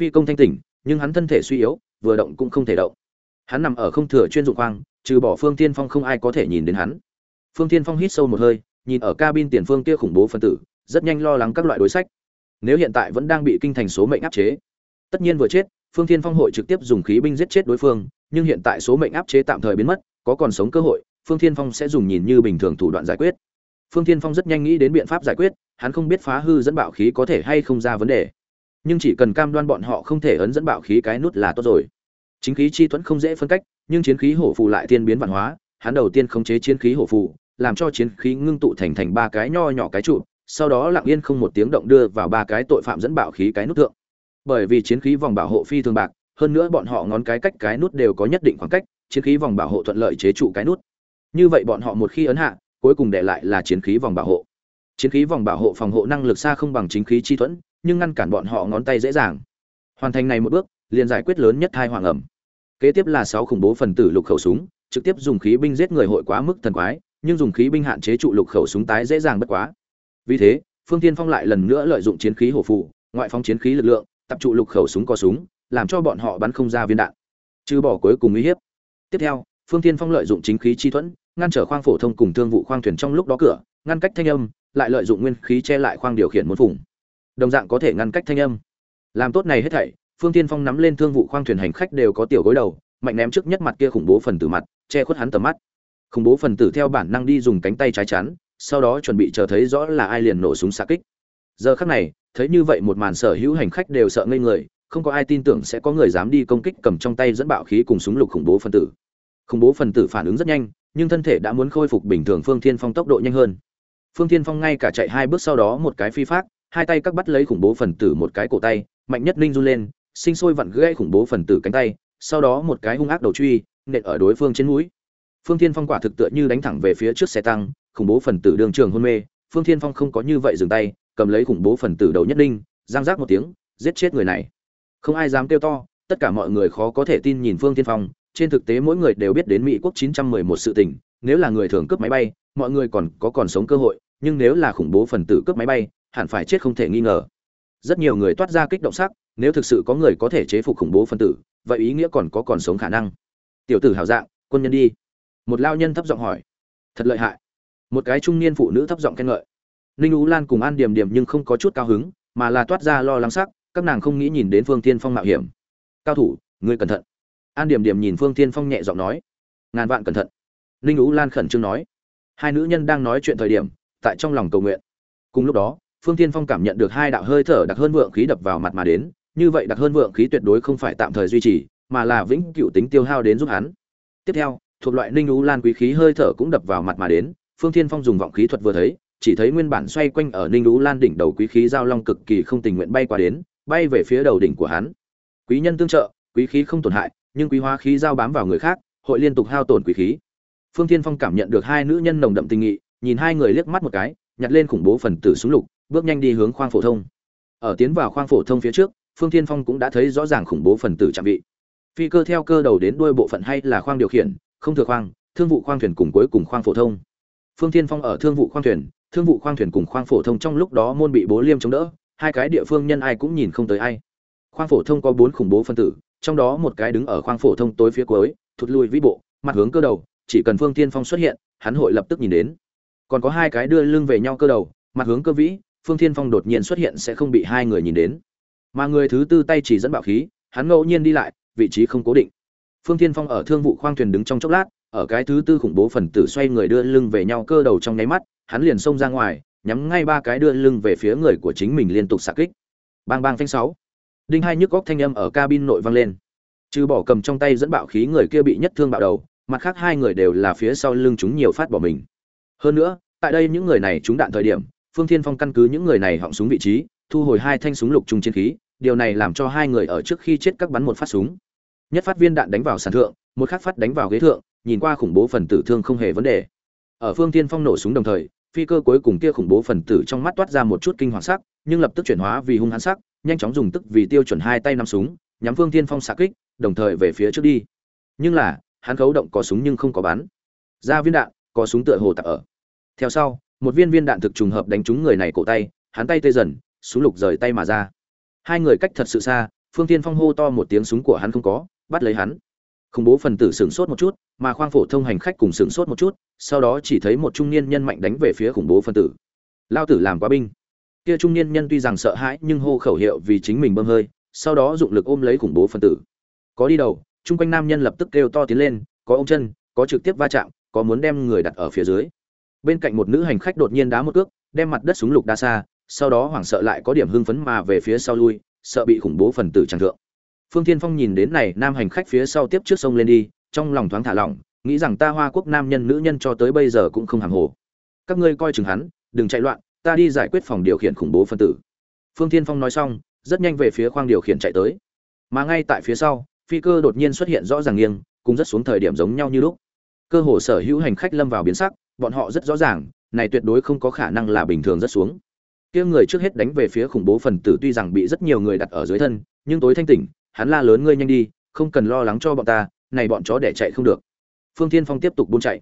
phi công thanh tỉnh, nhưng hắn thân thể suy yếu, vừa động cũng không thể động. Hắn nằm ở không thừa chuyên dụng khoang, trừ bỏ phương tiên phong không ai có thể nhìn đến hắn. Phương tiên phong hít sâu một hơi, nhìn ở cabin tiền phương kia khủng bố phân tử, rất nhanh lo lắng các loại đối sách. Nếu hiện tại vẫn đang bị kinh thành số mệnh áp chế tất nhiên vừa chết, phương Thiên phong hội trực tiếp dùng khí binh giết chết đối phương, nhưng hiện tại số mệnh áp chế tạm thời biến mất, có còn sống cơ hội, phương Thiên phong sẽ dùng nhìn như bình thường thủ đoạn giải quyết. Phương Thiên phong rất nhanh nghĩ đến biện pháp giải quyết, hắn không biết phá hư dẫn bạo khí có thể hay không ra vấn đề. Nhưng chỉ cần cam đoan bọn họ không thể ấn dẫn bạo khí cái nút là tốt rồi. Chính khí chi thuẫn không dễ phân cách, nhưng chiến khí hổ phù lại tiên biến văn hóa, hắn đầu tiên khống chế chiến khí hổ phù, làm cho chiến khí ngưng tụ thành thành ba cái nho nhỏ cái trụ, sau đó lặng yên không một tiếng động đưa vào ba cái tội phạm dẫn bạo khí cái nút thượng bởi vì chiến khí vòng bảo hộ phi thường bạc, hơn nữa bọn họ ngón cái cách cái nút đều có nhất định khoảng cách, chiến khí vòng bảo hộ thuận lợi chế trụ cái nút. Như vậy bọn họ một khi ấn hạ, cuối cùng để lại là chiến khí vòng bảo hộ. Chiến khí vòng bảo hộ phòng hộ năng lực xa không bằng chính khí chi thuẫn, nhưng ngăn cản bọn họ ngón tay dễ dàng. Hoàn thành này một bước, liền giải quyết lớn nhất hai hoàng ẩm. Kế tiếp là sáu khủng bố phần tử lục khẩu súng, trực tiếp dùng khí binh giết người hội quá mức thần quái, nhưng dùng khí binh hạn chế trụ lục khẩu súng tái dễ dàng bất quá. Vì thế, phương tiên phong lại lần nữa lợi dụng chiến khí hổ phụ ngoại phong chiến khí lực lượng tập trụ lục khẩu súng có súng, làm cho bọn họ bắn không ra viên đạn. Trừ bỏ cuối cùng uy hiếp. Tiếp theo, phương tiên phong lợi dụng chính khí chi thuẫn, ngăn trở khoang phổ thông cùng thương vụ khoang thuyền trong lúc đó cửa, ngăn cách thanh âm, lại lợi dụng nguyên khí che lại khoang điều khiển một vùng đồng dạng có thể ngăn cách thanh âm. Làm tốt này hết thảy, phương tiên phong nắm lên thương vụ khoang thuyền hành khách đều có tiểu gối đầu, mạnh ném trước nhất mặt kia khủng bố phần tử mặt, che khuất hắn tầm mắt. Khủng bố phần tử theo bản năng đi dùng cánh tay trái chắn, sau đó chuẩn bị chờ thấy rõ là ai liền nổ súng xạ kích. Giờ khắc này thấy như vậy một màn sở hữu hành khách đều sợ ngây người, không có ai tin tưởng sẽ có người dám đi công kích cầm trong tay dẫn bạo khí cùng súng lục khủng bố phân tử. Khủng bố phần tử phản ứng rất nhanh, nhưng thân thể đã muốn khôi phục bình thường phương thiên phong tốc độ nhanh hơn. Phương thiên phong ngay cả chạy hai bước sau đó một cái phi phát hai tay các bắt lấy khủng bố phần tử một cái cổ tay, mạnh nhất ninh run lên, sinh sôi vặn gãy khủng bố phần tử cánh tay, sau đó một cái hung ác đầu truy, nện ở đối phương trên mũi. Phương thiên phong quả thực tựa như đánh thẳng về phía trước xe tăng, khủng bố phần tử đường trường hôn mê, phương thiên phong không có như vậy dừng tay cầm lấy khủng bố phần tử đầu nhất đinh giang giác một tiếng, giết chết người này. Không ai dám kêu to, tất cả mọi người khó có thể tin nhìn phương thiên phong, trên thực tế mỗi người đều biết đến mỹ quốc 911 sự tình, nếu là người thường cướp máy bay, mọi người còn có còn sống cơ hội, nhưng nếu là khủng bố phần tử cướp máy bay, hẳn phải chết không thể nghi ngờ. Rất nhiều người toát ra kích động sắc, nếu thực sự có người có thể chế phục khủng bố phân tử, vậy ý nghĩa còn có còn sống khả năng. Tiểu tử hào dạng, quân nhân đi. Một lao nhân thấp giọng hỏi. Thật lợi hại. Một cái trung niên phụ nữ thấp giọng khen ngợi ninh ú lan cùng an điềm điềm nhưng không có chút cao hứng, mà là toát ra lo lắng sắc, các nàng không nghĩ nhìn đến phương tiên phong mạo hiểm. Cao thủ, ngươi cẩn thận. An điềm điềm nhìn phương tiên phong nhẹ giọng nói. Ngàn vạn cẩn thận. Ninh ú lan khẩn trương nói. Hai nữ nhân đang nói chuyện thời điểm, tại trong lòng cầu nguyện. Cùng lúc đó, phương tiên phong cảm nhận được hai đạo hơi thở đặc hơn vượng khí đập vào mặt mà đến, như vậy đặc hơn vượng khí tuyệt đối không phải tạm thời duy trì, mà là vĩnh cựu tính tiêu hao đến giúp hắn. Tiếp theo, thuộc loại ninh ú lan quý khí hơi thở cũng đập vào mặt mà đến, phương tiên phong dùng vọng khí thuật vừa thấy chỉ thấy nguyên bản xoay quanh ở ninh Vũ lan đỉnh đầu quý khí giao long cực kỳ không tình nguyện bay qua đến, bay về phía đầu đỉnh của hắn. Quý nhân tương trợ, quý khí không tổn hại, nhưng quý hóa khí giao bám vào người khác, hội liên tục hao tổn quý khí. Phương Thiên phong cảm nhận được hai nữ nhân nồng đậm tình nghị, nhìn hai người liếc mắt một cái, nhặt lên khủng bố phần tử súng lục, bước nhanh đi hướng khoang phổ thông. Ở tiến vào khoang phổ thông phía trước, phương thiên phong cũng đã thấy rõ ràng khủng bố phần tử chạm vị. Phi cơ theo cơ đầu đến đuôi bộ phận hay là khoang điều khiển, không thừa khoang, thương vụ khoang thuyền cùng cuối cùng khoang phổ thông. Phương thiên phong ở thương vụ khoang thuyền thương vụ khoang thuyền cùng khoang phổ thông trong lúc đó môn bị bố liêm chống đỡ, hai cái địa phương nhân ai cũng nhìn không tới ai. Khoang phổ thông có bốn khủng bố phân tử, trong đó một cái đứng ở khoang phổ thông tối phía cuối, thụt lùi vĩ bộ, mặt hướng cơ đầu, chỉ cần phương thiên phong xuất hiện, hắn hội lập tức nhìn đến. Còn có hai cái đưa lưng về nhau cơ đầu, mặt hướng cơ vĩ, phương thiên phong đột nhiên xuất hiện sẽ không bị hai người nhìn đến. Mà người thứ tư tay chỉ dẫn bạo khí, hắn ngẫu nhiên đi lại, vị trí không cố định. Phương thiên phong ở thương vụ khoang thuyền đứng trong chốc lát, ở cái thứ tư khủng bố phần tử xoay người đưa lưng về nhau cơ đầu trong nháy mắt hắn liền xông ra ngoài, nhắm ngay ba cái đưa lưng về phía người của chính mình liên tục xạ kích. Bang bang phanh sáu. Đinh hai nhức góc thanh âm ở cabin nội vang lên. Trừ bỏ cầm trong tay dẫn bạo khí người kia bị nhất thương bạo đầu, mặt khác hai người đều là phía sau lưng chúng nhiều phát bỏ mình. Hơn nữa, tại đây những người này chúng đạn thời điểm, phương thiên phong căn cứ những người này họng súng vị trí, thu hồi hai thanh súng lục trung chiến khí, điều này làm cho hai người ở trước khi chết các bắn một phát súng. Nhất phát viên đạn đánh vào sàn thượng, một khắc phát đánh vào ghế thượng, nhìn qua khủng bố phần tử thương không hề vấn đề. Ở phương thiên phong nổ súng đồng thời phi cơ cuối cùng kia khủng bố phần tử trong mắt toát ra một chút kinh hoàng sắc, nhưng lập tức chuyển hóa vì hung hãn sắc, nhanh chóng dùng tức vì tiêu chuẩn hai tay nắm súng, nhắm phương thiên phong xạ kích, đồng thời về phía trước đi. Nhưng là, hắn khấu động có súng nhưng không có bắn. Ra viên đạn, có súng tựa hồ tạc ở. Theo sau, một viên viên đạn thực trùng hợp đánh trúng người này cổ tay, hắn tay tê dần, súng lục rời tay mà ra. Hai người cách thật sự xa, phương thiên phong hô to một tiếng súng của hắn không có, bắt lấy hắn. Khủng bố phần tử sửng sốt một chút mà khoang phổ thông hành khách cùng sửng sốt một chút, sau đó chỉ thấy một trung niên nhân mạnh đánh về phía khủng bố phân tử. Lao tử làm quá binh. Kia trung niên nhân tuy rằng sợ hãi nhưng hô khẩu hiệu vì chính mình bơm hơi, sau đó dụng lực ôm lấy khủng bố phân tử. Có đi đầu, chung quanh nam nhân lập tức kêu to tiến lên, có ôm chân, có trực tiếp va chạm, có muốn đem người đặt ở phía dưới. Bên cạnh một nữ hành khách đột nhiên đá một cước, đem mặt đất súng lục đa xa, sau đó hoảng sợ lại có điểm hưng phấn mà về phía sau lui, sợ bị khủng bố phần tử tràng thượng. Phương tiên phong nhìn đến này, nam hành khách phía sau tiếp trước sông lên đi trong lòng thoáng thả lỏng, nghĩ rằng ta hoa quốc nam nhân nữ nhân cho tới bây giờ cũng không hàng hồ. Các ngươi coi chừng hắn, đừng chạy loạn, ta đi giải quyết phòng điều khiển khủng bố phân tử. Phương Thiên phong nói xong, rất nhanh về phía khoang điều khiển chạy tới. Mà ngay tại phía sau, phi cơ đột nhiên xuất hiện rõ ràng nghiêng, cùng rất xuống thời điểm giống nhau như lúc. Cơ hồ sở hữu hành khách lâm vào biến sắc, bọn họ rất rõ ràng, này tuyệt đối không có khả năng là bình thường rất xuống. Kia người trước hết đánh về phía khủng bố phần tử tuy rằng bị rất nhiều người đặt ở dưới thân, nhưng tối thanh tỉnh, hắn la lớn ngươi nhanh đi, không cần lo lắng cho bọn ta này bọn chó để chạy không được. Phương thiên phong tiếp tục buôn chạy.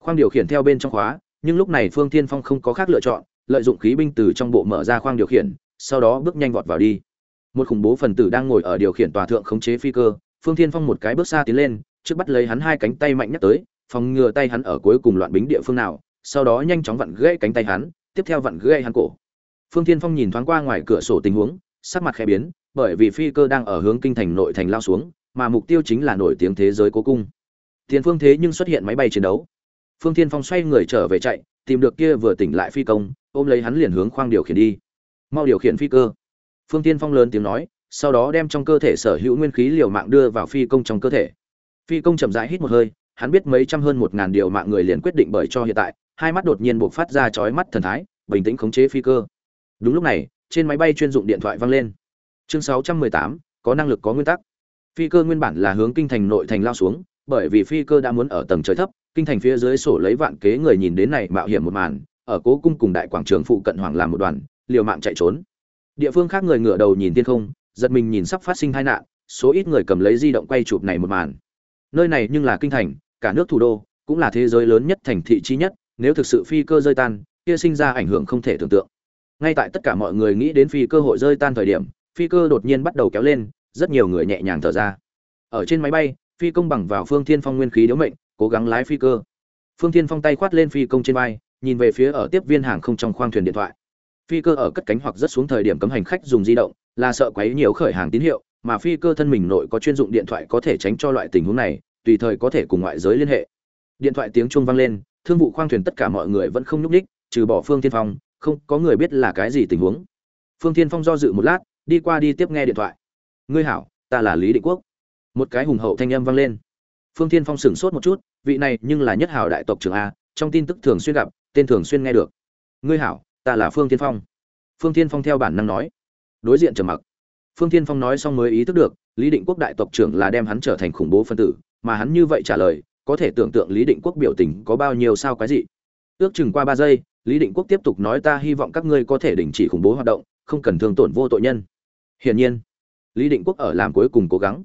Khoang điều khiển theo bên trong khóa, nhưng lúc này phương thiên phong không có khác lựa chọn, lợi dụng khí binh từ trong bộ mở ra khoang điều khiển, sau đó bước nhanh vọt vào đi. Một khủng bố phần tử đang ngồi ở điều khiển tòa thượng khống chế phi cơ, phương thiên phong một cái bước xa tiến lên, trước bắt lấy hắn hai cánh tay mạnh nhất tới, phòng ngừa tay hắn ở cuối cùng loạn bính địa phương nào, sau đó nhanh chóng vặn gãy cánh tay hắn, tiếp theo vặn gãy hắn cổ. Phương thiên phong nhìn thoáng qua ngoài cửa sổ tình huống, sắc mặt khẽ biến, bởi vì phi cơ đang ở hướng kinh thành nội thành lao xuống mà mục tiêu chính là nổi tiếng thế giới cố cung. Tiền phương thế nhưng xuất hiện máy bay chiến đấu. Phương thiên phong xoay người trở về chạy tìm được kia vừa tỉnh lại phi công ôm lấy hắn liền hướng khoang điều khiển đi. Mau điều khiển phi cơ. Phương thiên phong lớn tiếng nói sau đó đem trong cơ thể sở hữu nguyên khí liều mạng đưa vào phi công trong cơ thể. Phi công chậm rãi hít một hơi hắn biết mấy trăm hơn một ngàn điều mạng người liền quyết định bởi cho hiện tại hai mắt đột nhiên buộc phát ra chói mắt thần thái bình tĩnh khống chế phi cơ. Đúng lúc này trên máy bay chuyên dụng điện thoại vang lên. Chương 618, có năng lực có nguyên tắc phi cơ nguyên bản là hướng kinh thành nội thành lao xuống, bởi vì phi cơ đã muốn ở tầng trời thấp, kinh thành phía dưới sổ lấy vạn kế người nhìn đến này mạo hiểm một màn, ở cố cung cùng đại quảng trường phụ cận hoàng làm một đoàn, liều mạng chạy trốn. Địa phương khác người ngửa đầu nhìn thiên không, giật mình nhìn sắp phát sinh tai nạn, số ít người cầm lấy di động quay chụp này một màn. Nơi này nhưng là kinh thành, cả nước thủ đô, cũng là thế giới lớn nhất thành thị chi nhất, nếu thực sự phi cơ rơi tan, kia sinh ra ảnh hưởng không thể tưởng tượng. Ngay tại tất cả mọi người nghĩ đến phi cơ hội rơi tan thời điểm, phi cơ đột nhiên bắt đầu kéo lên rất nhiều người nhẹ nhàng thở ra. Ở trên máy bay, phi công bằng vào phương thiên phong nguyên khí điếu mệnh, cố gắng lái phi cơ. Phương thiên phong tay khoát lên phi công trên vai, nhìn về phía ở tiếp viên hàng không trong khoang thuyền điện thoại. Phi cơ ở cất cánh hoặc rất xuống thời điểm cấm hành khách dùng di động, là sợ quấy nhiều khởi hàng tín hiệu, mà phi cơ thân mình nội có chuyên dụng điện thoại có thể tránh cho loại tình huống này, tùy thời có thể cùng ngoại giới liên hệ. Điện thoại tiếng chuông vang lên, thương vụ khoang thuyền tất cả mọi người vẫn không nhúc ních trừ bỏ phương Thiên phong, không có người biết là cái gì tình huống. Phương Thiên phong do dự một lát, đi qua đi tiếp nghe điện thoại ngươi hảo, ta là lý định quốc. Một cái hùng hậu thanh âm vang lên. Phương Thiên phong sửng sốt một chút, vị này nhưng là nhất hảo đại tộc trưởng a, trong tin tức thường xuyên gặp, tên thường xuyên nghe được. Ngươi hảo, ta là phương Thiên phong. Phương Thiên phong theo bản năng nói. Đối diện trầm mặc. Phương Thiên phong nói xong mới ý thức được, lý định quốc đại tộc trưởng là đem hắn trở thành khủng bố phân tử, mà hắn như vậy trả lời, có thể tưởng tượng lý định quốc biểu tình có bao nhiêu sao cái gì ước chừng qua ba giây, lý định quốc tiếp tục nói ta hy vọng các ngươi có thể đình chỉ khủng bố hoạt động, không cần thương tổn vô tội nhân. Hiển nhiên lý định quốc ở làm cuối cùng cố gắng.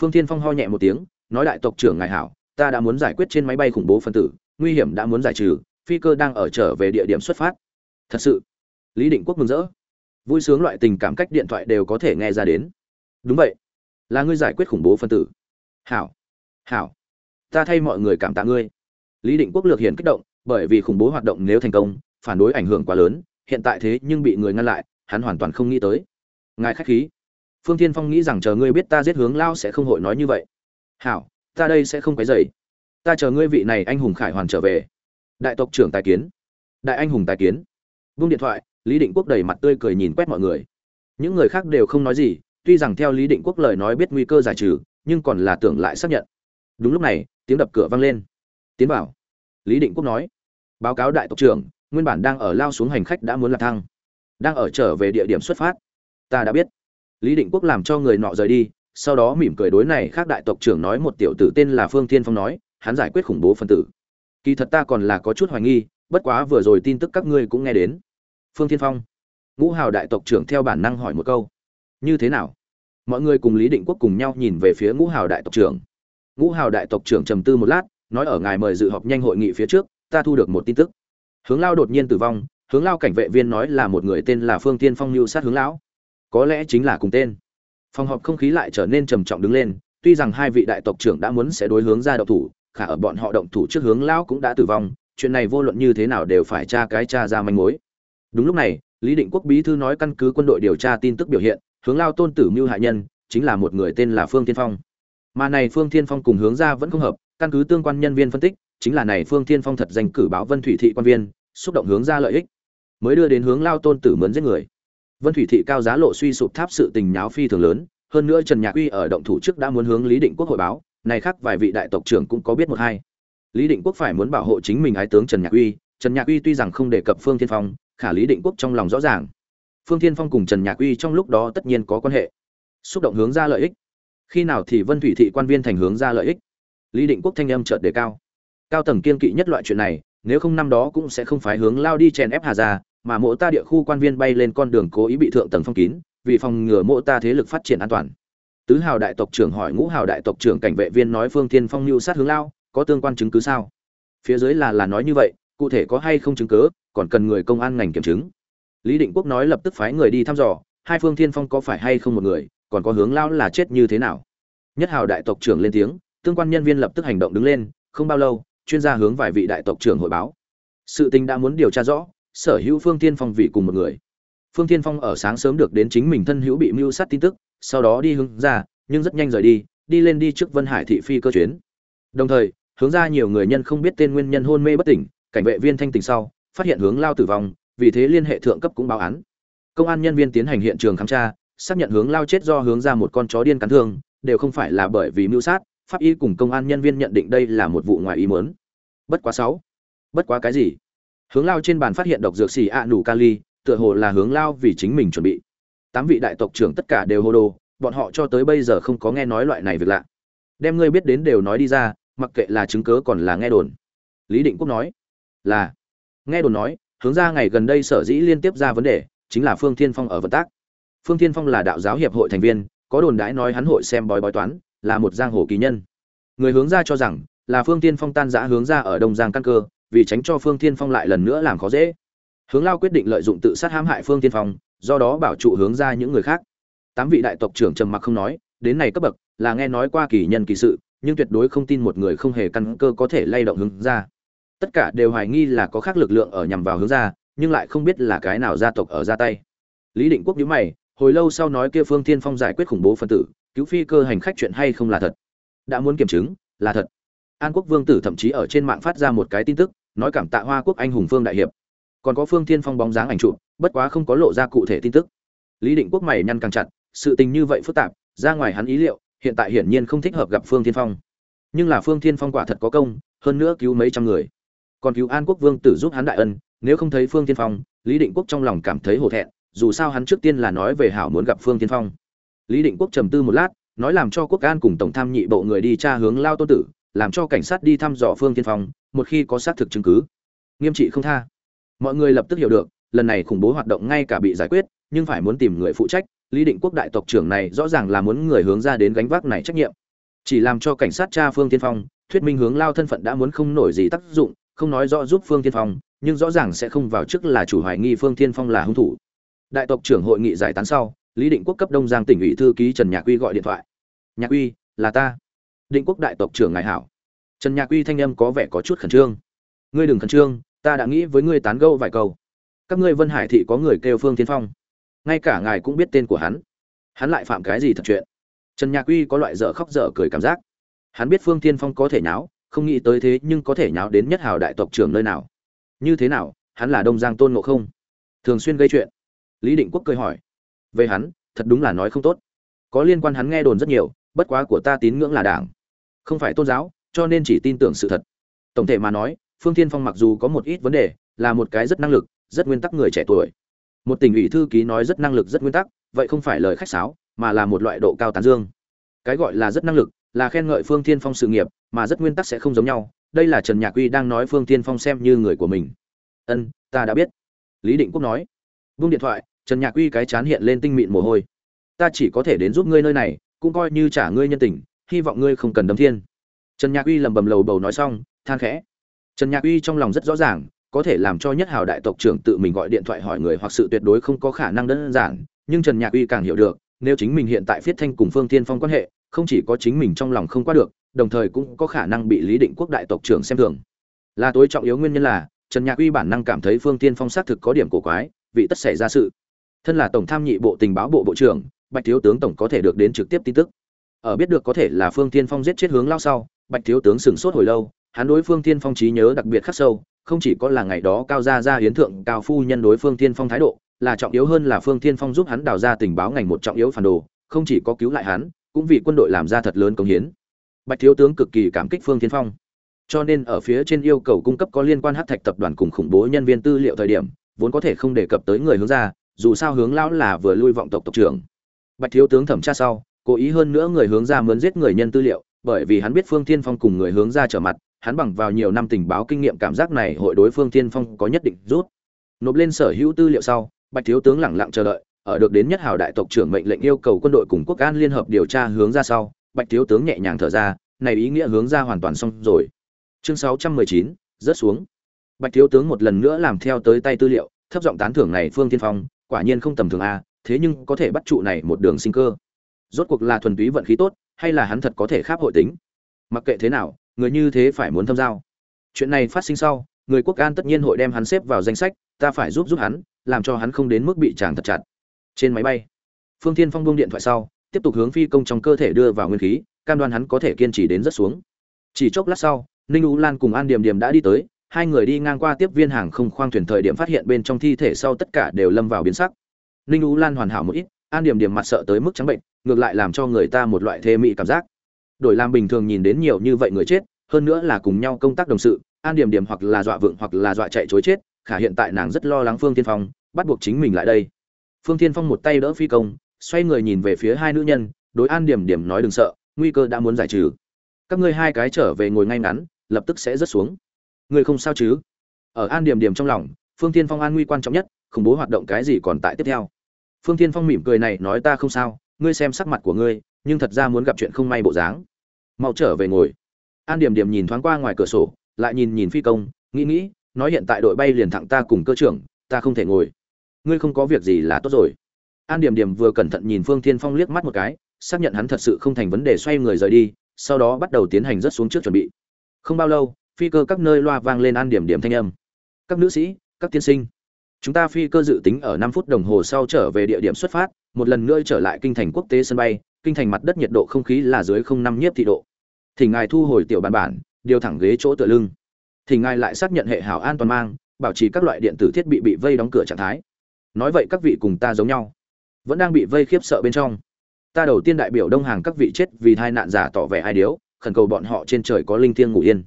Phương thiên phong ho nhẹ một tiếng, nói đại tộc trưởng ngài hảo, ta đã muốn giải quyết trên máy bay khủng bố phân tử, nguy hiểm đã muốn giải trừ, phi cơ đang ở trở về địa điểm xuất phát. Thật sự, lý định quốc mừng rỡ. Vui sướng loại tình cảm cách điện thoại đều có thể nghe ra đến. Đúng vậy, là ngươi giải quyết khủng bố phân tử. Hảo hảo, ta thay mọi người cảm tạ ngươi. Lý định quốc lược hiện kích động, bởi vì khủng bố hoạt động nếu thành công, phản đối ảnh hưởng quá lớn, hiện tại thế nhưng bị người ngăn lại, hắn hoàn toàn không nghĩ tới. Ngài khách khí phương thiên phong nghĩ rằng chờ ngươi biết ta giết hướng lao sẽ không hội nói như vậy. Hảo, ta đây sẽ không quấy dày ta chờ ngươi vị này anh hùng khải hoàn trở về. Đại tộc trưởng tài kiến. Đại anh hùng tài kiến. Vung điện thoại, lý định quốc đầy mặt tươi cười nhìn quét mọi người. Những người khác đều không nói gì, tuy rằng theo lý định quốc lời nói biết nguy cơ giải trừ, nhưng còn là tưởng lại xác nhận. Đúng lúc này, tiếng đập cửa vang lên. Tiến bảo lý định quốc nói. Báo cáo đại tộc trưởng, nguyên bản đang ở lao xuống hành khách đã muốn lạc thăng. Đang ở trở về địa điểm xuất phát. Ta đã biết lý định quốc làm cho người nọ rời đi, sau đó mỉm cười đối này khác đại tộc trưởng nói một tiểu tử tên là phương thiên phong nói, hắn giải quyết khủng bố phân tử. Kỳ thật ta còn là có chút hoài nghi, bất quá vừa rồi tin tức các ngươi cũng nghe đến. Phương thiên phong, ngũ hào đại tộc trưởng theo bản năng hỏi một câu. Như thế nào? Mọi người cùng lý định quốc cùng nhau nhìn về phía ngũ hào đại tộc trưởng. Ngũ hào đại tộc trưởng trầm tư một lát, nói ở ngài mời dự họp nhanh hội nghị phía trước, ta thu được một tin tức. Hướng lao đột nhiên tử vong, hướng lao cảnh vệ viên nói là một người tên là phương tiên phong mưu sát hướng lão có lẽ chính là cùng tên. Phòng họp không khí lại trở nên trầm trọng đứng lên, tuy rằng hai vị đại tộc trưởng đã muốn sẽ đối hướng ra động thủ, khả ở bọn họ động thủ trước hướng lão cũng đã tử vong, chuyện này vô luận như thế nào đều phải tra cái tra ra manh mối. Đúng lúc này, lý định quốc bí thư nói căn cứ quân đội điều tra tin tức biểu hiện, hướng lao tôn tử mưu hại nhân, chính là một người tên là phương tiên phong. Mà này phương tiên phong cùng hướng ra vẫn không hợp, căn cứ tương quan nhân viên phân tích, chính là này phương tiên phong thật danh cử báo vân thủy thị quan viên, xúc động hướng ra lợi ích. Mới đưa đến hướng lao tôn tử mướn giết người vân thủy thị cao giá lộ suy sụp tháp sự tình nháo phi thường lớn hơn nữa trần nhạc uy ở động thủ trước đã muốn hướng lý định quốc hội báo này khác vài vị đại tộc trưởng cũng có biết một hai. Lý định quốc phải muốn bảo hộ chính mình ái tướng trần nhạc uy trần nhạc uy tuy rằng không đề cập phương thiên phong khả lý định quốc trong lòng rõ ràng. Phương thiên phong cùng trần nhạc uy trong lúc đó tất nhiên có quan hệ. Xúc động hướng ra lợi ích. Khi nào thì vân thủy thị quan viên thành hướng ra lợi ích? Lý định quốc thanh âm chợt đề cao. Cao tầng kiên kỵ nhất loại chuyện này nếu không năm đó cũng sẽ không phải hướng lao đi chèn ép hà gia, mà mộ ta địa khu quan viên bay lên con đường cố ý bị thượng tầng phong kín, vì phòng ngừa mộ ta thế lực phát triển an toàn. Tứ hào đại tộc trưởng hỏi ngũ hào đại tộc trưởng cảnh vệ viên nói phương thiên phong lưu sát hướng lao, có tương quan chứng cứ sao? Phía dưới là là nói như vậy, cụ thể có hay không chứng cứ, còn cần người công an ngành kiểm chứng. Lý định quốc nói lập tức phái người đi thăm dò, hai phương thiên phong có phải hay không một người, còn có hướng lao là chết như thế nào? Nhất hào đại tộc trưởng lên tiếng, tương quan nhân viên lập tức hành động đứng lên, không bao lâu, chuyên gia hướng vài vị đại tộc trưởng hội báo. Sự tình đã muốn điều tra rõ sở hữu phương tiên phong vị cùng một người. Phương tiên phong ở sáng sớm được đến chính mình thân hữu bị mưu sát tin tức, sau đó đi hướng ra, nhưng rất nhanh rời đi đi lên đi trước vân hải thị phi cơ chuyến. Đồng thời, hướng ra nhiều người nhân không biết tên nguyên nhân hôn mê bất tỉnh, cảnh vệ viên thanh tỉnh sau, phát hiện hướng lao tử vong, vì thế liên hệ thượng cấp cũng báo án. Công an nhân viên tiến hành hiện trường khám tra, xác nhận hướng lao chết do hướng ra một con chó điên cắn thương, đều không phải là bởi vì mưu sát, pháp y cùng công an nhân viên nhận định đây là một vụ ngoài ý muốn. Bất quá sáu. Bất quá cái gì? Hướng lao trên bàn phát hiện độc dược xì a nủ kali tựa hồ là hướng lao vì chính mình chuẩn bị. Tám vị đại tộc trưởng tất cả đều hô đồ, bọn họ cho tới bây giờ không có nghe nói loại này việc lạ. Đem ngươi biết đến đều nói đi ra, mặc kệ là chứng cớ còn là nghe đồn. Lý định quốc nói, là. Nghe đồn nói, hướng ra ngày gần đây sở dĩ liên tiếp ra vấn đề, chính là phương thiên phong ở vận tác. Phương thiên phong là đạo giáo hiệp hội thành viên, có đồn đãi nói hắn hội xem bói bói toán, là một giang hồ kỳ nhân. Người hướng ra cho rằng là phương thiên phong tan giã hướng ra ở đông giang căn cơ vì tránh cho phương thiên phong lại lần nữa làm khó dễ. Hướng lao quyết định lợi dụng tự sát hãm hại phương thiên phong, do đó bảo trụ hướng ra những người khác. Tám vị đại tộc trưởng trầm mặc không nói, đến này cấp bậc, là nghe nói qua kỳ nhân kỳ sự, nhưng tuyệt đối không tin một người không hề căn cơ có thể lay động hướng ra. Tất cả đều hoài nghi là có khác lực lượng ở nhằm vào hướng ra, nhưng lại không biết là cái nào gia tộc ở ra tay. Lý định quốc nhíu mày, hồi lâu sau nói kia phương thiên phong giải quyết khủng bố phân tử, cứu phi cơ hành khách chuyện hay không là thật? Đã muốn kiểm chứng, là thật. An quốc vương tử thậm chí ở trên mạng phát ra một cái tin tức nói cảm tạ hoa quốc anh hùng phương đại hiệp. Còn có phương thiên phong bóng dáng ảnh trụ bất quá không có lộ ra cụ thể tin tức. Lý định quốc mày nhăn càng chặt, sự tình như vậy phức tạp, ra ngoài hắn ý liệu, hiện tại hiển nhiên không thích hợp gặp phương thiên phong. Nhưng là phương thiên phong quả thật có công, hơn nữa cứu mấy trăm người. Còn cứu an quốc vương tử giúp hắn đại ân, nếu không thấy phương thiên phong, lý định quốc trong lòng cảm thấy hổ thẹn, dù sao hắn trước tiên là nói về hảo muốn gặp phương thiên phong. Lý định quốc trầm tư một lát, nói làm cho quốc an cùng tổng tham nhị bộ người đi tra hướng lao tôn tử làm cho cảnh sát đi thăm dò phương thiên phong, một khi có xác thực chứng cứ. Nghiêm trị không tha. Mọi người lập tức hiểu được, lần này khủng bố hoạt động ngay cả bị giải quyết, nhưng phải muốn tìm người phụ trách. Lý định quốc đại tộc trưởng này rõ ràng là muốn người hướng ra đến gánh vác này trách nhiệm. Chỉ làm cho cảnh sát tra phương tiên phong, thuyết minh hướng lao thân phận đã muốn không nổi gì tác dụng, không nói rõ giúp phương tiên phong, nhưng rõ ràng sẽ không vào chức là chủ hoài nghi phương tiên phong là hung thủ. Đại tộc trưởng hội nghị giải tán sau, lý định quốc cấp đông giang tỉnh ủy thư ký trần nhạc uy gọi điện thoại. Nhạc uy, là ta định quốc đại tộc trưởng ngài hảo. Trần nhạc uy thanh âm có vẻ có chút khẩn trương. Ngươi đừng khẩn trương, ta đã nghĩ với ngươi tán gẫu vài câu. Các ngươi vân hải thị có người kêu phương tiên phong. Ngay cả ngài cũng biết tên của hắn. Hắn lại phạm cái gì thật chuyện? Trần nhạc uy có loại dở khóc dở cười cảm giác. Hắn biết phương tiên phong có thể nháo, không nghĩ tới thế nhưng có thể nháo đến nhất hào đại tộc trưởng nơi nào. Như thế nào, hắn là đông giang tôn ngộ không? Thường xuyên gây chuyện. Lý định quốc cười hỏi. Về hắn, thật đúng là nói không tốt. Có liên quan hắn nghe đồn rất nhiều, bất quá của ta tín ngưỡng là đảng không phải tôn giáo, cho nên chỉ tin tưởng sự thật. Tổng thể mà nói, phương tiên phong mặc dù có một ít vấn đề, là một cái rất năng lực, rất nguyên tắc người trẻ tuổi. Một tỉnh ủy thư ký nói rất năng lực, rất nguyên tắc, vậy không phải lời khách sáo, mà là một loại độ cao tán dương. Cái gọi là rất năng lực, là khen ngợi phương tiên phong sự nghiệp, mà rất nguyên tắc sẽ không giống nhau. Đây là trần nhạc uy đang nói phương tiên phong xem như người của mình. Ân, ta đã biết. Lý định quốc nói. Vung điện thoại, trần nhạc uy cái chán hiện lên tinh mịn mồ hôi. Ta chỉ có thể đến giúp ngươi nơi này, cũng coi như trả ngươi nhân tình hy vọng ngươi không cần đấm thiên. Trần nhạc uy lầm bầm lầu bầu nói xong, than khẽ. Trần nhạc uy trong lòng rất rõ ràng, có thể làm cho nhất hào đại tộc trưởng tự mình gọi điện thoại hỏi người hoặc sự tuyệt đối không có khả năng đơn giản, nhưng trần nhạc uy càng hiểu được, nếu chính mình hiện tại phiết thanh cùng phương tiên phong quan hệ, không chỉ có chính mình trong lòng không qua được, đồng thời cũng có khả năng bị lý định quốc đại tộc trưởng xem thường. Là tối trọng yếu nguyên nhân là, trần nhạc uy bản năng cảm thấy phương tiên phong xác thực có điểm cổ quái vị tất xảy ra sự. Thân là tổng tham nhị bộ tình báo bộ bộ trưởng, bạch thiếu tướng tổng có thể được đến trực tiếp tin tức ở biết được có thể là phương tiên phong giết chết hướng lao sau, bạch thiếu tướng sửng sốt hồi lâu, hắn đối phương tiên phong trí nhớ đặc biệt khắc sâu, không chỉ có là ngày đó cao gia gia hiến thượng cao phu nhân đối phương tiên phong thái độ, là trọng yếu hơn là phương tiên phong giúp hắn đào ra tình báo ngành một trọng yếu phản đồ, không chỉ có cứu lại hắn, cũng vì quân đội làm ra thật lớn công hiến. Bạch thiếu tướng cực kỳ cảm kích phương tiên phong. Cho nên ở phía trên yêu cầu cung cấp có liên quan hát thạch tập đoàn cùng khủng bố nhân viên tư liệu thời điểm, vốn có thể không đề cập tới người hướng ra, dù sao hướng lão là vừa lui vọng tộc tộc trưởng. Bạch thiếu tướng thẩm tra sau cố ý hơn nữa người hướng ra mướn giết người nhân tư liệu bởi vì hắn biết phương Thiên phong cùng người hướng ra trở mặt hắn bằng vào nhiều năm tình báo kinh nghiệm cảm giác này hội đối phương Thiên phong có nhất định rút. Nộp lên sở hữu tư liệu sau bạch thiếu tướng lẳng lặng chờ đợi ở được đến nhất hào đại tộc trưởng mệnh lệnh yêu cầu quân đội cùng quốc an liên hợp điều tra hướng ra sau bạch thiếu tướng nhẹ nhàng thở ra này ý nghĩa hướng ra hoàn toàn xong rồi. Chương 619, rớt xuống. Bạch thiếu tướng một lần nữa làm theo tới tay tư liệu thấp giọng tán thưởng này phương Thiên phong quả nhiên không tầm thường a thế nhưng có thể bắt trụ này một đường sinh cơ rốt cuộc là thuần túy vận khí tốt, hay là hắn thật có thể kháp hội tính? Mặc kệ thế nào, người như thế phải muốn thâm giao. Chuyện này phát sinh sau, người quốc an tất nhiên hội đem hắn xếp vào danh sách, ta phải giúp giúp hắn, làm cho hắn không đến mức bị tràng thật chặt. Trên máy bay, phương tiên phong buông điện thoại sau, tiếp tục hướng phi công trong cơ thể đưa vào nguyên khí, cam đoan hắn có thể kiên trì đến rất xuống. Chỉ chốc lát sau, ninh u lan cùng an điềm điềm đã đi tới, hai người đi ngang qua tiếp viên hàng không khoang thuyền thời điểm phát hiện bên trong thi thể sau tất cả đều lâm vào biến sắc. Ninh u lan hoàn hảo một ít, an điềm điềm mặt sợ tới mức trắng bệnh ngược lại làm cho người ta một loại thê mị cảm giác. Đổi làm bình thường nhìn đến nhiều như vậy người chết, hơn nữa là cùng nhau công tác đồng sự, an điểm điểm hoặc là dọa vượng hoặc là dọa chạy chối chết, khả hiện tại nàng rất lo lắng phương tiên phong, bắt buộc chính mình lại đây. Phương tiên phong một tay đỡ phi công, xoay người nhìn về phía hai nữ nhân, đối an điểm điểm nói đừng sợ, nguy cơ đã muốn giải trừ. Các ngươi hai cái trở về ngồi ngay ngắn, lập tức sẽ rớt xuống. Ngươi không sao chứ? Ở an điểm điểm trong lòng, phương tiên phong an nguy quan trọng nhất, khủng bố hoạt động cái gì còn tại tiếp theo. Phương tiên phong mỉm cười này nói ta không sao ngươi xem sắc mặt của ngươi, nhưng thật ra muốn gặp chuyện không may bộ dáng. Mau trở về ngồi. An điểm điểm nhìn thoáng qua ngoài cửa sổ, lại nhìn nhìn phi công, nghĩ nghĩ, nói hiện tại đội bay liền thẳng ta cùng cơ trưởng, ta không thể ngồi. Ngươi không có việc gì là tốt rồi. An điểm điểm vừa cẩn thận nhìn phương thiên phong liếc mắt một cái, xác nhận hắn thật sự không thành vấn đề xoay người rời đi, sau đó bắt đầu tiến hành rất xuống trước chuẩn bị. Không bao lâu, phi cơ các nơi loa vang lên an điểm điểm thanh âm. Các nữ sĩ, các tiên sinh, chúng ta phi cơ dự tính ở năm phút đồng hồ sau trở về địa điểm xuất phát một lần nữa trở lại kinh thành quốc tế sân bay, kinh thành mặt đất nhiệt độ không khí là dưới không năm nhiếp thị độ. Thì ngài thu hồi tiểu bản bản, điều thẳng ghế chỗ tựa lưng. Thì ngài lại xác nhận hệ hảo an toàn mang, bảo trì các loại điện tử thiết bị bị vây đóng cửa trạng thái. Nói vậy các vị cùng ta giống nhau. Vẫn đang bị vây khiếp sợ bên trong. Ta đầu tiên đại biểu đông hàng các vị chết vì tai nạn giả tỏ vẻ ai điếu, khẩn cầu bọn họ trên trời có linh thiêng ngủ yên.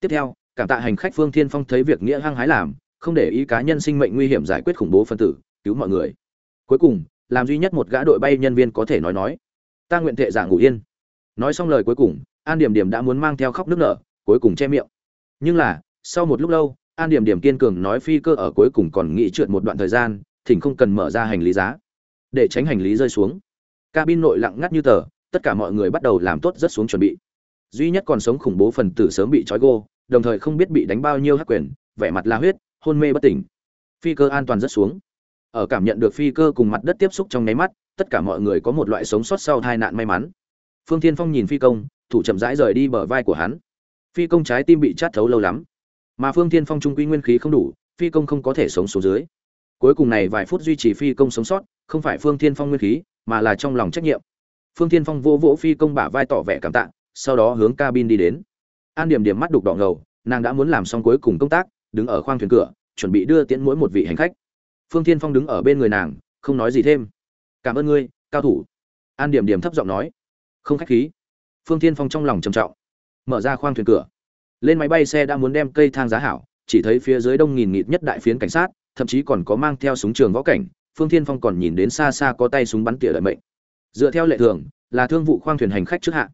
Tiếp theo, cảm tạ hành khách phương thiên phong thấy việc nghĩa hăng hái làm, không để ý cá nhân sinh mệnh nguy hiểm giải quyết khủng bố phân tử, cứu mọi người. Cuối cùng làm duy nhất một gã đội bay nhân viên có thể nói nói. Ta nguyện thệ giả ngủ yên. Nói xong lời cuối cùng, an điểm điểm đã muốn mang theo khóc nước nở, cuối cùng che miệng. Nhưng là, sau một lúc lâu, an điểm điểm kiên cường nói phi cơ ở cuối cùng còn nghĩ trượt một đoạn thời gian, thỉnh không cần mở ra hành lý giá. Để tránh hành lý rơi xuống. Cabin nội lặng ngắt như tờ, tất cả mọi người bắt đầu làm tốt rất xuống chuẩn bị. Duy nhất còn sống khủng bố phần tử sớm bị trói gô, đồng thời không biết bị đánh bao nhiêu hắc quyền, vẻ mặt la huyết, hôn mê bất tỉnh. Phi cơ an toàn rất xuống ở cảm nhận được phi cơ cùng mặt đất tiếp xúc trong nháy mắt, tất cả mọi người có một loại sống sót sau tai nạn may mắn. Phương thiên phong nhìn phi công, thủ chậm rãi rời đi bờ vai của hắn. Phi công trái tim bị chát thấu lâu lắm, mà phương thiên phong trung quy nguyên khí không đủ, phi công không có thể sống xuống dưới. Cuối cùng này vài phút duy trì phi công sống sót, không phải phương thiên phong nguyên khí, mà là trong lòng trách nhiệm. Phương thiên phong vô vỗ phi công bả vai tỏ vẻ cảm tạ, sau đó hướng cabin đi đến. An điểm điểm mắt đục đỏ ngầu, nàng đã muốn làm xong cuối cùng công tác, đứng ở khoang thuyền cửa, chuẩn bị đưa tiễn mỗi một vị hành khách phương thiên phong đứng ở bên người nàng, không nói gì thêm. Cảm ơn ngươi, cao thủ. An điểm điểm thấp giọng nói. Không khách khí. Phương thiên phong trong lòng trầm trọng, mở ra khoang thuyền cửa. Lên máy bay xe đã muốn đem cây thang giá hảo, chỉ thấy phía dưới đông nghìn nghịt nhất đại phiến cảnh sát, thậm chí còn có mang theo súng trường võ cảnh, phương thiên phong còn nhìn đến xa xa có tay súng bắn tỉa lợi mệnh. Dựa theo lệ thường, là thương vụ khoang thuyền hành khách trước hạ.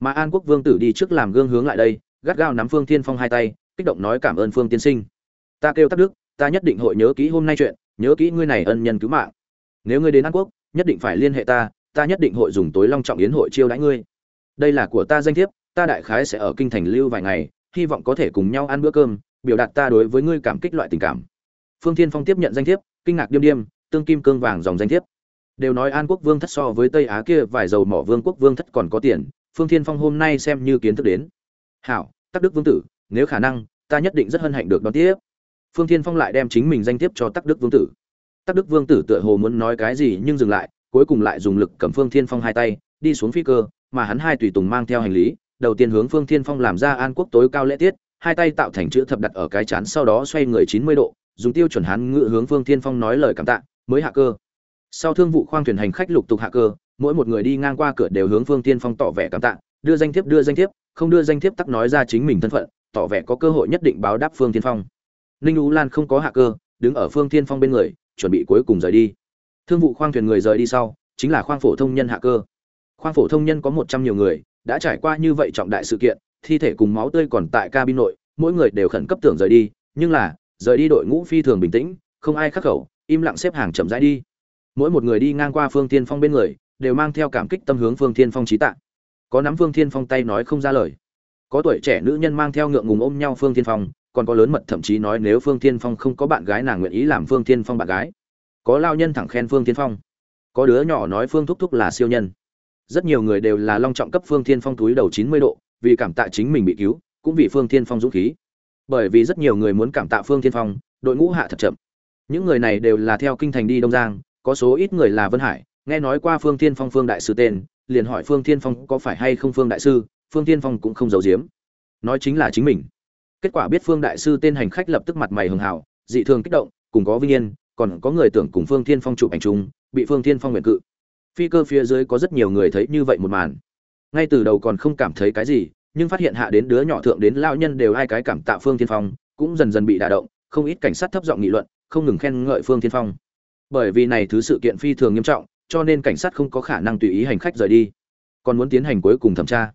Mà an quốc vương tử đi trước làm gương hướng lại đây, gắt gao nắm phương thiên phong hai tay, kích động nói cảm ơn phương tiên sinh. Ta kêu tắc đức ta nhất định hội nhớ kỹ hôm nay chuyện, nhớ kỹ ngươi này ân nhân cứu mạng. Nếu ngươi đến an quốc, nhất định phải liên hệ ta ta nhất định hội dùng tối long trọng yến hội chiêu đãi ngươi. Đây là của ta danh thiếp, ta đại khái sẽ ở kinh thành lưu vài ngày, hy vọng có thể cùng nhau ăn bữa cơm, biểu đạt ta đối với ngươi cảm kích loại tình cảm. Phương thiên phong tiếp nhận danh thiếp, kinh ngạc điêm điêm tương kim cương vàng dòng danh thiếp. Đều nói an quốc vương thất so với tây á kia, vài dầu mỏ vương quốc vương thất còn có tiền, phương thiên phong hôm nay xem như kiến thức đến. Hảo, tắc đức vương tử, nếu khả năng, ta nhất định rất hân hạnh được đón tiếp phương thiên phong lại đem chính mình danh thiếp cho tắc đức vương tử. Tắc đức vương tử tựa hồ muốn nói cái gì nhưng dừng lại, cuối cùng lại dùng lực cầm phương thiên phong hai tay, đi xuống phi cơ, mà hắn hai tùy tùng mang theo hành lý, đầu tiên hướng phương thiên phong làm ra an quốc tối cao lễ tiết, hai tay tạo thành chữ thập đặt ở cái chán sau đó xoay người chín mươi độ, dùng tiêu chuẩn hán ngự hướng phương thiên phong nói lời cảm tạ, mới hạ cơ. Sau thương vụ khoang thuyền hành khách lục tục hạ cơ, mỗi một người đi ngang qua cửa đều hướng phương thiên phong tỏ vẻ cảm tạ, đưa danh thiếp, đưa danh thiếp, không đưa danh thiếp tắc nói ra chính mình thân phận, tỏ vẻ có cơ hội nhất định báo đáp phương thiên phong ninh u lan không có hạ cơ, đứng ở phương thiên phong bên người, chuẩn bị cuối cùng rời đi. Thương vụ khoang thuyền người rời đi sau, chính là khoang phổ thông nhân hạ cơ. Khoang phổ thông nhân có một trăm nhiều người, đã trải qua như vậy trọng đại sự kiện, thi thể cùng máu tươi còn tại cabin nội, mỗi người đều khẩn cấp tưởng rời đi, nhưng là, rời đi đội ngũ phi thường bình tĩnh, không ai khắc khẩu, im lặng xếp hàng chậm rãi đi. Mỗi một người đi ngang qua phương thiên phong bên người, đều mang theo cảm kích tâm hướng phương thiên phong trí tạ. Có nắm phương thiên phong tay nói không ra lời. Có tuổi trẻ nữ nhân mang theo ngượng ngùng ôm nhau phương thiên phong còn có lớn mật thậm chí nói nếu phương thiên phong không có bạn gái nàng nguyện ý làm phương thiên phong bạn gái. Có lao nhân thẳng khen phương thiên phong. Có đứa nhỏ nói phương thúc thúc là siêu nhân. Rất nhiều người đều là long trọng cấp phương thiên phong túi đầu chín mươi độ, vì cảm tạ chính mình bị cứu, cũng vì phương thiên phong dũng khí. Bởi vì rất nhiều người muốn cảm tạ phương thiên phong, đội ngũ hạ thật chậm. Những người này đều là theo kinh thành đi đông giang, có số ít người là vân hải. Nghe nói qua phương thiên phong phương đại sư tên, liền hỏi phương thiên phong có phải hay không phương đại sư, phương thiên phong cũng không giấu giếm. Nói chính là chính mình kết quả biết phương đại sư tên hành khách lập tức mặt mày hường hào, dị thường kích động, cùng có vinh yên, còn có người tưởng cùng phương thiên phong chụp ảnh chung, bị phương thiên phong nguyện cự. Phi cơ phía dưới có rất nhiều người thấy như vậy một màn. Ngay từ đầu còn không cảm thấy cái gì, nhưng phát hiện hạ đến đứa nhỏ thượng đến lao nhân đều hai cái cảm tạ phương thiên phong, cũng dần dần bị đả động, không ít cảnh sát thấp giọng nghị luận, không ngừng khen ngợi phương thiên phong. Bởi vì này thứ sự kiện phi thường nghiêm trọng, cho nên cảnh sát không có khả năng tùy ý hành khách rời đi, còn muốn tiến hành cuối cùng thẩm tra.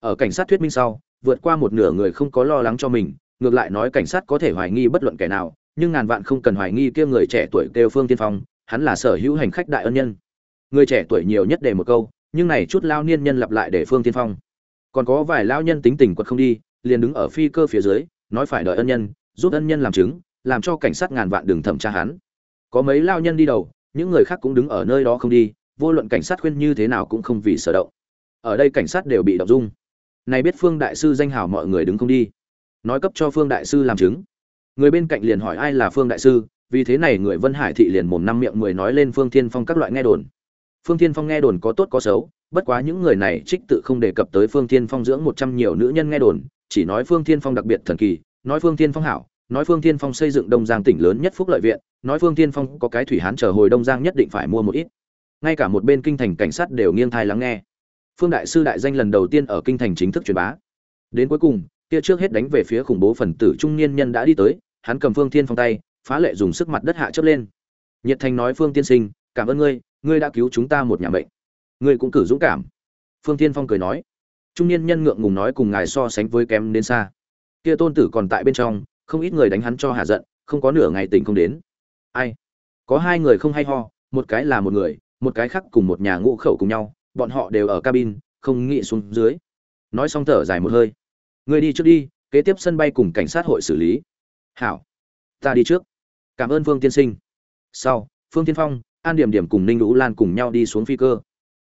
Ở cảnh sát thuyết minh sau vượt qua một nửa người không có lo lắng cho mình, ngược lại nói cảnh sát có thể hoài nghi bất luận kẻ nào, nhưng ngàn vạn không cần hoài nghi kia người trẻ tuổi kêu phương tiên phong, hắn là sở hữu hành khách đại ân nhân. Người trẻ tuổi nhiều nhất để một câu, nhưng này chút lao niên nhân lặp lại để phương tiên phong. Còn có vài lao nhân tính tình quật không đi, liền đứng ở phi cơ phía dưới, nói phải đợi ân nhân, giúp ân nhân làm chứng, làm cho cảnh sát ngàn vạn đừng thẩm tra hắn. Có mấy lao nhân đi đầu, những người khác cũng đứng ở nơi đó không đi, vô luận cảnh sát khuyên như thế nào cũng không vì sở động. Ở đây cảnh sát đều bị động dung này biết phương đại sư danh hào mọi người đứng không đi. Nói cấp cho phương đại sư làm chứng. Người bên cạnh liền hỏi ai là phương đại sư, vì thế này người vân hải thị liền mồm năm miệng mười nói lên phương thiên phong các loại nghe đồn. Phương thiên phong nghe đồn có tốt có xấu, bất quá những người này trích tự không đề cập tới phương thiên phong dưỡng một trăm nhiều nữ nhân nghe đồn, chỉ nói phương thiên phong đặc biệt thần kỳ, nói phương thiên phong hảo, nói phương thiên phong xây dựng đông giang tỉnh lớn nhất phúc lợi viện, nói phương thiên phong có cái thủy hán chờ hồi đông giang nhất định phải mua một ít. Ngay cả một bên kinh thành cảnh sát đều nghiêng thai lắng nghe phương đại sư đại danh lần đầu tiên ở kinh thành chính thức truyền bá. Đến cuối cùng, kia trước hết đánh về phía khủng bố phần tử trung niên nhân đã đi tới, hắn cầm phương thiên phong tay, phá lệ dùng sức mặt đất hạ chớp lên. Nhiệt thành nói, phương tiên sinh, cảm ơn ngươi ngươi đã cứu chúng ta một nhà bệnh ngươi cũng cử dũng cảm. Phương tiên phong cười nói. Trung niên nhân ngượng ngùng nói, cùng ngài so sánh với kém đến xa. Kia tôn tử còn tại bên trong, không ít người đánh hắn cho hạ giận, không có nửa ngày tình không đến. Ai? Có hai người không hay ho, một cái là một người, một cái khác cùng một nhà ngũ khẩu cùng nhau bọn họ đều ở cabin, không nghĩ xuống dưới. Nói xong thở dài một hơi. Người đi trước đi, kế tiếp sân bay cùng cảnh sát hội xử lý. Hảo, ta đi trước. Cảm ơn phương tiên sinh. Sau, phương tiên phong, an điểm điểm cùng ninh lũ lan cùng nhau đi xuống phi cơ.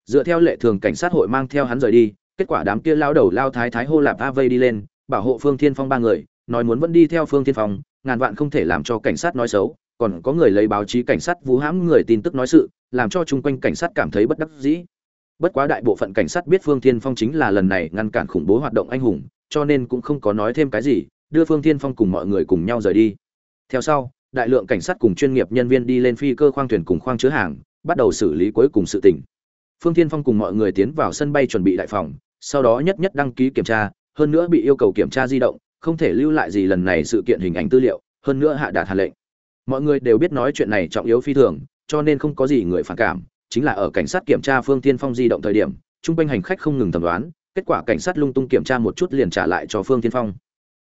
Dựa theo lệ thường cảnh sát hội mang theo hắn rời đi, kết quả đám kia lao đầu lao thái thái hô lạp a vây đi lên, bảo hộ phương tiên phong ba người, nói muốn vẫn đi theo phương tiên phong, ngàn vạn không thể làm cho cảnh sát nói xấu, còn có người lấy báo chí cảnh sát vũ hãm người tin tức nói sự, làm cho chung quanh cảnh sát cảm thấy bất đắc dĩ bất quá đại bộ phận cảnh sát biết phương Thiên phong chính là lần này ngăn cản khủng bố hoạt động anh hùng, cho nên cũng không có nói thêm cái gì, đưa phương Thiên phong cùng mọi người cùng nhau rời đi. Theo sau, đại lượng cảnh sát cùng chuyên nghiệp nhân viên đi lên phi cơ khoang thuyền cùng khoang chứa hàng, bắt đầu xử lý cuối cùng sự tình. Phương Thiên phong cùng mọi người tiến vào sân bay chuẩn bị đại phòng, sau đó nhất nhất đăng ký kiểm tra, hơn nữa bị yêu cầu kiểm tra di động, không thể lưu lại gì lần này sự kiện hình ảnh tư liệu, hơn nữa hạ đạt hạ lệnh. Mọi người đều biết nói chuyện này trọng yếu phi thường, cho nên không có gì người phản cảm chính là ở cảnh sát kiểm tra phương tiên phong di động thời điểm trung quanh hành khách không ngừng thẩm đoán, kết quả cảnh sát lung tung kiểm tra một chút liền trả lại cho phương tiên phong.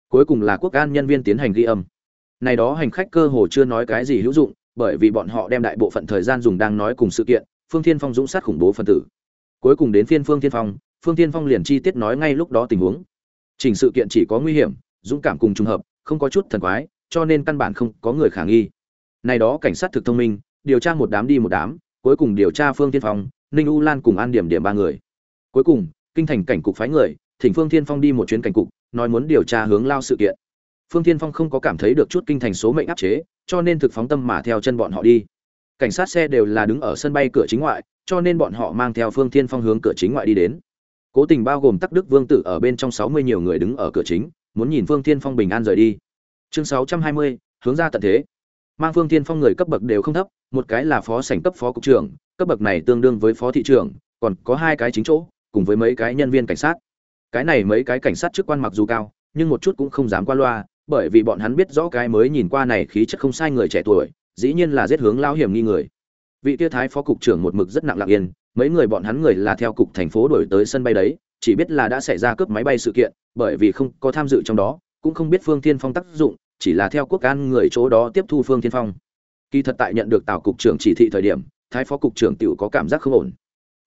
Cuối cùng là quốc an nhân viên tiến hành ghi âm. Này đó hành khách cơ hồ chưa nói cái gì hữu dụng, bởi vì bọn họ đem đại bộ phận thời gian dùng đang nói cùng sự kiện, phương tiên phong dũng sát khủng bố phân tử. Cuối cùng đến phiên phương tiên phong, phương tiên phong liền chi tiết nói ngay lúc đó tình huống. Chỉnh sự kiện chỉ có nguy hiểm, dũng cảm cùng trùng hợp, không có chút thần quái, cho nên căn bản không có người khả nghi. Này đó cảnh sát thực thông minh, điều tra một đám đi một đám cuối cùng điều tra phương Thiên phong, ninh u lan cùng an điểm điểm ba người. Cuối cùng, kinh thành cảnh cục phái người, thỉnh phương Thiên phong đi một chuyến cảnh cục, nói muốn điều tra hướng lao sự kiện. Phương Thiên phong không có cảm thấy được chút kinh thành số mệnh áp chế, cho nên thực phóng tâm mà theo chân bọn họ đi. Cảnh sát xe đều là đứng ở sân bay cửa chính ngoại, cho nên bọn họ mang theo phương Thiên phong hướng cửa chính ngoại đi đến. Cố tình bao gồm tắc đức vương tử ở bên trong sáu mươi nhiều người đứng ở cửa chính, muốn nhìn phương Thiên phong bình an rời đi. Chương sáu trăm hai mươi, hướng ra tận thế. Mang phương Thiên phong người cấp bậc đều không thấp một cái là phó sảnh cấp phó cục trưởng, cấp bậc này tương đương với phó thị trưởng, còn có hai cái chính chỗ, cùng với mấy cái nhân viên cảnh sát. Cái này mấy cái cảnh sát chức quan mặc dù cao, nhưng một chút cũng không dám qua loa, bởi vì bọn hắn biết rõ cái mới nhìn qua này khí chất không sai người trẻ tuổi, dĩ nhiên là giết hướng lao hiểm nghi người. Vị kia thái phó cục trưởng một mực rất nặng lặng yên, mấy người bọn hắn người là theo cục thành phố đổi tới sân bay đấy, chỉ biết là đã xảy ra cướp máy bay sự kiện, bởi vì không có tham dự trong đó, cũng không biết phương thiên phong tác dụng, chỉ là theo quốc an người chỗ đó tiếp thu phương thiên phong kỳ thật tại nhận được tào cục trưởng chỉ thị thời điểm, thái phó cục trưởng tiểu có cảm giác không ổn.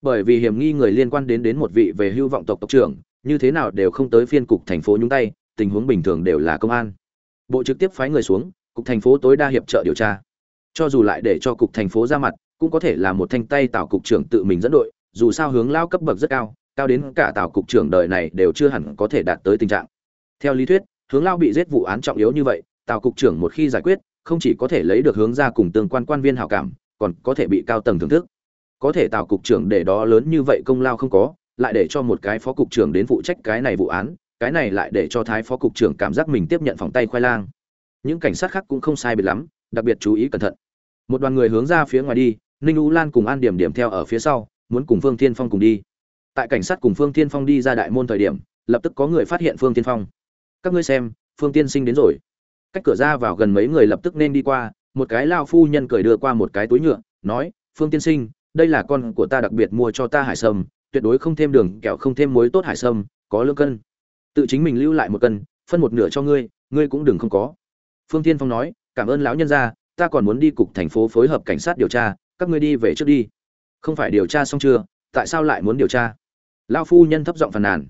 Bởi vì hiểm nghi người liên quan đến đến một vị về hưu vọng tộc tộc trưởng, như thế nào đều không tới phiên cục thành phố nhúng tay, tình huống bình thường đều là công an. Bộ trực tiếp phái người xuống, cục thành phố tối đa hiệp trợ điều tra. Cho dù lại để cho cục thành phố ra mặt, cũng có thể là một thanh tay tào cục trưởng tự mình dẫn đội, dù sao hướng lao cấp bậc rất cao cao đến cả tào cục trưởng đời này đều chưa hẳn có thể đạt tới tình trạng. Theo lý thuyết, hướng lao bị giết vụ án trọng yếu như vậy, tào cục trưởng một khi giải quyết không chỉ có thể lấy được hướng ra cùng tương quan quan viên hảo cảm, còn có thể bị cao tầng thưởng thức. Có thể tạo cục trưởng để đó lớn như vậy công lao không có, lại để cho một cái phó cục trưởng đến phụ trách cái này vụ án, cái này lại để cho thái phó cục trưởng cảm giác mình tiếp nhận phòng tay khoai lang. Những cảnh sát khác cũng không sai biệt lắm, đặc biệt chú ý cẩn thận. Một đoàn người hướng ra phía ngoài đi, ninh u lan cùng an điểm điểm theo ở phía sau, muốn cùng phương tiên phong cùng đi. Tại cảnh sát cùng phương tiên phong đi ra đại môn thời điểm, lập tức có người phát hiện phương tiên phong. Các ngươi xem, phương tiên sinh đến rồi cách cửa ra vào gần mấy người lập tức nên đi qua, một cái lao phu nhân cười đưa qua một cái túi nhựa, nói, phương tiên sinh, đây là con của ta đặc biệt mua cho ta hải sâm, tuyệt đối không thêm đường kẹo, không thêm muối tốt hải sâm, có lương cân. Tự chính mình lưu lại một cân, phân một nửa cho ngươi ngươi cũng đừng không có. Phương tiên phong nói, cảm ơn lão nhân gia, ta còn muốn đi cục thành phố phối hợp cảnh sát điều tra, các ngươi đi về trước đi. Không phải điều tra xong chưa, tại sao lại muốn điều tra? Lão phu nhân thấp giọng phàn nàn.